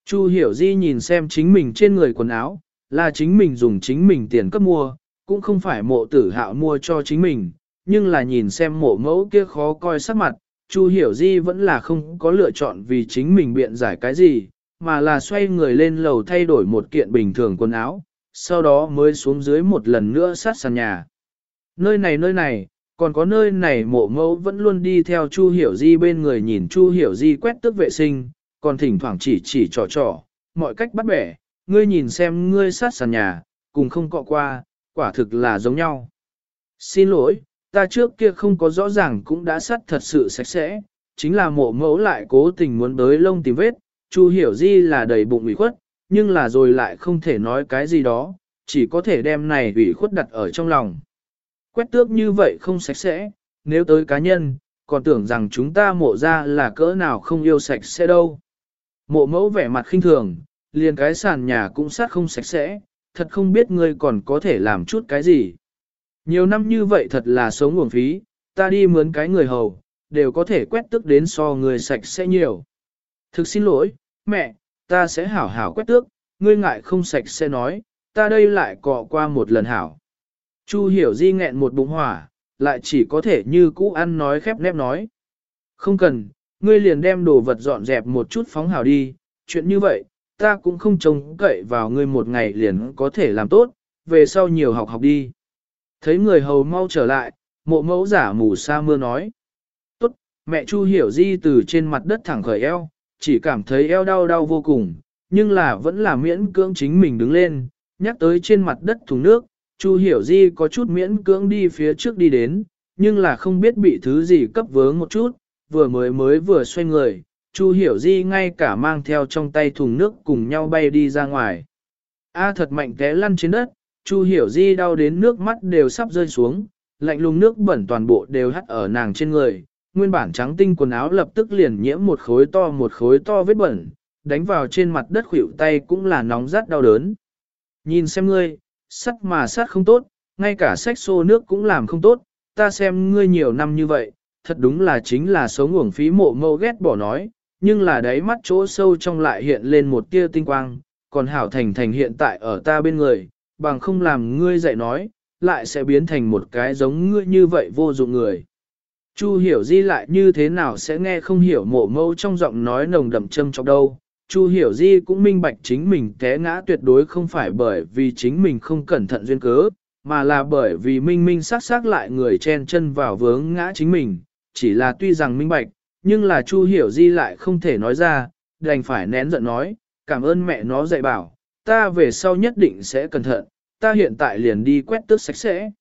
Chu Hiểu Di nhìn xem chính mình trên người quần áo, là chính mình dùng chính mình tiền cấp mua, cũng không phải mộ tử hạo mua cho chính mình, nhưng là nhìn xem mộ mẫu kia khó coi sắc mặt, Chu Hiểu Di vẫn là không có lựa chọn vì chính mình biện giải cái gì, mà là xoay người lên lầu thay đổi một kiện bình thường quần áo, sau đó mới xuống dưới một lần nữa sát sàn nhà. Nơi này nơi này, còn có nơi này mộ mẫu vẫn luôn đi theo Chu Hiểu Di bên người nhìn Chu Hiểu Di quét tước vệ sinh, còn thỉnh thoảng chỉ chỉ trò trò, mọi cách bắt bẻ, ngươi nhìn xem ngươi sát sàn nhà, cùng không cọ qua, quả thực là giống nhau. Xin lỗi, ta trước kia không có rõ ràng cũng đã sát thật sự sạch sẽ, chính là mộ mẫu lại cố tình muốn đới lông tìm vết, Chu hiểu di là đầy bụng ủy khuất, nhưng là rồi lại không thể nói cái gì đó, chỉ có thể đem này ủy khuất đặt ở trong lòng. Quét tước như vậy không sạch sẽ, nếu tới cá nhân, còn tưởng rằng chúng ta mộ ra là cỡ nào không yêu sạch sẽ đâu. Mộ mẫu vẻ mặt khinh thường, liền cái sàn nhà cũng sát không sạch sẽ, thật không biết ngươi còn có thể làm chút cái gì. Nhiều năm như vậy thật là sống uổng phí, ta đi mướn cái người hầu, đều có thể quét tước đến so người sạch sẽ nhiều. Thực xin lỗi, mẹ, ta sẽ hảo hảo quét tước, ngươi ngại không sạch sẽ nói, ta đây lại cọ qua một lần hảo. Chu hiểu di nghẹn một bụng hỏa, lại chỉ có thể như cũ ăn nói khép nép nói. Không cần, ngươi liền đem đồ vật dọn dẹp một chút phóng hào đi, chuyện như vậy, ta cũng không trông cậy vào ngươi một ngày liền có thể làm tốt, về sau nhiều học học đi. Thấy người hầu mau trở lại, mộ mẫu giả mù sa mưa nói. Tốt, mẹ Chu hiểu di từ trên mặt đất thẳng khởi eo, chỉ cảm thấy eo đau đau vô cùng, nhưng là vẫn là miễn cưỡng chính mình đứng lên, nhắc tới trên mặt đất thùng nước, Chu hiểu di có chút miễn cưỡng đi phía trước đi đến, nhưng là không biết bị thứ gì cấp vướng một chút, vừa mới mới vừa xoay người, Chu hiểu di ngay cả mang theo trong tay thùng nước cùng nhau bay đi ra ngoài. A thật mạnh té lăn trên đất, Chu hiểu di đau đến nước mắt đều sắp rơi xuống, lạnh lùng nước bẩn toàn bộ đều hắt ở nàng trên người, nguyên bản trắng tinh quần áo lập tức liền nhiễm một khối to một khối to vết bẩn, đánh vào trên mặt đất khuỷu tay cũng là nóng rát đau đớn. Nhìn xem ngươi, sắt mà sắt không tốt, ngay cả sách xô nước cũng làm không tốt, ta xem ngươi nhiều năm như vậy, thật đúng là chính là sống uổng phí mộ mâu ghét bỏ nói, nhưng là đáy mắt chỗ sâu trong lại hiện lên một tia tinh quang, còn hảo thành thành hiện tại ở ta bên người, bằng không làm ngươi dạy nói, lại sẽ biến thành một cái giống ngươi như vậy vô dụng người. Chu hiểu di lại như thế nào sẽ nghe không hiểu mộ mâu trong giọng nói nồng đậm châm trong đâu. Chu hiểu di cũng minh bạch chính mình té ngã tuyệt đối không phải bởi vì chính mình không cẩn thận duyên cớ, mà là bởi vì minh minh sát sát lại người chen chân vào vướng ngã chính mình, chỉ là tuy rằng minh bạch, nhưng là Chu hiểu di lại không thể nói ra, đành phải nén giận nói, cảm ơn mẹ nó dạy bảo, ta về sau nhất định sẽ cẩn thận, ta hiện tại liền đi quét tước sạch sẽ.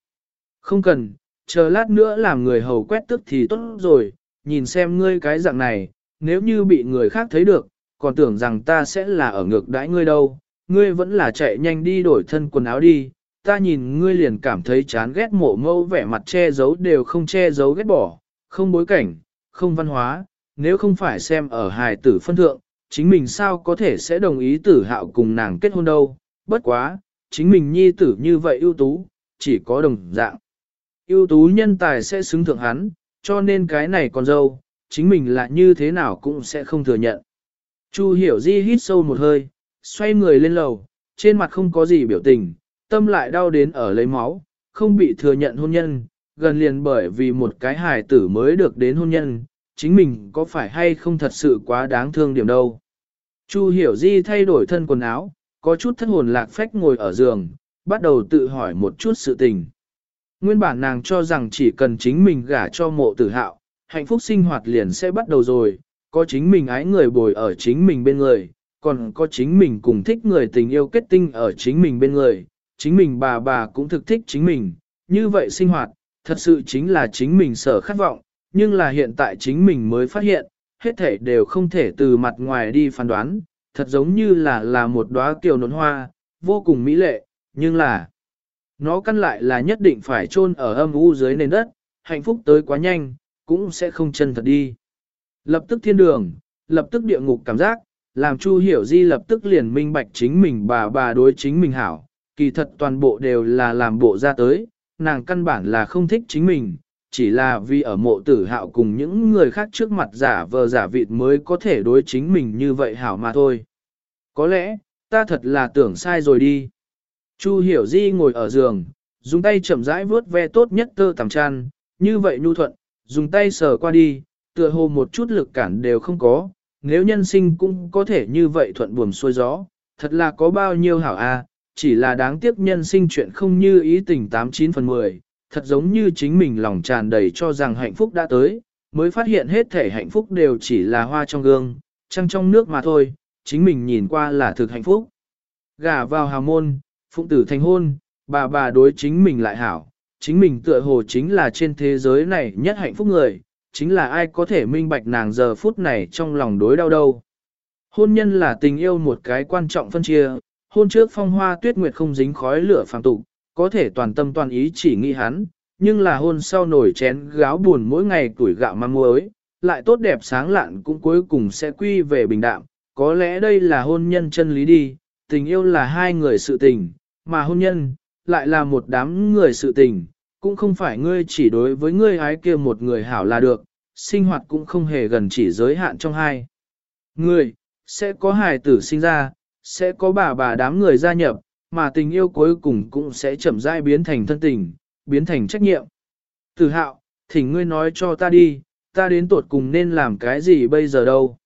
Không cần, chờ lát nữa làm người hầu quét tước thì tốt rồi, nhìn xem ngươi cái dạng này, nếu như bị người khác thấy được, còn tưởng rằng ta sẽ là ở ngược đãi ngươi đâu, ngươi vẫn là chạy nhanh đi đổi thân quần áo đi, ta nhìn ngươi liền cảm thấy chán ghét mộ mâu vẻ mặt che giấu đều không che giấu ghét bỏ, không bối cảnh, không văn hóa, nếu không phải xem ở hài tử phân thượng, chính mình sao có thể sẽ đồng ý tử hạo cùng nàng kết hôn đâu, bất quá, chính mình nhi tử như vậy ưu tú, chỉ có đồng dạng. ưu tú nhân tài sẽ xứng thượng hắn, cho nên cái này còn dâu, chính mình là như thế nào cũng sẽ không thừa nhận. Chu hiểu di hít sâu một hơi, xoay người lên lầu, trên mặt không có gì biểu tình, tâm lại đau đến ở lấy máu, không bị thừa nhận hôn nhân, gần liền bởi vì một cái hài tử mới được đến hôn nhân, chính mình có phải hay không thật sự quá đáng thương điểm đâu. Chu hiểu di thay đổi thân quần áo, có chút thất hồn lạc phách ngồi ở giường, bắt đầu tự hỏi một chút sự tình. Nguyên bản nàng cho rằng chỉ cần chính mình gả cho mộ tử hạo, hạnh phúc sinh hoạt liền sẽ bắt đầu rồi, có chính mình ái người bồi ở chính mình bên người, còn có chính mình cùng thích người tình yêu kết tinh ở chính mình bên người, chính mình bà bà cũng thực thích chính mình, như vậy sinh hoạt, thật sự chính là chính mình sở khát vọng, nhưng là hiện tại chính mình mới phát hiện, hết thể đều không thể từ mặt ngoài đi phán đoán, thật giống như là là một đóa kiều nộn hoa, vô cùng mỹ lệ, nhưng là nó căn lại là nhất định phải chôn ở âm u dưới nền đất, hạnh phúc tới quá nhanh, cũng sẽ không chân thật đi. Lập tức thiên đường, lập tức địa ngục cảm giác, làm Chu Hiểu Di lập tức liền minh bạch chính mình bà bà đối chính mình hảo, kỳ thật toàn bộ đều là làm bộ ra tới, nàng căn bản là không thích chính mình, chỉ là vì ở mộ tử hạo cùng những người khác trước mặt giả vờ giả vịt mới có thể đối chính mình như vậy hảo mà thôi. Có lẽ, ta thật là tưởng sai rồi đi. Chu hiểu di ngồi ở giường, dùng tay chậm rãi vuốt ve tốt nhất tơ tằm chăn, như vậy nhu thuận, dùng tay sờ qua đi, tựa hồ một chút lực cản đều không có, nếu nhân sinh cũng có thể như vậy thuận buồm xuôi gió, thật là có bao nhiêu hảo a, chỉ là đáng tiếc nhân sinh chuyện không như ý tình 89 phần 10, thật giống như chính mình lòng tràn đầy cho rằng hạnh phúc đã tới, mới phát hiện hết thể hạnh phúc đều chỉ là hoa trong gương, trăng trong nước mà thôi, chính mình nhìn qua là thực hạnh phúc. Gả vào hào môn, phụng tử thành hôn, bà bà đối chính mình lại hảo, chính mình tựa hồ chính là trên thế giới này nhất hạnh phúc người, chính là ai có thể minh bạch nàng giờ phút này trong lòng đối đau đâu. Hôn nhân là tình yêu một cái quan trọng phân chia, hôn trước phong hoa tuyết nguyệt không dính khói lửa phàm tục, có thể toàn tâm toàn ý chỉ nghĩ hắn, nhưng là hôn sau nổi chén gáo buồn mỗi ngày tuổi gạo măng muối, lại tốt đẹp sáng lạn cũng cuối cùng sẽ quy về bình đạm, có lẽ đây là hôn nhân chân lý đi, tình yêu là hai người sự tình, mà hôn nhân, lại là một đám người sự tình, cũng không phải ngươi chỉ đối với ngươi ái kia một người hảo là được, sinh hoạt cũng không hề gần chỉ giới hạn trong hai. Người, sẽ có hài tử sinh ra, sẽ có bà bà đám người gia nhập, mà tình yêu cuối cùng cũng sẽ chậm rãi biến thành thân tình, biến thành trách nhiệm. Tử hạo, thỉnh ngươi nói cho ta đi, ta đến tuột cùng nên làm cái gì bây giờ đâu.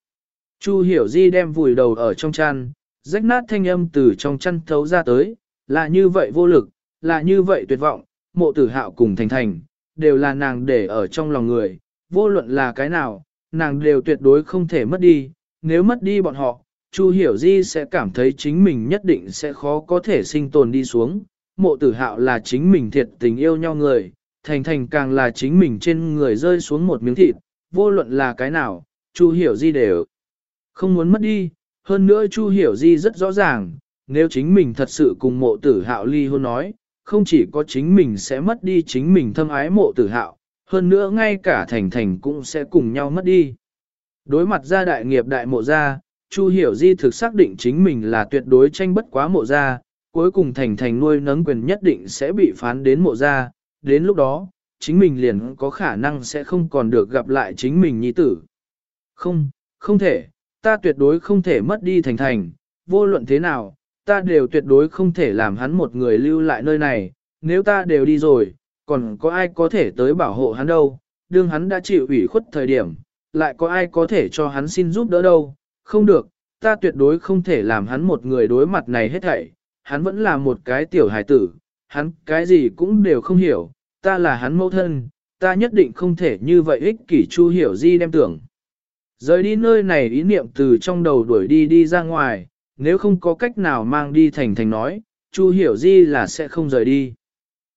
Chu hiểu di đem vùi đầu ở trong chăn, rách nát thanh âm từ trong chăn thấu ra tới, là như vậy vô lực, là như vậy tuyệt vọng, mộ tử hạo cùng thành thành, đều là nàng để ở trong lòng người, vô luận là cái nào, nàng đều tuyệt đối không thể mất đi, nếu mất đi bọn họ, Chu Hiểu Di sẽ cảm thấy chính mình nhất định sẽ khó có thể sinh tồn đi xuống, mộ tử hạo là chính mình thiệt tình yêu nhau người, thành thành càng là chính mình trên người rơi xuống một miếng thịt, vô luận là cái nào, Chu Hiểu Di đều không muốn mất đi, hơn nữa Chu Hiểu Di rất rõ ràng, nếu chính mình thật sự cùng mộ tử hạo ly hôn nói, không chỉ có chính mình sẽ mất đi chính mình thâm ái mộ tử hạo, hơn nữa ngay cả thành thành cũng sẽ cùng nhau mất đi. Đối mặt gia đại nghiệp đại mộ gia, Chu Hiểu Di thực xác định chính mình là tuyệt đối tranh bất quá mộ gia, cuối cùng thành thành nuôi nấng quyền nhất định sẽ bị phán đến mộ gia, đến lúc đó, chính mình liền có khả năng sẽ không còn được gặp lại chính mình nhi tử. Không, không thể, ta tuyệt đối không thể mất đi thành thành, vô luận thế nào, ta đều tuyệt đối không thể làm hắn một người lưu lại nơi này, nếu ta đều đi rồi, còn có ai có thể tới bảo hộ hắn đâu, đương hắn đã chịu ủy khuất thời điểm, lại có ai có thể cho hắn xin giúp đỡ đâu, không được, ta tuyệt đối không thể làm hắn một người đối mặt này hết thảy, hắn vẫn là một cái tiểu hài tử, hắn cái gì cũng đều không hiểu, ta là hắn mẫu thân, ta nhất định không thể như vậy ích kỷ chu hiểu di đem tưởng. Rời đi nơi này ý niệm từ trong đầu đuổi đi đi ra ngoài, nếu không có cách nào mang đi thành thành nói, chu hiểu di là sẽ không rời đi.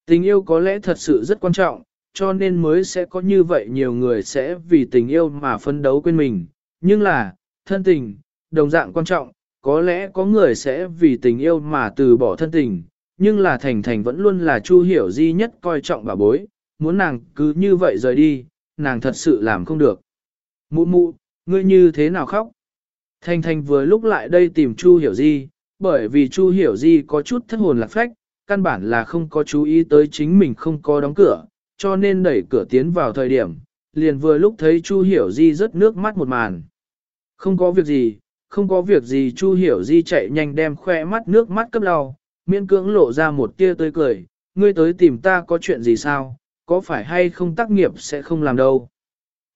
Tình yêu có lẽ thật sự rất quan trọng, cho nên mới sẽ có như vậy nhiều người sẽ vì tình yêu mà phấn đấu quên mình. Nhưng là, thân tình, đồng dạng quan trọng, có lẽ có người sẽ vì tình yêu mà từ bỏ thân tình, nhưng là Thành Thành vẫn luôn là Chu Hiểu Di nhất coi trọng bà bối, muốn nàng cứ như vậy rời đi, nàng thật sự làm không được. Mụ mụ, ngươi như thế nào khóc? Thành Thành vừa lúc lại đây tìm Chu Hiểu Di, bởi vì Chu Hiểu Di có chút thất hồn lạc phách, căn bản là không có chú ý tới chính mình không có đóng cửa, cho nên đẩy cửa tiến vào thời điểm, liền vừa lúc thấy Chu Hiểu Di rớt nước mắt một màn. Không có việc gì, không có việc gì Chu Hiểu Di chạy nhanh đem khoe mắt nước mắt cấp lau, miễn cưỡng lộ ra một tia tươi cười, ngươi tới tìm ta có chuyện gì sao, có phải hay không tác nghiệp sẽ không làm đâu.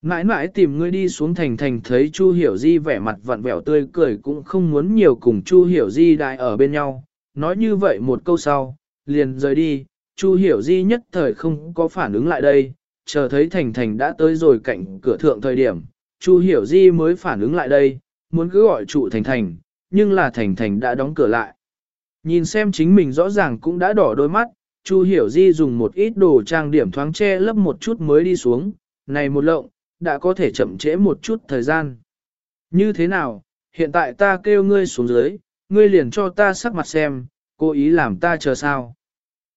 Mãi mãi tìm ngươi đi xuống thành thành thấy Chu Hiểu Di vẻ mặt vặn vẹo tươi cười cũng không muốn nhiều cùng Chu Hiểu Di đại ở bên nhau, nói như vậy một câu sau, liền rời đi, Chu Hiểu Di nhất thời không có phản ứng lại đây, chờ thấy Thành Thành đã tới rồi cạnh cửa thượng thời điểm, Chu Hiểu Di mới phản ứng lại đây, muốn cứ gọi trụ Thành Thành, nhưng là Thành Thành đã đóng cửa lại. Nhìn xem chính mình rõ ràng cũng đã đỏ đôi mắt, Chu Hiểu Di dùng một ít đồ trang điểm thoáng che lấp một chút mới đi xuống, này một lộng, đã có thể chậm trễ một chút thời gian. Như thế nào, hiện tại ta kêu ngươi xuống dưới, ngươi liền cho ta sắc mặt xem, cố ý làm ta chờ sao.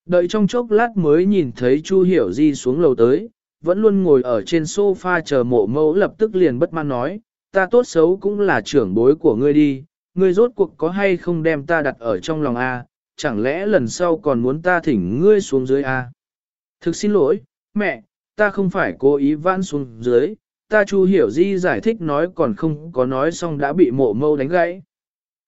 Đợi trong chốc lát mới nhìn thấy Chu Hiểu Di xuống lầu tới, vẫn luôn ngồi ở trên sofa chờ mộ mẫu lập tức liền bất mãn nói, ta tốt xấu cũng là trưởng bối của ngươi đi, ngươi rốt cuộc có hay không đem ta đặt ở trong lòng A, chẳng lẽ lần sau còn muốn ta thỉnh ngươi xuống dưới A. Thực xin lỗi, mẹ, ta không phải cố ý vãn xuống dưới, ta Chu Hiểu Di giải thích nói còn không có nói xong đã bị mộ mâu đánh gãy.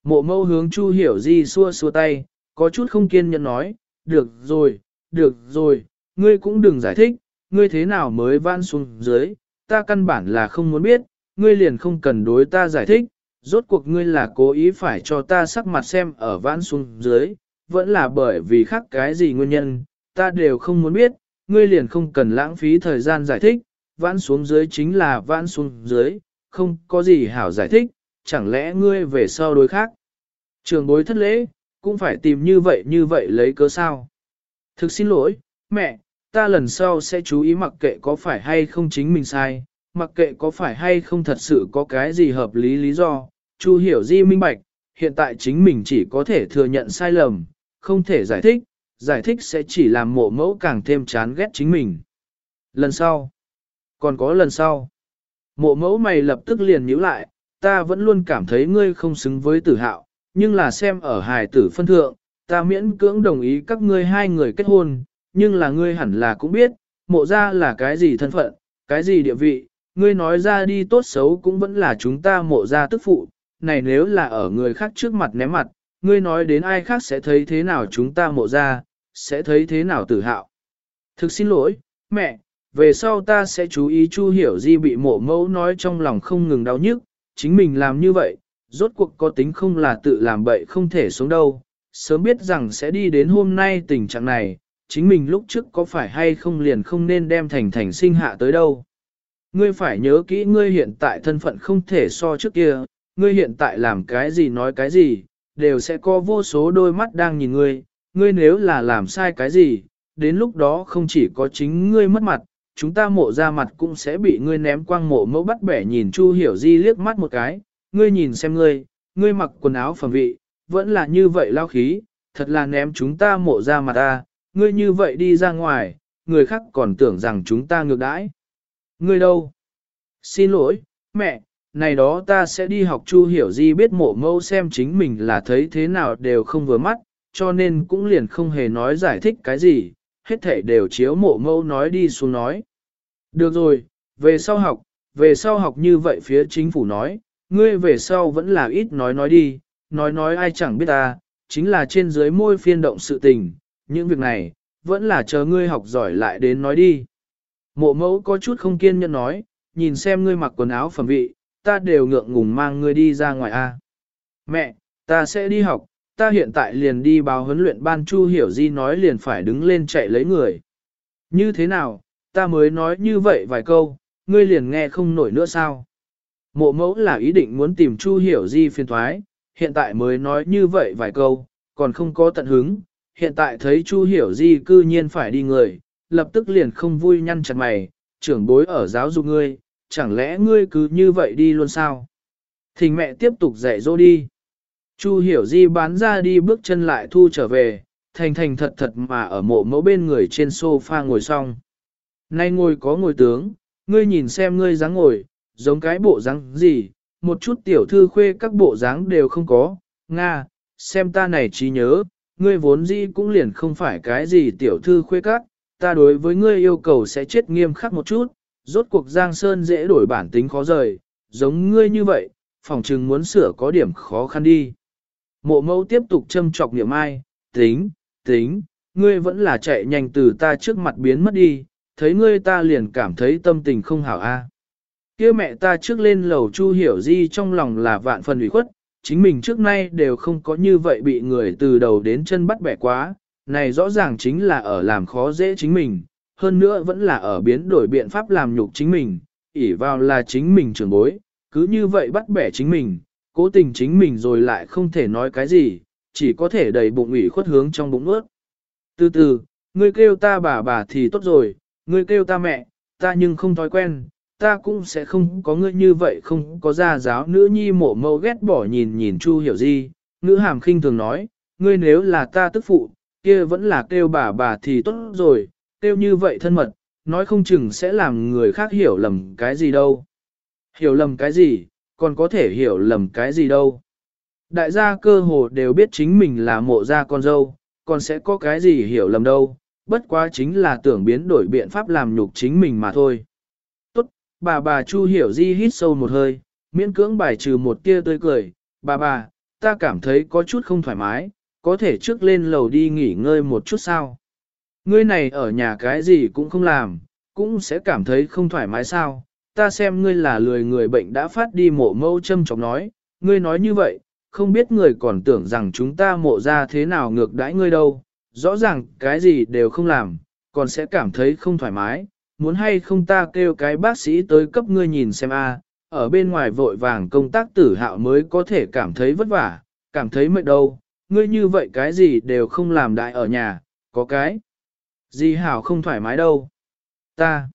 Mộ mâu hướng Chu Hiểu Di xua xua tay, có chút không kiên nhẫn nói, được rồi, được rồi, ngươi cũng đừng giải thích, ngươi thế nào mới van xuống dưới, ta căn bản là không muốn biết, ngươi liền không cần đối ta giải thích, rốt cuộc ngươi là cố ý phải cho ta sắc mặt xem ở vãn xuống dưới, vẫn là bởi vì khác cái gì nguyên nhân, ta đều không muốn biết, ngươi liền không cần lãng phí thời gian giải thích, vãn xuống dưới chính là vãn xuống dưới, không có gì hảo giải thích, chẳng lẽ ngươi về sau đối khác. Trường bối thất lễ, cũng phải tìm như vậy như vậy lấy cớ sao. Thực xin lỗi, mẹ, ta lần sau sẽ chú ý mặc kệ có phải hay không chính mình sai, mặc kệ có phải hay không thật sự có cái gì hợp lý lý do, Chu hiểu di minh bạch, hiện tại chính mình chỉ có thể thừa nhận sai lầm, không thể giải thích, giải thích sẽ chỉ làm mộ mẫu càng thêm chán ghét chính mình. Lần sau, còn có lần sau, mộ mẫu mày lập tức liền nhíu lại, ta vẫn luôn cảm thấy ngươi không xứng với tử hạo, nhưng là xem ở hài tử phân thượng, ta miễn cưỡng đồng ý các ngươi hai người kết hôn, nhưng là ngươi hẳn là cũng biết, mộ ra là cái gì thân phận, cái gì địa vị, ngươi nói ra đi tốt xấu cũng vẫn là chúng ta mộ ra tức phụ, này nếu là ở người khác trước mặt ném mặt, ngươi nói đến ai khác sẽ thấy thế nào chúng ta mộ ra, sẽ thấy thế nào tử hạo. Thực xin lỗi, mẹ, về sau ta sẽ chú ý chu hiểu di bị mộ mẫu nói trong lòng không ngừng đau nhức, chính mình làm như vậy, rốt cuộc có tính không là tự làm bậy không thể xuống đâu, sớm biết rằng sẽ đi đến hôm nay tình trạng này, chính mình lúc trước có phải hay không liền không nên đem thành thành sinh hạ tới đâu. Ngươi phải nhớ kỹ ngươi hiện tại thân phận không thể so trước kia, ngươi hiện tại làm cái gì nói cái gì, đều sẽ có vô số đôi mắt đang nhìn ngươi, ngươi nếu là làm sai cái gì, đến lúc đó không chỉ có chính ngươi mất mặt, chúng ta mộ ra mặt cũng sẽ bị ngươi ném quang mộ mẫu bắt bẻ nhìn Chu Hiểu Di liếc mắt một cái, ngươi nhìn xem ngươi, ngươi mặc quần áo phẩm vị, vẫn là như vậy lao khí, thật là ném chúng ta mộ ra mặt ta, ngươi như vậy đi ra ngoài, người khác còn tưởng rằng chúng ta ngược đãi. Ngươi đâu? Xin lỗi, mẹ, này đó ta sẽ đi học Chu Hiểu Di biết mộ mẫu xem chính mình là thấy thế nào đều không vừa mắt, cho nên cũng liền không hề nói giải thích cái gì, hết thể đều chiếu mộ mẫu nói đi xuống nói. Được rồi, về sau học, về sau học như vậy phía chính phủ nói, ngươi về sau vẫn là ít nói nói đi, nói nói ai chẳng biết ta, chính là trên dưới môi phiên động sự tình, những việc này, vẫn là chờ ngươi học giỏi lại đến nói đi. Mộ mẫu có chút không kiên nhẫn nói, nhìn xem ngươi mặc quần áo phẩm vị, ta đều ngượng ngùng mang ngươi đi ra ngoài a. Mẹ, ta sẽ đi học, ta hiện tại liền đi báo huấn luyện ban Chu Hiểu Di nói liền phải đứng lên chạy lấy người. Như thế nào, ta mới nói như vậy vài câu, ngươi liền nghe không nổi nữa sao? Mộ mẫu là ý định muốn tìm Chu Hiểu Di phiền thoái, hiện tại mới nói như vậy vài câu, còn không có tận hứng, hiện tại thấy Chu Hiểu Di cư nhiên phải đi người, lập tức liền không vui nhăn chặt mày, trưởng bối ở giáo dục ngươi, chẳng lẽ ngươi cứ như vậy đi luôn sao? Thình mẹ tiếp tục dạy dỗ đi. Chu hiểu di bán ra đi bước chân lại thu trở về, thành thành thật thật mà ở mộ mẫu bên người trên sofa ngồi xong. Nay ngồi có ngồi tướng, ngươi nhìn xem ngươi dáng ngồi, giống cái bộ dáng gì, một chút tiểu thư khuê các bộ dáng đều không có, Nga, xem ta này trí nhớ, ngươi vốn di cũng liền không phải cái gì tiểu thư khuê các, ta đối với ngươi yêu cầu sẽ chết nghiêm khắc một chút, rốt cuộc Giang Sơn dễ đổi bản tính khó rời, giống ngươi như vậy, phòng trừng muốn sửa có điểm khó khăn đi. Mộ mẫu tiếp tục châm chọc niệm ai, tính, tính, ngươi vẫn là chạy nhanh từ ta trước mặt biến mất đi, thấy ngươi ta liền cảm thấy tâm tình không hảo a. À. Kia mẹ ta trước lên lầu chu hiểu di trong lòng là vạn phần ủy khuất, chính mình trước nay đều không có như vậy bị người từ đầu đến chân bắt bẻ quá, này rõ ràng chính là ở làm khó dễ chính mình, hơn nữa vẫn là ở biến đổi biện pháp làm nhục chính mình, ỉ vào là chính mình trưởng bối, cứ như vậy bắt bẻ chính mình, cố tình chính mình rồi lại không thể nói cái gì, chỉ có thể đầy bụng ủy khuất hướng trong bụng ướt. Từ từ, ngươi kêu ta bà bà thì tốt rồi, ngươi kêu ta mẹ, ta nhưng không thói quen, ta cũng sẽ không có ngươi như vậy không có gia giáo nữ nhi mộ mâu ghét bỏ nhìn nhìn Chu hiểu gì, ngữ hàm khinh thường nói, ngươi nếu là ta tức phụ, kia vẫn là kêu bà bà thì tốt rồi, kêu như vậy thân mật, nói không chừng sẽ làm người khác hiểu lầm cái gì đâu. Hiểu lầm cái gì, còn có thể hiểu lầm cái gì đâu. Đại gia cơ hồ đều biết chính mình là mộ gia con dâu, còn sẽ có cái gì hiểu lầm đâu, bất quá chính là tưởng biến đổi biện pháp làm nhục chính mình mà thôi. Tốt, bà bà Chu hiểu di hít sâu một hơi, miễn cưỡng bài trừ một tia tươi cười, bà bà, ta cảm thấy có chút không thoải mái, có thể trước lên lầu đi nghỉ ngơi một chút sao. Ngươi này ở nhà cái gì cũng không làm, cũng sẽ cảm thấy không thoải mái sao, ta xem ngươi là lười người bệnh đã phát đi mộ mâu châm chọc nói, ngươi nói như vậy, không biết người còn tưởng rằng chúng ta mộ ra thế nào ngược đãi ngươi đâu, rõ ràng cái gì đều không làm, còn sẽ cảm thấy không thoải mái, muốn hay không ta kêu cái bác sĩ tới cấp ngươi nhìn xem a, ở bên ngoài vội vàng công tác tử hạo mới có thể cảm thấy vất vả, cảm thấy mệt đâu, ngươi như vậy cái gì đều không làm đại ở nhà, có cái gì hảo không thoải mái đâu. Ta,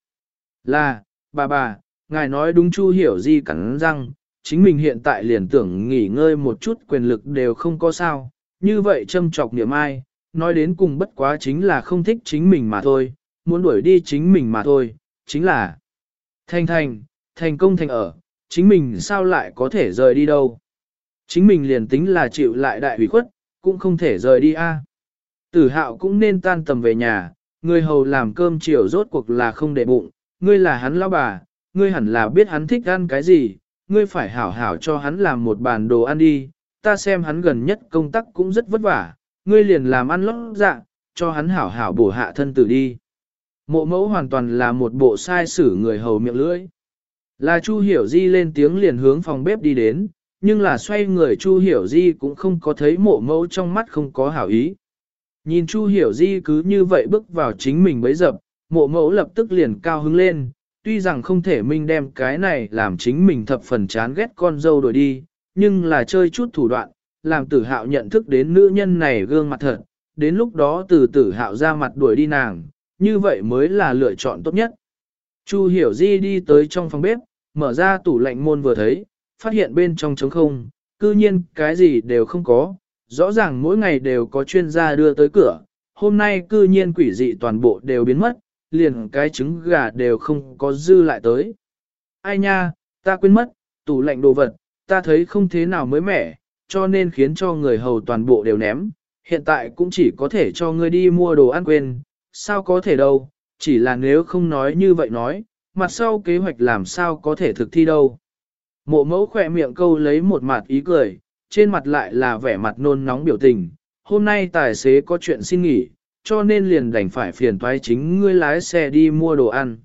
là, bà bà, ngài nói đúng Chu Hiểu Di cắn răng, chính mình hiện tại liền tưởng nghỉ ngơi một chút quyền lực đều không có sao, như vậy châm trọc niệm ai, nói đến cùng bất quá chính là không thích chính mình mà thôi, muốn đuổi đi chính mình mà thôi, chính là thành thành, thành công thành ở, chính mình sao lại có thể rời đi đâu. Chính mình liền tính là chịu lại đại hủy khuất, cũng không thể rời đi a. Tử hạo cũng nên tan tầm về nhà, người hầu làm cơm chiều rốt cuộc là không để bụng, ngươi là hắn lão bà, ngươi hẳn là biết hắn thích ăn cái gì, ngươi phải hảo hảo cho hắn làm một bàn đồ ăn đi, ta xem hắn gần nhất công tác cũng rất vất vả, ngươi liền làm ăn lót dạ, cho hắn hảo hảo bổ hạ thân tử đi. Mộ mẫu hoàn toàn là một bộ sai xử người hầu miệng lưỡi. Là Chu Hiểu Di lên tiếng liền hướng phòng bếp đi đến, nhưng là xoay người Chu Hiểu Di cũng không có thấy mộ mẫu trong mắt không có hảo ý. Nhìn Chu Hiểu Di cứ như vậy bước vào chính mình bấy dập, mộ mẫu lập tức liền cao hứng lên, tuy rằng không thể minh đem cái này làm chính mình thập phần chán ghét con dâu đổi đi, nhưng là chơi chút thủ đoạn, làm tử hạo nhận thức đến nữ nhân này gương mặt thật, đến lúc đó từ tử hạo ra mặt đuổi đi nàng, như vậy mới là lựa chọn tốt nhất. Chu hiểu di đi tới trong phòng bếp, mở ra tủ lạnh môn vừa thấy, phát hiện bên trong trống không, cư nhiên cái gì đều không có, rõ ràng mỗi ngày đều có chuyên gia đưa tới cửa, hôm nay cư nhiên quỷ dị toàn bộ đều biến mất, liền cái trứng gà đều không có dư lại tới. Ai nha, ta quên mất, tủ lạnh đồ vật, ta thấy không thế nào mới mẻ, cho nên khiến cho người hầu toàn bộ đều ném, hiện tại cũng chỉ có thể cho ngươi đi mua đồ ăn quên, sao có thể đâu, chỉ là nếu không nói như vậy nói, mặt sau kế hoạch làm sao có thể thực thi đâu. Mộ mẫu khỏe miệng câu lấy một mặt ý cười, trên mặt lại là vẻ mặt nôn nóng biểu tình, hôm nay tài xế có chuyện xin nghỉ, cho nên liền đành phải phiền toái chính ngươi lái xe đi mua đồ ăn.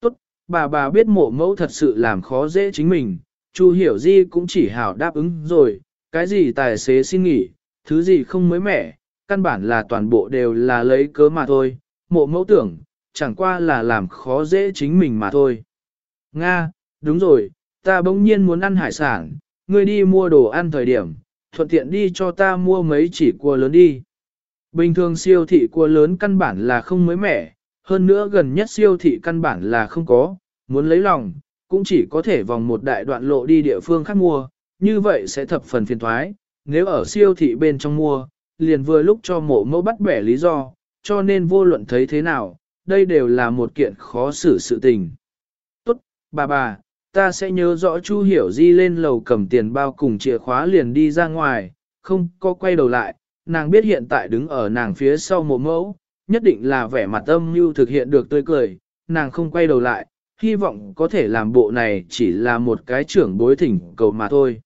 Tốt, bà bà biết mộ mẫu thật sự làm khó dễ chính mình, Chu hiểu di cũng chỉ hảo đáp ứng rồi, cái gì tài xế xin nghỉ, thứ gì không mới mẻ, căn bản là toàn bộ đều là lấy cớ mà thôi, mộ mẫu tưởng, chẳng qua là làm khó dễ chính mình mà thôi. Nga, đúng rồi, ta bỗng nhiên muốn ăn hải sản, ngươi đi mua đồ ăn thời điểm, thuận tiện đi cho ta mua mấy chỉ cua lớn đi. Bình thường siêu thị cua lớn căn bản là không mới mẻ, hơn nữa gần nhất siêu thị căn bản là không có, muốn lấy lòng, cũng chỉ có thể vòng một đại đoạn lộ đi địa phương khác mua, như vậy sẽ thập phần phiền thoái, nếu ở siêu thị bên trong mua, liền vừa lúc cho mộ mẫu bắt bẻ lý do, cho nên vô luận thấy thế nào, đây đều là một kiện khó xử sự tình. Tốt, bà bà, ta sẽ nhớ rõ Chu Hiểu Di lên lầu cầm tiền bao cùng chìa khóa liền đi ra ngoài, không có quay đầu lại, nàng biết hiện tại đứng ở nàng phía sau mộ mẫu, nhất định là vẻ mặt âm như thực hiện được tươi cười, nàng không quay đầu lại, hy vọng có thể làm bộ này chỉ là một cái trưởng bối thỉnh cầu mà thôi.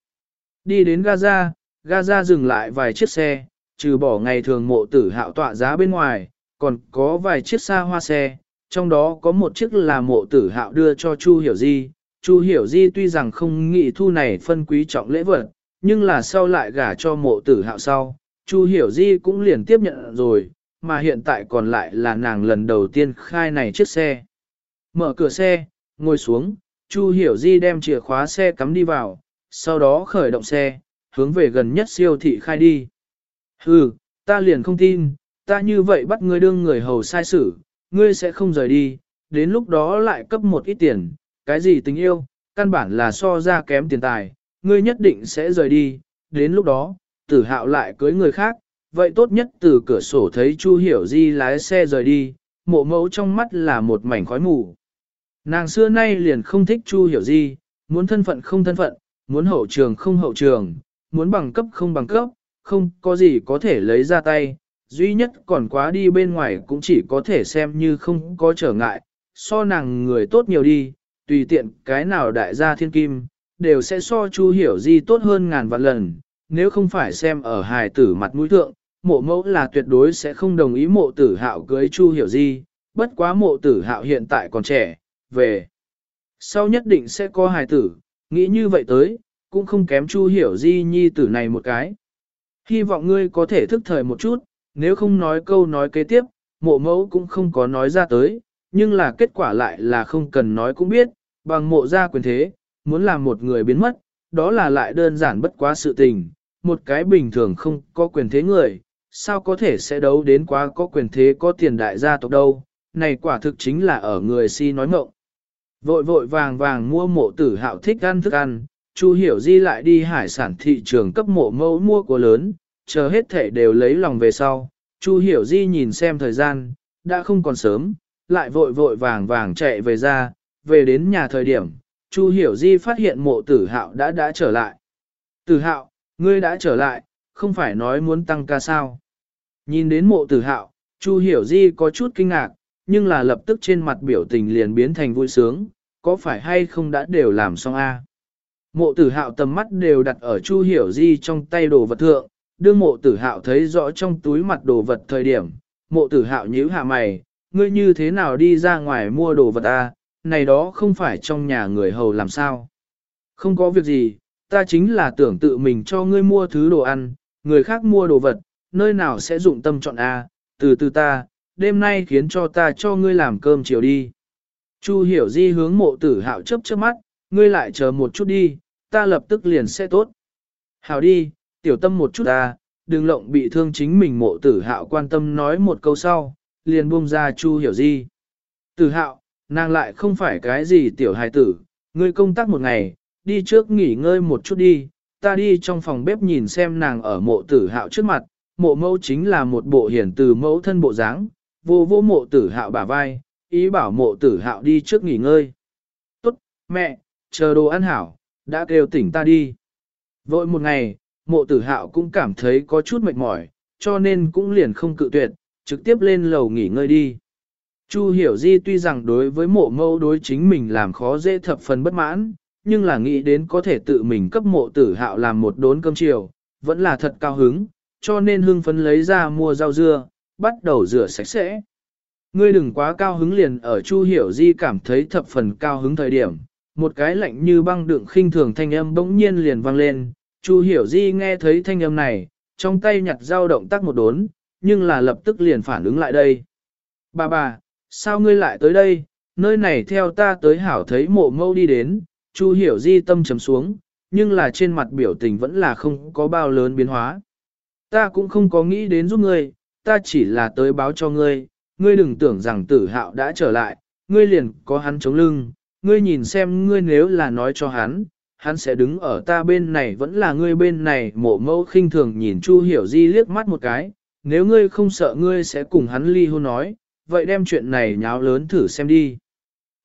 Đi đến Gaza, Gaza dừng lại vài chiếc xe, trừ bỏ ngày thường mộ tử hạo tọa giá bên ngoài, còn có vài chiếc xa hoa xe, trong đó có một chiếc là mộ tử hạo đưa cho Chu Hiểu Di. Chu Hiểu Di tuy rằng không nghĩ thu này phân quý trọng lễ vật, nhưng là sau lại gả cho mộ tử hạo sau, Chu Hiểu Di cũng liền tiếp nhận rồi, mà hiện tại còn lại là nàng lần đầu tiên khai này chiếc xe. Mở cửa xe, ngồi xuống, Chu Hiểu Di đem chìa khóa xe cắm đi vào, sau đó khởi động xe, hướng về gần nhất siêu thị khai đi. Hừ, ta liền không tin, ta như vậy bắt ngươi đương người hầu sai xử, ngươi sẽ không rời đi, đến lúc đó lại cấp một ít tiền, cái gì tình yêu, căn bản là so ra kém tiền tài, ngươi nhất định sẽ rời đi, đến lúc đó, tử hạo lại cưới người khác, vậy tốt nhất từ cửa sổ thấy Chu Hiểu Di lái xe rời đi, mộ mẫu trong mắt là một mảnh khói mù. Nàng xưa nay liền không thích Chu Hiểu Di, muốn thân phận không thân phận, muốn hậu trường không hậu trường, muốn bằng cấp không bằng cấp, không có gì có thể lấy ra tay, duy nhất còn quá đi bên ngoài cũng chỉ có thể xem như không có trở ngại, so nàng người tốt nhiều đi, tùy tiện cái nào đại gia thiên kim, đều sẽ so Chu Hiểu Di tốt hơn ngàn vạn lần, nếu không phải xem ở hài tử mặt mũi thượng, mộ mẫu là tuyệt đối sẽ không đồng ý mộ tử hạo cưới Chu Hiểu Di, bất quá mộ tử hạo hiện tại còn trẻ, về. Sau nhất định sẽ có hài tử, nghĩ như vậy tới, cũng không kém Chu Hiểu Di nhi tử này một cái. Hy vọng ngươi có thể thức thời một chút, nếu không nói câu nói kế tiếp, mộ mẫu cũng không có nói ra tới, nhưng là kết quả lại là không cần nói cũng biết, bằng mộ ra quyền thế, muốn làm một người biến mất, đó là lại đơn giản bất quá sự tình, một cái bình thường không có quyền thế người, sao có thể sẽ đấu đến quá có quyền thế có tiền đại gia tộc đâu, này quả thực chính là ở người si nói ngộng. Vội vội vàng vàng mua mộ tử hạo thích ăn thức ăn, Chu Hiểu Di lại đi hải sản thị trường cấp mộ mẫu mua của lớn, chờ hết thể đều lấy lòng về sau. Chu Hiểu Di nhìn xem thời gian, đã không còn sớm, lại vội vội vàng vàng chạy về ra, về đến nhà thời điểm, Chu Hiểu Di phát hiện mộ tử hạo đã đã trở lại. Tử hạo, ngươi đã trở lại, không phải nói muốn tăng ca sao. Nhìn đến mộ tử hạo, Chu Hiểu Di có chút kinh ngạc, nhưng là lập tức trên mặt biểu tình liền biến thành vui sướng, có phải hay không đã đều làm xong a? Mộ tử hạo tầm mắt đều đặt ở Chu Hiểu Di trong tay đồ vật thượng, đương mộ tử hạo thấy rõ trong túi mặt đồ vật thời điểm, mộ tử hạo nhíu hạ mày, ngươi như thế nào đi ra ngoài mua đồ vật a? Này đó không phải trong nhà người hầu làm sao. Không có việc gì, ta chính là tưởng tự mình cho ngươi mua thứ đồ ăn, người khác mua đồ vật, nơi nào sẽ dụng tâm chọn a? từ từ ta, đêm nay khiến cho ta cho ngươi làm cơm chiều đi. Chu hiểu di hướng mộ tử hạo chấp chớp mắt, ngươi lại chờ một chút đi, ta lập tức liền sẽ tốt. Hảo đi, tiểu tâm một chút ta, đừng lộng bị thương chính mình mộ tử hạo quan tâm nói một câu sau, liền buông ra chu hiểu di. Tử hạo, nàng lại không phải cái gì tiểu hài tử, ngươi công tác một ngày, đi trước nghỉ ngơi một chút đi, ta đi trong phòng bếp nhìn xem nàng ở mộ tử hạo trước mặt, mộ mẫu chính là một bộ hiển từ mẫu thân bộ dáng, vô vô mộ tử hạo bả vai, ý bảo mộ tử hạo đi trước nghỉ ngơi. Tốt, mẹ, chờ đồ ăn hảo, đã kêu tỉnh ta đi. Vội một ngày, mộ tử hạo cũng cảm thấy có chút mệt mỏi, cho nên cũng liền không cự tuyệt, trực tiếp lên lầu nghỉ ngơi đi. Chu hiểu di tuy rằng đối với mộ mâu đối chính mình làm khó dễ thập phần bất mãn, nhưng là nghĩ đến có thể tự mình cấp mộ tử hạo làm một đốn cơm chiều, vẫn là thật cao hứng, cho nên hưng phấn lấy ra mua rau dưa, bắt đầu rửa sạch sẽ. Ngươi đừng quá cao hứng liền ở Chu Hiểu Di cảm thấy thập phần cao hứng thời điểm, một cái lạnh như băng đựng khinh thường thanh âm bỗng nhiên liền vang lên, Chu Hiểu Di nghe thấy thanh âm này, trong tay nhặt dao động tác một đốn, nhưng là lập tức liền phản ứng lại đây. Bà bà, sao ngươi lại tới đây, nơi này theo ta tới hảo thấy mộ mâu đi đến, Chu Hiểu Di tâm trầm xuống, nhưng là trên mặt biểu tình vẫn là không có bao lớn biến hóa. Ta cũng không có nghĩ đến giúp ngươi, ta chỉ là tới báo cho ngươi, ngươi đừng tưởng rằng tử hạo đã trở lại, ngươi liền có hắn chống lưng, ngươi nhìn xem ngươi nếu là nói cho hắn, hắn sẽ đứng ở ta bên này vẫn là ngươi bên này. Mộ mẫu khinh thường nhìn Chu Hiểu Di liếc mắt một cái, nếu ngươi không sợ ngươi sẽ cùng hắn ly hôn nói, vậy đem chuyện này nháo lớn thử xem đi.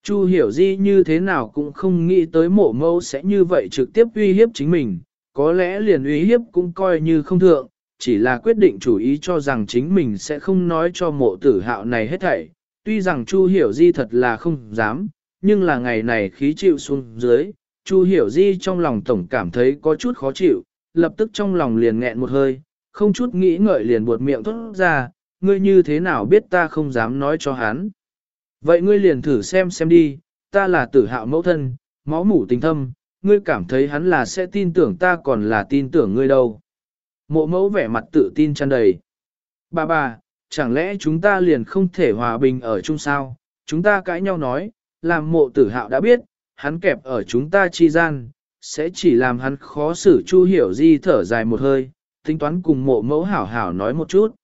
Chu Hiểu Di như thế nào cũng không nghĩ tới mộ mẫu sẽ như vậy trực tiếp uy hiếp chính mình, có lẽ liền uy hiếp cũng coi như không thượng, chỉ là quyết định chủ ý cho rằng chính mình sẽ không nói cho mộ tử hạo này hết thảy. Tuy rằng Chu Hiểu Di thật là không dám, nhưng là ngày này khí chịu xuống dưới, Chu Hiểu Di trong lòng tổng cảm thấy có chút khó chịu, lập tức trong lòng liền nghẹn một hơi, không chút nghĩ ngợi liền buột miệng thốt ra, ngươi như thế nào biết ta không dám nói cho hắn. Vậy ngươi liền thử xem xem đi, ta là tử hạo mẫu thân, máu mủ tình thâm, ngươi cảm thấy hắn là sẽ tin tưởng ta còn là tin tưởng ngươi đâu. Mộ mẫu vẻ mặt tự tin tràn đầy. Bà bà, chẳng lẽ chúng ta liền không thể hòa bình ở chung sao? Chúng ta cãi nhau nói, làm mộ tử hạo đã biết, hắn kẹp ở chúng ta chi gian, sẽ chỉ làm hắn khó xử chu hiểu di thở dài một hơi, tính toán cùng mộ mẫu hảo hảo nói một chút.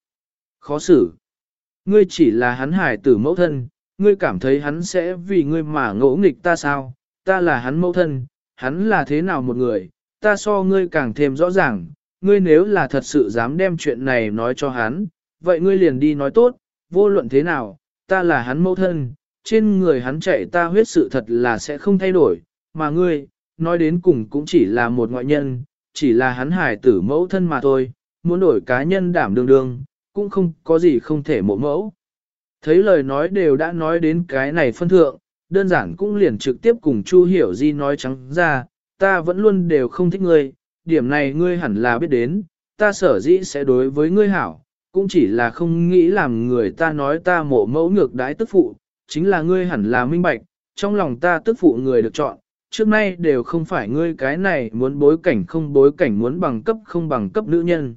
Khó xử. Ngươi chỉ là hắn hải tử mẫu thân, ngươi cảm thấy hắn sẽ vì ngươi mà ngỗ nghịch ta sao? Ta là hắn mẫu thân, hắn là thế nào một người, ta so ngươi càng thêm rõ ràng, ngươi nếu là thật sự dám đem chuyện này nói cho hắn, vậy ngươi liền đi nói tốt, vô luận thế nào, ta là hắn mẫu thân, trên người hắn chạy ta huyết sự thật là sẽ không thay đổi, mà ngươi, nói đến cùng cũng chỉ là một ngoại nhân, chỉ là hắn hải tử mẫu thân mà thôi, muốn đổi cá nhân đảm đương đương, cũng không có gì không thể mộ mẫu. Thấy lời nói đều đã nói đến cái này phân thượng, đơn giản cũng liền trực tiếp cùng Chu Hiểu Di nói trắng ra, ta vẫn luôn đều không thích ngươi, điểm này ngươi hẳn là biết đến, ta sở dĩ sẽ đối với ngươi hảo, cũng chỉ là không nghĩ làm người ta nói ta mộ mẫu ngược đái tức phụ, chính là ngươi hẳn là minh bạch, trong lòng ta tức phụ người được chọn, trước nay đều không phải ngươi cái này muốn bối cảnh không bối cảnh muốn bằng cấp không bằng cấp nữ nhân.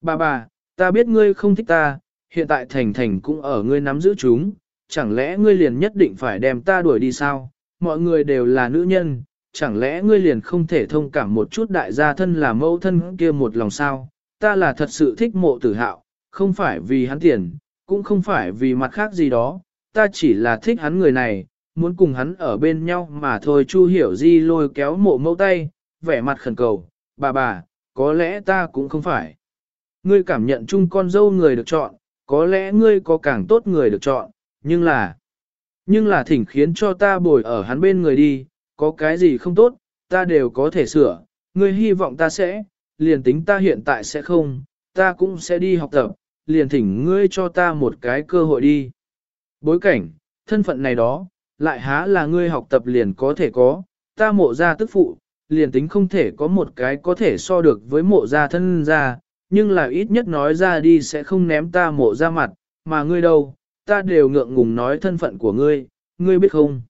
Bà bà, ta biết ngươi không thích ta, hiện tại thành thành cũng ở ngươi nắm giữ chúng, chẳng lẽ ngươi liền nhất định phải đem ta đuổi đi sao, mọi người đều là nữ nhân, chẳng lẽ ngươi liền không thể thông cảm một chút đại gia thân là mẫu thân kia một lòng sao, ta là thật sự thích mộ tử hạo, không phải vì hắn tiền, cũng không phải vì mặt khác gì đó, ta chỉ là thích hắn người này, muốn cùng hắn ở bên nhau mà thôi. Chu Hiểu Di lôi kéo mộ mẫu tay, vẻ mặt khẩn cầu, bà bà, có lẽ ta cũng không phải. Ngươi cảm nhận chung con dâu người được chọn, có lẽ ngươi có càng tốt người được chọn, nhưng là, nhưng là thỉnh khiến cho ta bồi ở hắn bên người đi, có cái gì không tốt, ta đều có thể sửa, ngươi hy vọng ta sẽ, liền tính ta hiện tại sẽ không, ta cũng sẽ đi học tập, liền thỉnh ngươi cho ta một cái cơ hội đi. Bối cảnh, thân phận này đó, lại há là ngươi học tập liền có thể có, ta mộ ra tức phụ, liền tính không thể có một cái có thể so được với mộ ra thân ra, nhưng là ít nhất nói ra đi sẽ không ném ta mộ ra mặt, mà ngươi đâu, ta đều ngượng ngùng nói thân phận của ngươi, ngươi biết không?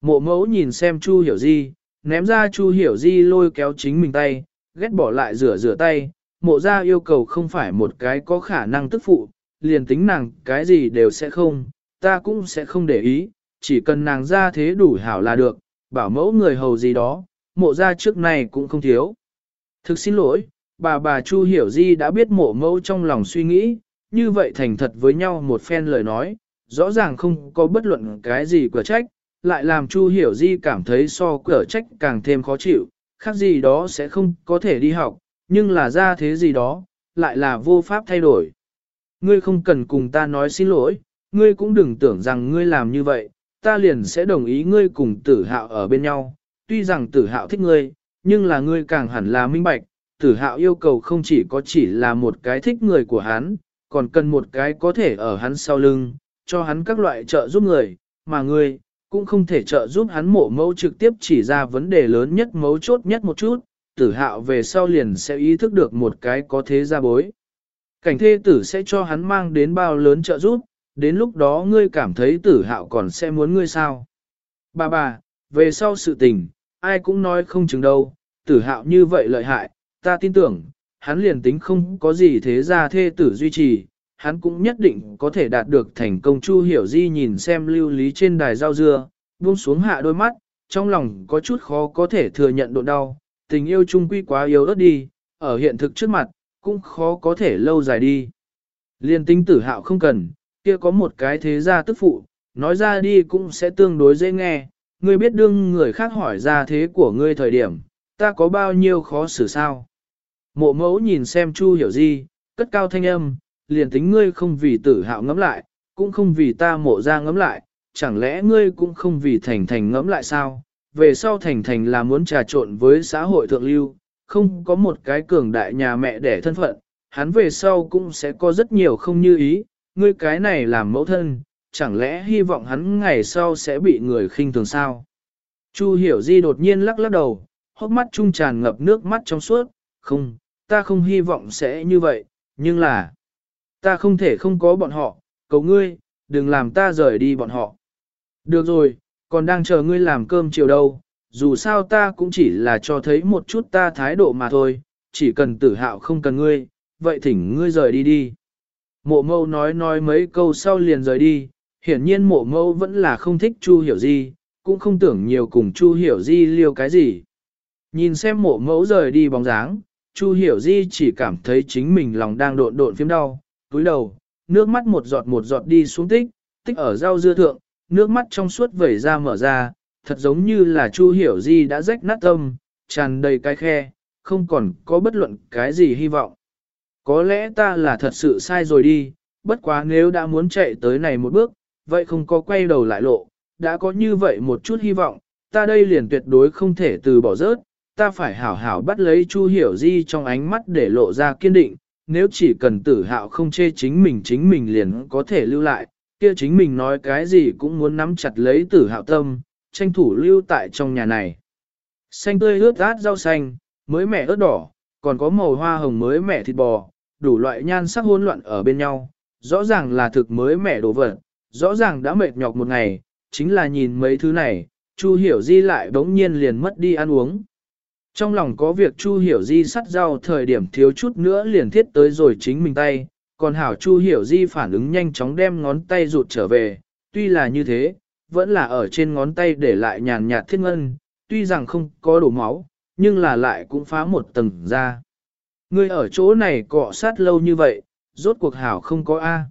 Mộ mẫu nhìn xem Chu Hiểu Di, ném ra Chu Hiểu Di lôi kéo chính mình tay, ghét bỏ lại rửa rửa tay, mộ ra yêu cầu không phải một cái có khả năng tức phụ, liền tính nàng cái gì đều sẽ không, ta cũng sẽ không để ý, chỉ cần nàng ra thế đủ hảo là được, bảo mẫu người hầu gì đó, mộ ra trước này cũng không thiếu. Thực xin lỗi, bà bà Chu Hiểu Di đã biết mộ mẫu trong lòng suy nghĩ, như vậy thành thật với nhau một phen lời nói, rõ ràng không có bất luận cái gì cửa trách, lại làm Chu Hiểu Di cảm thấy so cửa trách càng thêm khó chịu, khác gì đó sẽ không có thể đi học, nhưng là ra thế gì đó, lại là vô pháp thay đổi. Ngươi không cần cùng ta nói xin lỗi, ngươi cũng đừng tưởng rằng ngươi làm như vậy, ta liền sẽ đồng ý ngươi cùng tử hạo ở bên nhau, tuy rằng tử hạo thích ngươi, nhưng là ngươi càng hẳn là minh bạch, tử hạo yêu cầu không chỉ có chỉ là một cái thích người của hắn, còn cần một cái có thể ở hắn sau lưng, cho hắn các loại trợ giúp người, mà ngươi, cũng không thể trợ giúp hắn mộ mẫu trực tiếp chỉ ra vấn đề lớn nhất mấu chốt nhất một chút, tử hạo về sau liền sẽ ý thức được một cái có thế ra bối. Cảnh thê tử sẽ cho hắn mang đến bao lớn trợ giúp, đến lúc đó ngươi cảm thấy tử hạo còn sẽ muốn ngươi sao. Bà bà, về sau sự tình, ai cũng nói không chừng đâu, tử hạo như vậy lợi hại, ta tin tưởng, hắn liền tính không có gì thế ra thê tử duy trì, hắn cũng nhất định có thể đạt được thành công Chu Hiểu Di nhìn xem lưu lý trên đài rau dưa, buông xuống hạ đôi mắt, trong lòng có chút khó có thể thừa nhận độ đau, tình yêu chung quy quá yếu ớt đi, ở hiện thực trước mặt, cũng khó có thể lâu dài đi. Liên tính tử hạo không cần, kia có một cái thế gia tức phụ, nói ra đi cũng sẽ tương đối dễ nghe, ngươi biết đương người khác hỏi ra thế của ngươi thời điểm, ta có bao nhiêu khó xử sao. Mộ mẫu nhìn xem Chu hiểu Di, cất cao thanh âm, liền tính ngươi không vì tử hạo ngẫm lại, cũng không vì ta mộ ra ngẫm lại, chẳng lẽ ngươi cũng không vì thành thành ngẫm lại sao? Về sau thành thành là muốn trà trộn với xã hội thượng lưu, không có một cái cường đại nhà mẹ để thân phận, hắn về sau cũng sẽ có rất nhiều không như ý, ngươi cái này làm mẫu thân, chẳng lẽ hy vọng hắn ngày sau sẽ bị người khinh thường sao? Chu hiểu di đột nhiên lắc lắc đầu, hốc mắt trung tràn ngập nước mắt trong suốt, không, ta không hy vọng sẽ như vậy, nhưng là, ta không thể không có bọn họ, cầu ngươi, đừng làm ta rời đi bọn họ. Được rồi, còn đang chờ ngươi làm cơm chiều đâu, dù sao ta cũng chỉ là cho thấy một chút ta thái độ mà thôi, chỉ cần tử hạo không cần ngươi, vậy thỉnh ngươi rời đi đi. Mộ mâu nói nói mấy câu sau liền rời đi, hiển nhiên mộ mâu vẫn là không thích Chu Hiểu Di, cũng không tưởng nhiều cùng Chu Hiểu Di liêu cái gì. Nhìn xem mộ mẫu rời đi bóng dáng, Chu Hiểu Di chỉ cảm thấy chính mình lòng đang độn độn phím đau, túi đầu, nước mắt một giọt một giọt đi xuống tích, tích ở rau dưa thượng, nước mắt trong suốt vẩy ra mở ra, thật giống như là Chu Hiểu Di đã rách nát tâm, tràn đầy cái khe, không còn có bất luận cái gì hy vọng. Có lẽ ta là thật sự sai rồi đi, bất quá nếu đã muốn chạy tới này một bước, vậy không có quay đầu lại lộ, đã có như vậy một chút hy vọng, ta đây liền tuyệt đối không thể từ bỏ rớt, ta phải hảo hảo bắt lấy Chu Hiểu Di trong ánh mắt để lộ ra kiên định, nếu chỉ cần tử hạo không chê chính mình chính mình liền có thể lưu lại, kia chính mình nói cái gì cũng muốn nắm chặt lấy tử hạo tâm, tranh thủ lưu tại trong nhà này. Xanh tươi ướt át rau xanh, mới mẻ ớt đỏ, còn có màu hoa hồng mới mẻ thịt bò, đủ loại nhan sắc hỗn loạn ở bên nhau, rõ ràng là thực mới mẻ đồ vật, rõ ràng đã mệt nhọc một ngày, chính là nhìn mấy thứ này, Chu Hiểu Di lại bỗng nhiên liền mất đi ăn uống. Trong lòng có việc Chu Hiểu Di sắt rau thời điểm thiếu chút nữa liền thiết tới rồi chính mình tay, còn hảo Chu Hiểu Di phản ứng nhanh chóng đem ngón tay rụt trở về, tuy là như thế, vẫn là ở trên ngón tay để lại nhàn nhạt thiết ngân, tuy rằng không có đổ máu, nhưng là lại cũng phá một tầng ra. Ngươi ở chỗ này cọ sát lâu như vậy, rốt cuộc hảo không có A.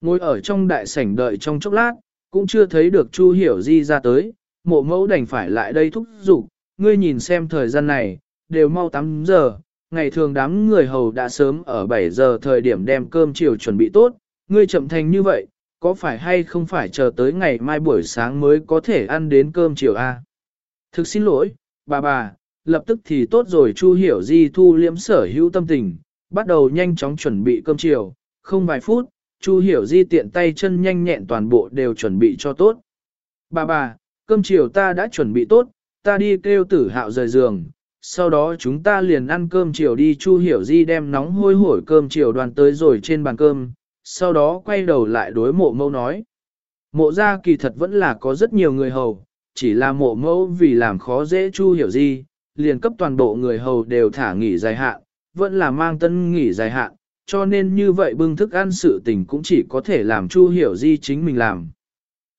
Ngồi ở trong đại sảnh đợi trong chốc lát, cũng chưa thấy được Chu Hiểu Di ra tới, mộ mẫu đành phải lại đây thúc giục, ngươi nhìn xem thời gian này, đều mau 8 giờ, ngày thường đám người hầu đã sớm ở 7 giờ thời điểm đem cơm chiều chuẩn bị tốt, ngươi chậm thành như vậy, có phải hay không phải chờ tới ngày mai buổi sáng mới có thể ăn đến cơm chiều a? À? Thực xin lỗi, bà bà, lập tức thì tốt rồi Chu Hiểu Di thu liễm sở hữu tâm tình, bắt đầu nhanh chóng chuẩn bị cơm chiều, không vài phút, Chu Hiểu Di tiện tay chân nhanh nhẹn toàn bộ đều chuẩn bị cho tốt. Bà bà, cơm chiều ta đã chuẩn bị tốt, ta đi kêu tử hạo rời giường, sau đó chúng ta liền ăn cơm chiều đi Chu Hiểu Di đem nóng hôi hổi cơm chiều đoàn tới rồi trên bàn cơm, sau đó quay đầu lại đối mộ mâu nói. Mộ ra kỳ thật vẫn là có rất nhiều người hầu, chỉ là mộ mâu vì làm khó dễ Chu Hiểu Di, liền cấp toàn bộ người hầu đều thả nghỉ dài hạn, vẫn là mang tân nghỉ dài hạn, cho nên như vậy bưng thức ăn sự tình cũng chỉ có thể làm Chu Hiểu Di chính mình làm.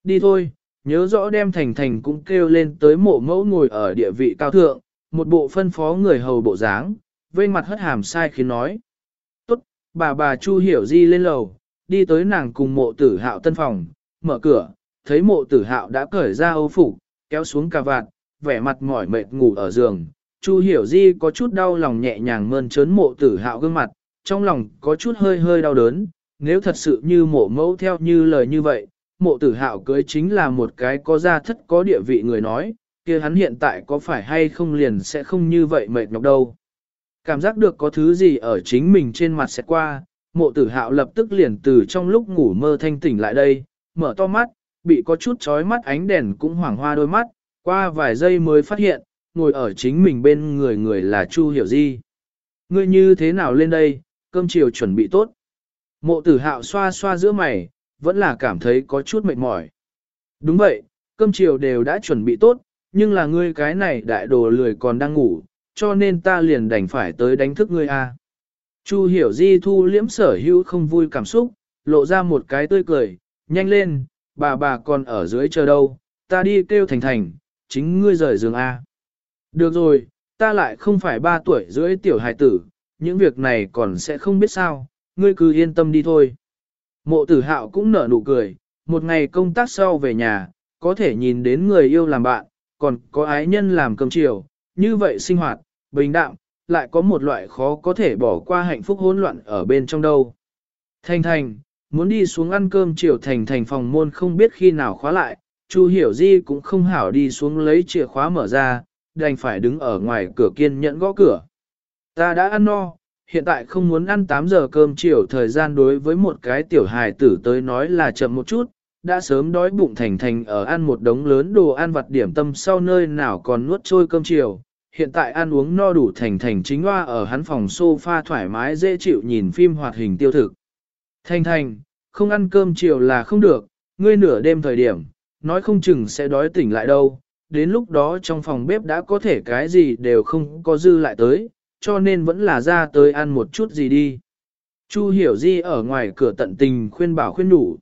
Đi thôi, nhớ rõ đem Thành Thành cũng kêu lên tới mộ mẫu ngồi ở địa vị cao thượng, một bộ phân phó người hầu bộ dáng, vây mặt hất hàm sai khiến nói. Tốt, bà bà Chu Hiểu Di lên lầu, đi tới nàng cùng mộ tử hạo tân phòng, mở cửa, thấy mộ tử hạo đã cởi ra âu phục, kéo xuống cà vạt, vẻ mặt mỏi mệt ngủ ở giường. Chu Hiểu Di có chút đau lòng nhẹ nhàng mơn trớn mộ tử hạo gương mặt, trong lòng có chút hơi hơi đau đớn, nếu thật sự như mộ mẫu theo như lời như vậy, mộ tử hạo cưới chính là một cái có gia thất có địa vị người nói, kia hắn hiện tại có phải hay không liền sẽ không như vậy mệt nhọc đâu. Cảm giác được có thứ gì ở chính mình trên mặt sẽ qua, mộ tử hạo lập tức liền từ trong lúc ngủ mơ thanh tỉnh lại đây, mở to mắt, bị có chút chói mắt ánh đèn cũng hoảng hoa đôi mắt, qua vài giây mới phát hiện, ngồi ở chính mình bên người người là Chu Hiểu Di. Ngươi như thế nào lên đây, cơm chiều chuẩn bị tốt. Mộ tử hạo xoa xoa giữa mày, vẫn là cảm thấy có chút mệt mỏi. Đúng vậy, cơm chiều đều đã chuẩn bị tốt, nhưng là ngươi cái này đại đồ lười còn đang ngủ, cho nên ta liền đành phải tới đánh thức ngươi a. Chu hiểu di thu liễm sở hữu không vui cảm xúc, lộ ra một cái tươi cười, nhanh lên, bà bà còn ở dưới chờ đâu, ta đi kêu thành thành, chính ngươi rời giường a. Được rồi, ta lại không phải ba tuổi rưỡi tiểu hài tử, những việc này còn sẽ không biết sao, ngươi cứ yên tâm đi thôi. Mộ tử hạo cũng nở nụ cười, một ngày công tác sau về nhà, có thể nhìn đến người yêu làm bạn, còn có ái nhân làm cơm chiều, như vậy sinh hoạt, bình đạm, lại có một loại khó có thể bỏ qua hạnh phúc hỗn loạn ở bên trong đâu. Thành thành, muốn đi xuống ăn cơm chiều thành thành phòng môn không biết khi nào khóa lại, Chu Hiểu Di cũng không hảo đi xuống lấy chìa khóa mở ra, đành phải đứng ở ngoài cửa kiên nhẫn gõ cửa. Ta đã ăn no, hiện tại không muốn ăn 8 giờ cơm chiều thời gian đối với một cái tiểu hài tử tới nói là chậm một chút, đã sớm đói bụng thành thành ở ăn một đống lớn đồ ăn vặt điểm tâm sau nơi nào còn nuốt trôi cơm chiều. Hiện tại ăn uống no đủ thành thành chính hoa ở hắn phòng sofa thoải mái dễ chịu nhìn phim hoạt hình tiêu thực. Thành thành, không ăn cơm chiều là không được, ngươi nửa đêm thời điểm, nói không chừng sẽ đói tỉnh lại đâu. Đến lúc đó trong phòng bếp đã có thể cái gì đều không có dư lại tới, cho nên vẫn là ra tới ăn một chút gì đi. Chu hiểu di ở ngoài cửa tận tình khuyên bảo khuyên đủ.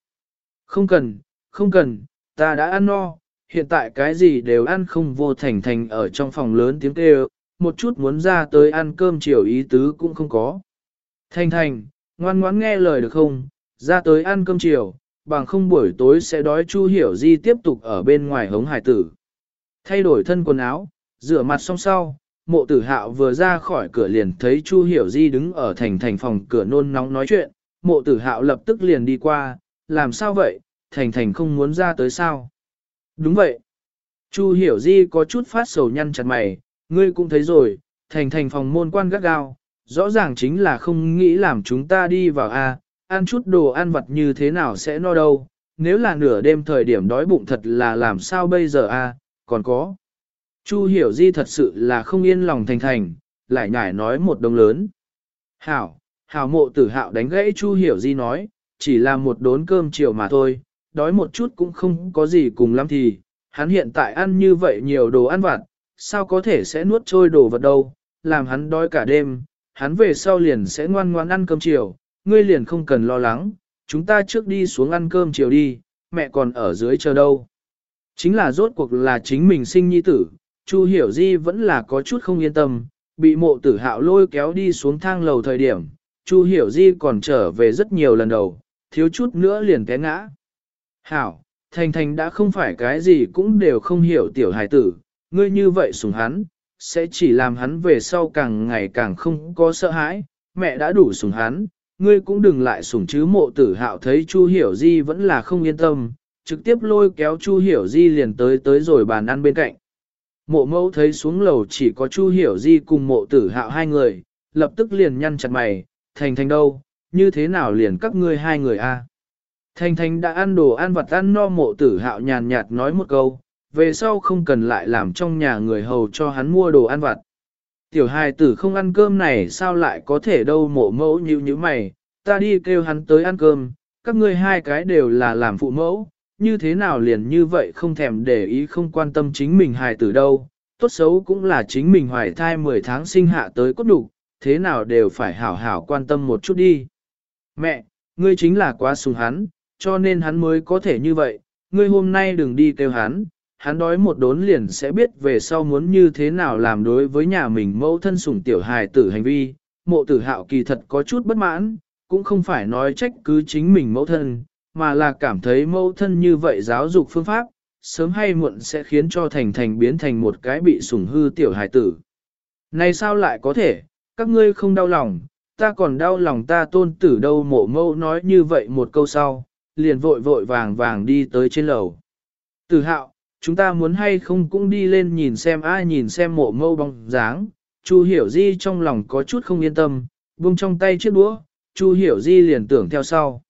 Không cần, không cần, ta đã ăn no, hiện tại cái gì đều ăn không vô thành thành ở trong phòng lớn tiếng kêu, một chút muốn ra tới ăn cơm chiều ý tứ cũng không có. Thành thành, ngoan ngoãn nghe lời được không, ra tới ăn cơm chiều, bằng không buổi tối sẽ đói Chu Hiểu Di tiếp tục ở bên ngoài hống hải tử. Thay đổi thân quần áo, rửa mặt xong sau, mộ tử hạo vừa ra khỏi cửa liền thấy Chu Hiểu Di đứng ở thành thành phòng cửa nôn nóng nói chuyện, mộ tử hạo lập tức liền đi qua, làm sao vậy, thành thành không muốn ra tới sao? Đúng vậy. Chu Hiểu Di có chút phát sầu nhăn chặt mày, ngươi cũng thấy rồi, thành thành phòng môn quan gắt gao, rõ ràng chính là không nghĩ làm chúng ta đi vào A, ăn chút đồ ăn vặt như thế nào sẽ no đâu, nếu là nửa đêm thời điểm đói bụng thật là làm sao bây giờ A, còn có. Chu hiểu di thật sự là không yên lòng thành thành, lại nhải nói một đồng lớn. Hảo, hảo mộ tử hạo đánh gãy Chu hiểu di nói, chỉ là một đốn cơm chiều mà thôi, đói một chút cũng không có gì cùng lắm thì, hắn hiện tại ăn như vậy nhiều đồ ăn vặt, sao có thể sẽ nuốt trôi đồ vật đâu, làm hắn đói cả đêm, hắn về sau liền sẽ ngoan ngoan ăn cơm chiều, ngươi liền không cần lo lắng, chúng ta trước đi xuống ăn cơm chiều đi, mẹ còn ở dưới chờ đâu. Chính là rốt cuộc là chính mình sinh nhi tử, Chu Hiểu Di vẫn là có chút không yên tâm, bị mộ tử hạo lôi kéo đi xuống thang lầu thời điểm, Chu Hiểu Di còn trở về rất nhiều lần đầu, thiếu chút nữa liền té ngã. Hảo, Thành Thành đã không phải cái gì cũng đều không hiểu tiểu hài tử, ngươi như vậy sùng hắn, sẽ chỉ làm hắn về sau càng ngày càng không có sợ hãi, mẹ đã đủ sùng hắn, ngươi cũng đừng lại sùng chứ mộ tử hạo thấy Chu Hiểu Di vẫn là không yên tâm, trực tiếp lôi kéo Chu Hiểu Di liền tới tới rồi bàn ăn bên cạnh. Mộ mẫu thấy xuống lầu chỉ có Chu Hiểu Di cùng mộ tử hạo hai người, lập tức liền nhăn chặt mày, thành thành đâu, như thế nào liền các ngươi hai người a? Thành thành đã ăn đồ ăn vặt ăn no mộ tử hạo nhàn nhạt nói một câu, về sau không cần lại làm trong nhà người hầu cho hắn mua đồ ăn vặt. Tiểu hài tử không ăn cơm này sao lại có thể đâu mộ mẫu như như mày, ta đi kêu hắn tới ăn cơm, các ngươi hai cái đều là làm phụ mẫu, như thế nào liền như vậy không thèm để ý không quan tâm chính mình hài tử đâu, tốt xấu cũng là chính mình hoài thai 10 tháng sinh hạ tới cốt đủ, thế nào đều phải hảo hảo quan tâm một chút đi. Mẹ, ngươi chính là quá sùng hắn, cho nên hắn mới có thể như vậy, ngươi hôm nay đừng đi kêu hắn, hắn đói một đốn liền sẽ biết về sau muốn như thế nào làm đối với nhà mình mẫu thân sủng tiểu hài tử hành vi, mộ tử hạo kỳ thật có chút bất mãn, cũng không phải nói trách cứ chính mình mẫu thân, mà là cảm thấy mẫu thân như vậy giáo dục phương pháp, sớm hay muộn sẽ khiến cho thành thành biến thành một cái bị sủng hư tiểu hài tử. Này sao lại có thể, các ngươi không đau lòng, ta còn đau lòng ta tôn tử đâu mộ mẫu nói như vậy một câu sau, liền vội vội vàng vàng đi tới trên lầu. Tử hạo, chúng ta muốn hay không cũng đi lên nhìn xem ai nhìn xem mộ mâu bóng dáng. Chu hiểu di trong lòng có chút không yên tâm, buông trong tay chiếc đũa, Chu hiểu di liền tưởng theo sau.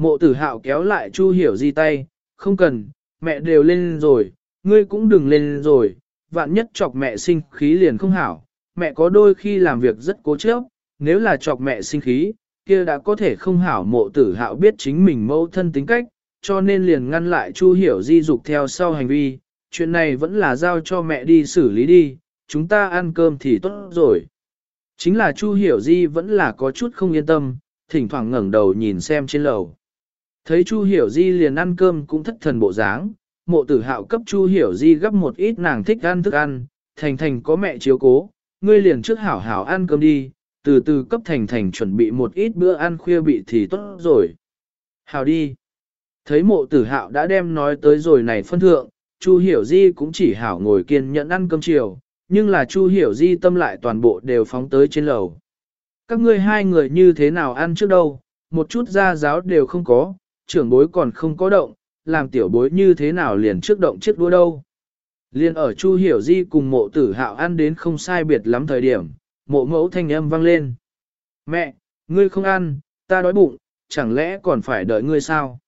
Mộ tử hạo kéo lại Chu hiểu di tay, không cần, mẹ đều lên rồi, ngươi cũng đừng lên rồi, vạn nhất chọc mẹ sinh khí liền không hảo, mẹ có đôi khi làm việc rất cố chấp, nếu là chọc mẹ sinh khí, kia đã có thể không hảo mộ tử hạo biết chính mình mẫu thân tính cách, cho nên liền ngăn lại Chu Hiểu Di dục theo sau hành vi, chuyện này vẫn là giao cho mẹ đi xử lý đi, chúng ta ăn cơm thì tốt rồi. Chính là Chu Hiểu Di vẫn là có chút không yên tâm, thỉnh thoảng ngẩng đầu nhìn xem trên lầu. Thấy Chu Hiểu Di liền ăn cơm cũng thất thần bộ dáng, mộ tử hạo cấp Chu Hiểu Di gấp một ít nàng thích ăn thức ăn, thành thành có mẹ chiếu cố, ngươi liền trước hảo hảo ăn cơm đi, từ từ cấp thành thành chuẩn bị một ít bữa ăn khuya bị thì tốt rồi. Hảo đi. Thấy mộ tử hạo đã đem nói tới rồi này phân thượng, Chu Hiểu Di cũng chỉ hảo ngồi kiên nhẫn ăn cơm chiều, nhưng là Chu Hiểu Di tâm lại toàn bộ đều phóng tới trên lầu. Các ngươi hai người như thế nào ăn trước đâu, một chút gia giáo đều không có, trưởng bối còn không có động, làm tiểu bối như thế nào liền trước động chiếc đua đâu. Liên ở Chu Hiểu Di cùng mộ tử hạo ăn đến không sai biệt lắm thời điểm, mộ mẫu thanh âm vang lên. Mẹ, ngươi không ăn, ta đói bụng, chẳng lẽ còn phải đợi ngươi sao?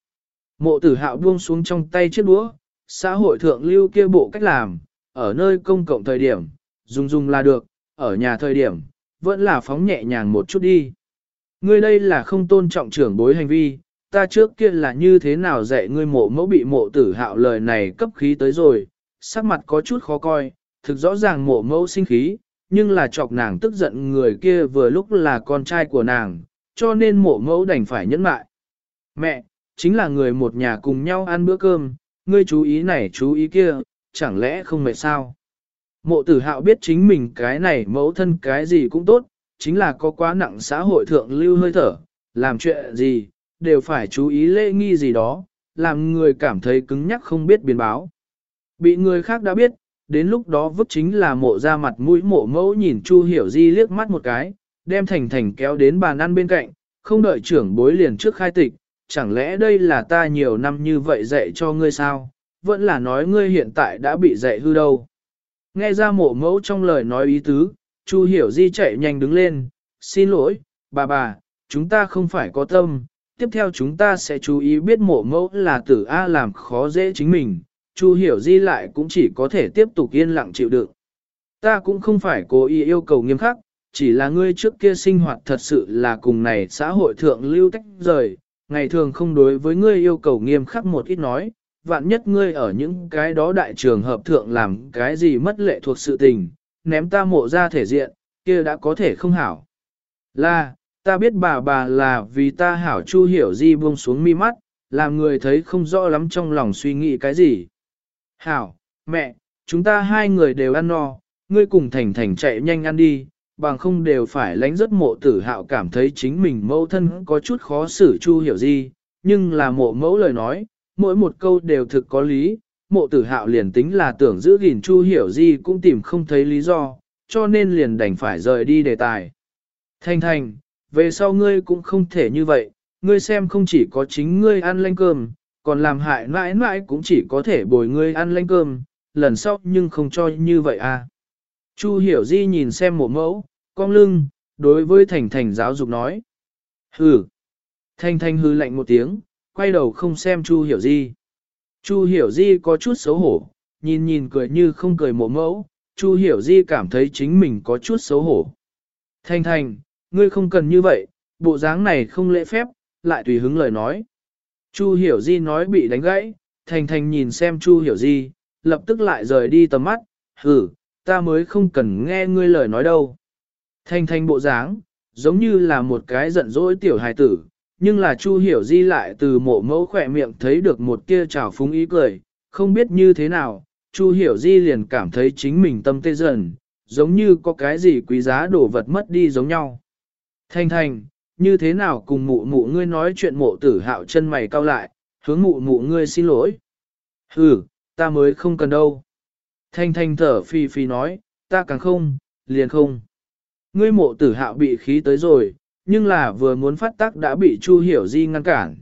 Mộ tử hạo buông xuống trong tay chiếc đũa, xã hội thượng lưu kia bộ cách làm, ở nơi công cộng thời điểm, dùng dùng là được, ở nhà thời điểm, vẫn là phóng nhẹ nhàng một chút đi. Ngươi đây là không tôn trọng trưởng bối hành vi, ta trước kia là như thế nào dạy ngươi mộ mẫu bị mộ tử hạo lời này cấp khí tới rồi, sắc mặt có chút khó coi, thực rõ ràng mộ mẫu sinh khí, nhưng là chọc nàng tức giận người kia vừa lúc là con trai của nàng, cho nên mộ mẫu đành phải nhẫn mại. Mẹ, chính là người một nhà cùng nhau ăn bữa cơm, ngươi chú ý này chú ý kia, chẳng lẽ không mệt sao? Mộ tử hạo biết chính mình cái này mẫu thân cái gì cũng tốt, chính là có quá nặng xã hội thượng lưu hơi thở, làm chuyện gì, đều phải chú ý lễ nghi gì đó, làm người cảm thấy cứng nhắc không biết biến báo. Bị người khác đã biết, đến lúc đó vứt chính là mộ ra mặt mũi mộ mẫu nhìn Chu Hiểu Di liếc mắt một cái, đem thành thành kéo đến bàn ăn bên cạnh, không đợi trưởng bối liền trước khai tịch, chẳng lẽ đây là ta nhiều năm như vậy dạy cho ngươi sao, vẫn là nói ngươi hiện tại đã bị dạy hư đâu. Nghe ra mộ mẫu trong lời nói ý tứ, Chu Hiểu Di chạy nhanh đứng lên, xin lỗi, bà bà, chúng ta không phải có tâm, tiếp theo chúng ta sẽ chú ý biết mộ mẫu là tử A làm khó dễ chính mình, Chu Hiểu Di lại cũng chỉ có thể tiếp tục yên lặng chịu đựng. Ta cũng không phải cố ý yêu cầu nghiêm khắc, chỉ là ngươi trước kia sinh hoạt thật sự là cùng này xã hội thượng lưu tách rời, ngày thường không đối với ngươi yêu cầu nghiêm khắc một ít nói, vạn nhất ngươi ở những cái đó đại trường hợp thượng làm cái gì mất lệ thuộc sự tình, ném ta mộ ra thể diện, kia đã có thể không hảo. Là, ta biết bà bà là vì ta hảo chu hiểu di buông xuống mi mắt, làm người thấy không rõ lắm trong lòng suy nghĩ cái gì. Hảo, mẹ, chúng ta hai người đều ăn no, ngươi cùng thành thành chạy nhanh ăn đi, bằng không đều phải lánh rất mộ tử hạo cảm thấy chính mình mẫu thân có chút khó xử chu hiểu di nhưng là mộ mẫu lời nói, mỗi một câu đều thực có lý, mộ tử hạo liền tính là tưởng giữ gìn Chu Hiểu Di cũng tìm không thấy lý do, cho nên liền đành phải rời đi đề tài. Thanh thành, về sau ngươi cũng không thể như vậy, ngươi xem không chỉ có chính ngươi ăn lanh cơm, còn làm hại mãi mãi cũng chỉ có thể bồi ngươi ăn lanh cơm, lần sau nhưng không cho như vậy à. Chu hiểu di nhìn xem một mẫu, cong lưng, đối với thành thành giáo dục nói. Hừ. Thanh thanh hư lạnh một tiếng, quay đầu không xem chu hiểu di. Chu hiểu di có chút xấu hổ, nhìn nhìn cười như không cười một mẫu, chu hiểu di cảm thấy chính mình có chút xấu hổ. Thanh thanh, ngươi không cần như vậy, bộ dáng này không lễ phép, lại tùy hứng lời nói. Chu hiểu di nói bị đánh gãy, thành thành nhìn xem chu hiểu di, lập tức lại rời đi tầm mắt, hử, ta mới không cần nghe ngươi lời nói đâu. Thành thành bộ dáng, giống như là một cái giận dỗi tiểu hài tử, nhưng là Chu Hiểu Di lại từ mộ mẫu khỏe miệng thấy được một kia trào phúng ý cười, không biết như thế nào, Chu Hiểu Di liền cảm thấy chính mình tâm tê dần, giống như có cái gì quý giá đồ vật mất đi giống nhau. Thanh thành, như thế nào cùng mụ mụ ngươi nói chuyện mộ tử hạo chân mày cao lại, hướng mụ mụ ngươi xin lỗi. Ừ, ta mới không cần đâu. Thanh thanh thở phi phi nói, ta càng không, liền không. Ngươi mộ tử hạo bị khí tới rồi, nhưng là vừa muốn phát tác đã bị Chu Hiểu Di ngăn cản.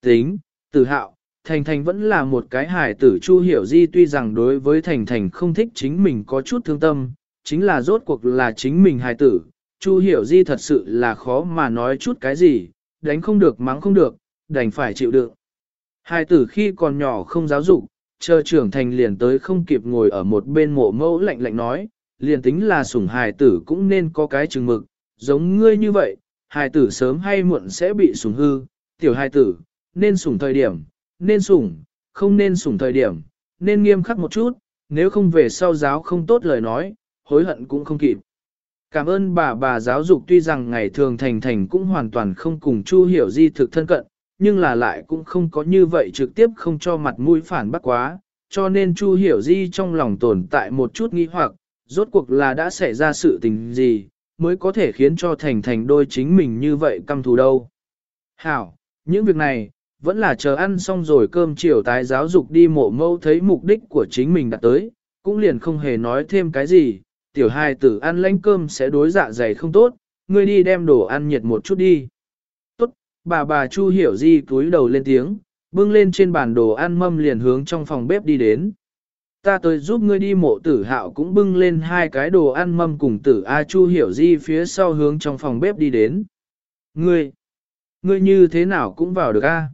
Tính, tử hạo, Thành Thành vẫn là một cái hài tử Chu Hiểu Di tuy rằng đối với Thành Thành không thích chính mình có chút thương tâm, chính là rốt cuộc là chính mình hài tử. Chu Hiểu Di thật sự là khó mà nói chút cái gì, đánh không được mắng không được, đành phải chịu đựng. Hai tử khi còn nhỏ không giáo dục, chờ trưởng thành liền tới không kịp ngồi ở một bên mộ mẫu lạnh lạnh nói, liền tính là sủng hài tử cũng nên có cái chừng mực, giống ngươi như vậy, hài tử sớm hay muộn sẽ bị sủng hư, tiểu hài tử, nên sủng thời điểm, nên sủng, không nên sủng thời điểm, nên nghiêm khắc một chút, nếu không về sau giáo không tốt lời nói, hối hận cũng không kịp. Cảm ơn bà bà giáo dục tuy rằng ngày thường thành thành cũng hoàn toàn không cùng Chu Hiểu Di thực thân cận, nhưng là lại cũng không có như vậy trực tiếp không cho mặt mũi phản bác quá, cho nên Chu Hiểu Di trong lòng tồn tại một chút nghi hoặc, rốt cuộc là đã xảy ra sự tình gì, mới có thể khiến cho Thành Thành đôi chính mình như vậy căm thù đâu. Hảo, những việc này, vẫn là chờ ăn xong rồi cơm chiều tái giáo dục đi mộ mâu thấy mục đích của chính mình đã tới, cũng liền không hề nói thêm cái gì, tiểu hai tử ăn lánh cơm sẽ đối dạ dày không tốt, ngươi đi đem đồ ăn nhiệt một chút đi. Tốt, bà bà Chu hiểu di cúi đầu lên tiếng, bưng lên trên bàn đồ ăn mâm liền hướng trong phòng bếp đi đến. Ta tới giúp ngươi đi mộ tử hạo cũng bưng lên hai cái đồ ăn mâm cùng tử A Chu hiểu di phía sau hướng trong phòng bếp đi đến. Ngươi, ngươi như thế nào cũng vào được A.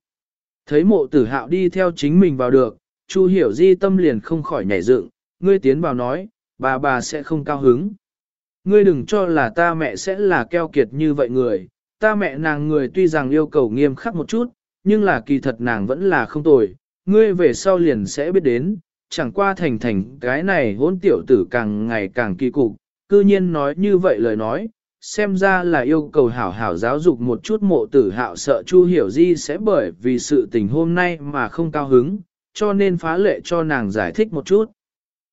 Thấy mộ tử hạo đi theo chính mình vào được, Chu hiểu di tâm liền không khỏi nhảy dựng, ngươi tiến vào nói, bà bà sẽ không cao hứng. Ngươi đừng cho là ta mẹ sẽ là keo kiệt như vậy người, ta mẹ nàng người tuy rằng yêu cầu nghiêm khắc một chút, nhưng là kỳ thật nàng vẫn là không tồi, ngươi về sau liền sẽ biết đến, chẳng qua thành thành cái này hôn tiểu tử càng ngày càng kỳ cục, cư nhiên nói như vậy lời nói, xem ra là yêu cầu hảo hảo giáo dục một chút mộ tử hạo sợ Chu Hiểu Di sẽ bởi vì sự tình hôm nay mà không cao hứng, cho nên phá lệ cho nàng giải thích một chút.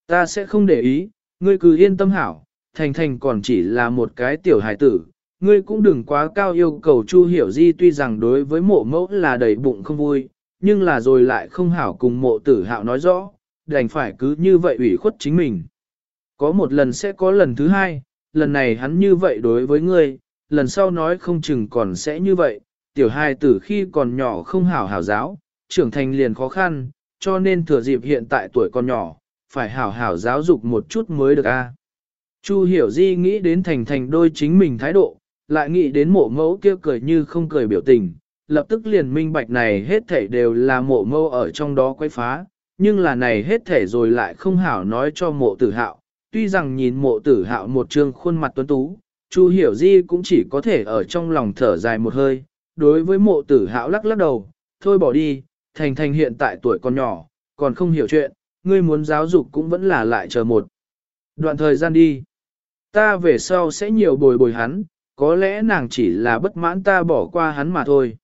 Ta sẽ không để ý, ngươi cứ yên tâm hảo, thành thành còn chỉ là một cái tiểu hài tử, ngươi cũng đừng quá cao yêu cầu Chu Hiểu Di tuy rằng đối với mộ mẫu là đầy bụng không vui, nhưng là rồi lại không hảo cùng mộ tử hạo nói rõ, đành phải cứ như vậy ủy khuất chính mình. Có một lần sẽ có lần thứ hai, lần này hắn như vậy đối với ngươi, lần sau nói không chừng còn sẽ như vậy, tiểu hài tử khi còn nhỏ không hảo hảo giáo, trưởng thành liền khó khăn, cho nên thừa dịp hiện tại tuổi còn nhỏ, phải hảo hảo giáo dục một chút mới được a. Chu hiểu di nghĩ đến thành thành đôi chính mình thái độ, lại nghĩ đến mộ mẫu kia cười như không cười biểu tình, lập tức liền minh bạch này hết thảy đều là mộ mẫu ở trong đó quấy phá, nhưng là này hết thảy rồi lại không hảo nói cho mộ tử hạo, tuy rằng nhìn mộ tử hạo một trương khuôn mặt tuấn tú, Chu hiểu di cũng chỉ có thể ở trong lòng thở dài một hơi, đối với mộ tử hạo lắc lắc đầu, thôi bỏ đi, thành thành hiện tại tuổi còn nhỏ, còn không hiểu chuyện, ngươi muốn giáo dục cũng vẫn là lại chờ một đoạn thời gian đi. Ta về sau sẽ nhiều bồi bồi hắn, có lẽ nàng chỉ là bất mãn ta bỏ qua hắn mà thôi.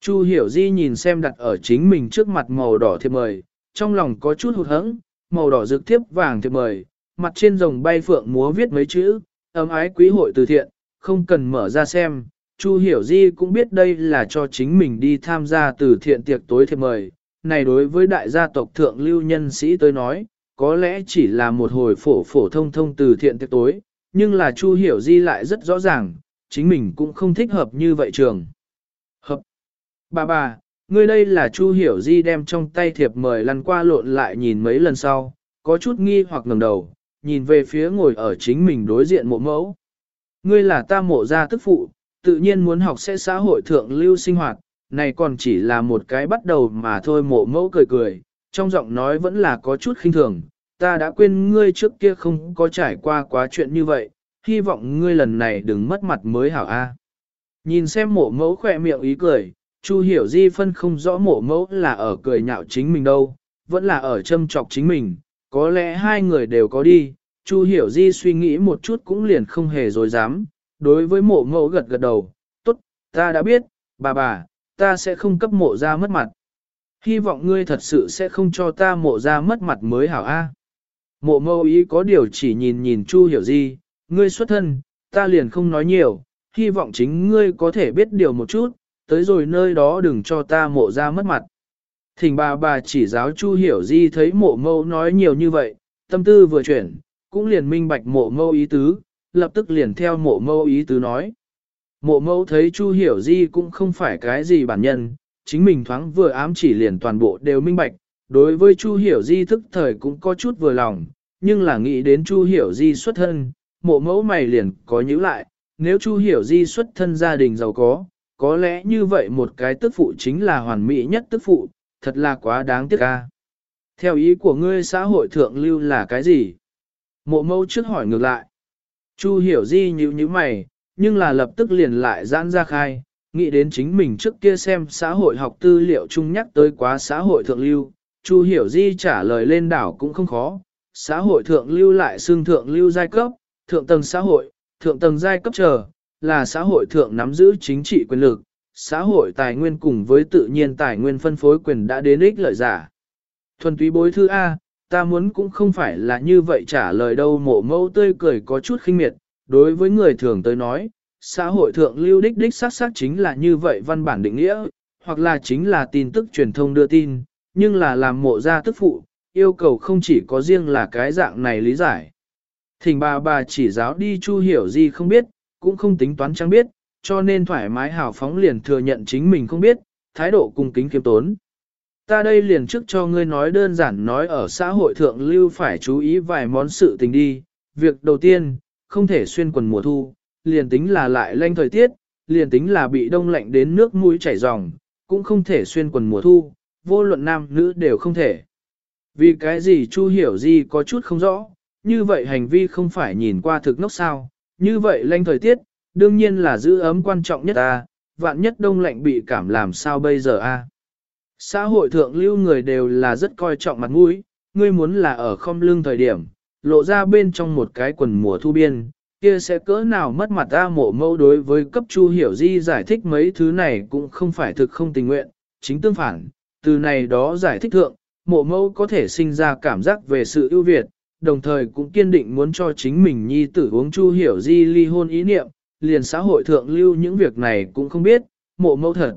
Chu hiểu di nhìn xem đặt ở chính mình trước mặt màu đỏ thiệp mời, trong lòng có chút hụt hẫng, màu đỏ rực thiếp vàng thiệp mời, mặt trên rồng bay phượng múa viết mấy chữ, ấm ái quý hội từ thiện, không cần mở ra xem. Chu hiểu di cũng biết đây là cho chính mình đi tham gia từ thiện tiệc tối thiệp mời, này đối với đại gia tộc thượng lưu nhân sĩ tới nói, có lẽ chỉ là một hồi phổ phổ thông thông từ thiện tiệc tối, nhưng là Chu Hiểu Di lại rất rõ ràng, chính mình cũng không thích hợp như vậy trường. Hợp. Bà bà, ngươi đây là Chu Hiểu Di đem trong tay thiệp mời lăn qua lộn lại nhìn mấy lần sau, có chút nghi hoặc ngẩng đầu, nhìn về phía ngồi ở chính mình đối diện mộ mẫu. Ngươi là ta mộ gia tức phụ, tự nhiên muốn học sẽ xã hội thượng lưu sinh hoạt, này còn chỉ là một cái bắt đầu mà thôi mộ mẫu cười cười, trong giọng nói vẫn là có chút khinh thường, ta đã quên ngươi trước kia không có trải qua quá chuyện như vậy, hy vọng ngươi lần này đừng mất mặt mới hảo a. À. Nhìn xem mộ mẫu khỏe miệng ý cười, Chu hiểu di phân không rõ mộ mẫu là ở cười nhạo chính mình đâu, vẫn là ở châm chọc chính mình, có lẽ hai người đều có đi, Chu hiểu di suy nghĩ một chút cũng liền không hề dối dám, đối với mộ mẫu gật gật đầu, tốt, ta đã biết, bà bà, ta sẽ không cấp mộ ra mất mặt. Hy vọng ngươi thật sự sẽ không cho ta mộ ra mất mặt mới hảo a. Mộ mâu ý có điều chỉ nhìn nhìn Chu hiểu gì, ngươi xuất thân, ta liền không nói nhiều, hy vọng chính ngươi có thể biết điều một chút, tới rồi nơi đó đừng cho ta mộ ra mất mặt. Thỉnh bà bà chỉ giáo Chu hiểu di thấy mộ mâu nói nhiều như vậy, tâm tư vừa chuyển, cũng liền minh bạch mộ mâu ý tứ, lập tức liền theo mộ mâu ý tứ nói. Mộ Mẫu thấy Chu hiểu di cũng không phải cái gì bản nhân, chính mình thoáng vừa ám chỉ liền toàn bộ đều minh bạch, đối với Chu Hiểu Di thức thời cũng có chút vừa lòng, nhưng là nghĩ đến Chu Hiểu Di xuất thân, mộ mẫu mày liền có nhíu lại, nếu Chu Hiểu Di xuất thân gia đình giàu có, có lẽ như vậy một cái tức phụ chính là hoàn mỹ nhất tức phụ, thật là quá đáng tiếc ca. Theo ý của ngươi xã hội thượng lưu là cái gì? Mộ mẫu trước hỏi ngược lại. Chu Hiểu Di nhíu nhíu mày, nhưng là lập tức liền lại giãn ra khai, nghĩ đến chính mình trước kia xem xã hội học tư liệu chung nhắc tới quá xã hội thượng lưu, Chu Hiểu Di trả lời lên đảo cũng không khó, xã hội thượng lưu lại xương thượng lưu giai cấp, thượng tầng xã hội, thượng tầng giai cấp chờ, là xã hội thượng nắm giữ chính trị quyền lực, xã hội tài nguyên cùng với tự nhiên tài nguyên phân phối quyền đã đến ích lợi giả. Thuần túy bối thư A, ta muốn cũng không phải là như vậy trả lời đâu mộ mâu tươi cười có chút khinh miệt, đối với người thường tới nói, xã hội thượng lưu đích đích xác xác chính là như vậy văn bản định nghĩa, hoặc là chính là tin tức truyền thông đưa tin, nhưng là làm mộ gia tức phụ, yêu cầu không chỉ có riêng là cái dạng này lý giải. Thỉnh bà bà chỉ giáo đi chu hiểu gì không biết, cũng không tính toán chẳng biết, cho nên thoải mái hào phóng liền thừa nhận chính mình không biết, thái độ cung kính kiêm tốn. Ta đây liền trước cho ngươi nói đơn giản nói ở xã hội thượng lưu phải chú ý vài món sự tình đi. Việc đầu tiên, không thể xuyên quần mùa thu, liền tính là lại lanh thời tiết, liền tính là bị đông lạnh đến nước mũi chảy ròng, cũng không thể xuyên quần mùa thu, vô luận nam nữ đều không thể. Vì cái gì Chu hiểu gì có chút không rõ, như vậy hành vi không phải nhìn qua thực nốc sao, như vậy lanh thời tiết, đương nhiên là giữ ấm quan trọng nhất ta, vạn nhất đông lạnh bị cảm làm sao bây giờ a? Xã hội thượng lưu người đều là rất coi trọng mặt mũi, ngươi muốn là ở không lương thời điểm, lộ ra bên trong một cái quần mùa thu biên, kia sẽ cỡ nào mất mặt ta mộ mâu đối với cấp chu hiểu di giải thích mấy thứ này cũng không phải thực không tình nguyện, chính tương phản, từ này đó giải thích thượng, mộ mâu có thể sinh ra cảm giác về sự ưu việt, đồng thời cũng kiên định muốn cho chính mình nhi tử uống chu hiểu di ly hôn ý niệm, liền xã hội thượng lưu những việc này cũng không biết, mộ mâu thật.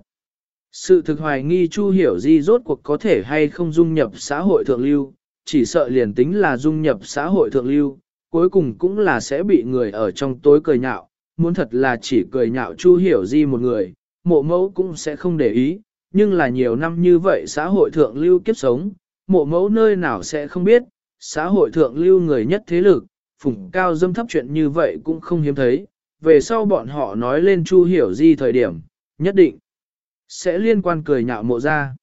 Sự thực hoài nghi chu hiểu di rốt cuộc có thể hay không dung nhập xã hội thượng lưu, chỉ sợ liền tính là dung nhập xã hội thượng lưu, cuối cùng cũng là sẽ bị người ở trong tối cười nhạo, muốn thật là chỉ cười nhạo Chu Hiểu Di một người, mộ mẫu cũng sẽ không để ý, nhưng là nhiều năm như vậy xã hội thượng lưu kiếp sống, mộ mẫu nơi nào sẽ không biết, xã hội thượng lưu người nhất thế lực, phủng cao dâm thấp chuyện như vậy cũng không hiếm thấy, về sau bọn họ nói lên Chu Hiểu Di thời điểm, nhất định sẽ liên quan cười nhạo mộ ra.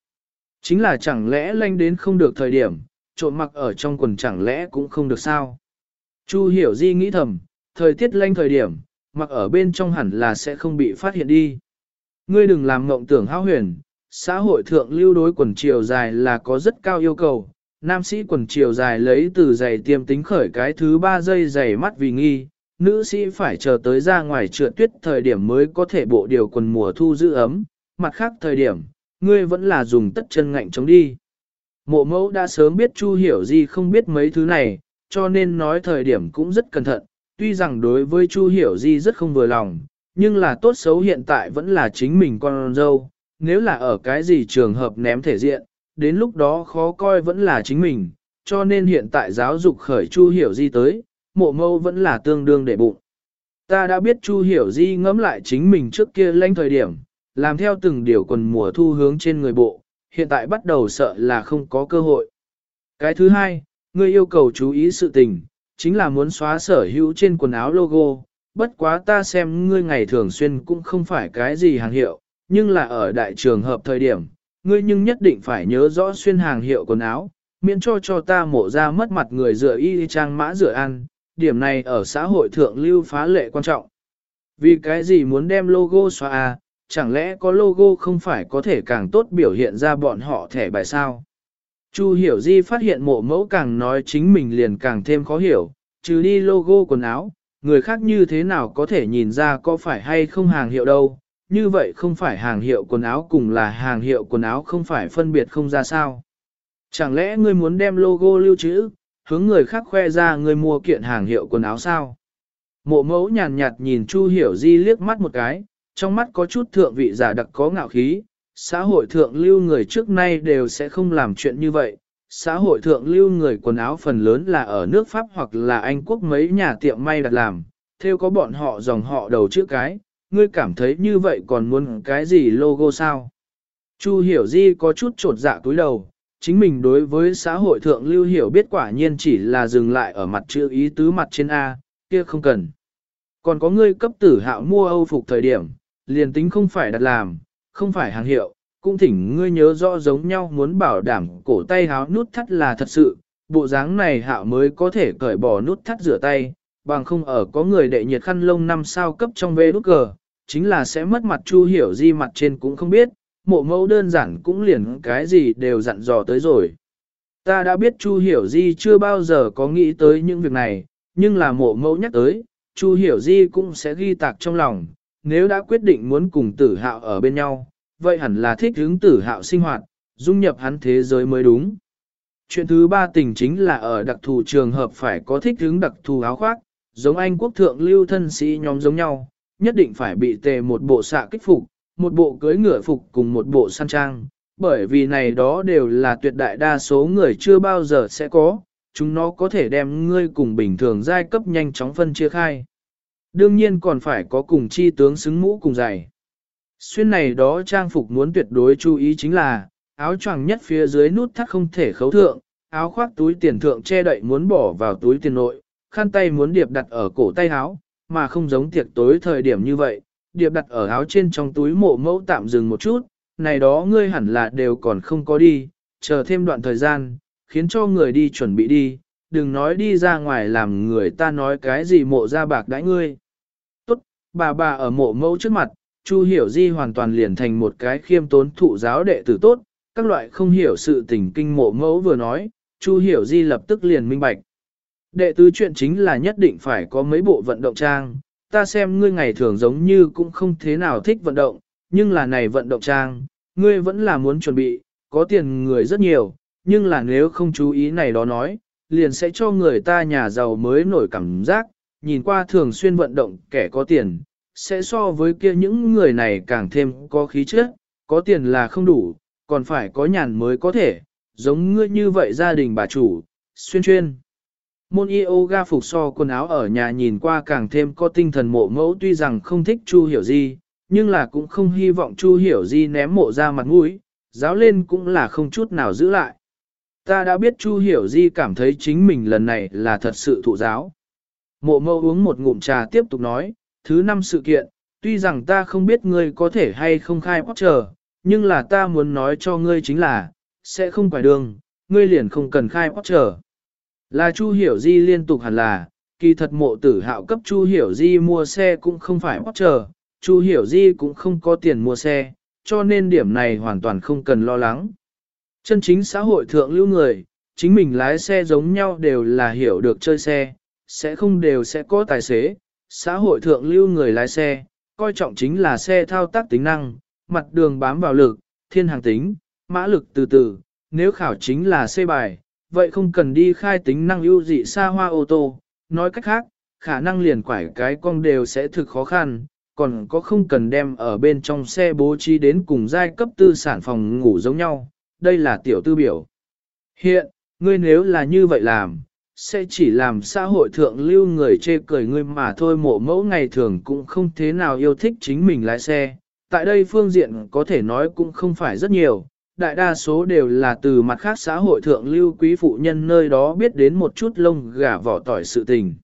Chính là chẳng lẽ lanh đến không được thời điểm, trộn mặc ở trong quần chẳng lẽ cũng không được sao. Chu hiểu di nghĩ thầm, thời tiết lanh thời điểm, mặc ở bên trong hẳn là sẽ không bị phát hiện đi. Ngươi đừng làm ngộng tưởng hao huyền, xã hội thượng lưu đối quần chiều dài là có rất cao yêu cầu. Nam sĩ quần chiều dài lấy từ giày tiêm tính khởi cái thứ ba giây giày mắt vì nghi, nữ sĩ phải chờ tới ra ngoài trượt tuyết thời điểm mới có thể bộ điều quần mùa thu giữ ấm, mặt khác thời điểm, ngươi vẫn là dùng tất chân ngạnh chống đi. Mộ mẫu đã sớm biết Chu hiểu Di không biết mấy thứ này, cho nên nói thời điểm cũng rất cẩn thận, tuy rằng đối với Chu Hiểu Di rất không vừa lòng, nhưng là tốt xấu hiện tại vẫn là chính mình con dâu, nếu là ở cái gì trường hợp ném thể diện, đến lúc đó khó coi vẫn là chính mình, cho nên hiện tại giáo dục khởi Chu Hiểu Di tới, mộ mâu vẫn là tương đương để bụng. Ta đã biết Chu Hiểu Di ngẫm lại chính mình trước kia lanh thời điểm, làm theo từng điều quần mùa thu hướng trên người bộ, hiện tại bắt đầu sợ là không có cơ hội. Cái thứ hai, ngươi yêu cầu chú ý sự tình, chính là muốn xóa sở hữu trên quần áo logo, bất quá ta xem ngươi ngày thường xuyên cũng không phải cái gì hàng hiệu, nhưng là ở đại trường hợp thời điểm, ngươi nhưng nhất định phải nhớ rõ xuyên hàng hiệu quần áo, miễn cho cho ta mổ ra mất mặt người dựa y trang mã rửa ăn, điểm này ở xã hội thượng lưu phá lệ quan trọng. Vì cái gì muốn đem logo xóa à, chẳng lẽ có logo không phải có thể càng tốt biểu hiện ra bọn họ thẻ bài sao? Chu hiểu di phát hiện mộ mẫu càng nói chính mình liền càng thêm khó hiểu, trừ đi logo quần áo, người khác như thế nào có thể nhìn ra có phải hay không hàng hiệu đâu, như vậy không phải hàng hiệu quần áo cùng là hàng hiệu quần áo không phải phân biệt không ra sao. Chẳng lẽ ngươi muốn đem logo lưu trữ, hướng người khác khoe ra ngươi mua kiện hàng hiệu quần áo sao? Mộ mẫu nhàn nhạt nhìn Chu Hiểu Di liếc mắt một cái, trong mắt có chút thượng vị giả đặc có ngạo khí, xã hội thượng lưu người trước nay đều sẽ không làm chuyện như vậy. Xã hội thượng lưu người quần áo phần lớn là ở nước Pháp hoặc là Anh quốc mấy nhà tiệm may đặt làm, theo có bọn họ dòng họ đầu chữ cái, ngươi cảm thấy như vậy còn muốn cái gì logo sao? Chu hiểu di có chút trột dạ túi đầu, chính mình đối với xã hội thượng lưu hiểu biết quả nhiên chỉ là dừng lại ở mặt chữ ý tứ mặt trên A, kia không cần. Còn có ngươi cấp tử hạo mua âu phục thời điểm, liền tính không phải đặt làm, không phải hàng hiệu, cũng thỉnh ngươi nhớ rõ giống nhau muốn bảo đảm cổ tay háo nút thắt là thật sự, bộ dáng này hạo mới có thể cởi bỏ nút thắt rửa tay, bằng không ở có người đệ nhiệt khăn lông năm sao cấp trong vê nút cờ, chính là sẽ mất mặt chu hiểu di mặt trên cũng không biết, mộ mẫu đơn giản cũng liền cái gì đều dặn dò tới rồi. Ta đã biết chu hiểu di chưa bao giờ có nghĩ tới những việc này, nhưng là mộ mẫu nhắc tới, chu hiểu di cũng sẽ ghi tạc trong lòng, nếu đã quyết định muốn cùng tử hạo ở bên nhau, vậy hẳn là thích hướng tử hạo sinh hoạt, dung nhập hắn thế giới mới đúng. Chuyện thứ ba tình chính là ở đặc thù trường hợp phải có thích hướng đặc thù áo khoác, giống Anh quốc thượng lưu thân sĩ nhóm giống nhau, nhất định phải bị tề một bộ xạ kích phục, một bộ cưới ngựa phục cùng một bộ săn trang, bởi vì này đó đều là tuyệt đại đa số người chưa bao giờ sẽ có, chúng nó có thể đem ngươi cùng bình thường giai cấp nhanh chóng phân chia khai. Đương nhiên còn phải có cùng chi tướng xứng mũ cùng giày. Xuyên này đó trang phục muốn tuyệt đối chú ý chính là, áo choàng nhất phía dưới nút thắt không thể khấu thượng, áo khoác túi tiền thượng che đậy muốn bỏ vào túi tiền nội, khăn tay muốn điệp đặt ở cổ tay áo, mà không giống tiệc tối thời điểm như vậy, điệp đặt ở áo trên trong túi mộ mẫu tạm dừng một chút, này đó ngươi hẳn là đều còn không có đi, chờ thêm đoạn thời gian, khiến cho người đi chuẩn bị đi, đừng nói đi ra ngoài làm người ta nói cái gì mộ ra bạc đãi ngươi. Tốt, bà bà ở mộ mẫu trước mặt, Chu Hiểu Di hoàn toàn liền thành một cái khiêm tốn thụ giáo đệ tử tốt, các loại không hiểu sự tình kinh mộ mẫu vừa nói, Chu Hiểu Di lập tức liền minh bạch. Đệ tứ chuyện chính là nhất định phải có mấy bộ vận động trang, ta xem ngươi ngày thường giống như cũng không thế nào thích vận động, nhưng là này vận động trang, ngươi vẫn là muốn chuẩn bị, có tiền người rất nhiều, nhưng là nếu không chú ý này đó nói, liền sẽ cho người ta nhà giàu mới nổi cảm giác, nhìn qua thường xuyên vận động kẻ có tiền, sẽ so với kia những người này càng thêm có khí chất, có tiền là không đủ, còn phải có nhàn mới có thể, giống ngươi như vậy gia đình bà chủ, xuyên chuyên. Môn yoga phục so quần áo ở nhà nhìn qua càng thêm có tinh thần mộ mẫu tuy rằng không thích Chu Hiểu Di, nhưng là cũng không hy vọng Chu Hiểu Di ném mộ ra mặt mũi, giáo lên cũng là không chút nào giữ lại. Ta đã biết Chu Hiểu Di cảm thấy chính mình lần này là thật sự thụ giáo. Mộ mâu uống một ngụm trà tiếp tục nói, thứ năm sự kiện, tuy rằng ta không biết ngươi có thể hay không khai bóc chờ, nhưng là ta muốn nói cho ngươi chính là, sẽ không phải đường, ngươi liền không cần khai bóc chờ. Là Chu Hiểu Di liên tục hẳn là, kỳ thật mộ tử hạo cấp Chu Hiểu Di mua xe cũng không phải bóc chờ, Chu Hiểu Di cũng không có tiền mua xe, cho nên điểm này hoàn toàn không cần lo lắng. Chân chính xã hội thượng lưu người, chính mình lái xe giống nhau đều là hiểu được chơi xe, sẽ không đều sẽ có tài xế, xã hội thượng lưu người lái xe, coi trọng chính là xe thao tác tính năng, mặt đường bám vào lực, thiên hàng tính, mã lực từ từ, nếu khảo chính là xe bài, vậy không cần đi khai tính năng ưu dị xa hoa ô tô, nói cách khác, khả năng liền quải cái cong đều sẽ thực khó khăn, còn có không cần đem ở bên trong xe bố trí đến cùng giai cấp tư sản phòng ngủ giống nhau, đây là tiểu tư biểu. Hiện, ngươi nếu là như vậy làm, sẽ chỉ làm xã hội thượng lưu người chê cười ngươi mà thôi mộ mẫu ngày thường cũng không thế nào yêu thích chính mình lái xe. Tại đây phương diện có thể nói cũng không phải rất nhiều, đại đa số đều là từ mặt khác xã hội thượng lưu quý phụ nhân nơi đó biết đến một chút lông gà vỏ tỏi sự tình.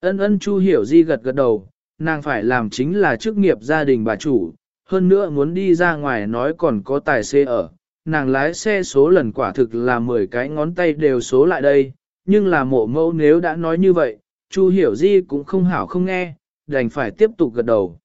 Ân ân chu hiểu di gật gật đầu, nàng phải làm chính là chức nghiệp gia đình bà chủ, hơn nữa muốn đi ra ngoài nói còn có tài xế ở. Nàng lái xe số lần quả thực là 10 cái ngón tay đều số lại đây, nhưng là mộ mẫu nếu đã nói như vậy, Chu hiểu di cũng không hảo không nghe, đành phải tiếp tục gật đầu.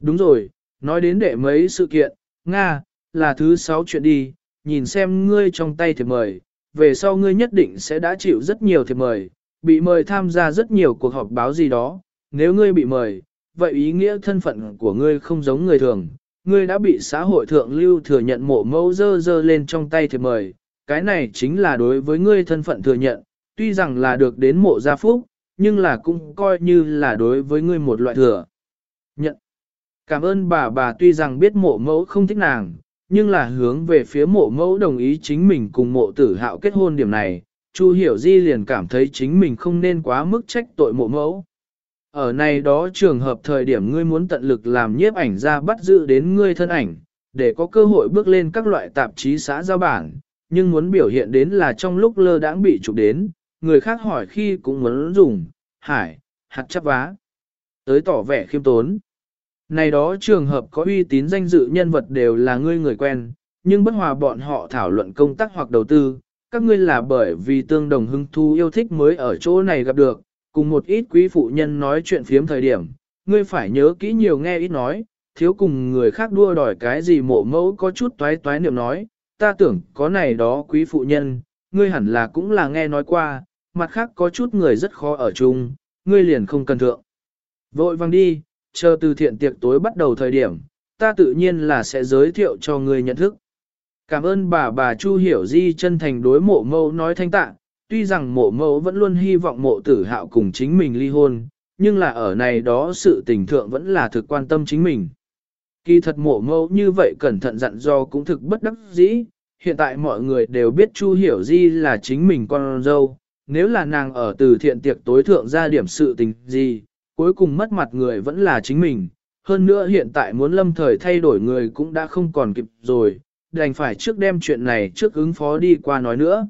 Đúng rồi, nói đến đệ mấy sự kiện, Nga, là thứ sáu chuyện đi, nhìn xem ngươi trong tay thì mời, về sau ngươi nhất định sẽ đã chịu rất nhiều thiệp mời, bị mời tham gia rất nhiều cuộc họp báo gì đó, nếu ngươi bị mời, vậy ý nghĩa thân phận của ngươi không giống người thường, ngươi đã bị xã hội thượng lưu thừa nhận mộ mẫu dơ dơ lên trong tay thì mời, cái này chính là đối với ngươi thân phận thừa nhận, tuy rằng là được đến mộ gia phúc, nhưng là cũng coi như là đối với ngươi một loại thừa. Nhận. Cảm ơn bà bà tuy rằng biết mộ mẫu không thích nàng, nhưng là hướng về phía mộ mẫu đồng ý chính mình cùng mộ tử hạo kết hôn điểm này, Chu Hiểu Di liền cảm thấy chính mình không nên quá mức trách tội mộ mẫu. Ở này đó trường hợp thời điểm ngươi muốn tận lực làm nhiếp ảnh ra bắt giữ đến ngươi thân ảnh, để có cơ hội bước lên các loại tạp chí xã giao bản, nhưng muốn biểu hiện đến là trong lúc lơ đãng bị chụp đến, người khác hỏi khi cũng muốn dùng, hải, hạt chắp vá. Tới tỏ vẻ khiêm tốn. Này đó trường hợp có uy tín danh dự nhân vật đều là ngươi người quen, nhưng bất hòa bọn họ thảo luận công tác hoặc đầu tư, các ngươi là bởi vì tương đồng hứng thú yêu thích mới ở chỗ này gặp được, cùng một ít quý phụ nhân nói chuyện phiếm thời điểm, ngươi phải nhớ kỹ nhiều nghe ít nói, thiếu cùng người khác đua đòi cái gì mộ mẫu có chút toái toái niệm nói, ta tưởng có này đó quý phụ nhân, ngươi hẳn là cũng là nghe nói qua, mặt khác có chút người rất khó ở chung, ngươi liền không cần thượng. Vội vang đi, chờ từ thiện tiệc tối bắt đầu thời điểm, ta tự nhiên là sẽ giới thiệu cho ngươi nhận thức. Cảm ơn bà bà Chu Hiểu Di chân thành đối mộ mẫu nói thanh tạ, tuy rằng mộ mẫu vẫn luôn hy vọng mộ tử hạo cùng chính mình ly hôn, nhưng là ở này đó sự tình thượng vẫn là thực quan tâm chính mình. Kỳ thật mộ mẫu như vậy cẩn thận dặn do cũng thực bất đắc dĩ, hiện tại mọi người đều biết Chu Hiểu Di là chính mình con dâu, nếu là nàng ở từ thiện tiệc tối thượng ra điểm sự tình gì, cuối cùng mất mặt người vẫn là chính mình. Hơn nữa hiện tại muốn lâm thời thay đổi người cũng đã không còn kịp rồi, đành phải trước đem chuyện này trước ứng phó đi qua nói nữa.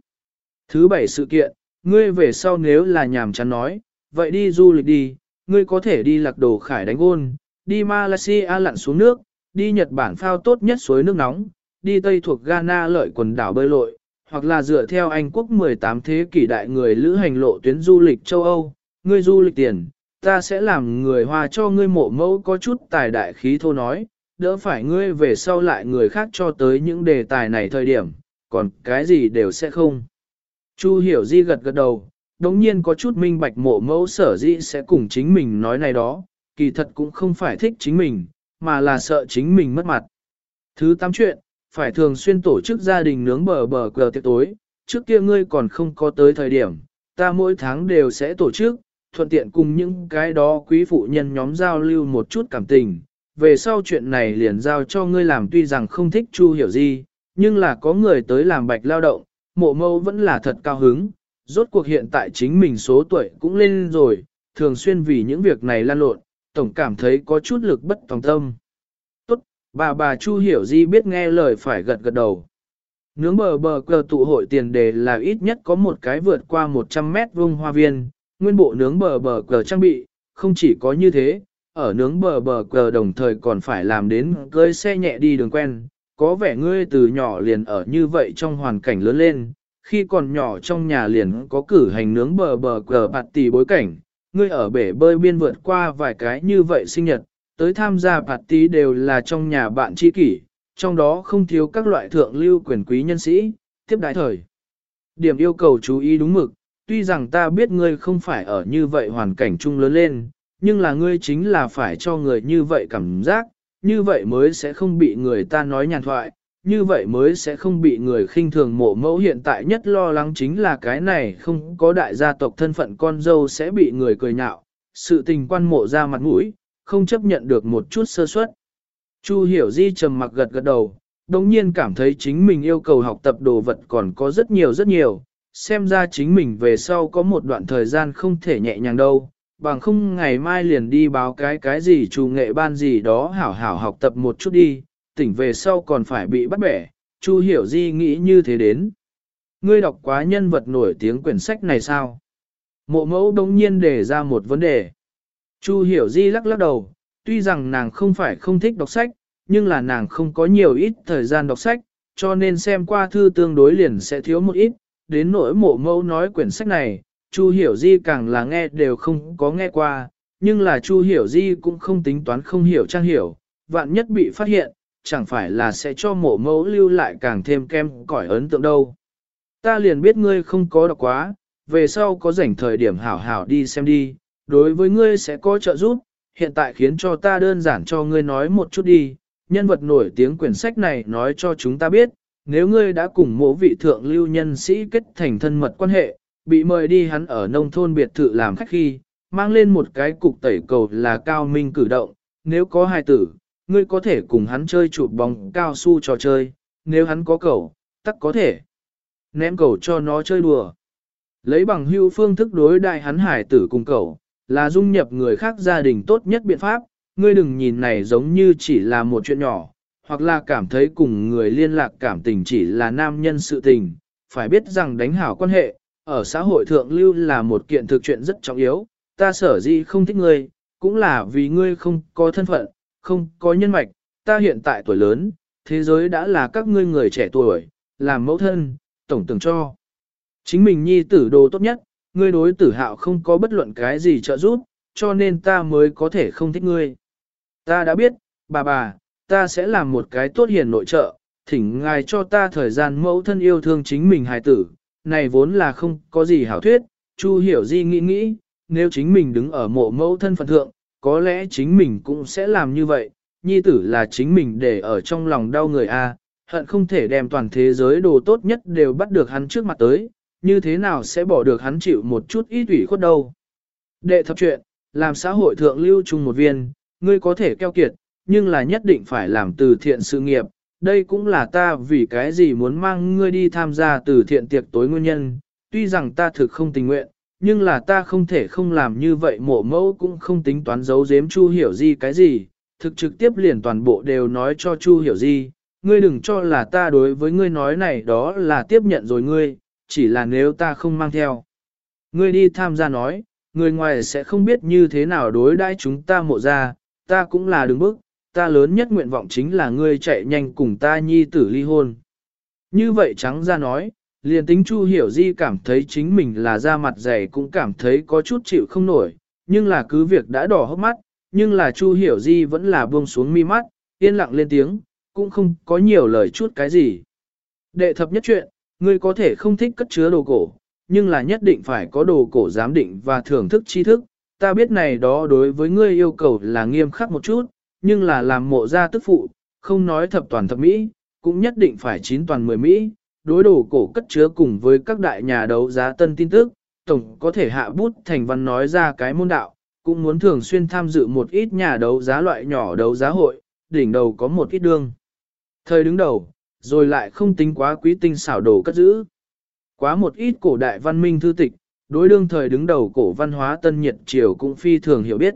Thứ bảy sự kiện, ngươi về sau nếu là nhàm chán nói, vậy đi du lịch đi, ngươi có thể đi lạc đồ khải đánh gôn, đi Malaysia lặn xuống nước, đi Nhật Bản phao tốt nhất suối nước nóng, đi Tây thuộc Ghana lợi quần đảo bơi lội, hoặc là dựa theo Anh quốc 18 thế kỷ đại người lữ hành lộ tuyến du lịch châu Âu, ngươi du lịch tiền, ta sẽ làm người hòa cho ngươi mộ mẫu có chút tài đại khí thô nói, đỡ phải ngươi về sau lại người khác cho tới những đề tài này thời điểm, còn cái gì đều sẽ không. Chu hiểu di gật gật đầu, đống nhiên có chút minh bạch mộ mẫu sở dĩ sẽ cùng chính mình nói này đó, kỳ thật cũng không phải thích chính mình, mà là sợ chính mình mất mặt. Thứ tám chuyện, phải thường xuyên tổ chức gia đình nướng bờ bờ cờ tiệc tối, trước kia ngươi còn không có tới thời điểm, ta mỗi tháng đều sẽ tổ chức, thuận tiện cùng những cái đó quý phụ nhân nhóm giao lưu một chút cảm tình. Về sau chuyện này liền giao cho ngươi làm tuy rằng không thích Chu hiểu gì, nhưng là có người tới làm bạch lao động, mộ mâu vẫn là thật cao hứng, rốt cuộc hiện tại chính mình số tuổi cũng lên rồi, thường xuyên vì những việc này lan lộn, tổng cảm thấy có chút lực bất tòng tâm. Tốt, bà bà Chu Hiểu Di biết nghe lời phải gật gật đầu. Nướng bờ bờ cờ tụ hội tiền đề là ít nhất có một cái vượt qua 100 mét vuông hoa viên, nguyên bộ nướng bờ bờ cờ trang bị, không chỉ có như thế, ở nướng bờ bờ cờ đồng thời còn phải làm đến cưới xe nhẹ đi đường quen, có vẻ ngươi từ nhỏ liền ở như vậy trong hoàn cảnh lớn lên, khi còn nhỏ trong nhà liền có cử hành nướng bờ bờ cờ bạt tỷ bối cảnh, ngươi ở bể bơi biên vượt qua vài cái như vậy sinh nhật, tới tham gia bạt tỷ đều là trong nhà bạn tri kỷ, trong đó không thiếu các loại thượng lưu quyền quý nhân sĩ, tiếp đại thời. Điểm yêu cầu chú ý đúng mực, tuy rằng ta biết ngươi không phải ở như vậy hoàn cảnh chung lớn lên, nhưng là ngươi chính là phải cho người như vậy cảm giác, như vậy mới sẽ không bị người ta nói nhàn thoại, như vậy mới sẽ không bị người khinh thường mộ mẫu hiện tại nhất lo lắng chính là cái này không có đại gia tộc thân phận con dâu sẽ bị người cười nhạo, sự tình quan mộ ra mặt mũi, không chấp nhận được một chút sơ suất. Chu hiểu di trầm mặc gật gật đầu, đồng nhiên cảm thấy chính mình yêu cầu học tập đồ vật còn có rất nhiều rất nhiều, xem ra chính mình về sau có một đoạn thời gian không thể nhẹ nhàng đâu, bằng không ngày mai liền đi báo cái cái gì chủ nghệ ban gì đó hảo hảo học tập một chút đi, tỉnh về sau còn phải bị bắt bẻ, Chu Hiểu Di nghĩ như thế đến. Ngươi đọc quá nhân vật nổi tiếng quyển sách này sao? Mộ mẫu đông nhiên đề ra một vấn đề. Chu Hiểu Di lắc lắc đầu, tuy rằng nàng không phải không thích đọc sách, nhưng là nàng không có nhiều ít thời gian đọc sách, cho nên xem qua thư tương đối liền sẽ thiếu một ít. Đến nỗi mộ mẫu nói quyển sách này, Chu Hiểu Di càng là nghe đều không có nghe qua, nhưng là Chu Hiểu Di cũng không tính toán không hiểu trang hiểu, vạn nhất bị phát hiện, chẳng phải là sẽ cho mộ mẫu lưu lại càng thêm kem cỏi ấn tượng đâu. Ta liền biết ngươi không có đọc quá, về sau có rảnh thời điểm hảo hảo đi xem đi, đối với ngươi sẽ có trợ giúp, hiện tại khiến cho ta đơn giản cho ngươi nói một chút đi, nhân vật nổi tiếng quyển sách này nói cho chúng ta biết, nếu ngươi đã cùng mộ vị thượng lưu nhân sĩ kết thành thân mật quan hệ, bị mời đi hắn ở nông thôn biệt thự làm khách khi, mang lên một cái cục tẩy cầu là cao minh cử động, nếu có hài tử, ngươi có thể cùng hắn chơi chụp bóng cao su trò chơi, nếu hắn có cầu, tắc có thể ném cầu cho nó chơi đùa. Lấy bằng hưu phương thức đối đại hắn hải tử cùng cầu, là dung nhập người khác gia đình tốt nhất biện pháp, ngươi đừng nhìn này giống như chỉ là một chuyện nhỏ, hoặc là cảm thấy cùng người liên lạc cảm tình chỉ là nam nhân sự tình, phải biết rằng đánh hảo quan hệ, ở xã hội thượng lưu là một kiện thực chuyện rất trọng yếu, ta sở dĩ không thích ngươi, cũng là vì ngươi không có thân phận, không có nhân mạch, ta hiện tại tuổi lớn, thế giới đã là các ngươi người trẻ tuổi, làm mẫu thân, tổng tưởng cho. Chính mình nhi tử đồ tốt nhất, ngươi đối tử hạo không có bất luận cái gì trợ giúp, cho nên ta mới có thể không thích ngươi. Ta đã biết, bà bà, ta sẽ làm một cái tốt hiền nội trợ, thỉnh ngài cho ta thời gian mẫu thân yêu thương chính mình hài tử, này vốn là không có gì hảo thuyết, Chu hiểu di nghĩ nghĩ, nếu chính mình đứng ở mộ mẫu thân phận thượng, có lẽ chính mình cũng sẽ làm như vậy, nhi tử là chính mình để ở trong lòng đau người a, hận không thể đem toàn thế giới đồ tốt nhất đều bắt được hắn trước mặt tới, như thế nào sẽ bỏ được hắn chịu một chút ít ủy khuất đâu. Đệ thập chuyện, làm xã hội thượng lưu chung một viên, ngươi có thể keo kiệt, nhưng là nhất định phải làm từ thiện sự nghiệp, đây cũng là ta vì cái gì muốn mang ngươi đi tham gia từ thiện tiệc tối nguyên nhân, tuy rằng ta thực không tình nguyện, nhưng là ta không thể không làm như vậy mộ mẫu cũng không tính toán giấu giếm Chu Hiểu Di cái gì, thực trực tiếp liền toàn bộ đều nói cho Chu Hiểu Di, ngươi đừng cho là ta đối với ngươi nói này đó là tiếp nhận rồi ngươi, chỉ là nếu ta không mang theo. Ngươi đi tham gia nói, người ngoài sẽ không biết như thế nào đối đãi chúng ta mộ ra, ta cũng là đứng bức, ta lớn nhất nguyện vọng chính là ngươi chạy nhanh cùng ta nhi tử ly hôn. Như vậy trắng ra nói, liền tính Chu Hiểu Di cảm thấy chính mình là da mặt dày cũng cảm thấy có chút chịu không nổi, nhưng là cứ việc đã đỏ hốc mắt, nhưng là Chu Hiểu Di vẫn là buông xuống mi mắt, yên lặng lên tiếng, cũng không có nhiều lời chút cái gì. Đệ thập nhất chuyện, ngươi có thể không thích cất chứa đồ cổ, nhưng là nhất định phải có đồ cổ giám định và thưởng thức tri thức. Ta biết này đó đối với ngươi yêu cầu là nghiêm khắc một chút, nhưng là làm mộ gia tức phụ, không nói thập toàn thập mỹ, cũng nhất định phải chín toàn mười mỹ. Đối đồ cổ cất chứa cùng với các đại nhà đấu giá tân tin tức, tổng có thể hạ bút thành văn nói ra cái môn đạo, cũng muốn thường xuyên tham dự một ít nhà đấu giá loại nhỏ đấu giá hội, đỉnh đầu có một ít đương. Thời đứng đầu, rồi lại không tính quá quý tinh xảo đồ cất giữ. Quá một ít cổ đại văn minh thư tịch, đối đương thời đứng đầu cổ văn hóa tân nhật triều cũng phi thường hiểu biết.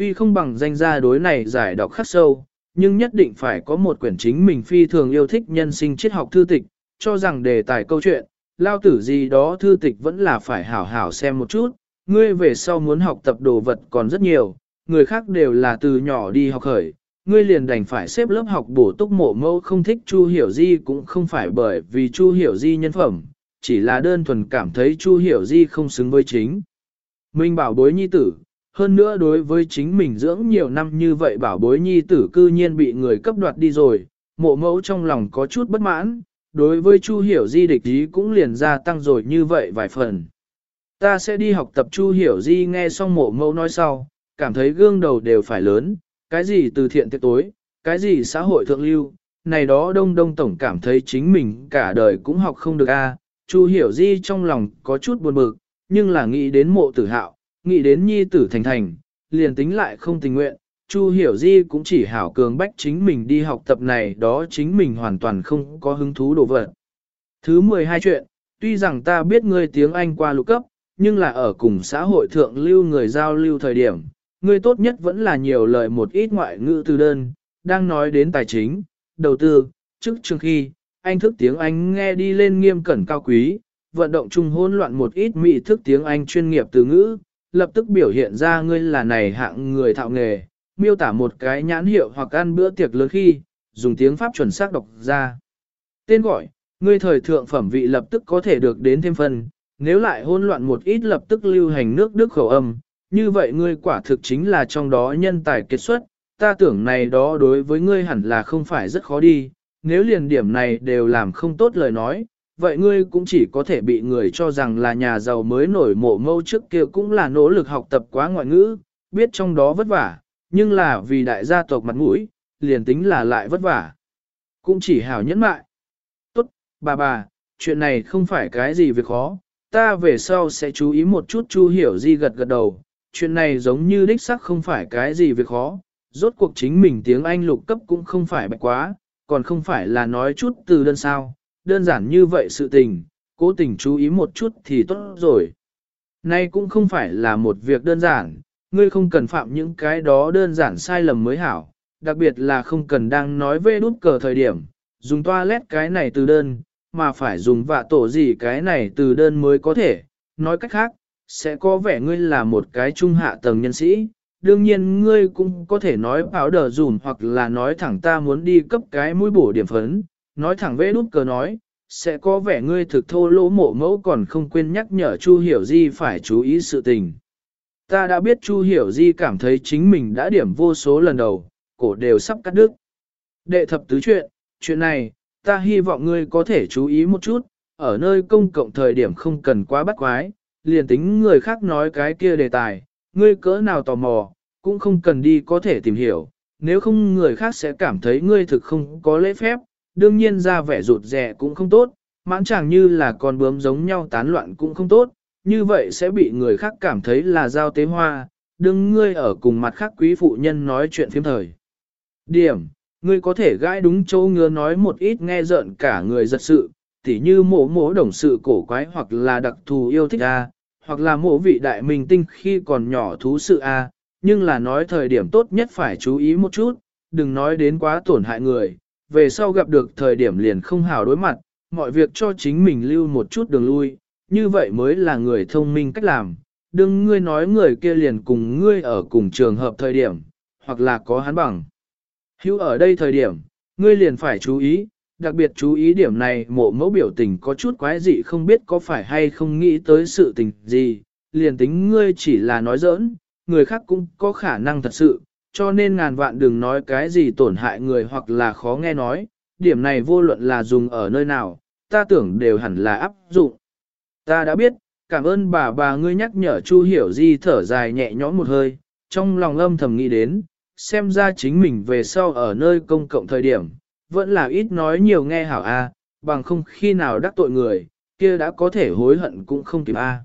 Tuy không bằng danh gia đối này giải đọc khắc sâu, nhưng nhất định phải có một quyển chính mình phi thường yêu thích nhân sinh triết học thư tịch, cho rằng đề tài câu chuyện, lao tử gì đó thư tịch vẫn là phải hảo hảo xem một chút, ngươi về sau muốn học tập đồ vật còn rất nhiều, người khác đều là từ nhỏ đi học khởi, ngươi liền đành phải xếp lớp học bổ túc mộ mẫu không thích Chu Hiểu Di cũng không phải bởi vì Chu Hiểu Di nhân phẩm, chỉ là đơn thuần cảm thấy Chu Hiểu Di không xứng với chính. Minh bảo bối nhi tử, hơn nữa đối với chính mình dưỡng nhiều năm như vậy bảo bối nhi tử cư nhiên bị người cấp đoạt đi rồi, mộ mẫu trong lòng có chút bất mãn, đối với Chu Hiểu Di địch ý cũng liền gia tăng rồi như vậy vài phần. Ta sẽ đi học tập Chu Hiểu Di nghe xong mộ mẫu nói sau, cảm thấy gương đầu đều phải lớn, cái gì từ thiện tiết tối, cái gì xã hội thượng lưu, này đó đông đông tổng cảm thấy chính mình cả đời cũng học không được a. Chu hiểu di trong lòng có chút buồn bực, nhưng là nghĩ đến mộ tử hạo, nghĩ đến nhi tử thành thành, liền tính lại không tình nguyện, Chu Hiểu Di cũng chỉ hảo cường bách chính mình đi học tập này đó chính mình hoàn toàn không có hứng thú đồ vật. Thứ 12 chuyện, tuy rằng ta biết ngươi tiếng Anh qua lục cấp, nhưng là ở cùng xã hội thượng lưu người giao lưu thời điểm, ngươi tốt nhất vẫn là nhiều lời một ít ngoại ngữ từ đơn, đang nói đến tài chính, đầu tư, trước trường khi, anh thức tiếng Anh nghe đi lên nghiêm cẩn cao quý, vận động chung hỗn loạn một ít mỹ thức tiếng Anh chuyên nghiệp từ ngữ, lập tức biểu hiện ra ngươi là này hạng người thạo nghề, miêu tả một cái nhãn hiệu hoặc ăn bữa tiệc lớn khi, dùng tiếng Pháp chuẩn xác đọc ra. Tên gọi, ngươi thời thượng phẩm vị lập tức có thể được đến thêm phần, nếu lại hỗn loạn một ít lập tức lưu hành nước Đức khẩu âm, như vậy ngươi quả thực chính là trong đó nhân tài kết xuất, ta tưởng này đó đối với ngươi hẳn là không phải rất khó đi, nếu liền điểm này đều làm không tốt lời nói, vậy ngươi cũng chỉ có thể bị người cho rằng là nhà giàu mới nổi mộ mâu trước kia cũng là nỗ lực học tập quá ngoại ngữ, biết trong đó vất vả, nhưng là vì đại gia tộc mặt mũi, liền tính là lại vất vả. Cũng chỉ hảo nhẫn mại. Tốt, bà bà, chuyện này không phải cái gì việc khó, ta về sau sẽ chú ý một chút chu hiểu di gật gật đầu, chuyện này giống như đích sắc không phải cái gì việc khó, rốt cuộc chính mình tiếng Anh lục cấp cũng không phải bạch quá, còn không phải là nói chút từ đơn sao, đơn giản như vậy sự tình, cố tình chú ý một chút thì tốt rồi. Nay cũng không phải là một việc đơn giản, ngươi không cần phạm những cái đó đơn giản sai lầm mới hảo, đặc biệt là không cần đang nói về nút cờ thời điểm, dùng toilet cái này từ đơn, mà phải dùng vạ tổ gì cái này từ đơn mới có thể, nói cách khác, sẽ có vẻ ngươi là một cái trung hạ tầng nhân sĩ, đương nhiên ngươi cũng có thể nói báo đờ dùm hoặc là nói thẳng ta muốn đi cấp cái mũi bổ điểm phấn, nói thẳng vẽ đút cờ nói, sẽ có vẻ ngươi thực thô lỗ mộ mẫu còn không quên nhắc nhở Chu Hiểu Di phải chú ý sự tình. Ta đã biết Chu Hiểu Di cảm thấy chính mình đã điểm vô số lần đầu, cổ đều sắp cắt đứt. Đệ thập tứ chuyện, chuyện này, ta hy vọng ngươi có thể chú ý một chút, ở nơi công cộng thời điểm không cần quá bắt quái, liền tính người khác nói cái kia đề tài, ngươi cỡ nào tò mò, cũng không cần đi có thể tìm hiểu, nếu không người khác sẽ cảm thấy ngươi thực không có lễ phép, đương nhiên ra vẻ rụt rẻ cũng không tốt, mãn chẳng như là con bướm giống nhau tán loạn cũng không tốt, như vậy sẽ bị người khác cảm thấy là giao tế hoa, đừng ngươi ở cùng mặt khác quý phụ nhân nói chuyện phiếm thời. Điểm, ngươi có thể gãi đúng chỗ ngứa nói một ít nghe giận cả người giật sự, tỉ như mổ mổ đồng sự cổ quái hoặc là đặc thù yêu thích A, hoặc là mổ vị đại minh tinh khi còn nhỏ thú sự A, nhưng là nói thời điểm tốt nhất phải chú ý một chút, đừng nói đến quá tổn hại người, về sau gặp được thời điểm liền không hào đối mặt, mọi việc cho chính mình lưu một chút đường lui, như vậy mới là người thông minh cách làm. Đừng ngươi nói người kia liền cùng ngươi ở cùng trường hợp thời điểm, hoặc là có hắn bằng. Hữu ở đây thời điểm, ngươi liền phải chú ý, đặc biệt chú ý điểm này mộ mẫu biểu tình có chút quái dị không biết có phải hay không nghĩ tới sự tình gì, liền tính ngươi chỉ là nói giỡn, người khác cũng có khả năng thật sự, cho nên ngàn vạn đừng nói cái gì tổn hại người hoặc là khó nghe nói, điểm này vô luận là dùng ở nơi nào, ta tưởng đều hẳn là áp dụng. Ta đã biết, cảm ơn bà bà ngươi nhắc nhở Chu Hiểu Di thở dài nhẹ nhõm một hơi, trong lòng âm thầm nghĩ đến, xem ra chính mình về sau ở nơi công cộng thời điểm, vẫn là ít nói nhiều nghe hảo a, bằng không khi nào đắc tội người, kia đã có thể hối hận cũng không kịp a.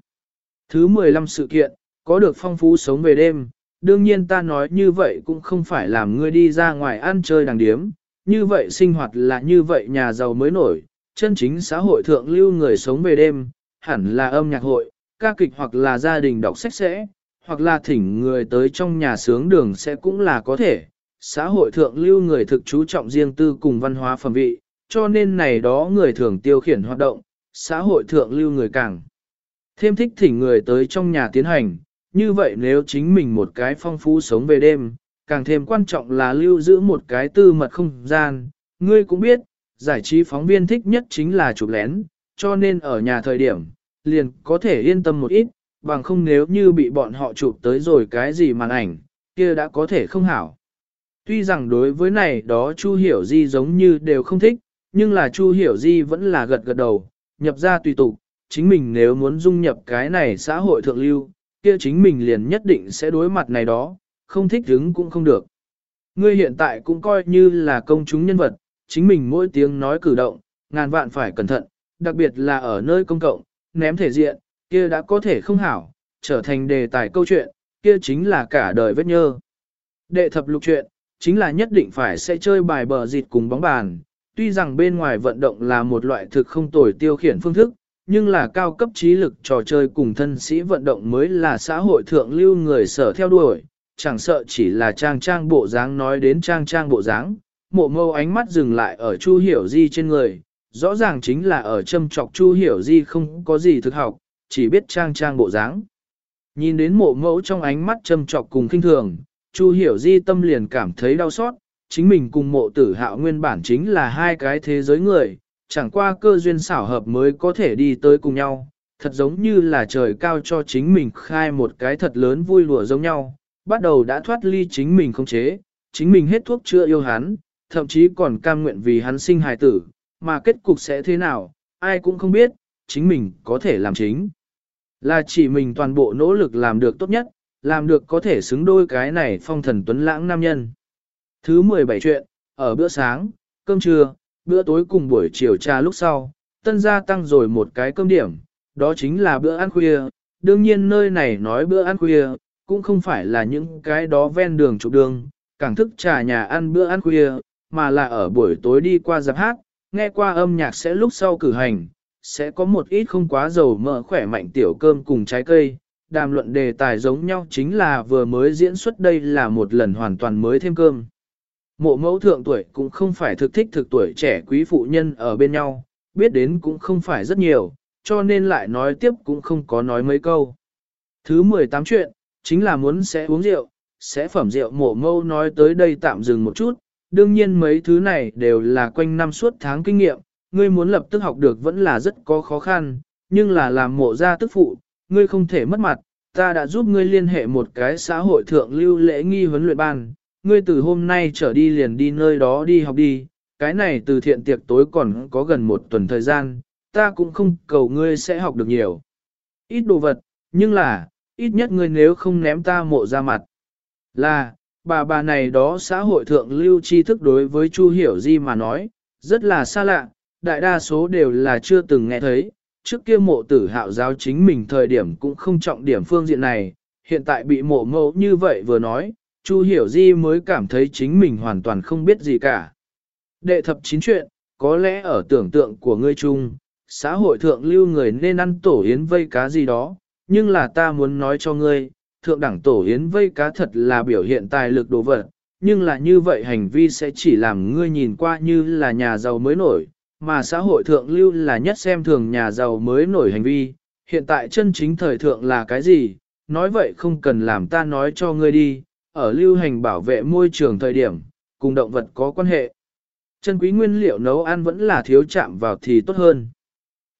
Thứ 15 sự kiện, có được phong phú sống về đêm, đương nhiên ta nói như vậy cũng không phải làm ngươi đi ra ngoài ăn chơi đàng điếm, như vậy sinh hoạt là như vậy nhà giàu mới nổi, chân chính xã hội thượng lưu người sống về đêm, hẳn là âm nhạc hội, ca kịch hoặc là gia đình đọc sách sẽ, hoặc là thỉnh người tới trong nhà sướng đường sẽ cũng là có thể. Xã hội thượng lưu người thực chú trọng riêng tư cùng văn hóa phẩm vị, cho nên này đó người thường tiêu khiển hoạt động, xã hội thượng lưu người càng thêm thích thỉnh người tới trong nhà tiến hành, như vậy nếu chính mình một cái phong phú sống về đêm, càng thêm quan trọng là lưu giữ một cái tư mật không gian. Ngươi cũng biết, giải trí phóng viên thích nhất chính là chụp lén, cho nên ở nhà thời điểm, liền có thể yên tâm một ít, bằng không nếu như bị bọn họ chụp tới rồi cái gì màn ảnh, kia đã có thể không hảo. Tuy rằng đối với này đó Chu Hiểu Di giống như đều không thích, nhưng là Chu Hiểu Di vẫn là gật gật đầu, nhập ra tùy tục, chính mình nếu muốn dung nhập cái này xã hội thượng lưu, kia chính mình liền nhất định sẽ đối mặt này đó, không thích đứng cũng không được. Ngươi hiện tại cũng coi như là công chúng nhân vật, chính mình mỗi tiếng nói cử động, ngàn vạn phải cẩn thận, đặc biệt là ở nơi công cộng, ném thể diện, kia đã có thể không hảo, trở thành đề tài câu chuyện, kia chính là cả đời vết nhơ. Đệ thập lục chuyện, chính là nhất định phải sẽ chơi bài bờ dịt cùng bóng bàn. Tuy rằng bên ngoài vận động là một loại thực không tồi tiêu khiển phương thức, nhưng là cao cấp trí lực trò chơi cùng thân sĩ vận động mới là xã hội thượng lưu người sở theo đuổi, chẳng sợ chỉ là trang trang bộ dáng nói đến trang trang bộ dáng, mộ mâu ánh mắt dừng lại ở Chu Hiểu Di trên người, rõ ràng chính là ở châm trọc Chu Hiểu Di không có gì thực học, chỉ biết trang trang bộ dáng. Nhìn đến mộ mẫu trong ánh mắt châm trọc cùng kinh thường, Chu Hiểu Di tâm liền cảm thấy đau xót, chính mình cùng mộ tử hạo nguyên bản chính là hai cái thế giới người, chẳng qua cơ duyên xảo hợp mới có thể đi tới cùng nhau, thật giống như là trời cao cho chính mình khai một cái thật lớn vui lùa giống nhau, bắt đầu đã thoát ly chính mình không chế, chính mình hết thuốc chữa yêu hắn, thậm chí còn cam nguyện vì hắn sinh hài tử, mà kết cục sẽ thế nào, ai cũng không biết, chính mình có thể làm chính. Là chỉ mình toàn bộ nỗ lực làm được tốt nhất, làm được có thể xứng đôi cái này phong thần tuấn lãng nam nhân. Thứ 17 chuyện, ở bữa sáng, cơm trưa, bữa tối cùng buổi chiều trà lúc sau, tân gia tăng rồi một cái cơm điểm, đó chính là bữa ăn khuya. Đương nhiên nơi này nói bữa ăn khuya, cũng không phải là những cái đó ven đường trục đường, càng thức trà nhà ăn bữa ăn khuya, mà là ở buổi tối đi qua giáp hát, nghe qua âm nhạc sẽ lúc sau cử hành, sẽ có một ít không quá dầu mỡ khỏe mạnh tiểu cơm cùng trái cây. Đàm luận đề tài giống nhau chính là vừa mới diễn xuất đây là một lần hoàn toàn mới thêm cơm. Mộ mẫu thượng tuổi cũng không phải thực thích thực tuổi trẻ quý phụ nhân ở bên nhau, biết đến cũng không phải rất nhiều, cho nên lại nói tiếp cũng không có nói mấy câu. Thứ 18 chuyện, chính là muốn sẽ uống rượu, sẽ phẩm rượu mộ mâu nói tới đây tạm dừng một chút, đương nhiên mấy thứ này đều là quanh năm suốt tháng kinh nghiệm, ngươi muốn lập tức học được vẫn là rất có khó khăn, nhưng là làm mộ gia tức phụ, ngươi không thể mất mặt, ta đã giúp ngươi liên hệ một cái xã hội thượng lưu lễ nghi huấn luyện ban, ngươi từ hôm nay trở đi liền đi nơi đó đi học đi, cái này từ thiện tiệc tối còn có gần một tuần thời gian, ta cũng không cầu ngươi sẽ học được nhiều. Ít đồ vật, nhưng là, ít nhất ngươi nếu không ném ta mộ ra mặt. Là, bà bà này đó xã hội thượng lưu tri thức đối với Chu Hiểu Di mà nói, rất là xa lạ, đại đa số đều là chưa từng nghe thấy, trước kia mộ tử hạo giáo chính mình thời điểm cũng không trọng điểm phương diện này, hiện tại bị mộ mẫu như vậy vừa nói, Chu Hiểu Di mới cảm thấy chính mình hoàn toàn không biết gì cả. Đệ thập chín chuyện, có lẽ ở tưởng tượng của ngươi chung, xã hội thượng lưu người nên ăn tổ yến vây cá gì đó, nhưng là ta muốn nói cho ngươi, thượng đẳng tổ yến vây cá thật là biểu hiện tài lực đồ vật, nhưng là như vậy hành vi sẽ chỉ làm ngươi nhìn qua như là nhà giàu mới nổi, mà xã hội thượng lưu là nhất xem thường nhà giàu mới nổi hành vi, hiện tại chân chính thời thượng là cái gì, nói vậy không cần làm ta nói cho ngươi đi, ở lưu hành bảo vệ môi trường thời điểm, cùng động vật có quan hệ. Chân quý nguyên liệu nấu ăn vẫn là thiếu chạm vào thì tốt hơn.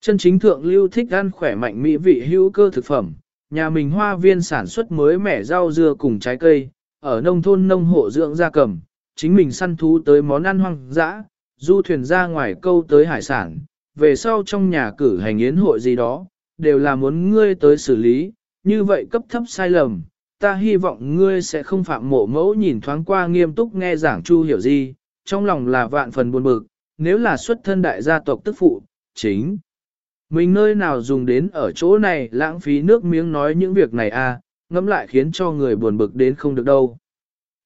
Chân chính thượng lưu thích ăn khỏe mạnh mỹ vị hữu cơ thực phẩm, nhà mình hoa viên sản xuất mới mẻ rau dưa cùng trái cây, ở nông thôn nông hộ dưỡng gia cầm, chính mình săn thú tới món ăn hoang dã, du thuyền ra ngoài câu tới hải sản, về sau trong nhà cử hành yến hội gì đó, đều là muốn ngươi tới xử lý, như vậy cấp thấp sai lầm, ta hy vọng ngươi sẽ không phạm mộ mẫu nhìn thoáng qua nghiêm túc nghe giảng chu hiểu gì, trong lòng là vạn phần buồn bực, nếu là xuất thân đại gia tộc tức phụ, chính. Mình nơi nào dùng đến ở chỗ này lãng phí nước miếng nói những việc này à, ngẫm lại khiến cho người buồn bực đến không được đâu.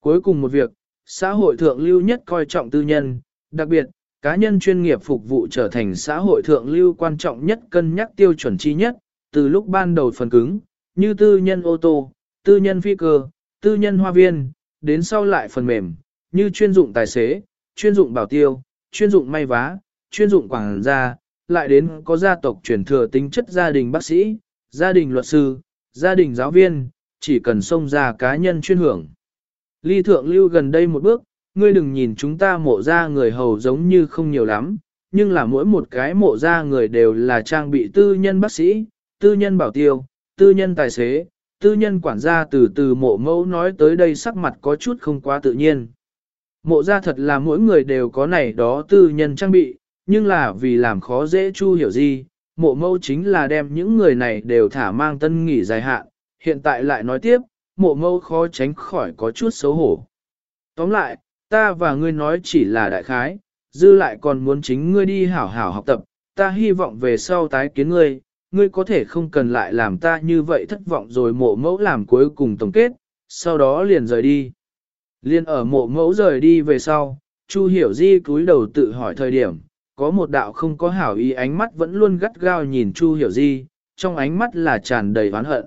Cuối cùng một việc, xã hội thượng lưu nhất coi trọng tư nhân, đặc biệt, cá nhân chuyên nghiệp phục vụ trở thành xã hội thượng lưu quan trọng nhất cân nhắc tiêu chuẩn chi nhất, từ lúc ban đầu phần cứng, như tư nhân ô tô, tư nhân phi cơ, tư nhân hoa viên, đến sau lại phần mềm, như chuyên dụng tài xế, chuyên dụng bảo tiêu, chuyên dụng may vá, chuyên dụng quảng gia, lại đến có gia tộc truyền thừa tính chất gia đình bác sĩ, gia đình luật sư, gia đình giáo viên, chỉ cần xông ra cá nhân chuyên hưởng. Ly thượng lưu gần đây một bước, ngươi đừng nhìn chúng ta mộ ra người hầu giống như không nhiều lắm, nhưng là mỗi một cái mộ ra người đều là trang bị tư nhân bác sĩ, tư nhân bảo tiêu, tư nhân tài xế, tư nhân quản gia từ từ mộ mẫu nói tới đây sắc mặt có chút không quá tự nhiên. Mộ ra thật là mỗi người đều có này đó tư nhân trang bị, nhưng là vì làm khó dễ chu hiểu gì, mộ mẫu chính là đem những người này đều thả mang tân nghỉ dài hạn, hiện tại lại nói tiếp, mộ mẫu khó tránh khỏi có chút xấu hổ. Tóm lại, ta và ngươi nói chỉ là đại khái, dư lại còn muốn chính ngươi đi hảo hảo học tập, ta hy vọng về sau tái kiến ngươi, ngươi có thể không cần lại làm ta như vậy thất vọng rồi mộ mẫu làm cuối cùng tổng kết, sau đó liền rời đi. Liên ở mộ mẫu rời đi về sau, Chu Hiểu Di cúi đầu tự hỏi thời điểm, có một đạo không có hảo ý ánh mắt vẫn luôn gắt gao nhìn Chu Hiểu Di, trong ánh mắt là tràn đầy oán hận.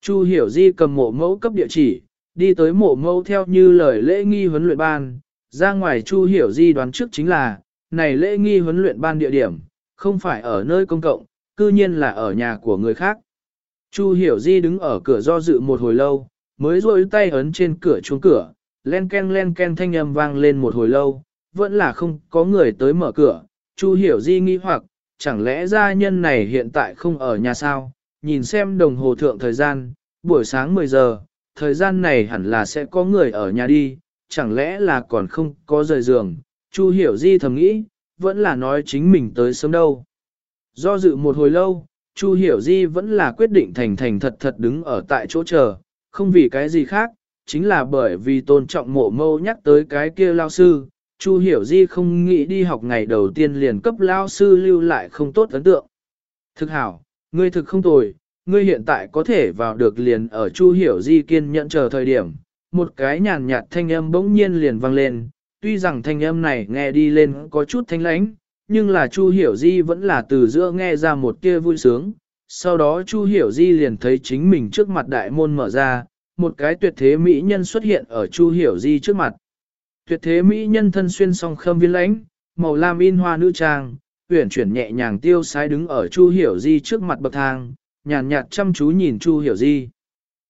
Chu Hiểu Di cầm mộ mẫu cấp địa chỉ, đi tới mộ mẫu theo như lời lễ nghi huấn luyện ban, ra ngoài Chu Hiểu Di đoán trước chính là, này lễ nghi huấn luyện ban địa điểm, không phải ở nơi công cộng, cư nhiên là ở nhà của người khác. Chu Hiểu Di đứng ở cửa do dự một hồi lâu, mới rôi tay ấn trên cửa chuông cửa, len ken len ken thanh âm vang lên một hồi lâu, vẫn là không có người tới mở cửa. Chu Hiểu Di nghi hoặc, chẳng lẽ gia nhân này hiện tại không ở nhà sao? Nhìn xem đồng hồ thượng thời gian, buổi sáng 10 giờ, thời gian này hẳn là sẽ có người ở nhà đi, chẳng lẽ là còn không có rời giường. Chu Hiểu Di thầm nghĩ, vẫn là nói chính mình tới sớm đâu. Do dự một hồi lâu, Chu Hiểu Di vẫn là quyết định thành thành thật thật đứng ở tại chỗ chờ, không vì cái gì khác, chính là bởi vì tôn trọng mộ mâu nhắc tới cái kia lao sư. Chu Hiểu Di không nghĩ đi học ngày đầu tiên liền cấp lao sư lưu lại không tốt ấn tượng. Thực hảo, ngươi thực không tồi, ngươi hiện tại có thể vào được liền ở Chu Hiểu Di kiên nhẫn chờ thời điểm. Một cái nhàn nhạt thanh âm bỗng nhiên liền vang lên, tuy rằng thanh âm này nghe đi lên có chút thanh lãnh, nhưng là Chu Hiểu Di vẫn là từ giữa nghe ra một tia vui sướng. Sau đó Chu Hiểu Di liền thấy chính mình trước mặt đại môn mở ra, một cái tuyệt thế mỹ nhân xuất hiện ở Chu Hiểu Di trước mặt. Tuyệt thế mỹ nhân thân xuyên song khâm viên lãnh, màu lam in hoa nữ trang, uyển chuyển nhẹ nhàng tiêu sái đứng ở Chu Hiểu Di trước mặt bậc thang, nhàn nhạt chăm chú nhìn Chu Hiểu Di.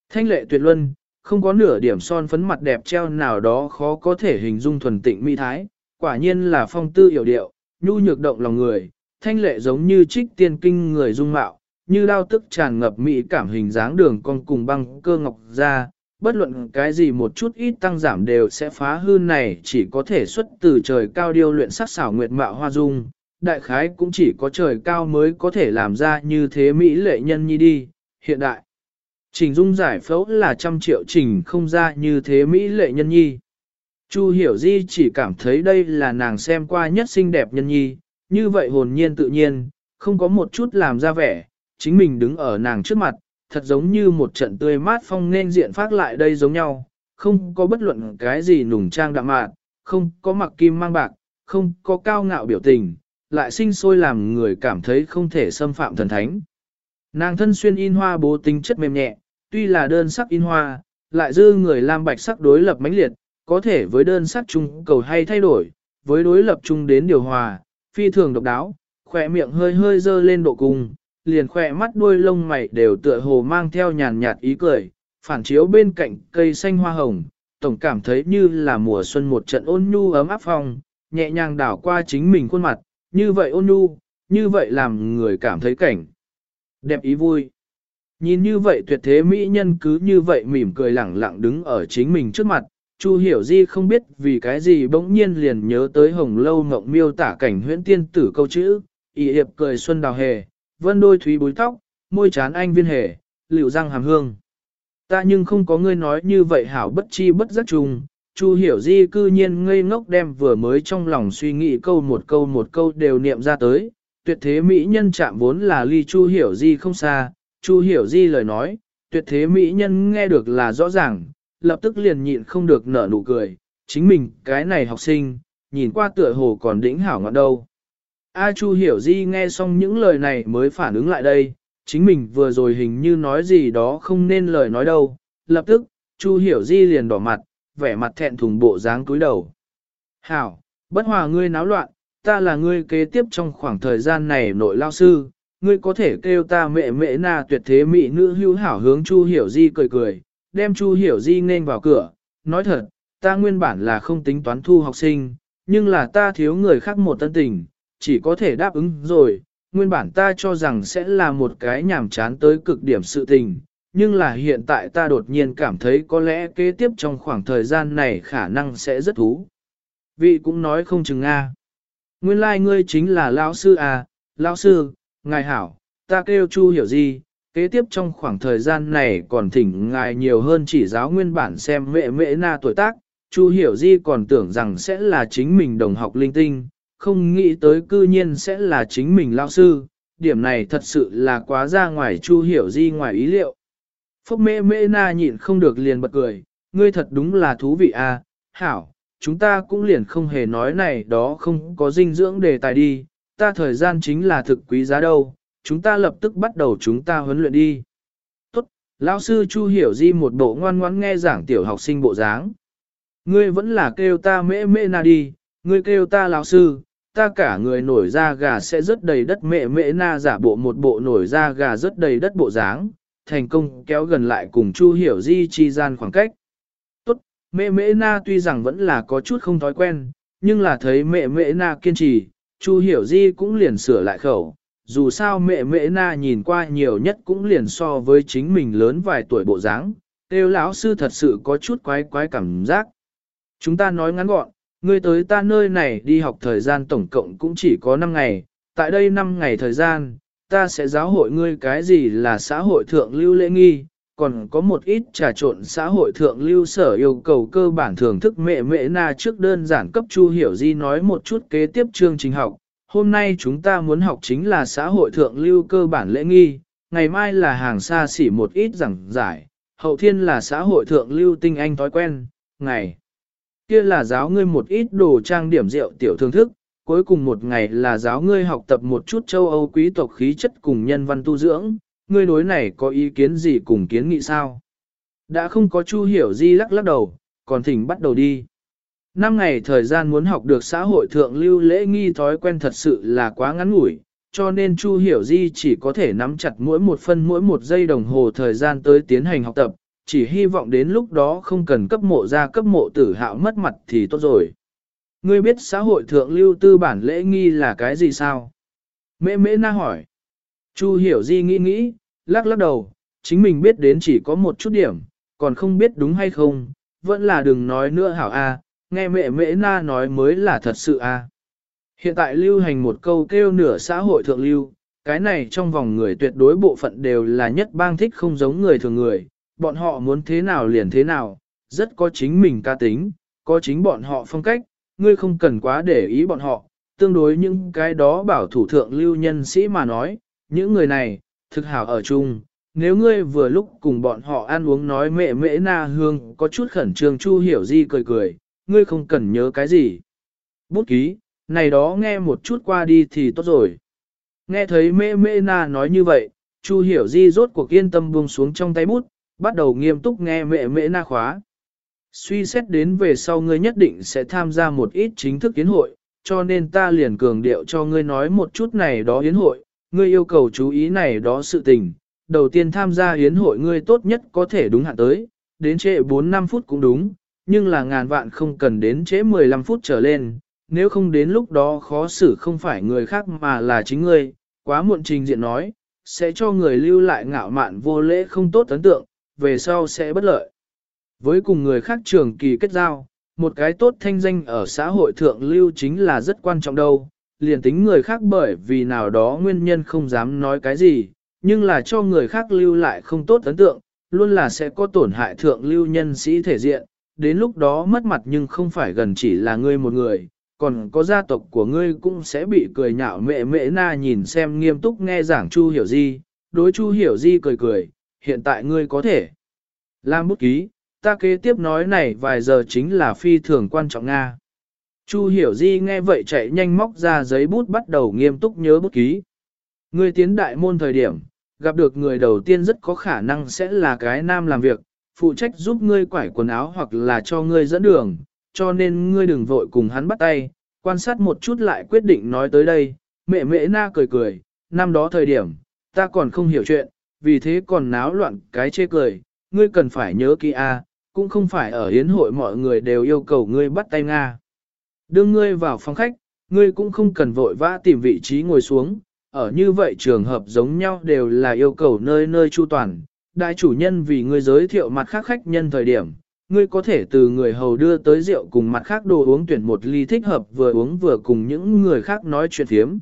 Thanh lệ tuyệt luân, không có nửa điểm son phấn mặt đẹp treo nào đó khó có thể hình dung thuần tịnh mỹ thái, quả nhiên là phong tư hiểu điệu, nhu nhược động lòng người, thanh lệ giống như trích tiên kinh người dung mạo, như đao tức tràn ngập mỹ cảm hình dáng đường con cùng băng cơ ngọc ra, bất luận cái gì một chút ít tăng giảm đều sẽ phá hư này chỉ có thể xuất từ trời cao điêu luyện sắc xảo nguyệt mạo hoa dung, đại khái cũng chỉ có trời cao mới có thể làm ra như thế mỹ lệ nhân nhi đi, hiện đại. Trình dung giải phẫu là trăm triệu trình không ra như thế mỹ lệ nhân nhi. Chu hiểu di chỉ cảm thấy đây là nàng xem qua nhất xinh đẹp nhân nhi, như vậy hồn nhiên tự nhiên, không có một chút làm ra vẻ, chính mình đứng ở nàng trước mặt, thật giống như một trận tươi mát phong nên diện phát lại đây giống nhau, không có bất luận cái gì nùng trang đạm mạn, không có mặc kim mang bạc, không có cao ngạo biểu tình, lại sinh sôi làm người cảm thấy không thể xâm phạm thần thánh. Nàng thân xuyên in hoa bố tính chất mềm nhẹ, tuy là đơn sắc in hoa, lại dư người lam bạch sắc đối lập mãnh liệt, có thể với đơn sắc chung cầu hay thay đổi, với đối lập chung đến điều hòa, phi thường độc đáo, khỏe miệng hơi hơi dơ lên độ cung, liền khỏe mắt đuôi lông mày đều tựa hồ mang theo nhàn nhạt ý cười, phản chiếu bên cạnh cây xanh hoa hồng, tổng cảm thấy như là mùa xuân một trận ôn nhu ấm áp phong, nhẹ nhàng đảo qua chính mình khuôn mặt, như vậy ôn nhu, như vậy làm người cảm thấy cảnh. Đẹp ý vui. Nhìn như vậy tuyệt thế mỹ nhân cứ như vậy mỉm cười lẳng lặng đứng ở chính mình trước mặt, Chu Hiểu Di không biết vì cái gì bỗng nhiên liền nhớ tới hồng lâu ngộng miêu tả cảnh huyễn tiên tử câu chữ, ỷ hiệp cười xuân đào hề, vân đôi thúy búi tóc, môi chán anh viên hề, liệu răng hàm hương. Ta nhưng không có ngươi nói như vậy hảo bất chi bất giác trùng, Chu Hiểu Di cư nhiên ngây ngốc đem vừa mới trong lòng suy nghĩ câu một câu một câu đều niệm ra tới, tuyệt thế mỹ nhân chạm vốn là ly Chu Hiểu Di không xa, Chu Hiểu Di lời nói, tuyệt thế mỹ nhân nghe được là rõ ràng, lập tức liền nhịn không được nở nụ cười, chính mình cái này học sinh, nhìn qua tựa hồ còn đỉnh hảo ngọn đâu. A Chu hiểu Di nghe xong những lời này mới phản ứng lại đây, chính mình vừa rồi hình như nói gì đó không nên lời nói đâu, lập tức, Chu hiểu Di liền đỏ mặt, vẻ mặt thẹn thùng bộ dáng cúi đầu. Hảo, bất hòa ngươi náo loạn, ta là ngươi kế tiếp trong khoảng thời gian này nội lao sư, ngươi có thể kêu ta mẹ mẹ na tuyệt thế mỹ nữ hữu hảo hướng Chu hiểu Di cười cười, đem Chu hiểu Di nên vào cửa, nói thật, ta nguyên bản là không tính toán thu học sinh, nhưng là ta thiếu người khác một tân tình chỉ có thể đáp ứng rồi, nguyên bản ta cho rằng sẽ là một cái nhàm chán tới cực điểm sự tình, nhưng là hiện tại ta đột nhiên cảm thấy có lẽ kế tiếp trong khoảng thời gian này khả năng sẽ rất thú. Vị cũng nói không chừng a. Nguyên lai like ngươi chính là lão sư à, lão sư, ngài hảo, ta kêu Chu hiểu gì, kế tiếp trong khoảng thời gian này còn thỉnh ngài nhiều hơn chỉ giáo nguyên bản xem mẹ mẹ na tuổi tác, Chu hiểu di còn tưởng rằng sẽ là chính mình đồng học linh tinh, không nghĩ tới cư nhiên sẽ là chính mình lao sư, điểm này thật sự là quá ra ngoài chu hiểu di ngoài ý liệu. Phúc mẹ mẹ na nhịn không được liền bật cười, ngươi thật đúng là thú vị à, hảo, chúng ta cũng liền không hề nói này đó không có dinh dưỡng đề tài đi, ta thời gian chính là thực quý giá đâu, chúng ta lập tức bắt đầu chúng ta huấn luyện đi. Tốt, lão sư Chu Hiểu Di một bộ ngoan ngoãn nghe giảng tiểu học sinh bộ dáng. Ngươi vẫn là kêu ta mễ mễ na đi, ngươi kêu ta lão sư, ta cả người nổi da gà sẽ rất đầy đất mẹ mễ na giả bộ một bộ nổi da gà rất đầy đất bộ dáng, thành công kéo gần lại cùng Chu Hiểu Di chi gian khoảng cách. Tốt, mẹ mẹ na tuy rằng vẫn là có chút không thói quen, nhưng là thấy mẹ mẹ na kiên trì, Chu Hiểu Di cũng liền sửa lại khẩu. Dù sao mẹ mẹ na nhìn qua nhiều nhất cũng liền so với chính mình lớn vài tuổi bộ dáng, tiêu lão sư thật sự có chút quái quái cảm giác. Chúng ta nói ngắn gọn, ngươi tới ta nơi này đi học thời gian tổng cộng cũng chỉ có 5 ngày, tại đây 5 ngày thời gian, ta sẽ giáo hội ngươi cái gì là xã hội thượng lưu lễ nghi, còn có một ít trà trộn xã hội thượng lưu sở yêu cầu cơ bản thưởng thức mẹ mẹ na trước đơn giản cấp Chu Hiểu Di nói một chút kế tiếp chương trình học. Hôm nay chúng ta muốn học chính là xã hội thượng lưu cơ bản lễ nghi, ngày mai là hàng xa xỉ một ít giảng giải, hậu thiên là xã hội thượng lưu tinh anh thói quen, ngày kia là giáo ngươi một ít đồ trang điểm rượu tiểu thương thức, cuối cùng một ngày là giáo ngươi học tập một chút châu Âu quý tộc khí chất cùng nhân văn tu dưỡng, ngươi đối này có ý kiến gì cùng kiến nghị sao? Đã không có Chu Hiểu Di lắc lắc đầu, còn thỉnh bắt đầu đi. Năm ngày thời gian muốn học được xã hội thượng lưu lễ nghi thói quen thật sự là quá ngắn ngủi, cho nên Chu Hiểu Di chỉ có thể nắm chặt mỗi một phân mỗi một giây đồng hồ thời gian tới tiến hành học tập, chỉ hy vọng đến lúc đó không cần cấp mộ ra cấp mộ tử hạo mất mặt thì tốt rồi. Ngươi biết xã hội thượng lưu tư bản lễ nghi là cái gì sao? Mễ mễ na hỏi. Chu hiểu di nghĩ nghĩ, lắc lắc đầu, chính mình biết đến chỉ có một chút điểm, còn không biết đúng hay không, vẫn là đừng nói nữa hảo a, nghe mẹ mễ na nói mới là thật sự a. Hiện tại lưu hành một câu kêu nửa xã hội thượng lưu, cái này trong vòng người tuyệt đối bộ phận đều là nhất bang thích không giống người thường người, bọn họ muốn thế nào liền thế nào, rất có chính mình ca tính, có chính bọn họ phong cách, ngươi không cần quá để ý bọn họ, tương đối những cái đó bảo thủ thượng lưu nhân sĩ mà nói, những người này, thực hảo ở chung, nếu ngươi vừa lúc cùng bọn họ ăn uống nói mẹ mễ na hương có chút khẩn trương chu hiểu di cười cười, ngươi không cần nhớ cái gì. Bút ký, này đó nghe một chút qua đi thì tốt rồi. Nghe thấy mẹ mê na nói như vậy, chu hiểu di rốt cuộc yên tâm buông xuống trong tay bút, bắt đầu nghiêm túc nghe mẹ mẹ na khóa. Suy xét đến về sau ngươi nhất định sẽ tham gia một ít chính thức kiến hội, cho nên ta liền cường điệu cho ngươi nói một chút này đó yến hội, ngươi yêu cầu chú ý này đó sự tình. Đầu tiên tham gia yến hội ngươi tốt nhất có thể đúng hạn tới, đến trễ 4-5 phút cũng đúng, nhưng là ngàn vạn không cần đến trễ 15 phút trở lên, nếu không đến lúc đó khó xử không phải người khác mà là chính ngươi, quá muộn trình diện nói, sẽ cho người lưu lại ngạo mạn vô lễ không tốt ấn tượng, về sau sẽ bất lợi. Với cùng người khác trường kỳ kết giao, một cái tốt thanh danh ở xã hội thượng lưu chính là rất quan trọng đâu, liền tính người khác bởi vì nào đó nguyên nhân không dám nói cái gì, nhưng là cho người khác lưu lại không tốt ấn tượng, luôn là sẽ có tổn hại thượng lưu nhân sĩ thể diện, đến lúc đó mất mặt nhưng không phải gần chỉ là ngươi một người, còn có gia tộc của ngươi cũng sẽ bị cười nhạo mẹ mẹ na nhìn xem nghiêm túc nghe giảng Chu Hiểu Di, đối Chu Hiểu Di cười cười, hiện tại ngươi có thể làm bút ký, ta kế tiếp nói này vài giờ chính là phi thường quan trọng Nga. Chu hiểu di nghe vậy chạy nhanh móc ra giấy bút bắt đầu nghiêm túc nhớ bút ký. Ngươi tiến đại môn thời điểm, gặp được người đầu tiên rất có khả năng sẽ là cái nam làm việc, phụ trách giúp ngươi quải quần áo hoặc là cho ngươi dẫn đường, cho nên ngươi đừng vội cùng hắn bắt tay, quan sát một chút lại quyết định nói tới đây. Mẹ mẹ na cười cười, năm đó thời điểm, ta còn không hiểu chuyện, vì thế còn náo loạn cái chê cười, ngươi cần phải nhớ kỹ a, cũng không phải ở hiến hội mọi người đều yêu cầu ngươi bắt tay Nga. Đưa ngươi vào phòng khách, ngươi cũng không cần vội vã tìm vị trí ngồi xuống, ở như vậy trường hợp giống nhau đều là yêu cầu nơi nơi chu toàn. Đại chủ nhân vì ngươi giới thiệu mặt khác khách nhân thời điểm, ngươi có thể từ người hầu đưa tới rượu cùng mặt khác đồ uống tuyển một ly thích hợp vừa uống vừa cùng những người khác nói chuyện thiếm.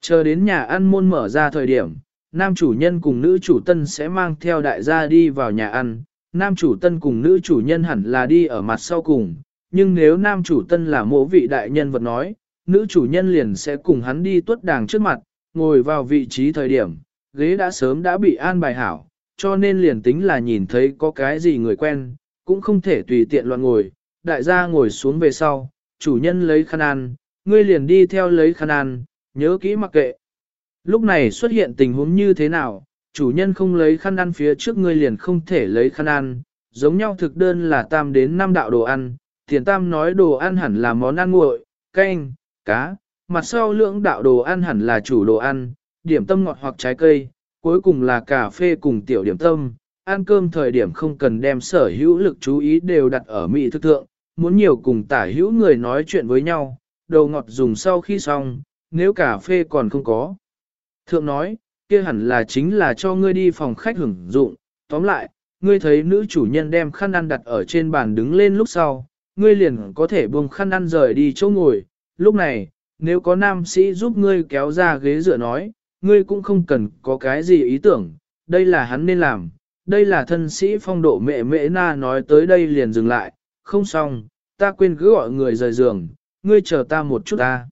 Chờ đến nhà ăn môn mở ra thời điểm, nam chủ nhân cùng nữ chủ tân sẽ mang theo đại gia đi vào nhà ăn, nam chủ tân cùng nữ chủ nhân hẳn là đi ở mặt sau cùng, nhưng nếu nam chủ tân là mộ vị đại nhân vật nói, nữ chủ nhân liền sẽ cùng hắn đi tuất đàng trước mặt, ngồi vào vị trí thời điểm, ghế đã sớm đã bị an bài hảo, cho nên liền tính là nhìn thấy có cái gì người quen, cũng không thể tùy tiện loạn ngồi, đại gia ngồi xuống về sau, chủ nhân lấy khăn ăn, ngươi liền đi theo lấy khăn ăn, nhớ kỹ mặc kệ. Lúc này xuất hiện tình huống như thế nào, chủ nhân không lấy khăn ăn phía trước ngươi liền không thể lấy khăn ăn, giống nhau thực đơn là tam đến năm đạo đồ ăn, tiền tam nói đồ ăn hẳn là món ăn nguội, canh, cá, mặt sau lưỡng đạo đồ ăn hẳn là chủ đồ ăn, điểm tâm ngọt hoặc trái cây, cuối cùng là cà phê cùng tiểu điểm tâm. Ăn cơm thời điểm không cần đem sở hữu lực chú ý đều đặt ở mỹ thức thượng, muốn nhiều cùng tả hữu người nói chuyện với nhau, đầu ngọt dùng sau khi xong, nếu cà phê còn không có. Thượng nói, kia hẳn là chính là cho ngươi đi phòng khách hưởng dụng, tóm lại, ngươi thấy nữ chủ nhân đem khăn ăn đặt ở trên bàn đứng lên lúc sau, ngươi liền có thể buông khăn ăn rời đi chỗ ngồi, lúc này, nếu có nam sĩ giúp ngươi kéo ra ghế dựa nói, ngươi cũng không cần có cái gì ý tưởng, đây là hắn nên làm, đây là thân sĩ phong độ mẹ mẹ na nói tới đây liền dừng lại, không xong, ta quên cứ gọi người rời giường, ngươi chờ ta một chút ta.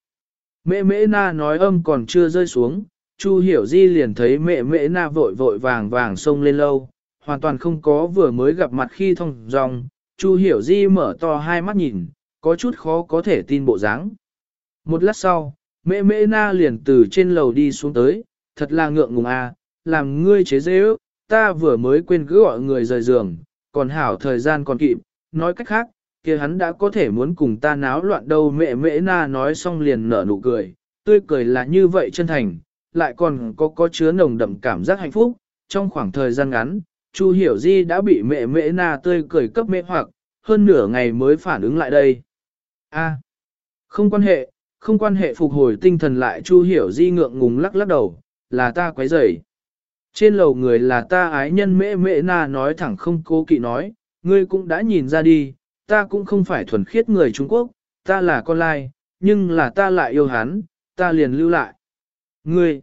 Mẹ mẹ na nói âm còn chưa rơi xuống, Chu hiểu di liền thấy mẹ mẹ na vội vội vàng vàng xông lên lâu, hoàn toàn không có vừa mới gặp mặt khi thông dòng, Chu hiểu di mở to hai mắt nhìn, có chút khó có thể tin bộ dáng. Một lát sau, mẹ mẹ na liền từ trên lầu đi xuống tới, thật là ngượng ngùng à, làm ngươi chế dễ ước, ta vừa mới quên cứ gọi người rời giường, còn hảo thời gian còn kịp, nói cách khác, kia hắn đã có thể muốn cùng ta náo loạn đâu mẹ mẹ na nói xong liền nở nụ cười, tươi cười là như vậy chân thành, lại còn có có chứa nồng đậm cảm giác hạnh phúc, trong khoảng thời gian ngắn, Chu Hiểu Di đã bị mẹ mẹ na tươi cười cấp mê hoặc, hơn nửa ngày mới phản ứng lại đây. A, không quan hệ, không quan hệ phục hồi tinh thần lại Chu Hiểu Di ngượng ngùng lắc lắc đầu, là ta quấy rầy. Trên lầu người là ta ái nhân mẹ mẹ na nói thẳng không cố kỵ nói, ngươi cũng đã nhìn ra đi, ta cũng không phải thuần khiết người Trung Quốc, ta là con lai, nhưng là ta lại yêu hắn, ta liền lưu lại. Ngươi,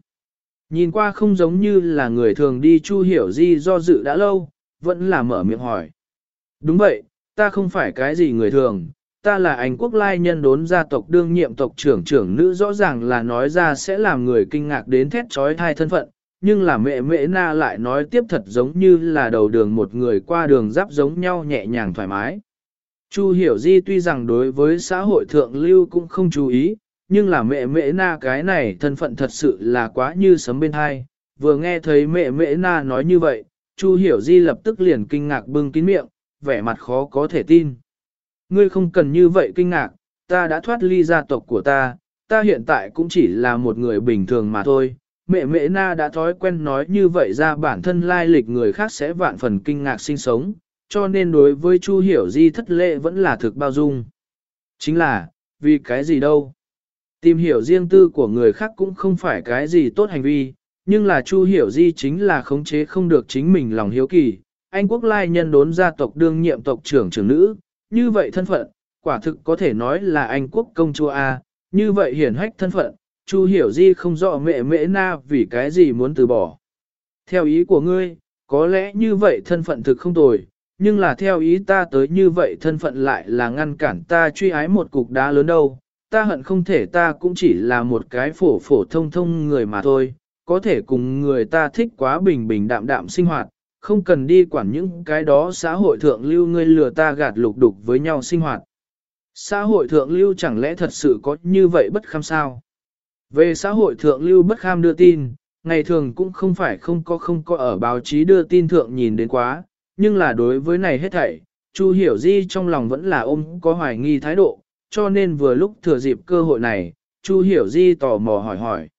nhìn qua không giống như là người thường đi Chu Hiểu Di do dự đã lâu, vẫn là mở miệng hỏi. Đúng vậy, ta không phải cái gì người thường, ta là anh quốc lai nhân đốn gia tộc đương nhiệm tộc trưởng trưởng nữ rõ ràng là nói ra sẽ làm người kinh ngạc đến thét trói thai thân phận, nhưng là mẹ mẹ na lại nói tiếp thật giống như là đầu đường một người qua đường giáp giống nhau nhẹ nhàng thoải mái. Chu hiểu di tuy rằng đối với xã hội thượng lưu cũng không chú ý, nhưng là mẹ mẹ na cái này thân phận thật sự là quá như sấm bên hai. Vừa nghe thấy mẹ mẹ na nói như vậy, Chu hiểu di lập tức liền kinh ngạc bưng kín miệng, vẻ mặt khó có thể tin. Ngươi không cần như vậy kinh ngạc, ta đã thoát ly gia tộc của ta, ta hiện tại cũng chỉ là một người bình thường mà thôi. Mẹ mẹ na đã thói quen nói như vậy ra bản thân lai lịch người khác sẽ vạn phần kinh ngạc sinh sống, cho nên đối với Chu Hiểu Di thất lệ vẫn là thực bao dung. Chính là, vì cái gì đâu? Tìm hiểu riêng tư của người khác cũng không phải cái gì tốt hành vi, nhưng là Chu Hiểu Di chính là khống chế không được chính mình lòng hiếu kỳ. Anh quốc lai nhân đốn gia tộc đương nhiệm tộc trưởng trưởng nữ, như vậy thân phận, quả thực có thể nói là anh quốc công chúa A, như vậy hiển hách thân phận, Chu Hiểu Di không rõ mẹ mẹ na vì cái gì muốn từ bỏ. Theo ý của ngươi, có lẽ như vậy thân phận thực không tồi, nhưng là theo ý ta tới như vậy thân phận lại là ngăn cản ta truy ái một cục đá lớn đâu. Ta hận không thể ta cũng chỉ là một cái phổ phổ thông thông người mà thôi, có thể cùng người ta thích quá bình bình đạm đạm sinh hoạt, không cần đi quản những cái đó xã hội thượng lưu ngươi lừa ta gạt lục đục với nhau sinh hoạt. Xã hội thượng lưu chẳng lẽ thật sự có như vậy bất kham sao? Về xã hội thượng lưu bất kham đưa tin, ngày thường cũng không phải không có không có ở báo chí đưa tin thượng nhìn đến quá, nhưng là đối với này hết thảy, Chu Hiểu Di trong lòng vẫn là ôm có hoài nghi thái độ, cho nên vừa lúc thừa dịp cơ hội này, Chu Hiểu Di tò mò hỏi hỏi.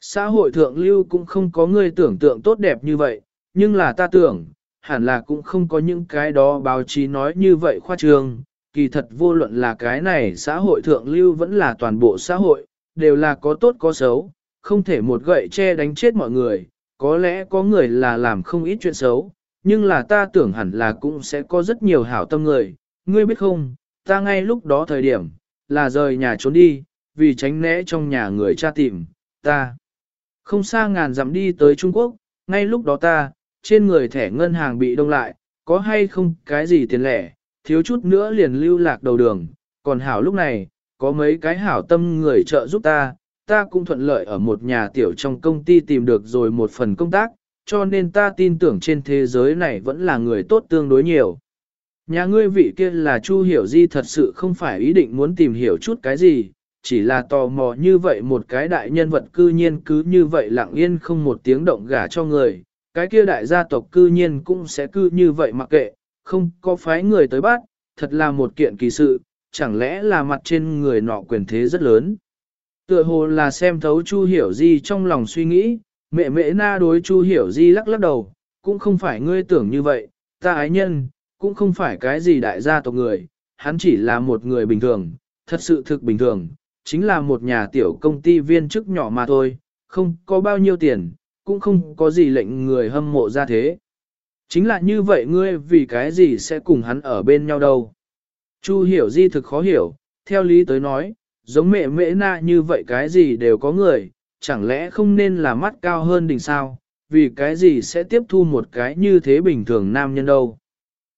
Xã hội thượng lưu cũng không có người tưởng tượng tốt đẹp như vậy, nhưng là ta tưởng, hẳn là cũng không có những cái đó báo chí nói như vậy khoa trương, kỳ thật vô luận là cái này xã hội thượng lưu vẫn là toàn bộ xã hội, đều là có tốt có xấu, không thể một gậy che đánh chết mọi người, có lẽ có người là làm không ít chuyện xấu, nhưng là ta tưởng hẳn là cũng sẽ có rất nhiều hảo tâm người, ngươi biết không, ta ngay lúc đó thời điểm, là rời nhà trốn đi, vì tránh né trong nhà người cha tìm, ta. Không xa ngàn dặm đi tới Trung Quốc, ngay lúc đó ta, trên người thẻ ngân hàng bị đông lại, có hay không cái gì tiền lẻ, thiếu chút nữa liền lưu lạc đầu đường, còn hảo lúc này, có mấy cái hảo tâm người trợ giúp ta, ta cũng thuận lợi ở một nhà tiểu trong công ty tìm được rồi một phần công tác, cho nên ta tin tưởng trên thế giới này vẫn là người tốt tương đối nhiều. Nhà ngươi vị kia là Chu Hiểu Di thật sự không phải ý định muốn tìm hiểu chút cái gì, chỉ là tò mò như vậy một cái đại nhân vật cư nhiên cứ như vậy lặng yên không một tiếng động gả cho người, cái kia đại gia tộc cư nhiên cũng sẽ cư như vậy mặc kệ, không có phái người tới bắt, thật là một kiện kỳ sự, chẳng lẽ là mặt trên người nọ quyền thế rất lớn. Tựa hồ là xem thấu Chu Hiểu Di trong lòng suy nghĩ, mẹ mẹ na đối Chu Hiểu Di lắc lắc đầu, cũng không phải ngươi tưởng như vậy, ta ái nhân, cũng không phải cái gì đại gia tộc người, hắn chỉ là một người bình thường, thật sự thực bình thường, chính là một nhà tiểu công ty viên chức nhỏ mà thôi, không có bao nhiêu tiền, cũng không có gì lệnh người hâm mộ ra thế. Chính là như vậy ngươi vì cái gì sẽ cùng hắn ở bên nhau đâu. Chu hiểu di thực khó hiểu, theo lý tới nói, giống mẹ mễ na như vậy cái gì đều có người, chẳng lẽ không nên là mắt cao hơn đỉnh sao, vì cái gì sẽ tiếp thu một cái như thế bình thường nam nhân đâu.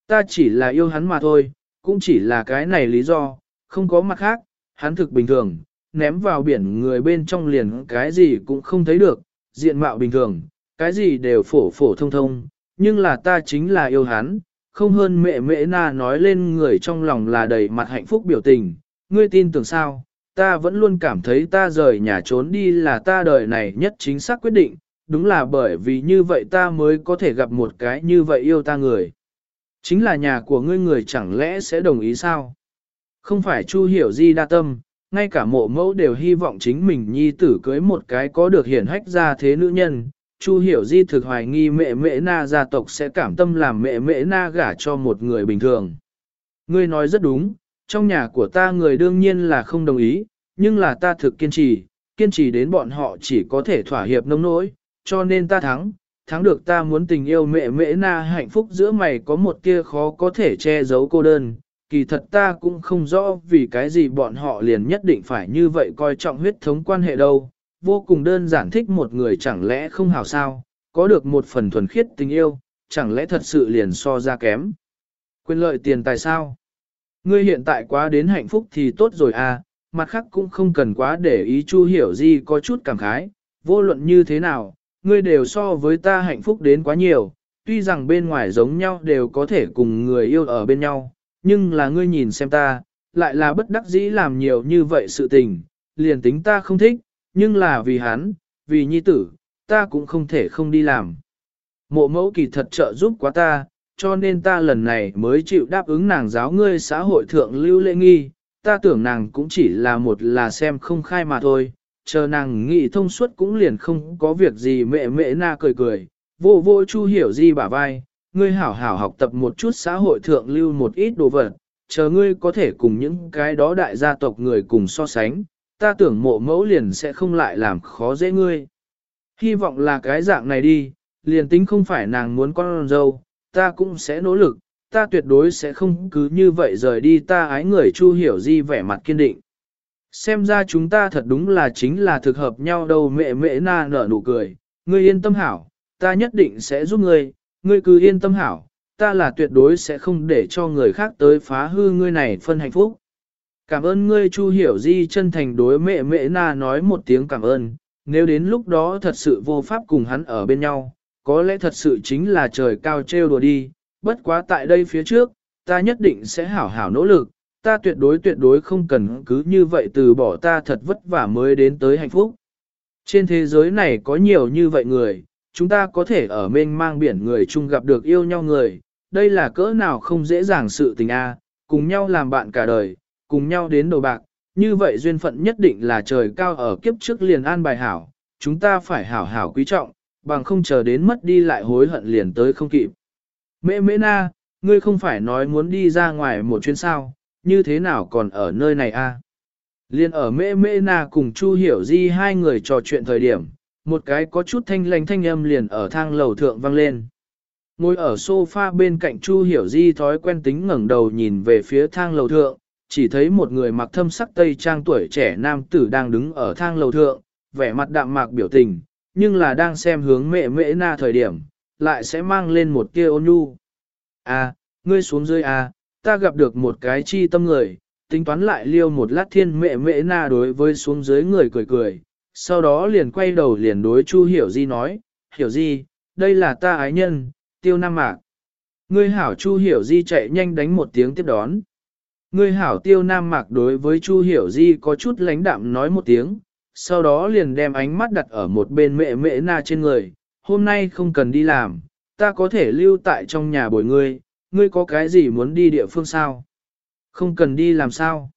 Ta chỉ là yêu hắn mà thôi, cũng chỉ là cái này lý do, không có mặt khác, hắn thực bình thường, ném vào biển người bên trong liền cái gì cũng không thấy được, diện mạo bình thường, cái gì đều phổ phổ thông thông, nhưng là ta chính là yêu hắn, không hơn mẹ mẹ na nói lên người trong lòng là đầy mặt hạnh phúc biểu tình, ngươi tin tưởng sao, ta vẫn luôn cảm thấy ta rời nhà trốn đi là ta đời này nhất chính xác quyết định, đúng là bởi vì như vậy ta mới có thể gặp một cái như vậy yêu ta người. Chính là nhà của ngươi người chẳng lẽ sẽ đồng ý sao? Không phải Chu hiểu di đa tâm, ngay cả mộ mẫu đều hy vọng chính mình nhi tử cưới một cái có được hiển hách ra thế nữ nhân. Chu hiểu di thực hoài nghi mẹ mẹ na gia tộc sẽ cảm tâm làm mẹ mẹ na gả cho một người bình thường. Ngươi nói rất đúng, trong nhà của ta người đương nhiên là không đồng ý, nhưng là ta thực kiên trì, kiên trì đến bọn họ chỉ có thể thỏa hiệp nông nỗi, cho nên ta thắng, thắng được ta muốn tình yêu mẹ mẹ na hạnh phúc giữa mày có một kia khó có thể che giấu cô đơn, kỳ thật ta cũng không rõ vì cái gì bọn họ liền nhất định phải như vậy coi trọng huyết thống quan hệ đâu, vô cùng đơn giản thích một người chẳng lẽ không hào sao, có được một phần thuần khiết tình yêu, chẳng lẽ thật sự liền so ra kém. Quyền lợi tiền tài sao? Ngươi hiện tại quá đến hạnh phúc thì tốt rồi à, mặt khác cũng không cần quá để ý Chu hiểu gì có chút cảm khái, vô luận như thế nào, ngươi đều so với ta hạnh phúc đến quá nhiều, tuy rằng bên ngoài giống nhau đều có thể cùng người yêu ở bên nhau, nhưng là ngươi nhìn xem ta, lại là bất đắc dĩ làm nhiều như vậy sự tình, liền tính ta không thích, nhưng là vì hắn, vì nhi tử, ta cũng không thể không đi làm. Mộ mẫu kỳ thật trợ giúp quá ta, cho nên ta lần này mới chịu đáp ứng nàng giáo ngươi xã hội thượng lưu lễ nghi, ta tưởng nàng cũng chỉ là một là xem không khai mà thôi, chờ nàng nghĩ thông suốt cũng liền không có việc gì mẹ mẹ na cười cười, vô vô chu hiểu gì bả vai, ngươi hảo hảo học tập một chút xã hội thượng lưu một ít đồ vật, chờ ngươi có thể cùng những cái đó đại gia tộc người cùng so sánh, ta tưởng mộ mẫu liền sẽ không lại làm khó dễ ngươi. Hy vọng là cái dạng này đi, liền tính không phải nàng muốn con dâu, ta cũng sẽ nỗ lực, ta tuyệt đối sẽ không cứ như vậy rời đi ta ái người chu hiểu di vẻ mặt kiên định. Xem ra chúng ta thật đúng là chính là thực hợp nhau đâu mẹ mẹ na nở nụ cười, ngươi yên tâm hảo, ta nhất định sẽ giúp ngươi, ngươi cứ yên tâm hảo, ta là tuyệt đối sẽ không để cho người khác tới phá hư ngươi này phân hạnh phúc. Cảm ơn ngươi Chu Hiểu Di chân thành đối mẹ mẹ na nói một tiếng cảm ơn, nếu đến lúc đó thật sự vô pháp cùng hắn ở bên nhau, có lẽ thật sự chính là trời cao trêu đùa đi, bất quá tại đây phía trước, ta nhất định sẽ hảo hảo nỗ lực, ta tuyệt đối tuyệt đối không cần cứ như vậy từ bỏ ta thật vất vả mới đến tới hạnh phúc. Trên thế giới này có nhiều như vậy người, chúng ta có thể ở mênh mang biển người chung gặp được yêu nhau người, đây là cỡ nào không dễ dàng sự tình a, cùng nhau làm bạn cả đời, cùng nhau đến đầu bạc, như vậy duyên phận nhất định là trời cao ở kiếp trước liền an bài hảo, chúng ta phải hảo hảo quý trọng, bằng không chờ đến mất đi lại hối hận liền tới không kịp. Mẹ mẹ na, ngươi không phải nói muốn đi ra ngoài một chuyến sao, như thế nào còn ở nơi này a? Liên ở mẹ mẹ na cùng Chu Hiểu Di hai người trò chuyện thời điểm, một cái có chút thanh lành thanh âm liền ở thang lầu thượng vang lên. Ngồi ở sofa bên cạnh Chu Hiểu Di thói quen tính ngẩng đầu nhìn về phía thang lầu thượng, chỉ thấy một người mặc thâm sắc tây trang tuổi trẻ nam tử đang đứng ở thang lầu thượng, vẻ mặt đạm mạc biểu tình, nhưng là đang xem hướng mẹ mẹ na thời điểm, lại sẽ mang lên một tia ôn nhu. À, ngươi xuống dưới à, ta gặp được một cái chi tâm người, tính toán lại liêu một lát thiên mẹ mẹ na đối với xuống dưới người cười cười, sau đó liền quay đầu liền đối Chu Hiểu Di nói, Hiểu Di, đây là ta ái nhân, tiêu nam mạc. Ngươi hảo Chu Hiểu Di chạy nhanh đánh một tiếng tiếp đón. Ngươi hảo tiêu nam mạc đối với Chu Hiểu Di có chút lánh đạm nói một tiếng, sau đó liền đem ánh mắt đặt ở một bên mẹ mẹ na trên người, hôm nay không cần đi làm, ta có thể lưu tại trong nhà bồi ngươi, ngươi có cái gì muốn đi địa phương sao? Không cần đi làm sao?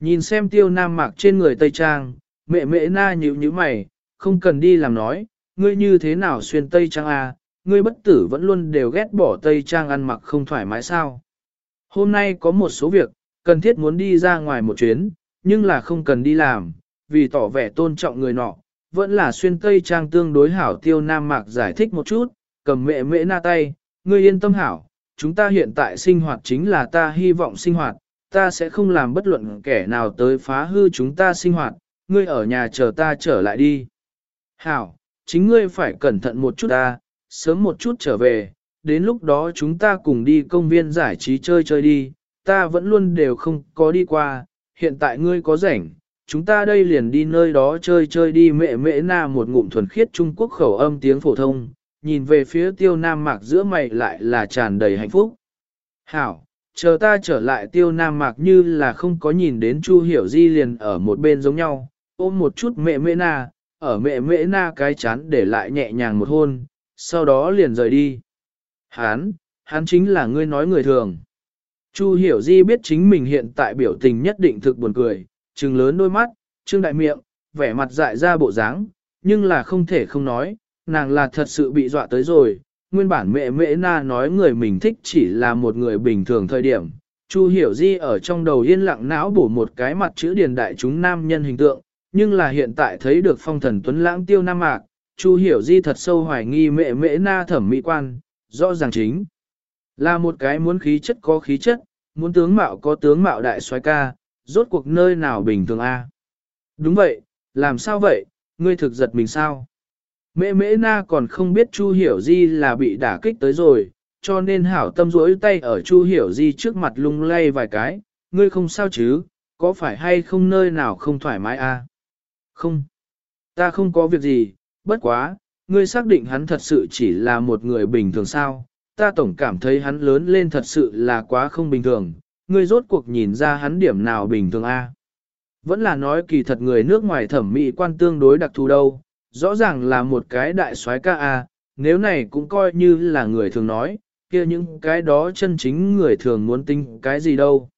Nhìn xem tiêu nam mạc trên người Tây Trang, mẹ mẹ na nhữ như mày, không cần đi làm nói, ngươi như thế nào xuyên Tây Trang à, ngươi bất tử vẫn luôn đều ghét bỏ Tây Trang ăn mặc không thoải mái sao. Hôm nay có một số việc, cần thiết muốn đi ra ngoài một chuyến, nhưng là không cần đi làm, vì tỏ vẻ tôn trọng người nọ, vẫn là xuyên Tây Trang tương đối hảo tiêu Nam Mạc giải thích một chút, cầm mẹ mẹ na tay, ngươi yên tâm hảo, chúng ta hiện tại sinh hoạt chính là ta hy vọng sinh hoạt, ta sẽ không làm bất luận kẻ nào tới phá hư chúng ta sinh hoạt, ngươi ở nhà chờ ta trở lại đi. Hảo, chính ngươi phải cẩn thận một chút ta, sớm một chút trở về, đến lúc đó chúng ta cùng đi công viên giải trí chơi chơi đi, ta vẫn luôn đều không có đi qua, hiện tại ngươi có rảnh, chúng ta đây liền đi nơi đó chơi chơi đi mẹ mẹ na một ngụm thuần khiết Trung Quốc khẩu âm tiếng phổ thông, nhìn về phía tiêu nam mạc giữa mày lại là tràn đầy hạnh phúc. Hảo, chờ ta trở lại tiêu nam mạc như là không có nhìn đến Chu Hiểu Di liền ở một bên giống nhau, ôm một chút mẹ mẹ na, ở mẹ mẹ na cái chán để lại nhẹ nhàng một hôn, sau đó liền rời đi. Hán, hắn chính là ngươi nói người thường. Chu hiểu di biết chính mình hiện tại biểu tình nhất định thực buồn cười, trừng lớn đôi mắt, trương đại miệng, vẻ mặt dại ra bộ dáng, nhưng là không thể không nói, nàng là thật sự bị dọa tới rồi. Nguyên bản mẹ mẹ na nói người mình thích chỉ là một người bình thường thời điểm. Chu hiểu di ở trong đầu yên lặng não bổ một cái mặt chữ điền đại chúng nam nhân hình tượng, nhưng là hiện tại thấy được phong thần tuấn lãng tiêu nam mạc, Chu hiểu di thật sâu hoài nghi mẹ mẹ na thẩm mỹ quan, rõ ràng chính. Là một cái muốn khí chất có khí chất, muốn tướng mạo có tướng mạo đại soái ca, rốt cuộc nơi nào bình thường a? Đúng vậy, làm sao vậy, ngươi thực giật mình sao? Mẹ mễ na còn không biết Chu Hiểu Di là bị đả kích tới rồi, cho nên hảo tâm rỗi tay ở Chu Hiểu Di trước mặt lung lay vài cái, ngươi không sao chứ, có phải hay không nơi nào không thoải mái a? Không, ta không có việc gì, bất quá, ngươi xác định hắn thật sự chỉ là một người bình thường sao, ta tổng cảm thấy hắn lớn lên thật sự là quá không bình thường, ngươi rốt cuộc nhìn ra hắn điểm nào bình thường a? Vẫn là nói kỳ thật người nước ngoài thẩm mỹ quan tương đối đặc thù đâu, rõ ràng là một cái đại soái ca a, nếu này cũng coi như là người thường nói, kia những cái đó chân chính người thường muốn tính cái gì đâu.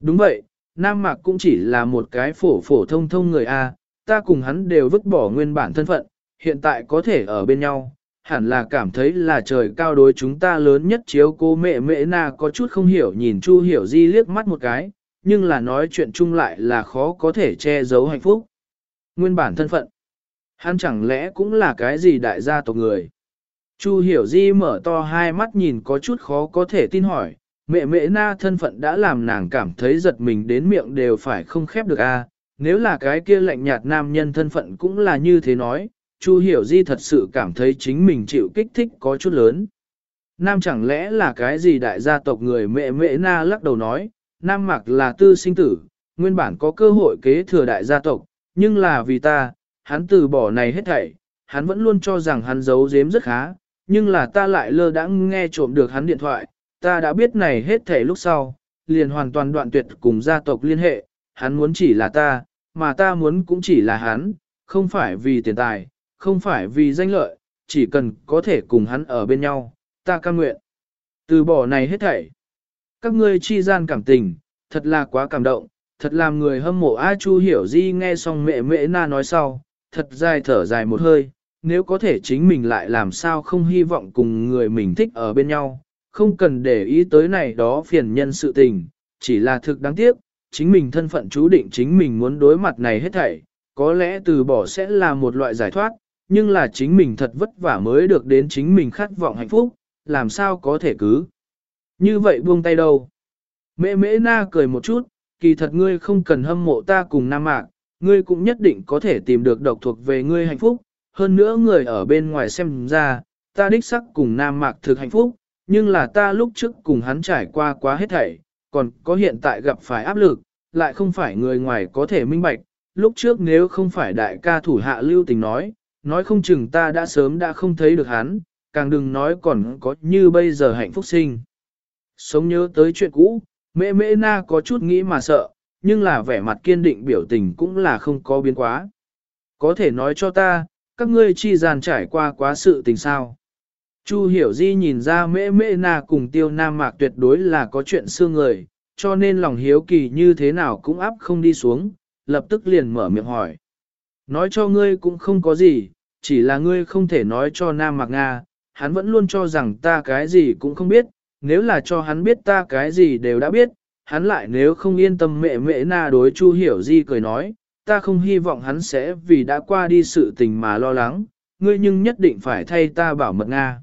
Đúng vậy, Nam Mạc cũng chỉ là một cái phổ phổ thông thông người a, ta cùng hắn đều vứt bỏ nguyên bản thân phận, hiện tại có thể ở bên nhau, hẳn là cảm thấy là trời cao đối chúng ta lớn nhất chiếu cô mẹ mẹ na có chút không hiểu nhìn Chu Hiểu Di liếc mắt một cái, nhưng là nói chuyện chung lại là khó có thể che giấu hạnh phúc. Nguyên bản thân phận, hắn chẳng lẽ cũng là cái gì đại gia tộc người. Chu Hiểu Di mở to hai mắt nhìn có chút khó có thể tin hỏi, mẹ mẹ na thân phận đã làm nàng cảm thấy giật mình đến miệng đều phải không khép được a nếu là cái kia lạnh nhạt nam nhân thân phận cũng là như thế nói, Chu Hiểu Di thật sự cảm thấy chính mình chịu kích thích có chút lớn. Nam chẳng lẽ là cái gì đại gia tộc người mẹ mẹ na lắc đầu nói, Nam mặc là tư sinh tử, nguyên bản có cơ hội kế thừa đại gia tộc, nhưng là vì ta, hắn từ bỏ này hết thảy, hắn vẫn luôn cho rằng hắn giấu giếm rất khá, nhưng là ta lại lơ đãng nghe trộm được hắn điện thoại, ta đã biết này hết thảy lúc sau, liền hoàn toàn đoạn tuyệt cùng gia tộc liên hệ, hắn muốn chỉ là ta, mà ta muốn cũng chỉ là hắn, không phải vì tiền tài, không phải vì danh lợi, chỉ cần có thể cùng hắn ở bên nhau, ta cam nguyện. Từ bỏ này hết thảy. Các ngươi chi gian cảm tình, thật là quá cảm động, thật làm người hâm mộ A Chu hiểu di nghe xong mẹ mẹ na nói sau, thật dài thở dài một hơi, nếu có thể chính mình lại làm sao không hy vọng cùng người mình thích ở bên nhau, không cần để ý tới này đó phiền nhân sự tình, chỉ là thực đáng tiếc, chính mình thân phận chú định chính mình muốn đối mặt này hết thảy, có lẽ từ bỏ sẽ là một loại giải thoát, nhưng là chính mình thật vất vả mới được đến chính mình khát vọng hạnh phúc, làm sao có thể cứ. Như vậy buông tay đâu. Mẹ mễ na cười một chút, kỳ thật ngươi không cần hâm mộ ta cùng Nam Mạc, ngươi cũng nhất định có thể tìm được độc thuộc về ngươi hạnh phúc, hơn nữa người ở bên ngoài xem ra, ta đích sắc cùng Nam Mạc thực hạnh phúc, nhưng là ta lúc trước cùng hắn trải qua quá hết thảy, còn có hiện tại gặp phải áp lực, lại không phải người ngoài có thể minh bạch, lúc trước nếu không phải đại ca thủ hạ lưu tình nói, nói không chừng ta đã sớm đã không thấy được hắn, càng đừng nói còn có như bây giờ hạnh phúc sinh. Sống nhớ tới chuyện cũ, mẹ mẹ na có chút nghĩ mà sợ, nhưng là vẻ mặt kiên định biểu tình cũng là không có biến quá. Có thể nói cho ta, các ngươi chi gian trải qua quá sự tình sao. Chu hiểu di nhìn ra mễ mễ na cùng tiêu nam mạc tuyệt đối là có chuyện xương người, cho nên lòng hiếu kỳ như thế nào cũng áp không đi xuống, lập tức liền mở miệng hỏi. Nói cho ngươi cũng không có gì, chỉ là ngươi không thể nói cho nam mạc Nga, hắn vẫn luôn cho rằng ta cái gì cũng không biết, nếu là cho hắn biết ta cái gì đều đã biết, hắn lại nếu không yên tâm mẹ mẹ na đối chu hiểu di cười nói, ta không hy vọng hắn sẽ vì đã qua đi sự tình mà lo lắng, ngươi nhưng nhất định phải thay ta bảo mật Nga.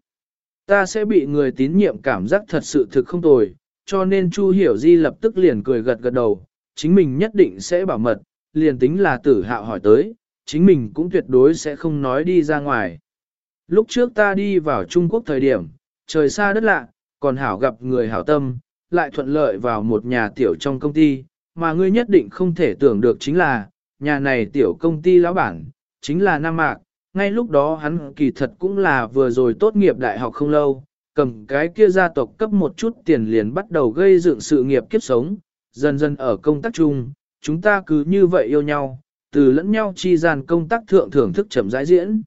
Ta sẽ bị người tín nhiệm cảm giác thật sự thực không tồi, cho nên Chu Hiểu Di lập tức liền cười gật gật đầu, chính mình nhất định sẽ bảo mật, liền tính là tử hạo hỏi tới, chính mình cũng tuyệt đối sẽ không nói đi ra ngoài. Lúc trước ta đi vào Trung Quốc thời điểm, trời xa đất lạ, còn hảo gặp người hảo tâm, lại thuận lợi vào một nhà tiểu trong công ty, mà ngươi nhất định không thể tưởng được chính là, nhà này tiểu công ty lão bản, chính là Nam Mạc, ngay lúc đó hắn kỳ thật cũng là vừa rồi tốt nghiệp đại học không lâu, cầm cái kia gia tộc cấp một chút tiền liền bắt đầu gây dựng sự nghiệp kiếp sống, dần dần ở công tác chung, chúng ta cứ như vậy yêu nhau, từ lẫn nhau chi gian công tác thượng thưởng thức chậm rãi diễn.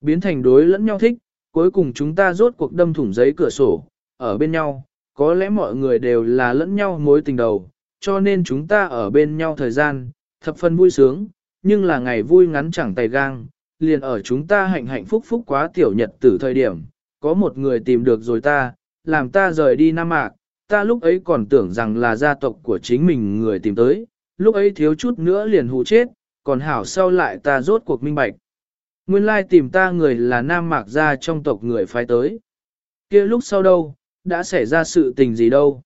Biến thành đối lẫn nhau thích, cuối cùng chúng ta rốt cuộc đâm thủng giấy cửa sổ, ở bên nhau, có lẽ mọi người đều là lẫn nhau mối tình đầu, cho nên chúng ta ở bên nhau thời gian, thập phần vui sướng, nhưng là ngày vui ngắn chẳng tay gang, liền ở chúng ta hạnh hạnh phúc phúc quá tiểu nhật tử thời điểm, có một người tìm được rồi ta, làm ta rời đi Nam Mạc, ta lúc ấy còn tưởng rằng là gia tộc của chính mình người tìm tới, lúc ấy thiếu chút nữa liền hụ chết, còn hảo sau lại ta rốt cuộc minh bạch. Nguyên lai tìm ta người là Nam Mạc gia trong tộc người phái tới. kia lúc sau đâu, đã xảy ra sự tình gì đâu.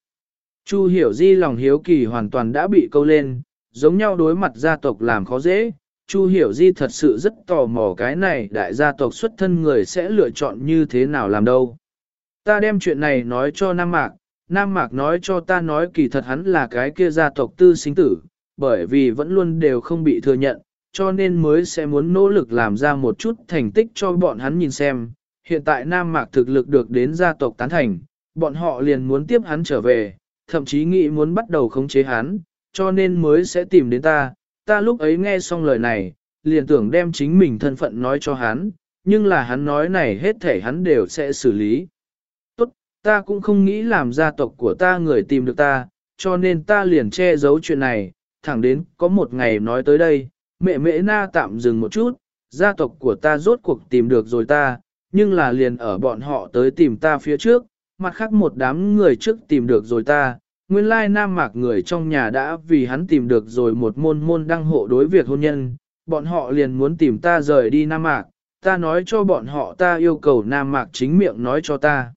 Chu hiểu di lòng hiếu kỳ hoàn toàn đã bị câu lên, giống nhau đối mặt gia tộc làm khó dễ, Chu Hiểu Di thật sự rất tò mò cái này đại gia tộc xuất thân người sẽ lựa chọn như thế nào làm đâu. Ta đem chuyện này nói cho Nam Mạc, Nam Mạc nói cho ta nói kỳ thật hắn là cái kia gia tộc tư sinh tử, bởi vì vẫn luôn đều không bị thừa nhận, cho nên mới sẽ muốn nỗ lực làm ra một chút thành tích cho bọn hắn nhìn xem. Hiện tại Nam Mạc thực lực được đến gia tộc tán thành, bọn họ liền muốn tiếp hắn trở về, thậm chí nghĩ muốn bắt đầu khống chế hắn, cho nên mới sẽ tìm đến ta, ta lúc ấy nghe xong lời này, liền tưởng đem chính mình thân phận nói cho hắn, nhưng là hắn nói này hết thể hắn đều sẽ xử lý. Tốt, ta cũng không nghĩ làm gia tộc của ta người tìm được ta, cho nên ta liền che giấu chuyện này, thẳng đến có một ngày nói tới đây, mẹ mẹ na tạm dừng một chút, gia tộc của ta rốt cuộc tìm được rồi ta, nhưng là liền ở bọn họ tới tìm ta phía trước, mặt khác một đám người trước tìm được rồi ta, nguyên lai nam mạc người trong nhà đã vì hắn tìm được rồi một môn môn đăng hộ đối việc hôn nhân, bọn họ liền muốn tìm ta rời đi nam mạc, ta nói cho bọn họ ta yêu cầu nam mạc chính miệng nói cho ta.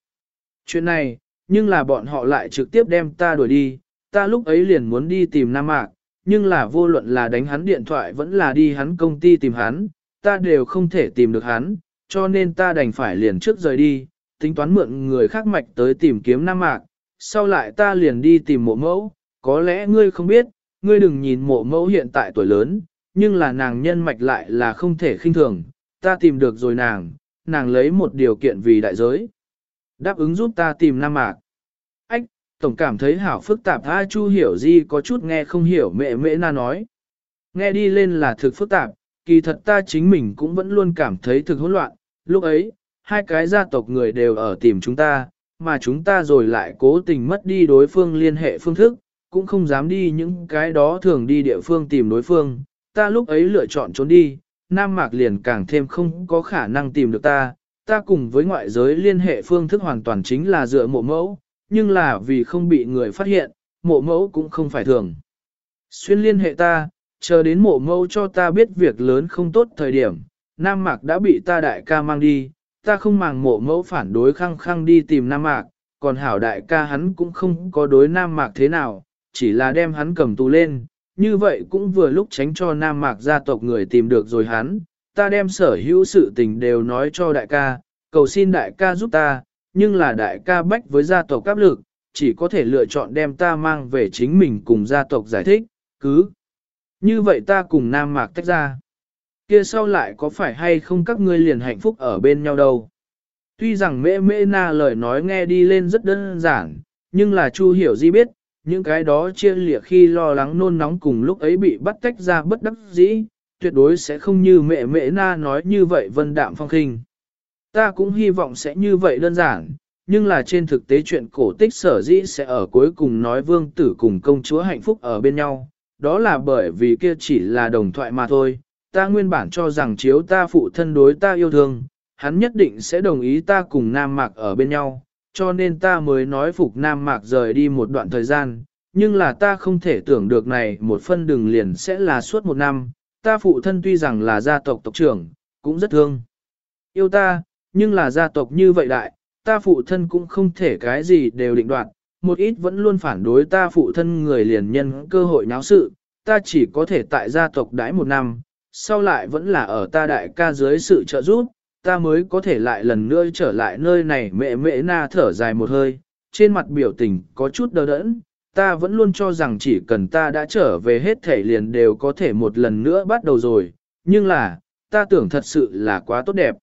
Chuyện này, nhưng là bọn họ lại trực tiếp đem ta đuổi đi, ta lúc ấy liền muốn đi tìm nam mạc, nhưng là vô luận là đánh hắn điện thoại vẫn là đi hắn công ty tìm hắn, ta đều không thể tìm được hắn, cho nên ta đành phải liền trước rời đi, tính toán mượn người khác mạch tới tìm kiếm nam mạc, sau lại ta liền đi tìm mộ mẫu, có lẽ ngươi không biết, ngươi đừng nhìn mộ mẫu hiện tại tuổi lớn, nhưng là nàng nhân mạch lại là không thể khinh thường, ta tìm được rồi nàng, nàng lấy một điều kiện vì đại giới. Đáp ứng giúp ta tìm Nam Mạc. Ách, tổng cảm thấy hảo phức tạp A Chu hiểu gì có chút nghe không hiểu mẹ mẹ na nói. Nghe đi lên là thực phức tạp, kỳ thật ta chính mình cũng vẫn luôn cảm thấy thực hỗn loạn, lúc ấy, hai cái gia tộc người đều ở tìm chúng ta, mà chúng ta rồi lại cố tình mất đi đối phương liên hệ phương thức, cũng không dám đi những cái đó thường đi địa phương tìm đối phương. Ta lúc ấy lựa chọn trốn đi, Nam Mạc liền càng thêm không có khả năng tìm được ta, ta cùng với ngoại giới liên hệ phương thức hoàn toàn chính là dựa mộ mẫu, nhưng là vì không bị người phát hiện, mộ mẫu cũng không phải thường. Xuyên liên hệ ta, chờ đến mộ mẫu cho ta biết việc lớn không tốt thời điểm, Nam Mạc đã bị ta đại ca mang đi, ta không màng mộ mẫu phản đối khăng khăng đi tìm Nam Mạc, còn hảo đại ca hắn cũng không có đối Nam Mạc thế nào, chỉ là đem hắn cầm tù lên, như vậy cũng vừa lúc tránh cho Nam Mạc gia tộc người tìm được rồi hắn, ta đem sở hữu sự tình đều nói cho đại ca, cầu xin đại ca giúp ta, nhưng là đại ca bách với gia tộc áp lực, chỉ có thể lựa chọn đem ta mang về chính mình cùng gia tộc giải thích, cứ. Như vậy ta cùng Nam Mạc tách ra. Kia sau lại có phải hay không các ngươi liền hạnh phúc ở bên nhau đâu? Tuy rằng mễ mễ na lời nói nghe đi lên rất đơn giản, nhưng là Chu hiểu di biết, những cái đó chia lịa khi lo lắng nôn nóng cùng lúc ấy bị bắt tách ra bất đắc dĩ, tuyệt đối sẽ không như mẹ mẹ na nói như vậy vân đạm phong khinh. Ta cũng hy vọng sẽ như vậy đơn giản, nhưng là trên thực tế chuyện cổ tích sở dĩ sẽ ở cuối cùng nói vương tử cùng công chúa hạnh phúc ở bên nhau, đó là bởi vì kia chỉ là đồng thoại mà thôi. Ta nguyên bản cho rằng chiếu ta phụ thân đối ta yêu thương, hắn nhất định sẽ đồng ý ta cùng Nam Mạc ở bên nhau, cho nên ta mới nói phục Nam Mạc rời đi một đoạn thời gian, nhưng là ta không thể tưởng được này một phân đường liền sẽ là suốt một năm, ta phụ thân tuy rằng là gia tộc tộc trưởng, cũng rất thương. Yêu ta, nhưng là gia tộc như vậy đại, ta phụ thân cũng không thể cái gì đều định đoạt, một ít vẫn luôn phản đối ta phụ thân người liền nhân cơ hội náo sự, ta chỉ có thể tại gia tộc đãi một năm, sau lại vẫn là ở ta đại ca dưới sự trợ giúp, ta mới có thể lại lần nữa trở lại nơi này mẹ mẹ na thở dài một hơi, trên mặt biểu tình có chút đờ đẫn, ta vẫn luôn cho rằng chỉ cần ta đã trở về hết thể liền đều có thể một lần nữa bắt đầu rồi, nhưng là, ta tưởng thật sự là quá tốt đẹp.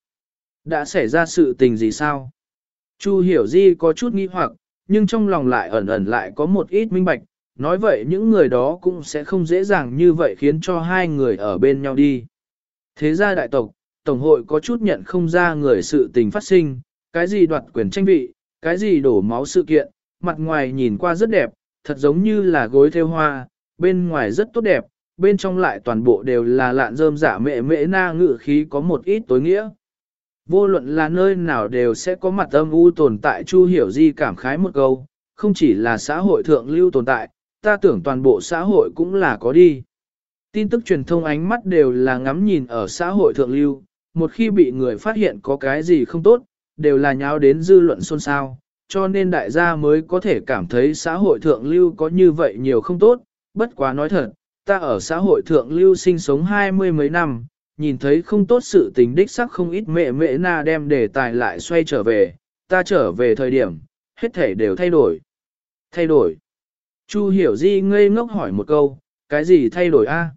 Đã xảy ra sự tình gì sao? Chu hiểu di có chút nghi hoặc, nhưng trong lòng lại ẩn ẩn lại có một ít minh bạch, nói vậy những người đó cũng sẽ không dễ dàng như vậy khiến cho hai người ở bên nhau đi. Thế ra đại tộc, Tổng hội có chút nhận không ra người sự tình phát sinh, cái gì đoạt quyền tranh vị, cái gì đổ máu sự kiện, mặt ngoài nhìn qua rất đẹp, thật giống như là gối theo hoa, bên ngoài rất tốt đẹp, bên trong lại toàn bộ đều là lạn rơm giả dạ mẹ mẹ na ngự khí có một ít tối nghĩa. Vô luận là nơi nào đều sẽ có mặt âm u tồn tại Chu Hiểu Di cảm khái một câu, không chỉ là xã hội thượng lưu tồn tại, ta tưởng toàn bộ xã hội cũng là có đi. Tin tức truyền thông ánh mắt đều là ngắm nhìn ở xã hội thượng lưu, một khi bị người phát hiện có cái gì không tốt, đều là nháo đến dư luận xôn xao, cho nên đại gia mới có thể cảm thấy xã hội thượng lưu có như vậy nhiều không tốt, bất quá nói thật, ta ở xã hội thượng lưu sinh sống hai mươi mấy năm, nhìn thấy không tốt sự tình đích sắc không ít mẹ mẹ na đem đề tài lại xoay trở về, ta trở về thời điểm, hết thể đều thay đổi. Thay đổi. Chu hiểu di ngây ngốc hỏi một câu, cái gì thay đổi a?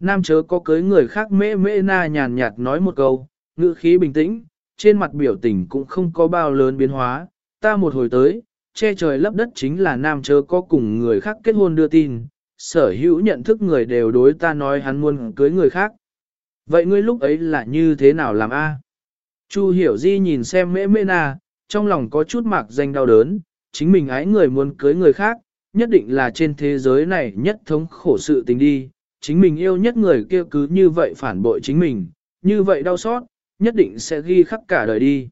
Nam chớ có cưới người khác mễ mễ na nhàn nhạt nói một câu, ngữ khí bình tĩnh, trên mặt biểu tình cũng không có bao lớn biến hóa, ta một hồi tới, che trời lấp đất chính là nam chớ có cùng người khác kết hôn đưa tin, sở hữu nhận thức người đều đối ta nói hắn muốn cưới người khác. Vậy ngươi lúc ấy là như thế nào làm a? Chu hiểu di nhìn xem mễ mễ na, trong lòng có chút mạc danh đau đớn, chính mình ái người muốn cưới người khác, nhất định là trên thế giới này nhất thống khổ sự tình đi, chính mình yêu nhất người kia cứ như vậy phản bội chính mình, như vậy đau xót, nhất định sẽ ghi khắc cả đời đi.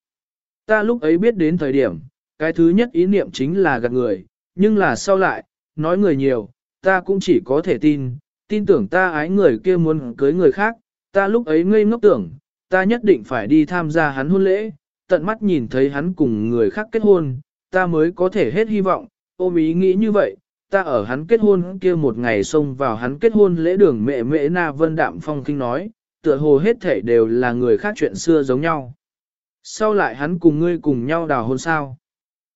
Ta lúc ấy biết đến thời điểm, cái thứ nhất ý niệm chính là gạt người, nhưng là sau lại, nói người nhiều, ta cũng chỉ có thể tin, tin tưởng ta ái người kia muốn cưới người khác, ta lúc ấy ngây ngốc tưởng, ta nhất định phải đi tham gia hắn hôn lễ, tận mắt nhìn thấy hắn cùng người khác kết hôn, ta mới có thể hết hy vọng, ôm ý nghĩ như vậy, ta ở hắn kết hôn kia một ngày xông vào hắn kết hôn lễ đường mẹ mẹ na vân đạm phong kinh nói, tựa hồ hết thể đều là người khác chuyện xưa giống nhau. Sau lại hắn cùng ngươi cùng nhau đào hôn sao?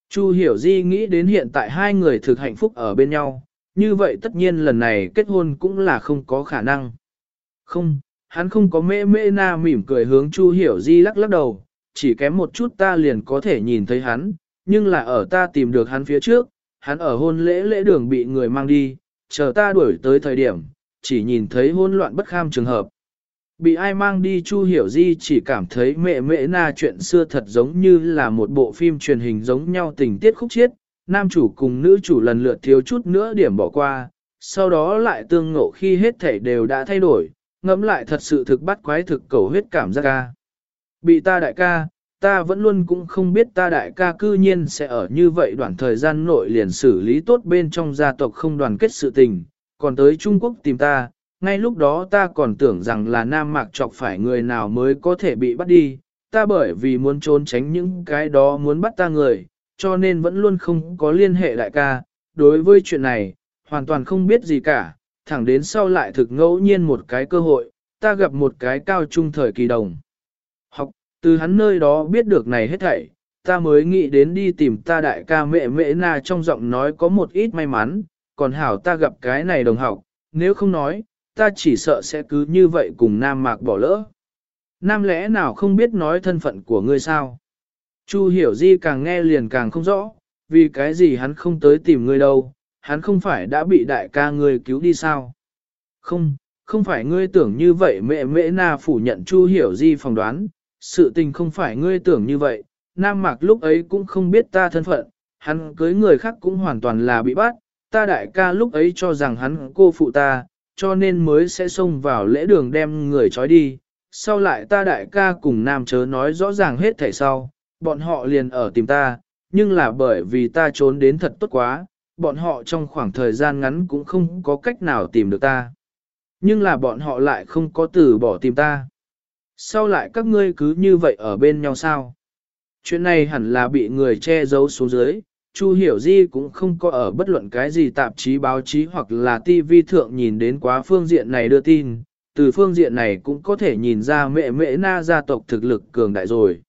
Chu hiểu di nghĩ đến hiện tại hai người thực hạnh phúc ở bên nhau, như vậy tất nhiên lần này kết hôn cũng là không có khả năng. Không, hắn không có mễ mễ na mỉm cười hướng Chu hiểu di lắc lắc đầu, chỉ kém một chút ta liền có thể nhìn thấy hắn, nhưng là ở ta tìm được hắn phía trước, hắn ở hôn lễ lễ đường bị người mang đi, chờ ta đuổi tới thời điểm, chỉ nhìn thấy hôn loạn bất kham trường hợp. Bị ai mang đi Chu Hiểu Di chỉ cảm thấy mẹ mẹ na chuyện xưa thật giống như là một bộ phim truyền hình giống nhau tình tiết khúc chiết, nam chủ cùng nữ chủ lần lượt thiếu chút nữa điểm bỏ qua, sau đó lại tương ngộ khi hết thể đều đã thay đổi, ngẫm lại thật sự thực bắt quái thực cầu huyết cảm giác ca. Bị ta đại ca, ta vẫn luôn cũng không biết ta đại ca cư nhiên sẽ ở như vậy đoạn thời gian nội liền xử lý tốt bên trong gia tộc không đoàn kết sự tình, còn tới Trung Quốc tìm ta, ngay lúc đó ta còn tưởng rằng là Nam Mạc chọc phải người nào mới có thể bị bắt đi, ta bởi vì muốn trốn tránh những cái đó muốn bắt ta người, cho nên vẫn luôn không có liên hệ đại ca, đối với chuyện này, hoàn toàn không biết gì cả, thẳng đến sau lại thực ngẫu nhiên một cái cơ hội, ta gặp một cái cao trung thời kỳ đồng. Từ hắn nơi đó biết được này hết thảy, ta mới nghĩ đến đi tìm ta đại ca mẹ mẹ na trong giọng nói có một ít may mắn, còn hảo ta gặp cái này đồng học, nếu không nói, ta chỉ sợ sẽ cứ như vậy cùng Nam Mạc bỏ lỡ. Nam lẽ nào không biết nói thân phận của ngươi sao? Chu hiểu di càng nghe liền càng không rõ, vì cái gì hắn không tới tìm ngươi đâu, hắn không phải đã bị đại ca ngươi cứu đi sao? Không, không phải ngươi tưởng như vậy mẹ mẹ na phủ nhận Chu hiểu di phỏng đoán, sự tình không phải ngươi tưởng như vậy, Nam Mạc lúc ấy cũng không biết ta thân phận, hắn cưới người khác cũng hoàn toàn là bị bắt, ta đại ca lúc ấy cho rằng hắn cô phụ ta, cho nên mới sẽ xông vào lễ đường đem người trói đi. Sau lại ta đại ca cùng nam chớ nói rõ ràng hết thảy sau, bọn họ liền ở tìm ta, nhưng là bởi vì ta trốn đến thật tốt quá, bọn họ trong khoảng thời gian ngắn cũng không có cách nào tìm được ta. Nhưng là bọn họ lại không có từ bỏ tìm ta. Sau lại các ngươi cứ như vậy ở bên nhau sao? Chuyện này hẳn là bị người che giấu xuống dưới, Chu Hiểu Di cũng không có ở bất luận cái gì tạp chí báo chí hoặc là TV thượng nhìn đến quá phương diện này đưa tin, từ phương diện này cũng có thể nhìn ra mẹ mẹ na gia tộc thực lực cường đại rồi.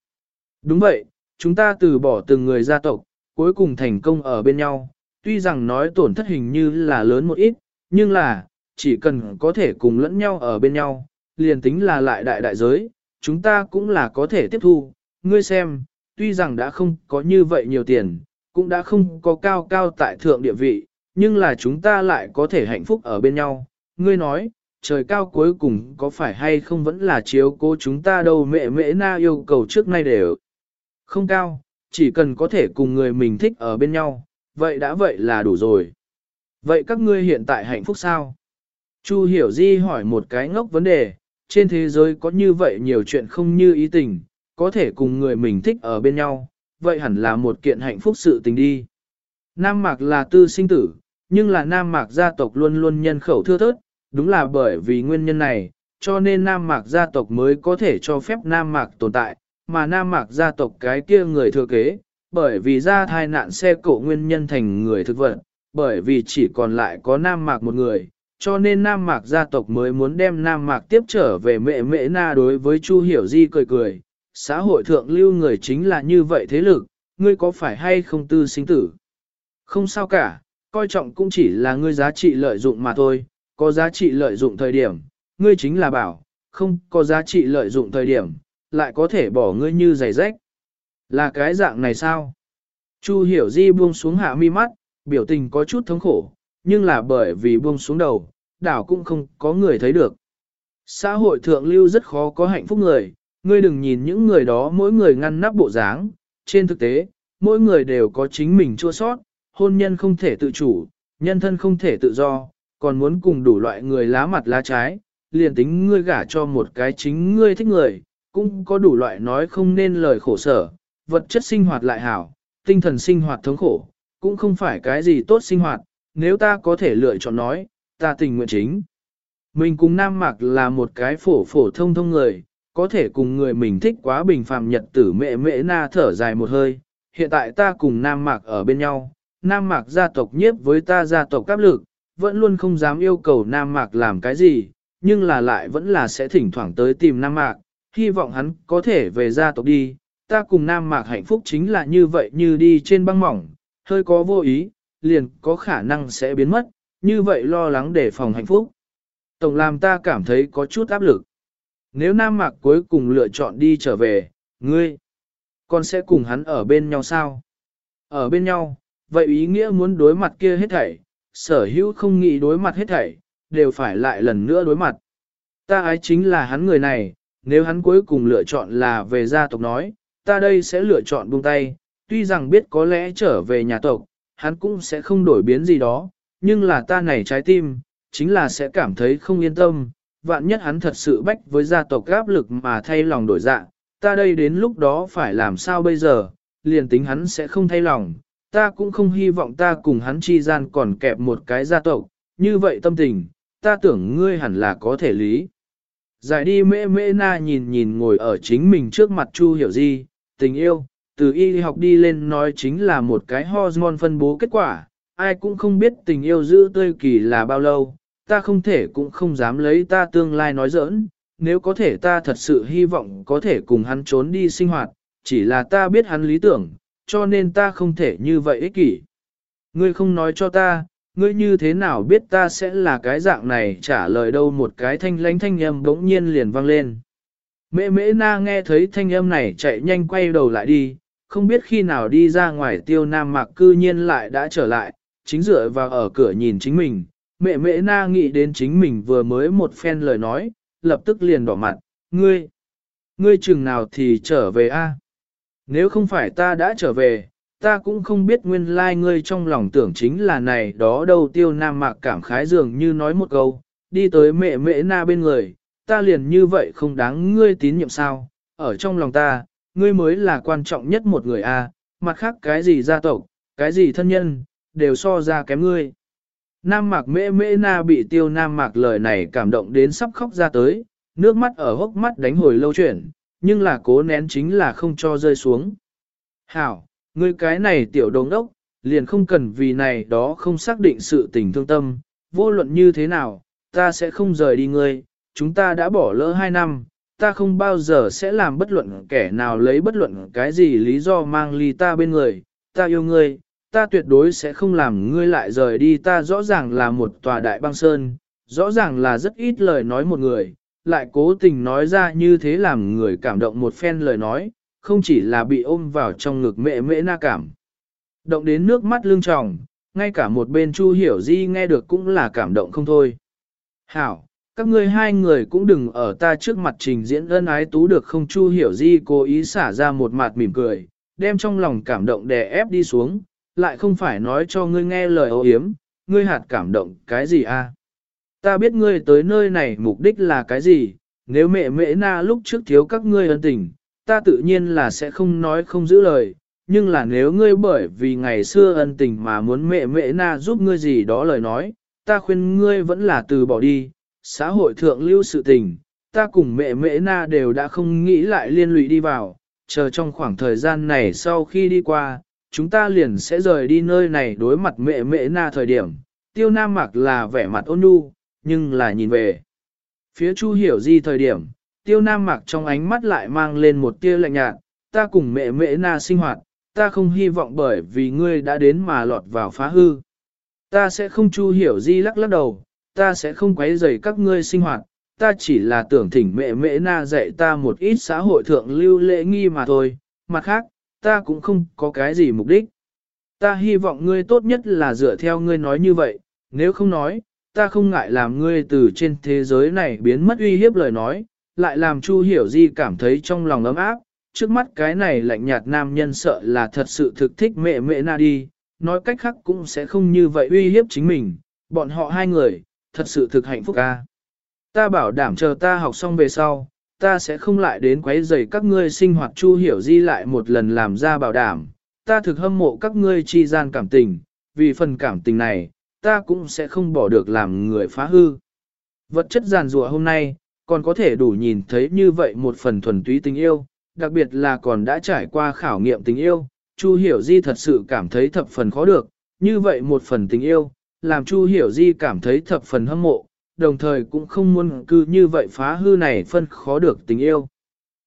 Đúng vậy, chúng ta từ bỏ từng người gia tộc, cuối cùng thành công ở bên nhau, tuy rằng nói tổn thất hình như là lớn một ít, nhưng là, chỉ cần có thể cùng lẫn nhau ở bên nhau, liền tính là lại đại đại giới, chúng ta cũng là có thể tiếp thu. Ngươi xem, tuy rằng đã không có như vậy nhiều tiền, cũng đã không có cao cao tại thượng địa vị, nhưng là chúng ta lại có thể hạnh phúc ở bên nhau. Ngươi nói, trời cao cuối cùng có phải hay không vẫn là chiếu cố chúng ta đâu mẹ mẹ na yêu cầu trước nay đều không cao, chỉ cần có thể cùng người mình thích ở bên nhau, vậy đã vậy là đủ rồi. Vậy các ngươi hiện tại hạnh phúc sao? Chu Hiểu Di hỏi một cái ngốc vấn đề, trên thế giới có như vậy nhiều chuyện không như ý tình, có thể cùng người mình thích ở bên nhau, vậy hẳn là một kiện hạnh phúc sự tình đi. Nam Mạc là tư sinh tử, nhưng là Nam Mạc gia tộc luôn luôn nhân khẩu thưa thớt, đúng là bởi vì nguyên nhân này, cho nên Nam Mạc gia tộc mới có thể cho phép Nam Mạc tồn tại, mà Nam Mạc gia tộc cái kia người thừa kế, bởi vì ra thai nạn xe cổ nguyên nhân thành người thực vật, bởi vì chỉ còn lại có Nam Mạc một người, cho nên Nam Mạc gia tộc mới muốn đem Nam Mạc tiếp trở về mẹ mẹ na đối với Chu Hiểu Di cười cười, xã hội thượng lưu người chính là như vậy thế lực, ngươi có phải hay không tư sinh tử? Không sao cả, coi trọng cũng chỉ là ngươi giá trị lợi dụng mà thôi, có giá trị lợi dụng thời điểm, ngươi chính là bảo, không có giá trị lợi dụng thời điểm, lại có thể bỏ ngươi như giày rách. Là cái dạng này sao? Chu hiểu di buông xuống hạ mi mắt, biểu tình có chút thống khổ, nhưng là bởi vì buông xuống đầu, đảo cũng không có người thấy được. Xã hội thượng lưu rất khó có hạnh phúc người, ngươi đừng nhìn những người đó mỗi người ngăn nắp bộ dáng, trên thực tế, mỗi người đều có chính mình chua sót, hôn nhân không thể tự chủ, nhân thân không thể tự do, còn muốn cùng đủ loại người lá mặt lá trái, liền tính ngươi gả cho một cái chính ngươi thích người, cũng có đủ loại nói không nên lời khổ sở, vật chất sinh hoạt lại hảo, tinh thần sinh hoạt thống khổ, cũng không phải cái gì tốt sinh hoạt, nếu ta có thể lựa chọn nói, ta tình nguyện chính. Mình cùng Nam Mạc là một cái phổ phổ thông thông người, có thể cùng người mình thích quá bình phàm nhật tử mẹ mẹ na thở dài một hơi. Hiện tại ta cùng Nam Mạc ở bên nhau, Nam Mạc gia tộc nhiếp với ta gia tộc áp lực, vẫn luôn không dám yêu cầu Nam Mạc làm cái gì, nhưng là lại vẫn là sẽ thỉnh thoảng tới tìm Nam Mạc, hy vọng hắn có thể về gia tộc đi. Ta cùng Nam Mạc hạnh phúc chính là như vậy như đi trên băng mỏng, hơi có vô ý, liền có khả năng sẽ biến mất, như vậy lo lắng để phòng hạnh phúc. Tổng làm ta cảm thấy có chút áp lực. Nếu Nam Mạc cuối cùng lựa chọn đi trở về, ngươi, con sẽ cùng hắn ở bên nhau sao? Ở bên nhau, vậy ý nghĩa muốn đối mặt kia hết thảy, sở hữu không nghĩ đối mặt hết thảy, đều phải lại lần nữa đối mặt. Ta ái chính là hắn người này, nếu hắn cuối cùng lựa chọn là về gia tộc nói, ta đây sẽ lựa chọn buông tay, tuy rằng biết có lẽ trở về nhà tộc, hắn cũng sẽ không đổi biến gì đó, nhưng là ta này trái tim, chính là sẽ cảm thấy không yên tâm, vạn nhất hắn thật sự bách với gia tộc áp lực mà thay lòng đổi dạ, ta đây đến lúc đó phải làm sao bây giờ, liền tính hắn sẽ không thay lòng, ta cũng không hy vọng ta cùng hắn chi gian còn kẹp một cái gia tộc, như vậy tâm tình, ta tưởng ngươi hẳn là có thể lý. Giải đi mễ mễ na nhìn nhìn ngồi ở chính mình trước mặt Chu Hiểu Di, tình yêu, từ y học đi lên nói chính là một cái hormone phân bố kết quả, ai cũng không biết tình yêu giữ tươi kỳ là bao lâu, ta không thể cũng không dám lấy ta tương lai nói giỡn, nếu có thể ta thật sự hy vọng có thể cùng hắn trốn đi sinh hoạt, chỉ là ta biết hắn lý tưởng, cho nên ta không thể như vậy ích kỷ. Ngươi không nói cho ta, ngươi như thế nào biết ta sẽ là cái dạng này trả lời đâu một cái thanh lánh thanh âm bỗng nhiên liền vang lên. Mễ mễ na nghe thấy thanh âm này chạy nhanh quay đầu lại đi, không biết khi nào đi ra ngoài tiêu nam mạc cư nhiên lại đã trở lại, chính dựa vào ở cửa nhìn chính mình, mẹ mẹ na nghĩ đến chính mình vừa mới một phen lời nói, lập tức liền đỏ mặt, ngươi, ngươi chừng nào thì trở về a? Nếu không phải ta đã trở về, ta cũng không biết nguyên lai like ngươi trong lòng tưởng chính là này đó đâu. Tiêu nam mạc cảm khái dường như nói một câu, đi tới mẹ mẹ na bên người, ta liền như vậy không đáng ngươi tín nhiệm sao, ở trong lòng ta, ngươi mới là quan trọng nhất một người a, mặt khác cái gì gia tộc, cái gì thân nhân, đều so ra kém ngươi. Nam mạc mễ mễ na bị tiêu nam mạc lời này cảm động đến sắp khóc ra tới, nước mắt ở hốc mắt đánh hồi lâu chuyển, nhưng là cố nén chính là không cho rơi xuống. Hảo, ngươi cái này tiểu đồng đốc, liền không cần vì này đó không xác định sự tình thương tâm, vô luận như thế nào, ta sẽ không rời đi ngươi, chúng ta đã bỏ lỡ hai năm, ta không bao giờ sẽ làm bất luận kẻ nào lấy bất luận cái gì lý do mang ly ta bên người, ta yêu ngươi, ta tuyệt đối sẽ không làm ngươi lại rời đi ta rõ ràng là một tòa đại băng sơn, rõ ràng là rất ít lời nói một người, lại cố tình nói ra như thế làm người cảm động một phen lời nói, không chỉ là bị ôm vào trong ngực mẹ mẹ na cảm. Động đến nước mắt lưng tròng, ngay cả một bên Chu Hiểu Di nghe được cũng là cảm động không thôi. Hảo, các ngươi hai người cũng đừng ở ta trước mặt trình diễn ân ái tú được không Chu Hiểu Di cố ý xả ra một mặt mỉm cười, đem trong lòng cảm động đè ép đi xuống, lại không phải nói cho ngươi nghe lời ô yếm, ngươi hạt cảm động cái gì a? Ta biết ngươi tới nơi này mục đích là cái gì, nếu mẹ mễ na lúc trước thiếu các ngươi ân tình, ta tự nhiên là sẽ không nói không giữ lời, nhưng là nếu ngươi bởi vì ngày xưa ân tình mà muốn mẹ mễ na giúp ngươi gì đó lời nói, ta khuyên ngươi vẫn là từ bỏ đi, xã hội thượng lưu sự tình, ta cùng mẹ mẹ na đều đã không nghĩ lại liên lụy đi vào, chờ trong khoảng thời gian này sau khi đi qua, chúng ta liền sẽ rời đi nơi này đối mặt mẹ mẹ na thời điểm, tiêu nam mặc là vẻ mặt ôn nhu, nhưng là nhìn về. Phía Chu hiểu di thời điểm, tiêu nam mặc trong ánh mắt lại mang lên một tia lạnh nhạt, ta cùng mẹ mẹ na sinh hoạt, ta không hy vọng bởi vì ngươi đã đến mà lọt vào phá hư. Ta sẽ không chu hiểu di lắc lắc đầu, ta sẽ không quấy rầy các ngươi sinh hoạt, ta chỉ là tưởng thỉnh mẹ mẹ na dạy ta một ít xã hội thượng lưu lễ nghi mà thôi, mặt khác, ta cũng không có cái gì mục đích. Ta hy vọng ngươi tốt nhất là dựa theo ngươi nói như vậy, nếu không nói, ta không ngại làm ngươi từ trên thế giới này biến mất uy hiếp lời nói, lại làm Chu Hiểu Di cảm thấy trong lòng ấm áp, trước mắt cái này lạnh nhạt nam nhân sợ là thật sự thực thích mẹ mẹ na đi, nói cách khác cũng sẽ không như vậy uy hiếp chính mình, bọn họ hai người, thật sự thực hạnh phúc ca. Ta bảo đảm chờ ta học xong về sau, ta sẽ không lại đến quấy rầy các ngươi sinh hoạt Chu Hiểu Di lại một lần làm ra bảo đảm, ta thực hâm mộ các ngươi chi gian cảm tình, vì phần cảm tình này, ta cũng sẽ không bỏ được làm người phá hư. Vật chất giàn rùa hôm nay, còn có thể đủ nhìn thấy như vậy một phần thuần túy tình yêu, đặc biệt là còn đã trải qua khảo nghiệm tình yêu, Chu Hiểu Di thật sự cảm thấy thập phần khó được, như vậy một phần tình yêu, làm Chu Hiểu Di cảm thấy thập phần hâm mộ, đồng thời cũng không muốn cứ như vậy phá hư này phân khó được tình yêu.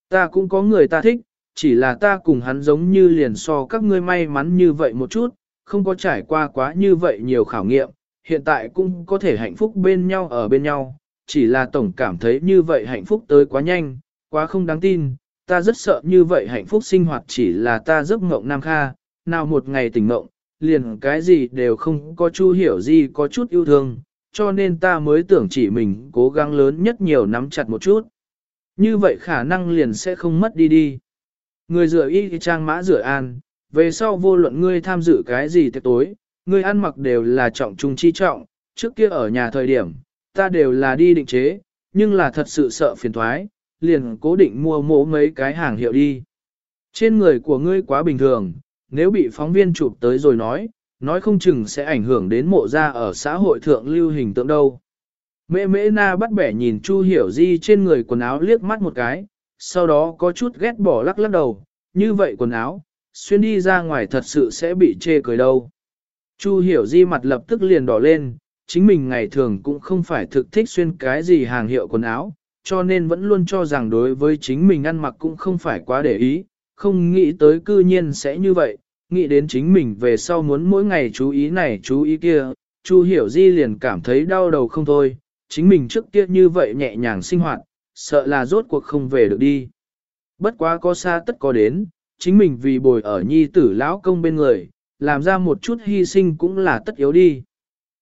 Ta cũng có người ta thích, chỉ là ta cùng hắn giống như liền so các ngươi may mắn như vậy một chút, không có trải qua quá như vậy nhiều khảo nghiệm, hiện tại cũng có thể hạnh phúc bên nhau ở bên nhau, chỉ là tổng cảm thấy như vậy hạnh phúc tới quá nhanh, quá không đáng tin, ta rất sợ như vậy hạnh phúc sinh hoạt chỉ là ta giấc mộng nam kha, nào một ngày tỉnh mộng, liền cái gì đều không có chu hiểu gì có chút yêu thương, cho nên ta mới tưởng chỉ mình cố gắng lớn nhất nhiều nắm chặt một chút. Như vậy khả năng liền sẽ không mất đi đi. Người rửa y trang mã rửa an, về sau vô luận ngươi tham dự cái gì tiệc tối, ngươi ăn mặc đều là trọng trung chi trọng, trước kia ở nhà thời điểm, ta đều là đi định chế, nhưng là thật sự sợ phiền thoái, liền cố định mua mỗ mấy cái hàng hiệu đi. Trên người của ngươi quá bình thường, nếu bị phóng viên chụp tới rồi nói, nói không chừng sẽ ảnh hưởng đến mộ gia ở xã hội thượng lưu hình tượng đâu. Mẹ mễ na bắt bẻ nhìn Chu Hiểu Di trên người quần áo liếc mắt một cái, sau đó có chút ghét bỏ lắc lắc đầu, như vậy quần áo, xuyên đi ra ngoài thật sự sẽ bị chê cười đâu. Chu Hiểu Di mặt lập tức liền đỏ lên, chính mình ngày thường cũng không phải thực thích xuyên cái gì hàng hiệu quần áo, cho nên vẫn luôn cho rằng đối với chính mình ăn mặc cũng không phải quá để ý, không nghĩ tới cư nhiên sẽ như vậy, nghĩ đến chính mình về sau muốn mỗi ngày chú ý này chú ý kia, Chu Hiểu Di liền cảm thấy đau đầu không thôi, chính mình trước kia như vậy nhẹ nhàng sinh hoạt, sợ là rốt cuộc không về được đi. Bất quá có xa tất có đến, chính mình vì bồi ở nhi tử lão công bên người, làm ra một chút hy sinh cũng là tất yếu đi.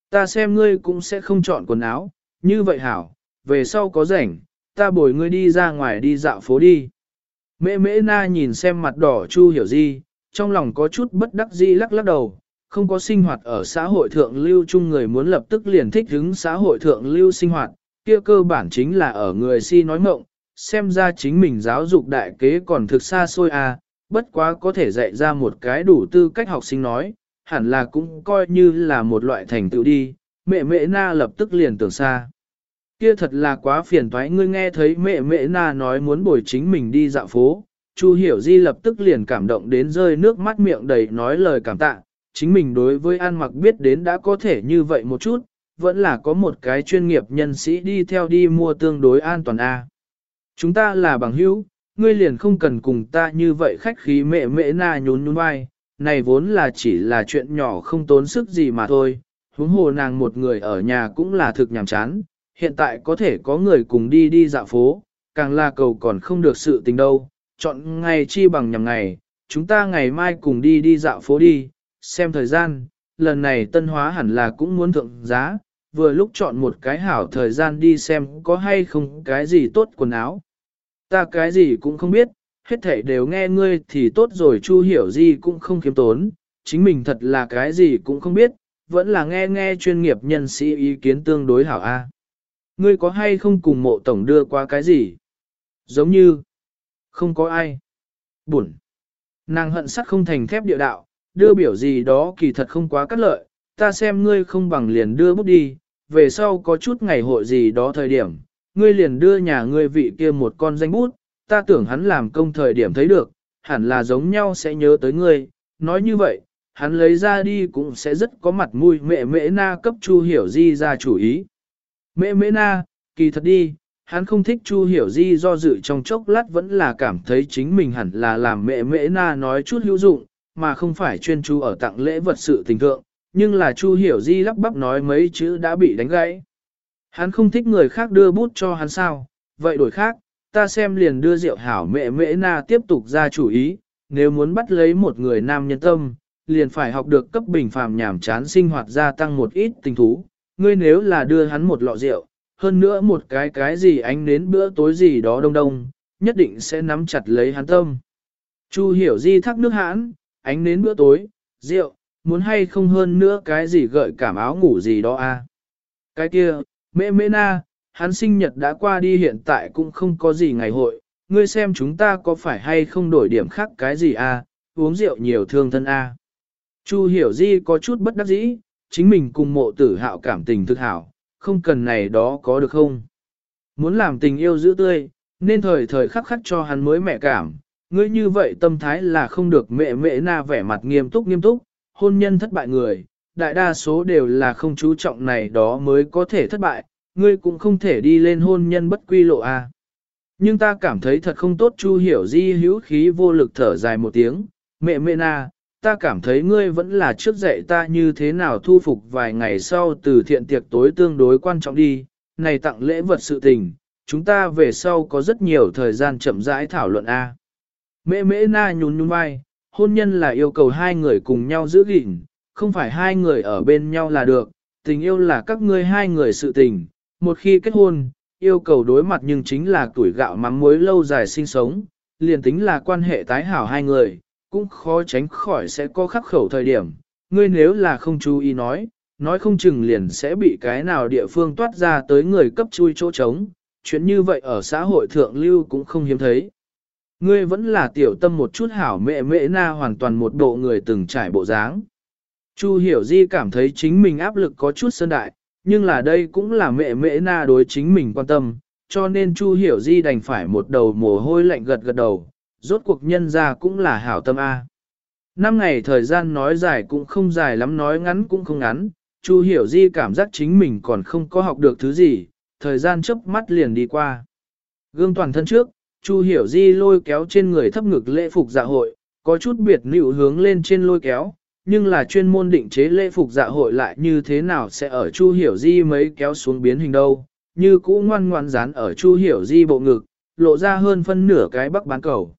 Ta xem ngươi cũng sẽ không chọn quần áo, như vậy hảo, về sau có rảnh, ta bồi ngươi đi ra ngoài đi dạo phố đi. Mễ mễ na nhìn xem mặt đỏ Chu Hiểu Di, trong lòng có chút bất đắc dĩ lắc lắc đầu, không có sinh hoạt ở xã hội thượng lưu chung người muốn lập tức liền thích hứng xã hội thượng lưu sinh hoạt, kia cơ bản chính là ở người si nói mộng, xem ra chính mình giáo dục đại kế còn thực xa xôi à, bất quá có thể dạy ra một cái đủ tư cách học sinh nói, hẳn là cũng coi như là một loại thành tựu đi, mẹ mẹ na lập tức liền tưởng xa. Kia thật là quá phiền toái ngươi nghe thấy mẹ mẹ na nói muốn bồi chính mình đi dạo phố, Chu Hiểu Di lập tức liền cảm động đến rơi nước mắt miệng đầy nói lời cảm tạ, chính mình đối với An Mặc biết đến đã có thể như vậy một chút, vẫn là có một cái chuyên nghiệp nhân sĩ đi theo đi mua tương đối an toàn a. Chúng ta là bằng hữu, ngươi liền không cần cùng ta như vậy khách khí mẹ mẹ na nhún nhún vai, này vốn là chỉ là chuyện nhỏ không tốn sức gì mà thôi, huống hồ nàng một người ở nhà cũng là thực nhàm chán, hiện tại có thể có người cùng đi đi dạo phố, càng là cầu còn không được sự tình đâu, chọn ngày chi bằng nhằm ngày, chúng ta ngày mai cùng đi đi dạo phố đi, xem thời gian, lần này tân hóa hẳn là cũng muốn thượng giá, vừa lúc chọn một cái hảo thời gian đi xem có hay không cái gì tốt quần áo. Ta cái gì cũng không biết, hết thảy đều nghe ngươi thì tốt rồi Chu hiểu gì cũng không kiếm tốn, chính mình thật là cái gì cũng không biết, vẫn là nghe nghe chuyên nghiệp nhân sĩ ý kiến tương đối hảo a. Ngươi có hay không cùng mộ tổng đưa qua cái gì? Giống như, không có ai. Buồn. Nàng hận sắt không thành thép địa đạo, đưa biểu gì đó kỳ thật không quá cắt lợi, ta xem ngươi không bằng liền đưa bút đi, về sau có chút ngày hội gì đó thời điểm, ngươi liền đưa nhà ngươi vị kia một con danh bút, ta tưởng hắn làm công thời điểm thấy được, hẳn là giống nhau sẽ nhớ tới ngươi, nói như vậy, hắn lấy ra đi cũng sẽ rất có mặt mũi mẹ mễ na cấp Chu Hiểu Di ra chủ ý. Mẹ mễ na, kỳ thật đi, hắn không thích Chu Hiểu Di do dự trong chốc lát vẫn là cảm thấy chính mình hẳn là làm mẹ mễ na nói chút hữu dụng, mà không phải chuyên chú ở tặng lễ vật sự tình thượng, nhưng là Chu Hiểu Di lắp bắp nói mấy chữ đã bị đánh gãy. Hắn không thích người khác đưa bút cho hắn sao, vậy đổi khác, ta xem liền đưa rượu hảo mẹ mễ na tiếp tục ra chủ ý, nếu muốn bắt lấy một người nam nhân tâm, liền phải học được cấp bình phàm nhảm chán sinh hoạt gia tăng một ít tình thú, ngươi nếu là đưa hắn một lọ rượu, hơn nữa một cái cái gì ánh đến bữa tối gì đó đông đông, nhất định sẽ nắm chặt lấy hắn tâm. Chu hiểu di thắc nước hãn, ánh đến bữa tối, rượu, muốn hay không hơn nữa cái gì gợi cảm áo ngủ gì đó a à? Cái kia, mẹ mẹ na, hắn sinh nhật đã qua đi hiện tại cũng không có gì ngày hội, ngươi xem chúng ta có phải hay không đổi điểm khác cái gì a à? uống rượu nhiều thương thân a à? Chu hiểu di có chút bất đắc dĩ, chính mình cùng mộ tử hạo cảm tình thực hảo, không cần này đó có được không? Muốn làm tình yêu giữ tươi, nên thời thời khắc khắc cho hắn mới mẹ cảm, ngươi như vậy tâm thái là không được mẹ mẹ na vẻ mặt nghiêm túc nghiêm túc, hôn nhân thất bại người, đại đa số đều là không chú trọng này đó mới có thể thất bại, ngươi cũng không thể đi lên hôn nhân bất quy lộ a. À. Nhưng ta cảm thấy thật không tốt Chu Hiểu Di hữu khí vô lực thở dài một tiếng, mẹ mẹ na, ta cảm thấy ngươi vẫn là trước dạy ta như thế nào thu phục vài ngày sau từ thiện tiệc tối tương đối quan trọng đi, này tặng lễ vật sự tình, chúng ta về sau có rất nhiều thời gian chậm rãi thảo luận a. Mẹ mẹ na nhún nhún vai, hôn nhân là yêu cầu hai người cùng nhau giữ gìn, không phải hai người ở bên nhau là được, tình yêu là các ngươi hai người sự tình, một khi kết hôn, yêu cầu đối mặt nhưng chính là tuổi gạo mắm muối lâu dài sinh sống, liền tính là quan hệ tái hảo hai người, cũng khó tránh khỏi sẽ có khắc khẩu thời điểm, ngươi nếu là không chú ý nói, nói không chừng liền sẽ bị cái nào địa phương toát ra tới người cấp chui chỗ trống, chuyện như vậy ở xã hội thượng lưu cũng không hiếm thấy. Ngươi vẫn là tiểu tâm một chút hảo mẹ mẹ na hoàn toàn một bộ người từng trải bộ dáng. Chu hiểu di cảm thấy chính mình áp lực có chút sơn đại, nhưng là đây cũng là mẹ mẹ na đối chính mình quan tâm, cho nên Chu hiểu di đành phải một đầu mồ hôi lạnh gật gật đầu, rốt cuộc nhân ra cũng là hảo tâm A. Năm ngày thời gian nói dài cũng không dài lắm nói ngắn cũng không ngắn, Chu hiểu di cảm giác chính mình còn không có học được thứ gì, thời gian chớp mắt liền đi qua. Gương toàn thân trước, Chu hiểu di lôi kéo trên người thấp ngực lễ phục dạ hội, có chút biệt nữ hướng lên trên lôi kéo, nhưng là chuyên môn định chế lễ phục dạ hội lại như thế nào sẽ ở Chu hiểu di mấy kéo xuống biến hình đâu, như cũ ngoan ngoan dán ở Chu hiểu di bộ ngực, lộ ra hơn phân nửa cái bắc bán cầu.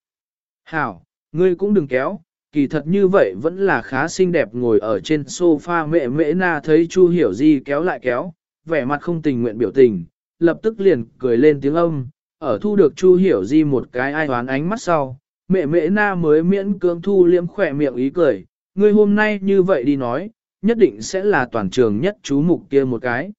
Hảo, Ngươi cũng đừng kéo, kỳ thật như vậy vẫn là khá xinh đẹp ngồi ở trên sofa mẹ mễ na thấy Chu Hiểu Di kéo lại kéo, vẻ mặt không tình nguyện biểu tình, lập tức liền cười lên tiếng âm, ở thu được Chu Hiểu Di một cái ai hoán ánh mắt sau, mẹ mễ na mới miễn cưỡng thu liễm khỏe miệng ý cười, ngươi hôm nay như vậy đi nói, nhất định sẽ là toàn trường nhất chú mục kia một cái.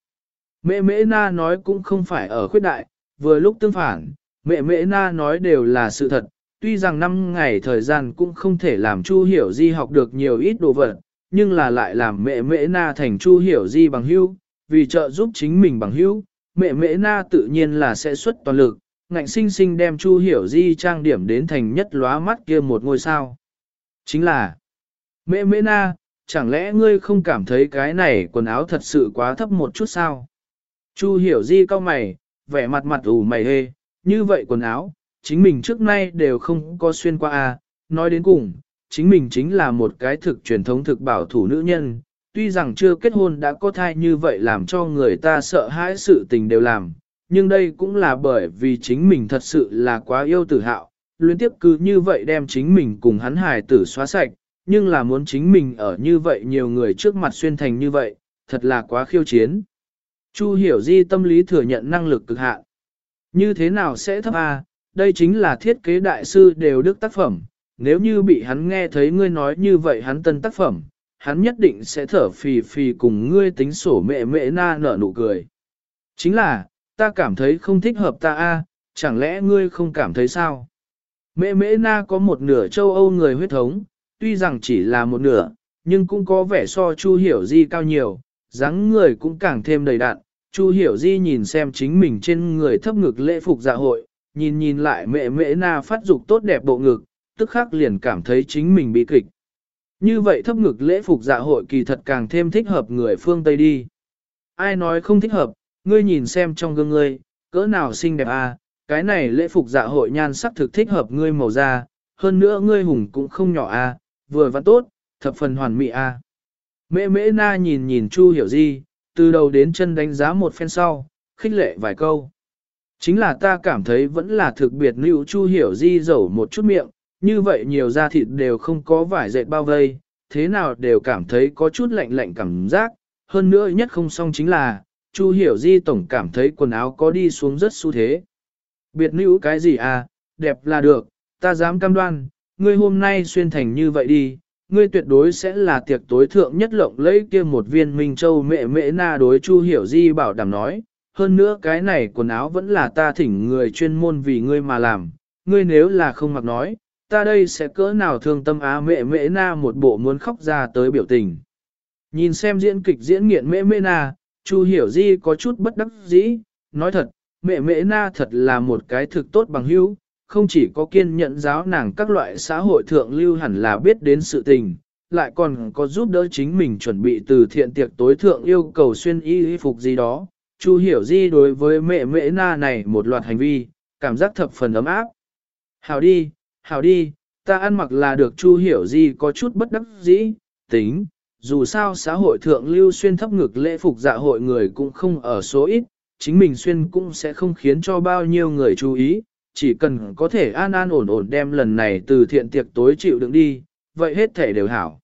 Mẹ mễ na nói cũng không phải ở khuyết đại, vừa lúc tương phản, mẹ mễ na nói đều là sự thật, tuy rằng 5 ngày thời gian cũng không thể làm Chu Hiểu Di học được nhiều ít đồ vật, nhưng là lại làm mẹ mễ na thành Chu Hiểu Di bằng hữu, vì trợ giúp chính mình bằng hữu, mẹ mễ na tự nhiên là sẽ xuất toàn lực, ngạnh sinh sinh đem Chu Hiểu Di trang điểm đến thành nhất lóa mắt kia một ngôi sao. Chính là, mẹ mễ na, chẳng lẽ ngươi không cảm thấy cái này quần áo thật sự quá thấp một chút sao? Chu Hiểu Di cau mày, vẻ mặt mặt ủ mày hê, như vậy quần áo, chính mình trước nay đều không có xuyên qua a. nói đến cùng, chính mình chính là một cái thực truyền thống thực bảo thủ nữ nhân, tuy rằng chưa kết hôn đã có thai như vậy làm cho người ta sợ hãi sự tình đều làm, nhưng đây cũng là bởi vì chính mình thật sự là quá yêu tử hạo, luyến tiếp cứ như vậy đem chính mình cùng hắn hài tử xóa sạch, nhưng là muốn chính mình ở như vậy nhiều người trước mặt xuyên thành như vậy, thật là quá khiêu chiến. Chu hiểu di tâm lý thừa nhận năng lực cực hạn. Như thế nào sẽ thấp A, đây chính là thiết kế đại sư đều đức tác phẩm, nếu như bị hắn nghe thấy ngươi nói như vậy hắn tân tác phẩm, hắn nhất định sẽ thở phì phì cùng ngươi tính sổ mẹ mẹ na nở nụ cười. Chính là, ta cảm thấy không thích hợp ta a, chẳng lẽ ngươi không cảm thấy sao? Mẹ mẹ na có một nửa châu Âu người huyết thống, tuy rằng chỉ là một nửa, nhưng cũng có vẻ so Chu Hiểu Di cao nhiều, dáng người cũng càng thêm đầy đặn. Chu Hiểu Di nhìn xem chính mình trên người thấp ngực lễ phục dạ hội, nhìn nhìn lại mẹ mẹ na phát dục tốt đẹp bộ ngực, tức khắc liền cảm thấy chính mình bị kịch. Như vậy thấp ngực lễ phục dạ hội kỳ thật càng thêm thích hợp người phương Tây đi. Ai nói không thích hợp, ngươi nhìn xem trong gương ngươi, cỡ nào xinh đẹp à, cái này lễ phục dạ hội nhan sắc thực thích hợp ngươi màu da, hơn nữa ngươi hùng cũng không nhỏ à, vừa vặn tốt, thập phần hoàn mỹ à. Mễ mễ na nhìn nhìn Chu hiểu gì, từ đầu đến chân đánh giá một phen sau, khích lệ vài câu. Chính là ta cảm thấy vẫn là thực biệt nữ Chu hiểu di dẩu một chút miệng, như vậy nhiều da thịt đều không có vải dệt bao vây, thế nào đều cảm thấy có chút lạnh lạnh cảm giác, hơn nữa nhất không xong chính là, Chu hiểu di tổng cảm thấy quần áo có đi xuống rất xu thế. Biệt nữ cái gì à, đẹp là được, ta dám cam đoan, ngươi hôm nay xuyên thành như vậy đi, ngươi tuyệt đối sẽ là tiệc tối thượng nhất lộng lấy kia một viên Minh Châu mẹ mẹ na đối Chu hiểu di bảo đảm nói, hơn nữa cái này quần áo vẫn là ta thỉnh người chuyên môn vì ngươi mà làm, ngươi nếu là không mặc nói, ta đây sẽ cỡ nào thương tâm á mẹ mẹ na một bộ muốn khóc ra tới biểu tình. Nhìn xem diễn kịch diễn nghiện mẹ mẹ na, Chu hiểu di có chút bất đắc dĩ, nói thật, mẹ mẹ na thật là một cái thực tốt bằng hữu, không chỉ có kiên nhận giáo nàng các loại xã hội thượng lưu hẳn là biết đến sự tình, lại còn có giúp đỡ chính mình chuẩn bị từ thiện tiệc tối thượng yêu cầu xuyên y phục gì đó. Chu hiểu di đối với mẹ mẹ na này một loạt hành vi, cảm giác thập phần ấm áp. Hảo đi, hảo đi, ta ăn mặc là được Chu hiểu di có chút bất đắc dĩ, tính, dù sao xã hội thượng lưu xuyên thấp ngực lễ phục dạ hội người cũng không ở số ít, chính mình xuyên cũng sẽ không khiến cho bao nhiêu người chú ý, chỉ cần có thể an an ổn ổn đem lần này từ thiện tiệc tối chịu đựng đi, vậy hết thể đều hảo.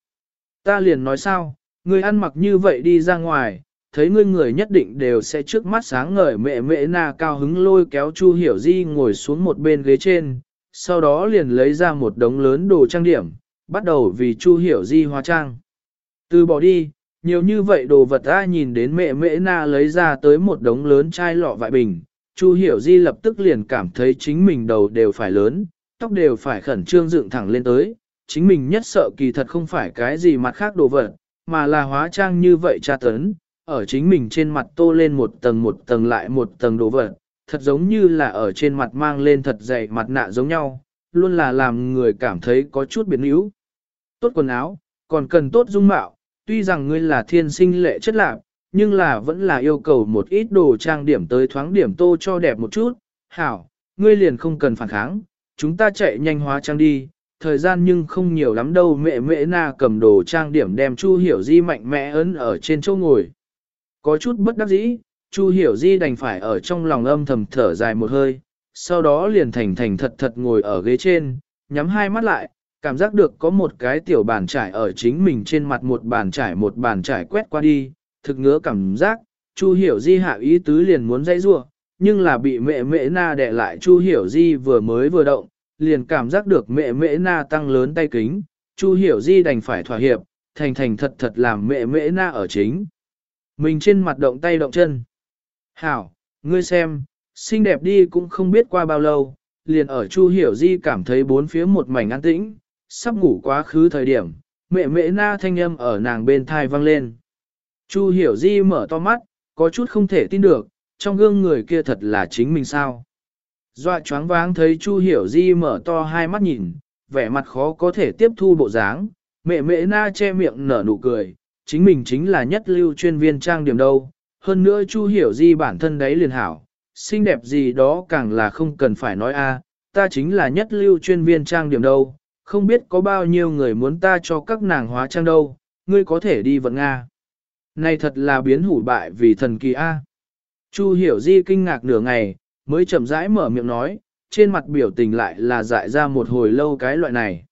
Ta liền nói sao, người ăn mặc như vậy đi ra ngoài, thấy ngươi người nhất định đều sẽ trước mắt sáng ngời mẹ mẹ na cao hứng lôi kéo Chu Hiểu Di ngồi xuống một bên ghế trên, sau đó liền lấy ra một đống lớn đồ trang điểm, bắt đầu vì Chu Hiểu Di hóa trang. Từ bỏ đi, nhiều như vậy đồ vật ta nhìn đến mẹ mẹ na lấy ra tới một đống lớn chai lọ vại bình. Chu Hiểu Di lập tức liền cảm thấy chính mình đầu đều phải lớn, tóc đều phải khẩn trương dựng thẳng lên tới. Chính mình nhất sợ kỳ thật không phải cái gì mặt khác đồ vật, mà là hóa trang như vậy tra tấn, ở chính mình trên mặt tô lên một tầng một tầng lại một tầng đồ vật, thật giống như là ở trên mặt mang lên thật dày mặt nạ giống nhau, luôn là làm người cảm thấy có chút biến yếu. Tốt quần áo, còn cần tốt dung mạo, tuy rằng ngươi là thiên sinh lệ chất lạc, nhưng là vẫn là yêu cầu một ít đồ trang điểm tới thoáng điểm tô cho đẹp một chút. Hảo, ngươi liền không cần phản kháng, chúng ta chạy nhanh hóa trang đi, thời gian nhưng không nhiều lắm đâu mẹ mẹ na cầm đồ trang điểm đem Chu Hiểu Di mạnh mẽ ấn ở trên chỗ ngồi. Có chút bất đắc dĩ, Chu Hiểu Di đành phải ở trong lòng âm thầm thở dài một hơi, sau đó liền thành thành thật thật ngồi ở ghế trên, nhắm hai mắt lại, Cảm giác được có một cái tiểu bàn trải ở chính mình trên mặt một bàn trải một bàn trải quét qua đi, thực ngứa cảm giác, Chu Hiểu Di hạ ý tứ liền muốn dãy rua, nhưng là bị mẹ mẹ na đè lại Chu Hiểu Di vừa mới vừa động, liền cảm giác được mẹ mẹ na tăng lớn tay kính, Chu Hiểu Di đành phải thỏa hiệp, thành thành thật thật làm mẹ mẹ na ở chính. Mình trên mặt động tay động chân. Hảo, ngươi xem, xinh đẹp đi cũng không biết qua bao lâu, liền ở Chu Hiểu Di cảm thấy bốn phía một mảnh an tĩnh, sắp ngủ quá khứ thời điểm, mẹ mẹ na thanh âm ở nàng bên thai vang lên. Chu Hiểu Di mở to mắt, có chút không thể tin được, trong gương người kia thật là chính mình sao. Doa choáng váng thấy Chu Hiểu Di mở to hai mắt nhìn, vẻ mặt khó có thể tiếp thu bộ dáng, mẹ mẹ na che miệng nở nụ cười, chính mình chính là nhất lưu chuyên viên trang điểm đâu, hơn nữa Chu Hiểu Di bản thân đấy liền hảo, xinh đẹp gì đó càng là không cần phải nói a, ta chính là nhất lưu chuyên viên trang điểm đâu, không biết có bao nhiêu người muốn ta cho các nàng hóa trang đâu, ngươi có thể đi vận Nga. Này thật là biến hủ bại vì thần kỳ A. Chu hiểu di kinh ngạc nửa ngày, mới chậm rãi mở miệng nói, trên mặt biểu tình lại là dại ra một hồi lâu cái loại này.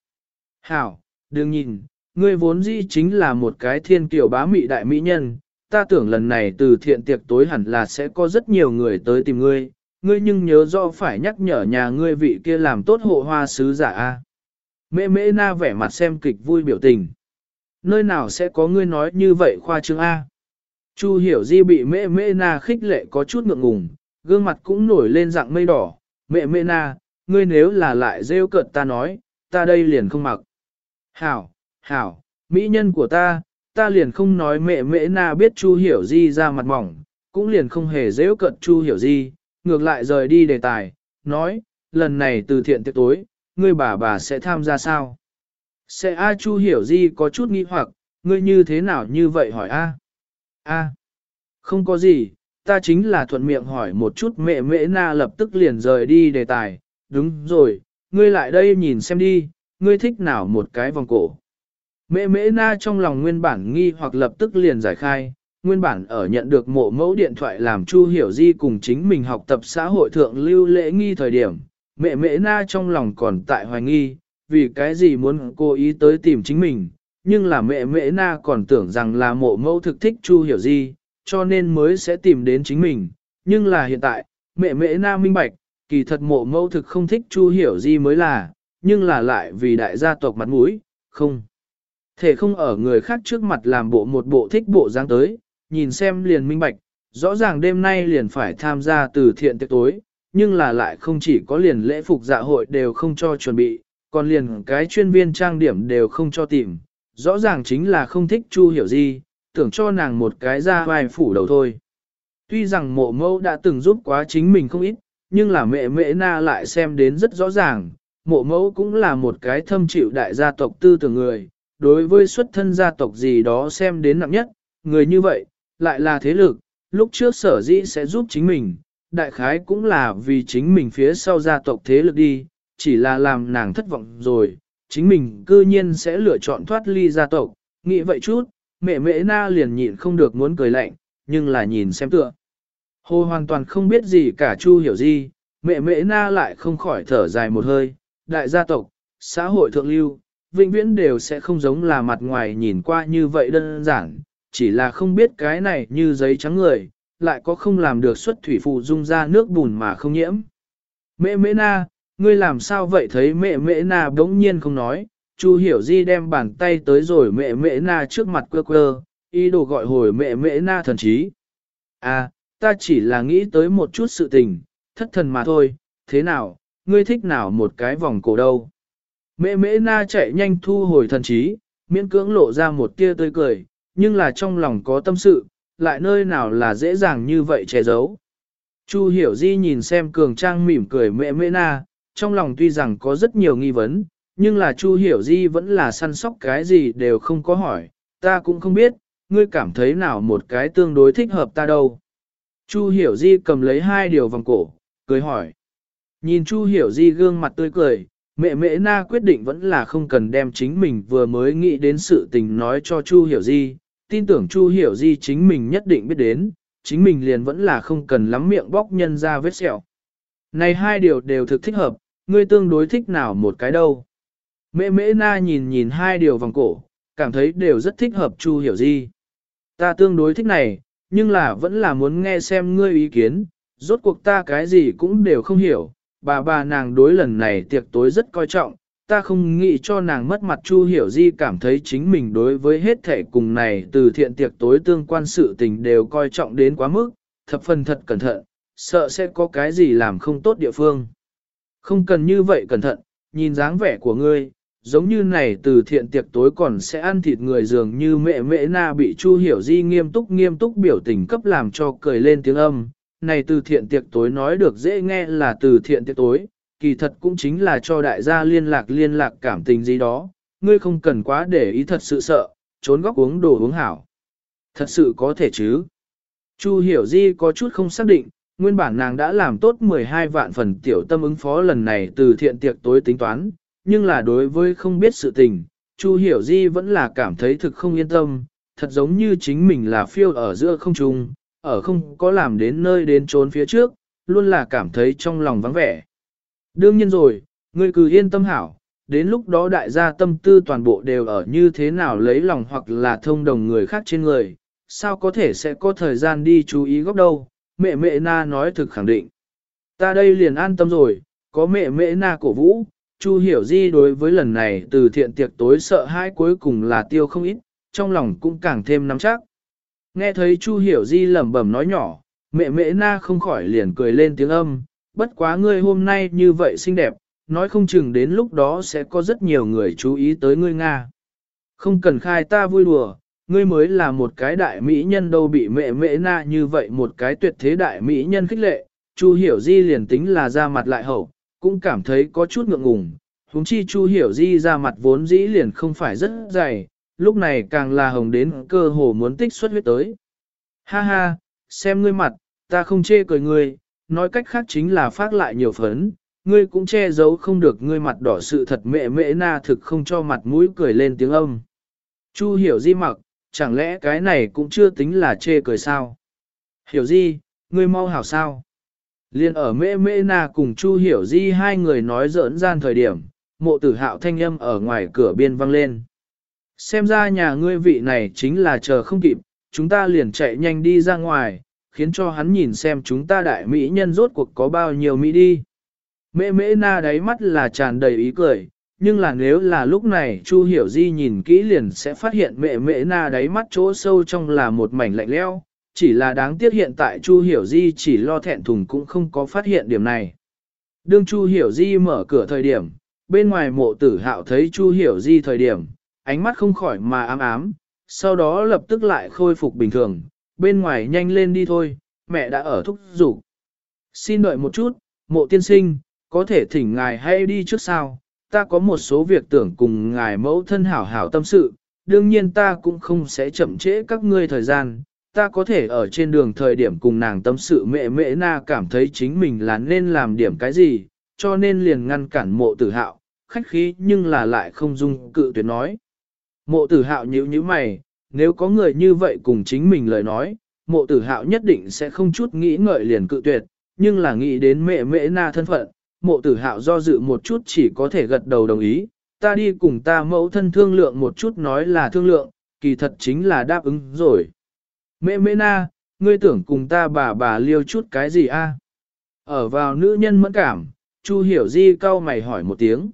Hảo, đừng nhìn, ngươi vốn dĩ chính là một cái thiên kiểu bá mị đại mỹ nhân, ta tưởng lần này từ thiện tiệc tối hẳn là sẽ có rất nhiều người tới tìm ngươi, ngươi nhưng nhớ rõ phải nhắc nhở nhà ngươi vị kia làm tốt hộ hoa sứ giả A. Mễ mễ na vẻ mặt xem kịch vui biểu tình. Nơi nào sẽ có ngươi nói như vậy khoa trương A. Chu hiểu di bị mễ mễ na khích lệ có chút ngượng ngùng, gương mặt cũng nổi lên dạng mây đỏ. Mẹ mễ na, ngươi nếu là lại rêu cợt ta nói, ta đây liền không mặc. Hảo, hảo, mỹ nhân của ta, ta liền không nói mẹ mễ na biết chu hiểu di ra mặt mỏng, cũng liền không hề dễ cận chu hiểu di, ngược lại rời đi đề tài, nói, lần này từ thiện tiệc tối, ngươi bà bà sẽ tham gia sao? Sẽ A Chu hiểu Di có chút nghi hoặc, ngươi như thế nào như vậy hỏi A? A. Không có gì, ta chính là thuận miệng hỏi một chút mẹ mễ na lập tức liền rời đi đề tài. Đúng rồi, ngươi lại đây nhìn xem đi, ngươi thích nào một cái vòng cổ. Mẹ mễ na trong lòng nguyên bản nghi hoặc lập tức liền giải khai, nguyên bản ở nhận được mộ mẫu điện thoại làm Chu Hiểu Di cùng chính mình học tập xã hội thượng lưu lễ nghi thời điểm, mẹ mẹ na trong lòng còn tại hoài nghi, vì cái gì muốn cô ý tới tìm chính mình, nhưng là mẹ mẹ na còn tưởng rằng là mộ mẫu thực thích Chu Hiểu Di, cho nên mới sẽ tìm đến chính mình, nhưng là hiện tại, mẹ mẹ na minh bạch, kỳ thật mộ mẫu thực không thích Chu Hiểu Di mới là, nhưng là lại vì đại gia tộc mặt mũi, không. Thể không ở người khác trước mặt làm bộ một bộ thích bộ dáng tới, nhìn xem liền minh bạch, rõ ràng đêm nay liền phải tham gia từ thiện tiệc tối, nhưng là lại không chỉ có liền lễ phục dạ hội đều không cho chuẩn bị, còn liền cái chuyên viên trang điểm đều không cho tìm. Rõ ràng chính là không thích Chu Hiểu gì tưởng cho nàng một cái ra vai phủ đầu thôi. Tuy rằng mộ mẫu đã từng giúp quá chính mình không ít, nhưng là mẹ mẹ na lại xem đến rất rõ ràng, mộ mẫu cũng là một cái thâm chịu đại gia tộc tư tưởng người, đối với xuất thân gia tộc gì đó xem đến nặng nhất, người như vậy, lại là thế lực, lúc trước sở dĩ sẽ giúp chính mình, đại khái cũng là vì chính mình phía sau gia tộc thế lực đi, chỉ là làm nàng thất vọng rồi, chính mình cư nhiên sẽ lựa chọn thoát ly gia tộc, nghĩ vậy chút, mẹ mẹ na liền nhịn không được muốn cười lạnh, nhưng là nhìn xem tựa. Hồ hoàn toàn không biết gì cả Chu hiểu gì, mẹ mẹ na lại không khỏi thở dài một hơi, đại gia tộc, xã hội thượng lưu, vĩnh viễn đều sẽ không giống là mặt ngoài nhìn qua như vậy đơn giản, chỉ là không biết cái này như giấy trắng người, lại có không làm được xuất thủy phụ dung ra nước bùn mà không nhiễm. Mẹ mẹ na, ngươi làm sao vậy thấy mẹ mẹ na bỗng nhiên không nói, Chu hiểu di đem bàn tay tới rồi mẹ mẹ na trước mặt quơ quơ, ý đồ gọi hồi mẹ mẹ na thần trí. À, ta chỉ là nghĩ tới một chút sự tình, thất thần mà thôi, thế nào, ngươi thích nào một cái vòng cổ đâu. Mẹ Mễ na chạy nhanh thu hồi thần trí, miễn cưỡng lộ ra một tia tươi cười, nhưng là trong lòng có tâm sự, lại nơi nào là dễ dàng như vậy che giấu. Chu hiểu di nhìn xem cường trang mỉm cười mẹ mẹ na, trong lòng tuy rằng có rất nhiều nghi vấn, nhưng là Chu hiểu di vẫn là săn sóc cái gì đều không có hỏi, ta cũng không biết, ngươi cảm thấy nào một cái tương đối thích hợp ta đâu. Chu hiểu di cầm lấy hai điều vòng cổ, cười hỏi. Nhìn Chu hiểu di gương mặt tươi cười, mẹ mẹ na quyết định vẫn là không cần đem chính mình vừa mới nghĩ đến sự tình nói cho Chu hiểu di, tin tưởng Chu Hiểu Di chính mình nhất định biết đến, chính mình liền vẫn là không cần lắm miệng bóc nhân ra vết sẹo. Này hai điều đều thực thích hợp, ngươi tương đối thích nào một cái đâu. Mẹ mễ na nhìn nhìn hai điều vòng cổ, cảm thấy đều rất thích hợp Chu Hiểu Di. Ta tương đối thích này, nhưng là vẫn là muốn nghe xem ngươi ý kiến, rốt cuộc ta cái gì cũng đều không hiểu, bà bà nàng đối lần này tiệc tối rất coi trọng, ta không nghĩ cho nàng mất mặt Chu Hiểu Di cảm thấy chính mình đối với hết thể cùng này từ thiện tiệc tối tương quan sự tình đều coi trọng đến quá mức, thập phần thật cẩn thận, sợ sẽ có cái gì làm không tốt địa phương. Không cần như vậy cẩn thận, nhìn dáng vẻ của ngươi, giống như này từ thiện tiệc tối còn sẽ ăn thịt người dường như mẹ mẹ na bị Chu Hiểu Di nghiêm túc nghiêm túc biểu tình cấp làm cho cười lên tiếng âm. Này từ thiện tiệc tối nói được dễ nghe là từ thiện tiệc tối, kỳ thật cũng chính là cho đại gia liên lạc liên lạc cảm tình gì đó, ngươi không cần quá để ý thật sự sợ, trốn góc uống đồ uống hảo. Thật sự có thể chứ. Chu Hiểu Di có chút không xác định, nguyên bản nàng đã làm tốt 12 vạn phần tiểu tâm ứng phó lần này từ thiện tiệc tối tính toán, nhưng là đối với không biết sự tình, Chu Hiểu Di vẫn là cảm thấy thực không yên tâm, thật giống như chính mình là phiêu ở giữa không trung, ở không có làm đến nơi đến trốn phía trước, luôn là cảm thấy trong lòng vắng vẻ. Đương nhiên rồi, ngươi cứ yên tâm hảo, đến lúc đó đại gia tâm tư toàn bộ đều ở như thế nào lấy lòng hoặc là thông đồng người khác trên người, sao có thể sẽ có thời gian đi chú ý góc đâu, mẹ mẹ na nói thực khẳng định. Ta đây liền an tâm rồi, có mẹ mẹ na cổ vũ, Chu hiểu di đối với lần này từ thiện tiệc tối sợ hãi cuối cùng là tiêu không ít, trong lòng cũng càng thêm nắm chắc. Nghe thấy Chu hiểu di lẩm bẩm nói nhỏ, mẹ mẹ na không khỏi liền cười lên tiếng âm, bất quá ngươi hôm nay như vậy xinh đẹp, nói không chừng đến lúc đó sẽ có rất nhiều người chú ý tới ngươi Nga. Không cần khai ta vui đùa, ngươi mới là một cái đại mỹ nhân đâu bị mẹ mẹ na như vậy một cái tuyệt thế đại mỹ nhân khích lệ, Chu hiểu di liền tính là ra mặt lại hậu, cũng cảm thấy có chút ngượng ngùng. Hùng chi Chu hiểu di ra mặt vốn dĩ liền không phải rất dày, lúc này càng là hồng đến cơ hồ muốn tích xuất huyết tới. Ha ha, xem ngươi mặt, ta không chê cười ngươi, nói cách khác chính là phát lại nhiều phấn, ngươi cũng che giấu không được ngươi mặt đỏ sự thật mẹ mẹ na thực không cho mặt mũi cười lên tiếng âm. Chu hiểu di mặc, chẳng lẽ cái này cũng chưa tính là chê cười sao? Hiểu di, ngươi mau hảo sao? Liên ở mẹ mẹ na cùng Chu hiểu di hai người nói giỡn gian thời điểm, mộ tử hạo thanh âm ở ngoài cửa biên vang lên. Xem ra nhà ngươi vị này chính là chờ không kịp, chúng ta liền chạy nhanh đi ra ngoài, khiến cho hắn nhìn xem chúng ta đại mỹ nhân rốt cuộc có bao nhiêu mỹ đi. Mễ mễ na đáy mắt là tràn đầy ý cười, nhưng là nếu là lúc này Chu Hiểu Di nhìn kỹ liền sẽ phát hiện mẹ mễ na đáy mắt chỗ sâu trong là một mảnh lạnh leo, chỉ là đáng tiếc hiện tại Chu Hiểu Di chỉ lo thẹn thùng cũng không có phát hiện điểm này. Đương Chu Hiểu Di mở cửa thời điểm, bên ngoài mộ tử hạo thấy Chu Hiểu Di thời điểm, ánh mắt không khỏi mà ám ám, sau đó lập tức lại khôi phục bình thường, bên ngoài nhanh lên đi thôi, mẹ đã ở thúc rủ. Xin đợi một chút, mộ tiên sinh, có thể thỉnh ngài hay đi trước sao, ta có một số việc tưởng cùng ngài mẫu thân hảo hảo tâm sự, đương nhiên ta cũng không sẽ chậm trễ các ngươi thời gian, ta có thể ở trên đường thời điểm cùng nàng tâm sự mẹ mẹ na cảm thấy chính mình là nên làm điểm cái gì, cho nên liền ngăn cản mộ tử hạo, khách khí nhưng là lại không dung cự tuyệt nói. Mộ tử hạo nhíu nhíu mày, nếu có người như vậy cùng chính mình lời nói, mộ tử hạo nhất định sẽ không chút nghĩ ngợi liền cự tuyệt, nhưng là nghĩ đến mẹ mẹ na thân phận, mộ tử hạo do dự một chút chỉ có thể gật đầu đồng ý, ta đi cùng ta mẫu thân thương lượng một chút nói là thương lượng, kỳ thật chính là đáp ứng rồi. Mẹ mẹ na, ngươi tưởng cùng ta bà bà liêu chút cái gì a? Ở vào nữ nhân mẫn cảm, Chu hiểu di cau mày hỏi một tiếng.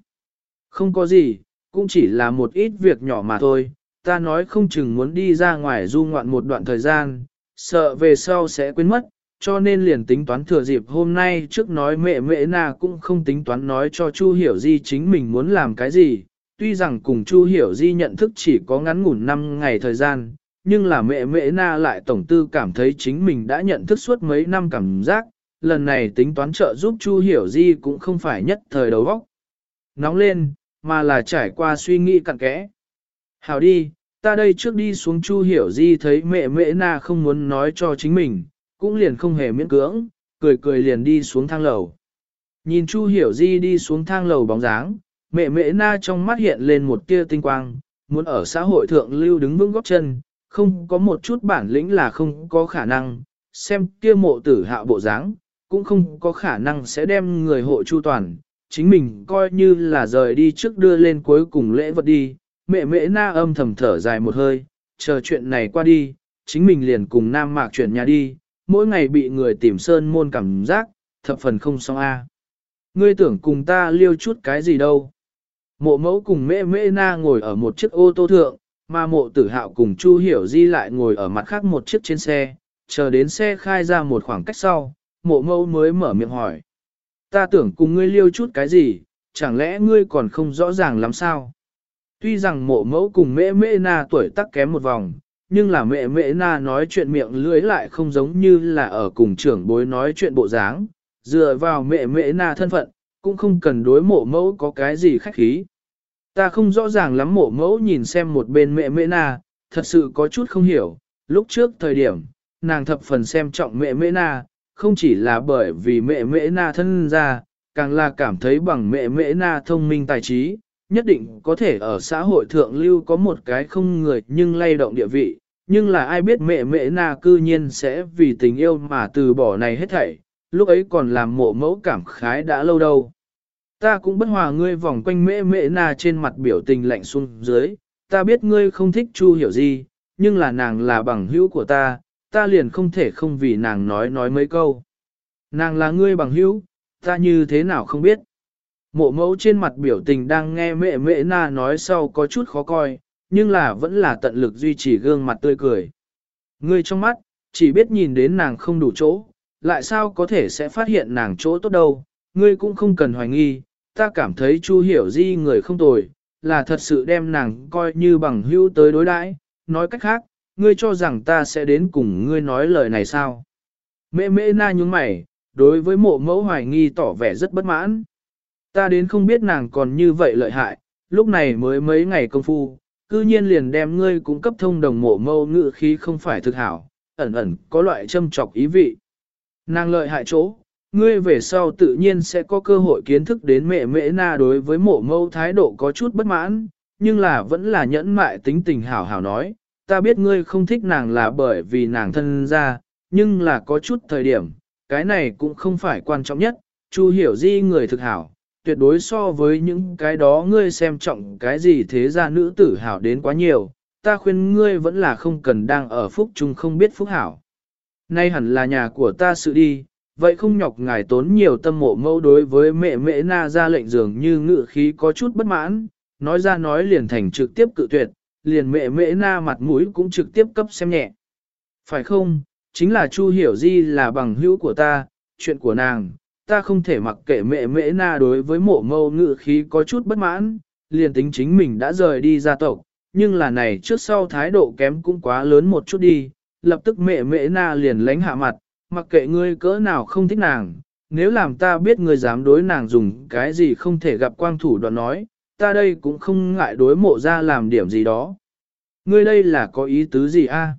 Không có gì, cũng chỉ là một ít việc nhỏ mà thôi, ta nói không chừng muốn đi ra ngoài du ngoạn một đoạn thời gian, sợ về sau sẽ quên mất, cho nên liền tính toán thừa dịp hôm nay trước nói mẹ mẹ na cũng không tính toán nói cho Chu Hiểu Di chính mình muốn làm cái gì, tuy rằng cùng Chu Hiểu Di nhận thức chỉ có ngắn ngủn 5 ngày thời gian, nhưng là mẹ mẹ na lại tổng tư cảm thấy chính mình đã nhận thức suốt mấy năm cảm giác, lần này tính toán trợ giúp Chu Hiểu Di cũng không phải nhất thời đầu óc. Nóng lên, mà là trải qua suy nghĩ cặn kẽ. Hảo đi, ta đây trước đi xuống Chu Hiểu Di thấy mẹ mẹ na không muốn nói cho chính mình, cũng liền không hề miễn cưỡng, cười cười liền đi xuống thang lầu. Nhìn Chu Hiểu Di đi xuống thang lầu bóng dáng, mẹ mẹ na trong mắt hiện lên một tia tinh quang, muốn ở xã hội thượng lưu đứng vững góc chân, không có một chút bản lĩnh là không có khả năng, xem kia mộ tử hạo bộ dáng, cũng không có khả năng sẽ đem người hộ chu toàn, chính mình coi như là rời đi trước đưa lên cuối cùng lễ vật đi, mẹ mẹ na âm thầm thở dài một hơi, chờ chuyện này qua đi, chính mình liền cùng Nam Mạc chuyển nhà đi, mỗi ngày bị người tìm sơn môn cảm giác, thập phần không xong a. Ngươi tưởng cùng ta liêu chút cái gì đâu. Mộ mẫu cùng mẹ mẹ na ngồi ở một chiếc ô tô thượng, mà mộ tử hạo cùng Chu Hiểu Di lại ngồi ở mặt khác một chiếc trên xe, chờ đến xe khai ra một khoảng cách sau, mộ mẫu mới mở miệng hỏi. Ta tưởng cùng ngươi liêu chút cái gì, chẳng lẽ ngươi còn không rõ ràng lắm sao? Tuy rằng mộ mẫu cùng mẹ mẹ na tuổi tác kém một vòng, nhưng là mẹ mẹ na nói chuyện miệng lưỡi lại không giống như là ở cùng trưởng bối nói chuyện bộ dáng, dựa vào mẹ mẹ na thân phận, cũng không cần đối mộ mẫu có cái gì khách khí. Ta không rõ ràng lắm mộ mẫu nhìn xem một bên mẹ mẹ na, thật sự có chút không hiểu, lúc trước thời điểm, nàng thập phần xem trọng mẹ mẹ na, không chỉ là bởi vì mẹ mẹ na thân ra, càng là cảm thấy bằng mẹ mẹ na thông minh tài trí, nhất định có thể ở xã hội thượng lưu có một cái không người nhưng lay động địa vị, nhưng là ai biết mẹ mẹ na cư nhiên sẽ vì tình yêu mà từ bỏ này hết thảy, lúc ấy còn làm mộ mẫu cảm khái đã lâu đâu. Ta cũng bất hòa ngươi vòng quanh mẹ mẹ na trên mặt biểu tình lạnh xuống dưới, ta biết ngươi không thích chu hiểu gì, nhưng là nàng là bằng hữu của ta, ta liền không thể không vì nàng nói nói mấy câu. Nàng là ngươi bằng hữu, ta như thế nào không biết. Mộ mẫu trên mặt biểu tình đang nghe mẹ mẹ na nói sau có chút khó coi, nhưng là vẫn là tận lực duy trì gương mặt tươi cười. Ngươi trong mắt, chỉ biết nhìn đến nàng không đủ chỗ, lại sao có thể sẽ phát hiện nàng chỗ tốt đâu, ngươi cũng không cần hoài nghi, ta cảm thấy Chu Hiểu Di người không tồi, là thật sự đem nàng coi như bằng hữu tới đối đãi. nói cách khác, ngươi cho rằng ta sẽ đến cùng ngươi nói lời này sao? Mẹ mẹ na nhúng mày, đối với mộ mẫu hoài nghi tỏ vẻ rất bất mãn. Ta đến không biết nàng còn như vậy lợi hại, lúc này mới mấy ngày công phu, cư nhiên liền đem ngươi cung cấp thông đồng mộ mâu ngự khí không phải thực hảo, ẩn ẩn có loại châm trọc ý vị. Nàng lợi hại chỗ, ngươi về sau tự nhiên sẽ có cơ hội kiến thức đến mẹ mẹ na đối với mộ mâu thái độ có chút bất mãn, nhưng là vẫn là nhẫn mại tính tình hảo hảo nói, ta biết ngươi không thích nàng là bởi vì nàng thân ra, nhưng là có chút thời điểm, cái này cũng không phải quan trọng nhất, Chu hiểu di người thực hảo, tuyệt đối so với những cái đó ngươi xem trọng cái gì thế ra nữ tử hảo đến quá nhiều, ta khuyên ngươi vẫn là không cần đang ở phúc chung không biết phúc hảo. Nay hẳn là nhà của ta sự đi, vậy không nhọc ngài tốn nhiều tâm mộ mâu đối với mẹ mẹ na ra lệnh dường như ngự khí có chút bất mãn, nói ra nói liền thành trực tiếp cự tuyệt, liền mẹ mẹ na mặt mũi cũng trực tiếp cấp xem nhẹ. Phải không, chính là Chu Hiểu Di là bằng hữu của ta, chuyện của nàng, ta không thể mặc kệ mẹ mẹ na đối với mộ mâu ngự khí có chút bất mãn, liền tính chính mình đã rời đi gia tộc, nhưng là này trước sau thái độ kém cũng quá lớn một chút đi, lập tức mẹ mẹ na liền lánh hạ mặt, mặc kệ ngươi cỡ nào không thích nàng, nếu làm ta biết ngươi dám đối nàng dùng cái gì không thể gặp quang thủ đoạn nói, ta đây cũng không ngại đối mộ ra làm điểm gì đó. Ngươi đây là có ý tứ gì a?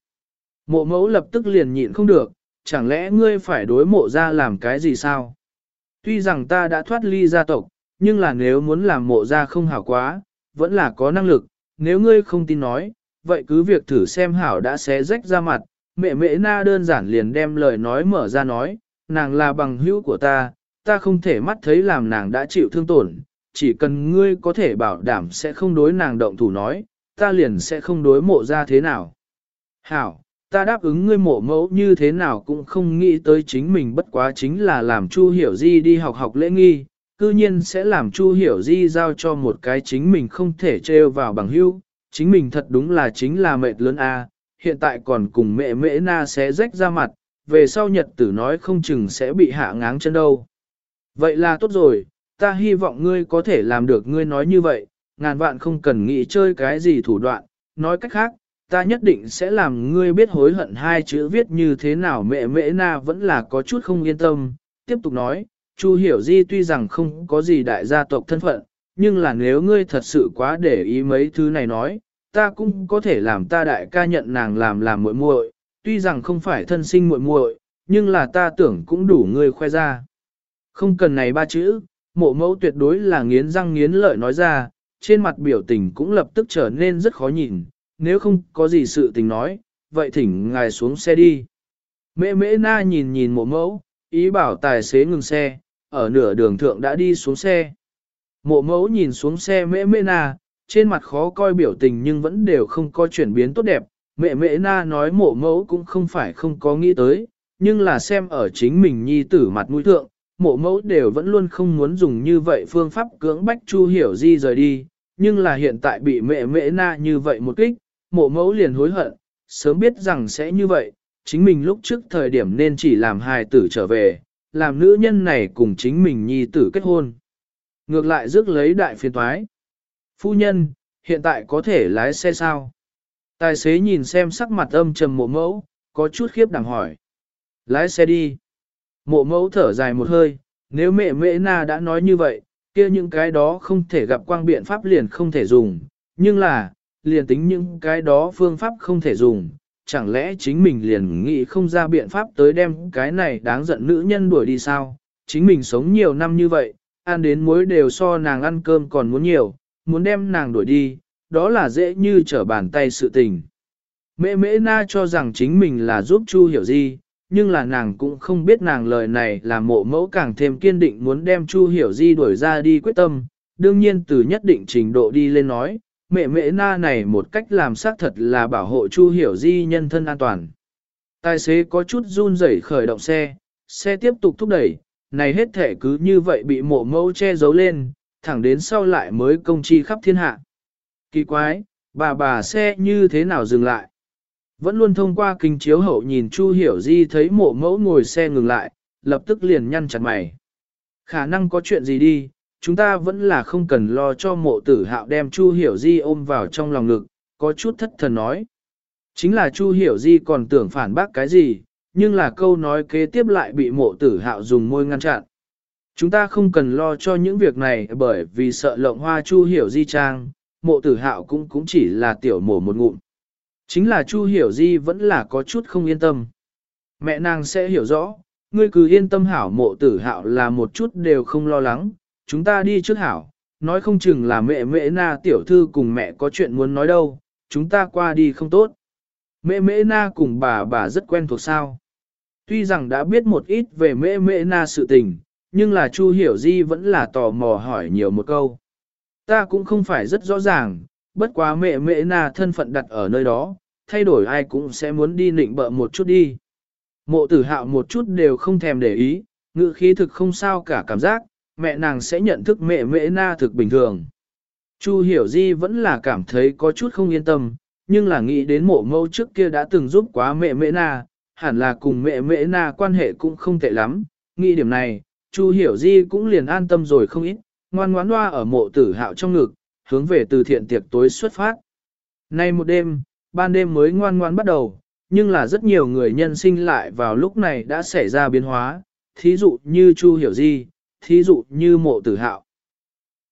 Mộ mẫu lập tức liền nhịn không được, chẳng lẽ ngươi phải đối mộ ra làm cái gì sao? Tuy rằng ta đã thoát ly gia tộc, nhưng là nếu muốn làm mộ ra không hảo quá, vẫn là có năng lực, nếu ngươi không tin nói, vậy cứ việc thử xem hảo đã xé rách ra mặt, mẹ mẹ na đơn giản liền đem lời nói mở ra nói, nàng là bằng hữu của ta, ta không thể mắt thấy làm nàng đã chịu thương tổn, chỉ cần ngươi có thể bảo đảm sẽ không đối nàng động thủ nói, ta liền sẽ không đối mộ ra thế nào. Hảo, ta đáp ứng ngươi mộ mẫu như thế nào cũng không nghĩ tới chính mình bất quá chính là làm Chu Hiểu Di đi học học lễ nghi, cư nhiên sẽ làm Chu Hiểu Di giao cho một cái chính mình không thể trêu vào bằng hữu, chính mình thật đúng là chính là mệt lớn a. hiện tại còn cùng mẹ mễ na sẽ rách ra mặt, về sau nhật tử nói không chừng sẽ bị hạ ngáng chân đâu. Vậy là tốt rồi, ta hy vọng ngươi có thể làm được ngươi nói như vậy, ngàn vạn không cần nghĩ chơi cái gì thủ đoạn, nói cách khác, ta nhất định sẽ làm ngươi biết hối hận hai chữ viết như thế nào mẹ mễ na vẫn là có chút không yên tâm. Tiếp tục nói, Chu Hiểu Di tuy rằng không có gì đại gia tộc thân phận, nhưng là nếu ngươi thật sự quá để ý mấy thứ này nói, ta cũng có thể làm ta đại ca nhận nàng làm làm muội muội, tuy rằng không phải thân sinh muội muội, nhưng là ta tưởng cũng đủ ngươi khoe ra. Không cần này ba chữ, mộ mẫu tuyệt đối là nghiến răng nghiến lợi nói ra, trên mặt biểu tình cũng lập tức trở nên rất khó nhìn, nếu không có gì sự tình nói, vậy thỉnh ngài xuống xe đi. Mễ mễ na nhìn nhìn mộ mẫu, ý bảo tài xế ngừng xe, ở nửa đường thượng đã đi xuống xe. Mộ mẫu nhìn xuống xe mễ mễ na, trên mặt khó coi biểu tình nhưng vẫn đều không có chuyển biến tốt đẹp. Mẹ mẹ na nói mộ mẫu cũng không phải không có nghĩ tới, nhưng là xem ở chính mình nhi tử mặt mũi thượng, mộ mẫu đều vẫn luôn không muốn dùng như vậy phương pháp cưỡng bách Chu Hiểu Di rời đi, nhưng là hiện tại bị mẹ mẹ na như vậy một kích, mộ mẫu liền hối hận, sớm biết rằng sẽ như vậy, chính mình lúc trước thời điểm nên chỉ làm hài tử trở về, làm nữ nhân này cùng chính mình nhi tử kết hôn. Ngược lại rước lấy đại phiền toái. Phu nhân, hiện tại có thể lái xe sao? Tài xế nhìn xem sắc mặt âm trầm mộ mẫu, có chút khiếp đảm hỏi. Lái xe đi. Mộ mẫu thở dài một hơi, nếu mẹ mẹ na đã nói như vậy, kia những cái đó không thể gặp quang biện pháp liền không thể dùng, nhưng là, liền tính những cái đó phương pháp không thể dùng, chẳng lẽ chính mình liền nghĩ không ra biện pháp tới đem cái này đáng giận nữ nhân đuổi đi sao? Chính mình sống nhiều năm như vậy, ăn đến muối đều so nàng ăn cơm còn muốn nhiều, muốn đem nàng đuổi đi, đó là dễ như trở bàn tay sự tình. Mẹ mễ na cho rằng chính mình là giúp Chu hiểu gì, nhưng là nàng cũng không biết nàng lời này là mộ mẫu càng thêm kiên định muốn đem Chu hiểu di đuổi ra đi quyết tâm, đương nhiên từ nhất định trình độ đi lên nói, mẹ mẹ na này một cách làm xác thật là bảo hộ Chu hiểu di nhân thân an toàn. Tài xế có chút run rẩy khởi động xe, xe tiếp tục thúc đẩy, này hết thể cứ như vậy bị mộ mẫu che giấu lên, thẳng đến sau lại mới công chi khắp thiên hạ. Kỳ quái, bà bà xe như thế nào dừng lại? Vẫn luôn thông qua kinh chiếu hậu nhìn Chu Hiểu Di thấy mộ mẫu ngồi xe ngừng lại, lập tức liền nhăn chặt mày. Khả năng có chuyện gì đi, chúng ta vẫn là không cần lo cho mộ tử hạo đem Chu Hiểu Di ôm vào trong lòng ngực, có chút thất thần nói. Chính là Chu Hiểu Di còn tưởng phản bác cái gì, nhưng là câu nói kế tiếp lại bị mộ tử hạo dùng môi ngăn chặn. Chúng ta không cần lo cho những việc này bởi vì sợ lộng hoa Chu Hiểu Di trang, mộ tử hạo cũng cũng chỉ là tiểu mổ một ngụm. Chính là Chu Hiểu Di vẫn là có chút không yên tâm. Mẹ nàng sẽ hiểu rõ, ngươi cứ yên tâm hảo mộ tử hạo là một chút đều không lo lắng, chúng ta đi trước hảo, nói không chừng là mẹ mẹ na tiểu thư cùng mẹ có chuyện muốn nói đâu, chúng ta qua đi không tốt. Mẹ mẹ na cùng bà bà rất quen thuộc sao. Tuy rằng đã biết một ít về mẹ mẹ na sự tình, nhưng là Chu Hiểu Di vẫn là tò mò hỏi nhiều một câu. Ta cũng không phải rất rõ ràng, bất quá mẹ mẹ na thân phận đặt ở nơi đó, thay đổi ai cũng sẽ muốn đi nịnh bợ một chút đi. Mộ tử hạo một chút đều không thèm để ý, ngự khí thực không sao cả cảm giác, mẹ nàng sẽ nhận thức mẹ mẹ na thực bình thường. Chu hiểu di vẫn là cảm thấy có chút không yên tâm, nhưng là nghĩ đến mộ mâu trước kia đã từng giúp quá mẹ mẹ na, hẳn là cùng mẹ mẹ na quan hệ cũng không tệ lắm, nghĩ điểm này, Chu hiểu di cũng liền an tâm rồi không ít, ngoan ngoãn loa ở mộ tử hạo trong ngực, hướng về từ thiện tiệc tối xuất phát. Nay một đêm, ban đêm mới ngoan ngoan bắt đầu, nhưng là rất nhiều người nhân sinh lại vào lúc này đã xảy ra biến hóa, thí dụ như Chu Hiểu Di, thí dụ như mộ tử hạo.